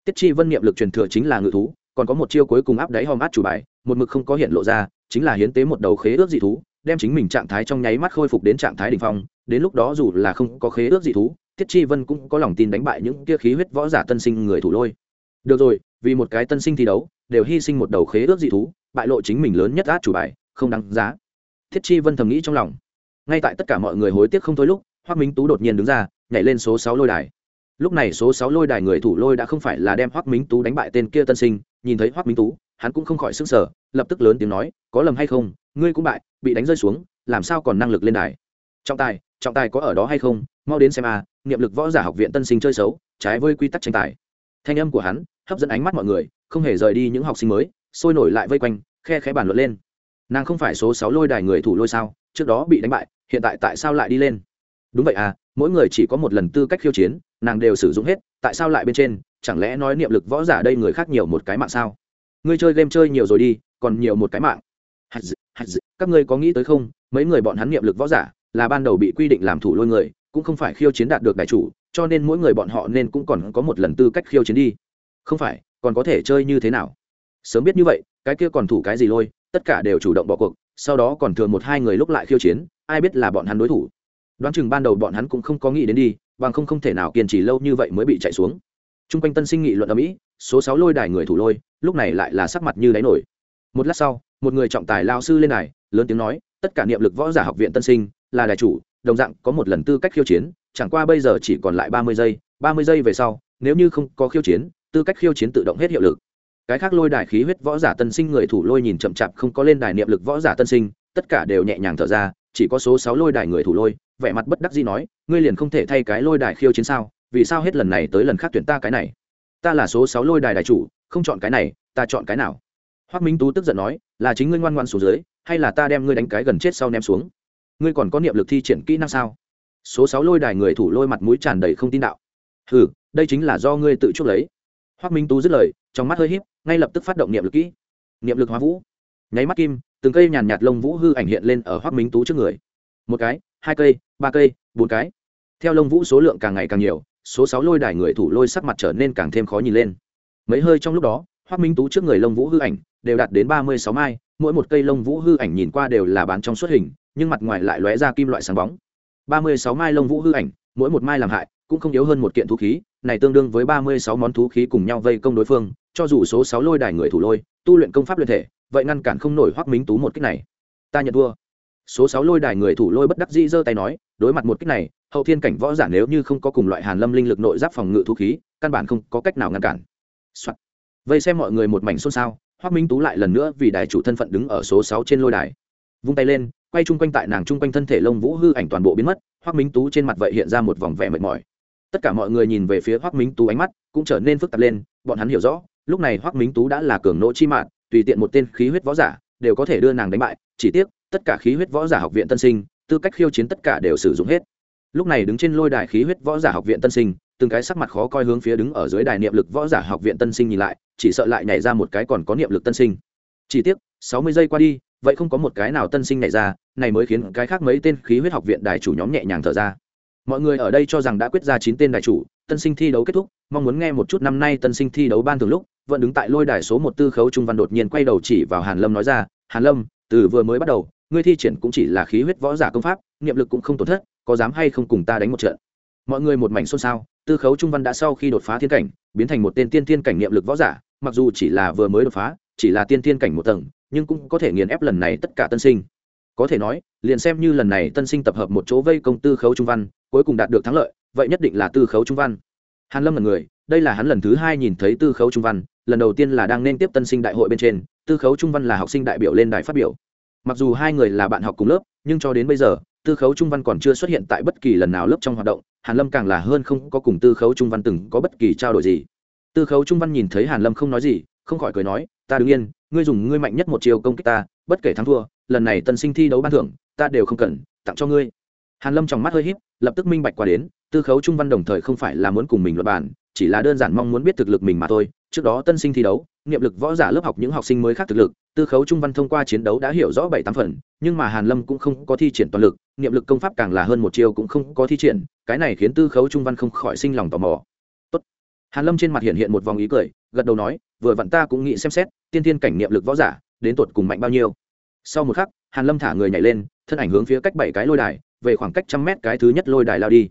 Tiết chi vân niệm lực truyền thừa chính là ngự thú, còn có một chiêu cuối cùng áp đáy hòm át chủ bài, một mực không có hiện lộ ra, chính là hiến tế một đầu khế ước dị thú, đem chính mình trạng thái trong nháy mắt khôi phục đến trạng thái đ ỉ n h phong. Đến lúc đó dù là không có khế ước dị thú, tiết chi vân cũng có lòng tin đánh bại những kia khí huyết võ giả tân sinh người thủ lôi. Được rồi, vì một cái tân sinh thi đấu, đều hy sinh một đầu khế ước dị thú, bại lộ chính mình lớn nhất át chủ bài, không đáng giá. Thiết chi vân thầm nghĩ trong lòng. Ngay tại tất cả mọi người hối tiếc không thôi lúc hoác minh tú đột nhiên đứng ra, nhảy lên số sáu lôi đài lúc này số sáu lôi đài người thủ lôi đã không phải là đem hoắc minh tú đánh bại tên kia tân sinh nhìn thấy hoắc minh tú hắn cũng không khỏi s ư n g sở lập tức lớn tiếng nói có lầm hay không? Ngươi cũng bại bị đánh rơi xuống làm sao còn năng lực lên đài? Trọng tài trọng tài có ở đó hay không? Mau đến xem a à, niệm lực võ giả học viện tân sinh chơi xấu trái với quy tắc tranh tài. Thanh âm của hắn hấp dẫn ánh mắt mọi người không hề rời đi những học sinh mới sôi nổi lại vây quanh khe khẽ bàn luận lên. Nàng không phải số sáu lôi đài người thủ lôi sao trước đó bị đánh bại hiện tại tại sao lại đi lên? Đúng vậy à mỗi người chỉ có một lần tư cách khiêu chiến, nàng đều sử dụng hết, tại sao lại bên trên? Chẳng lẽ nói niệm lực võ giả đây người khác nhiều một cái mạng sao? Ngươi chơi game chơi nhiều rồi đi, còn nhiều một cái mạng. Các ngươi có nghĩ tới không? Mấy người bọn hắn niệm lực võ giả là ban đầu bị quy định làm thủ lôi người, cũng không phải khiêu chiến đạt được đại chủ, cho nên mỗi người bọn họ nên cũng còn có một lần tư cách khiêu chiến đi. Không phải, còn có thể chơi như thế nào? Sớm biết như vậy, cái kia còn thủ cái gì lôi, tất cả đều chủ động bỏ cuộc, sau đó còn thường một hai người lúc lại khiêu chiến, ai biết là bọn hắn đối thủ đoán chừng ban đầu bọn hắn cũng không có nghĩ đến đi, bằng không không thể nào kiên trì lâu như vậy mới bị chạy xuống. T r u n g quanh tân sinh nghị luận ở mỹ, số sáu lôi đài người thủ lôi, lúc này lại là sắc mặt như đáy nổi. Một lát sau, một người trọng tài lao sư lên đài, lớn tiếng nói, tất cả niệm lực võ giả học viện tân sinh, là đài chủ, đồng dạng có một lần tư cách khiêu chiến, chẳng qua bây giờ chỉ còn lại ba mươi giây, ba mươi giây về sau, nếu như không có khiêu chiến, tư cách khiêu chiến tự động hết hiệu lực. Cái khác lôi đài khí huyết võ giả tân sinh người thủ lôi nhìn chậm chạp không có lên đài niệm lực võ giả tân sinh, tất cả đều nhẹ nhàng thở ra chỉ có số sáu lôi đài người thủ lôi vẻ mặt bất đắc dĩ nói ngươi liền không thể thay cái lôi đài khiêu chiến sao vì sao hết lần này tới lần khác tuyển ta cái này? Ta là số sáu lôi đài đài chủ không chọn cái này ta chọn cái nào? Hoắc minh tú tức giận nói là chính ngươi ngoan ngoan xuống dưới hay là ta đem ngươi đánh cái gần chết sau ném xuống? Ngươi còn có niệm lực thi triển kỹ năng sao? Số sáu lôi đài người thủ lôi mặt mũi tràn đầy không tin đạo. Ừ đây chính là do ngươi tự chuốc lấy. Hoắc minh tú dứt lời trong mắt hơi híp, ngay lập tức phát động niệm lực kỹ. Niệm lực hóa vũ. Nháy mắt kim từng cây nhàn nhạt lông vũ hư ảnh hiện lên ở hoác minh tú trước người. Một cái, hai cây, ba cây, bốn cái. Theo lông vũ số lượng càng ngày càng nhiều, số sáu lôi đài người thủ lôi sắc mặt trở nên càng thêm khó nhìn lên. Mấy hơi trong lúc đó hoác minh tú trước người lông vũ hư ảnh đều đạt đến ba mươi sáu mai, mỗi một cây lông vũ hư ảnh nhìn qua đều là bán trong suốt hình, nhưng mặt ngoài lại lóe ra kim loại sáng bóng. Ba mươi sáu mai lông vũ hư ảnh, mỗi một mai làm hại, cũng không yếu hơn một kiện thú khí, này tương đương với ba mươi sáu món thú khí cùng nhau vây công đối phương, cho dù số sáu lôi đài người thủ lôi, tu luyện công pháp luyện thể vậy ngăn cản không nổi hoắc minh tú một cách này ta nhận thua số sáu lôi đài người thủ lôi bất đắc dĩ giơ tay nói đối mặt một cách này hậu thiên cảnh võ giả nếu như không có cùng loại hàn lâm linh lực nội giáp phòng ngự thú khí căn bản không có cách nào ngăn cản、Soạn. vây xem mọi người một mảnh xôn xao hoắc minh tú lại lần nữa vì đài chủ thân phận đứng ở số sáu trên lôi đài vung tay lên quay chung quanh tại nàng chung quanh thân thể lông vũ hư ảnh toàn bộ biến mất hoắc minh tú trên mặt vậy hiện ra một vòng vẻ mệt mỏi tất cả mọi người nhìn về phía hoắc minh tú ánh mắt cũng trở nên phức tạp lên bọn hắn hiểu rõ lúc này hoắc minh tú đã là cường nỗ chi mạng tùy tiện một tên khí huyết võ giả, đều có thể đưa nàng đánh bại, chỉ tiếc, tất cả khí huyết võ giả học viện tân sinh, tư cách khiêu chiến tất cả đều sử dụng hết. Lúc này đứng trên lôi đài khí huyết võ giả học viện tân sinh, từng cái sắc mặt khó coi hướng phía đứng ở dưới đài niệm lực võ giả học viện tân sinh nhìn lại, chỉ sợ lại nhảy ra một cái còn có niệm lực tân sinh. Chỉ tiếc, sáu mươi giây qua đi, vậy không có một cái nào tân sinh nhảy ra, này mới khiến cái khác mấy tên khí huyết học viện đài chủ nhóm nhẹ nhàng thở ra. Mọi người ở đây cho rằng đã quyết ra chín tên đài chủ, tân sinh thi đấu kết thúc, mong muốn nghe một chút năm nay tân sinh thi đấu ban thường lúc vẫn đứng tại lôi đài số một tư khấu trung văn đột nhiên quay đầu chỉ vào hàn lâm nói ra, hàn lâm, từ vừa mới bắt đầu, ngươi thi triển cũng chỉ là khí huyết võ giả công pháp, niệm lực cũng không tổn thất, có dám hay không cùng ta đánh một trận? Mọi người một mảnh xôn xao, tư khấu trung văn đã sau khi đột phá thiên cảnh, biến thành một tên tiên thiên cảnh niệm lực võ giả, mặc dù chỉ là vừa mới đột phá, chỉ là tiên thiên cảnh một tầng, nhưng cũng có thể nghiền ép lần này tất cả tân sinh. Có thể nói, liền xem như lần này tân sinh tập hợp một chỗ vây công tư khấu trung văn, cuối cùng đạt được thắng lợi, vậy nhất định là tư khấu trung văn. Hàn lâm là người, đây là hắn lần thứ hai nhìn thấy tư khấu trung văn lần đầu tiên là đang nên tiếp tân sinh đại hội bên trên, tư khấu trung văn là học sinh đại biểu lên đài phát biểu. Mặc dù hai người là bạn học cùng lớp, nhưng cho đến bây giờ, tư khấu trung văn còn chưa xuất hiện tại bất kỳ lần nào lớp trong hoạt động, hàn lâm càng là hơn không có cùng tư khấu trung văn từng có bất kỳ trao đổi gì. Tư khấu trung văn nhìn thấy hàn lâm không nói gì, không khỏi cười nói, ta đứng yên, ngươi dùng ngươi mạnh nhất một chiều công kích ta, bất kể thắng thua, lần này tân sinh thi đấu ban thưởng, ta đều không cần, tặng cho ngươi. Hàn lâm trong mắt hơi híp, lập tức minh bạch qua đến, tư khấu trung văn đồng thời không phải là muốn cùng mình luật bản chỉ là đơn giản mong muốn biết thực lực mình mà thôi. Trước đó tân sinh thi đấu, niệm lực võ giả lớp học những học sinh mới khác thực lực, tư khấu trung văn thông qua chiến đấu đã hiểu rõ bảy tám phần, nhưng mà hàn lâm cũng không có thi triển toàn lực, niệm lực công pháp càng là hơn một chiêu cũng không có thi triển, cái này khiến tư khấu trung văn không khỏi sinh lòng tò mò. Tốt. hàn lâm trên mặt hiện hiện một vòng ý cười, gật đầu nói, vừa vặn ta cũng nghĩ xem xét, tiên thiên cảnh niệm lực võ giả, đến tuột cùng mạnh bao nhiêu. Sau một khắc, hàn lâm thả người nhảy lên, thân ảnh hướng phía cách bảy cái lôi đài, về khoảng cách trăm mét cái thứ nhất lôi đài lao đi.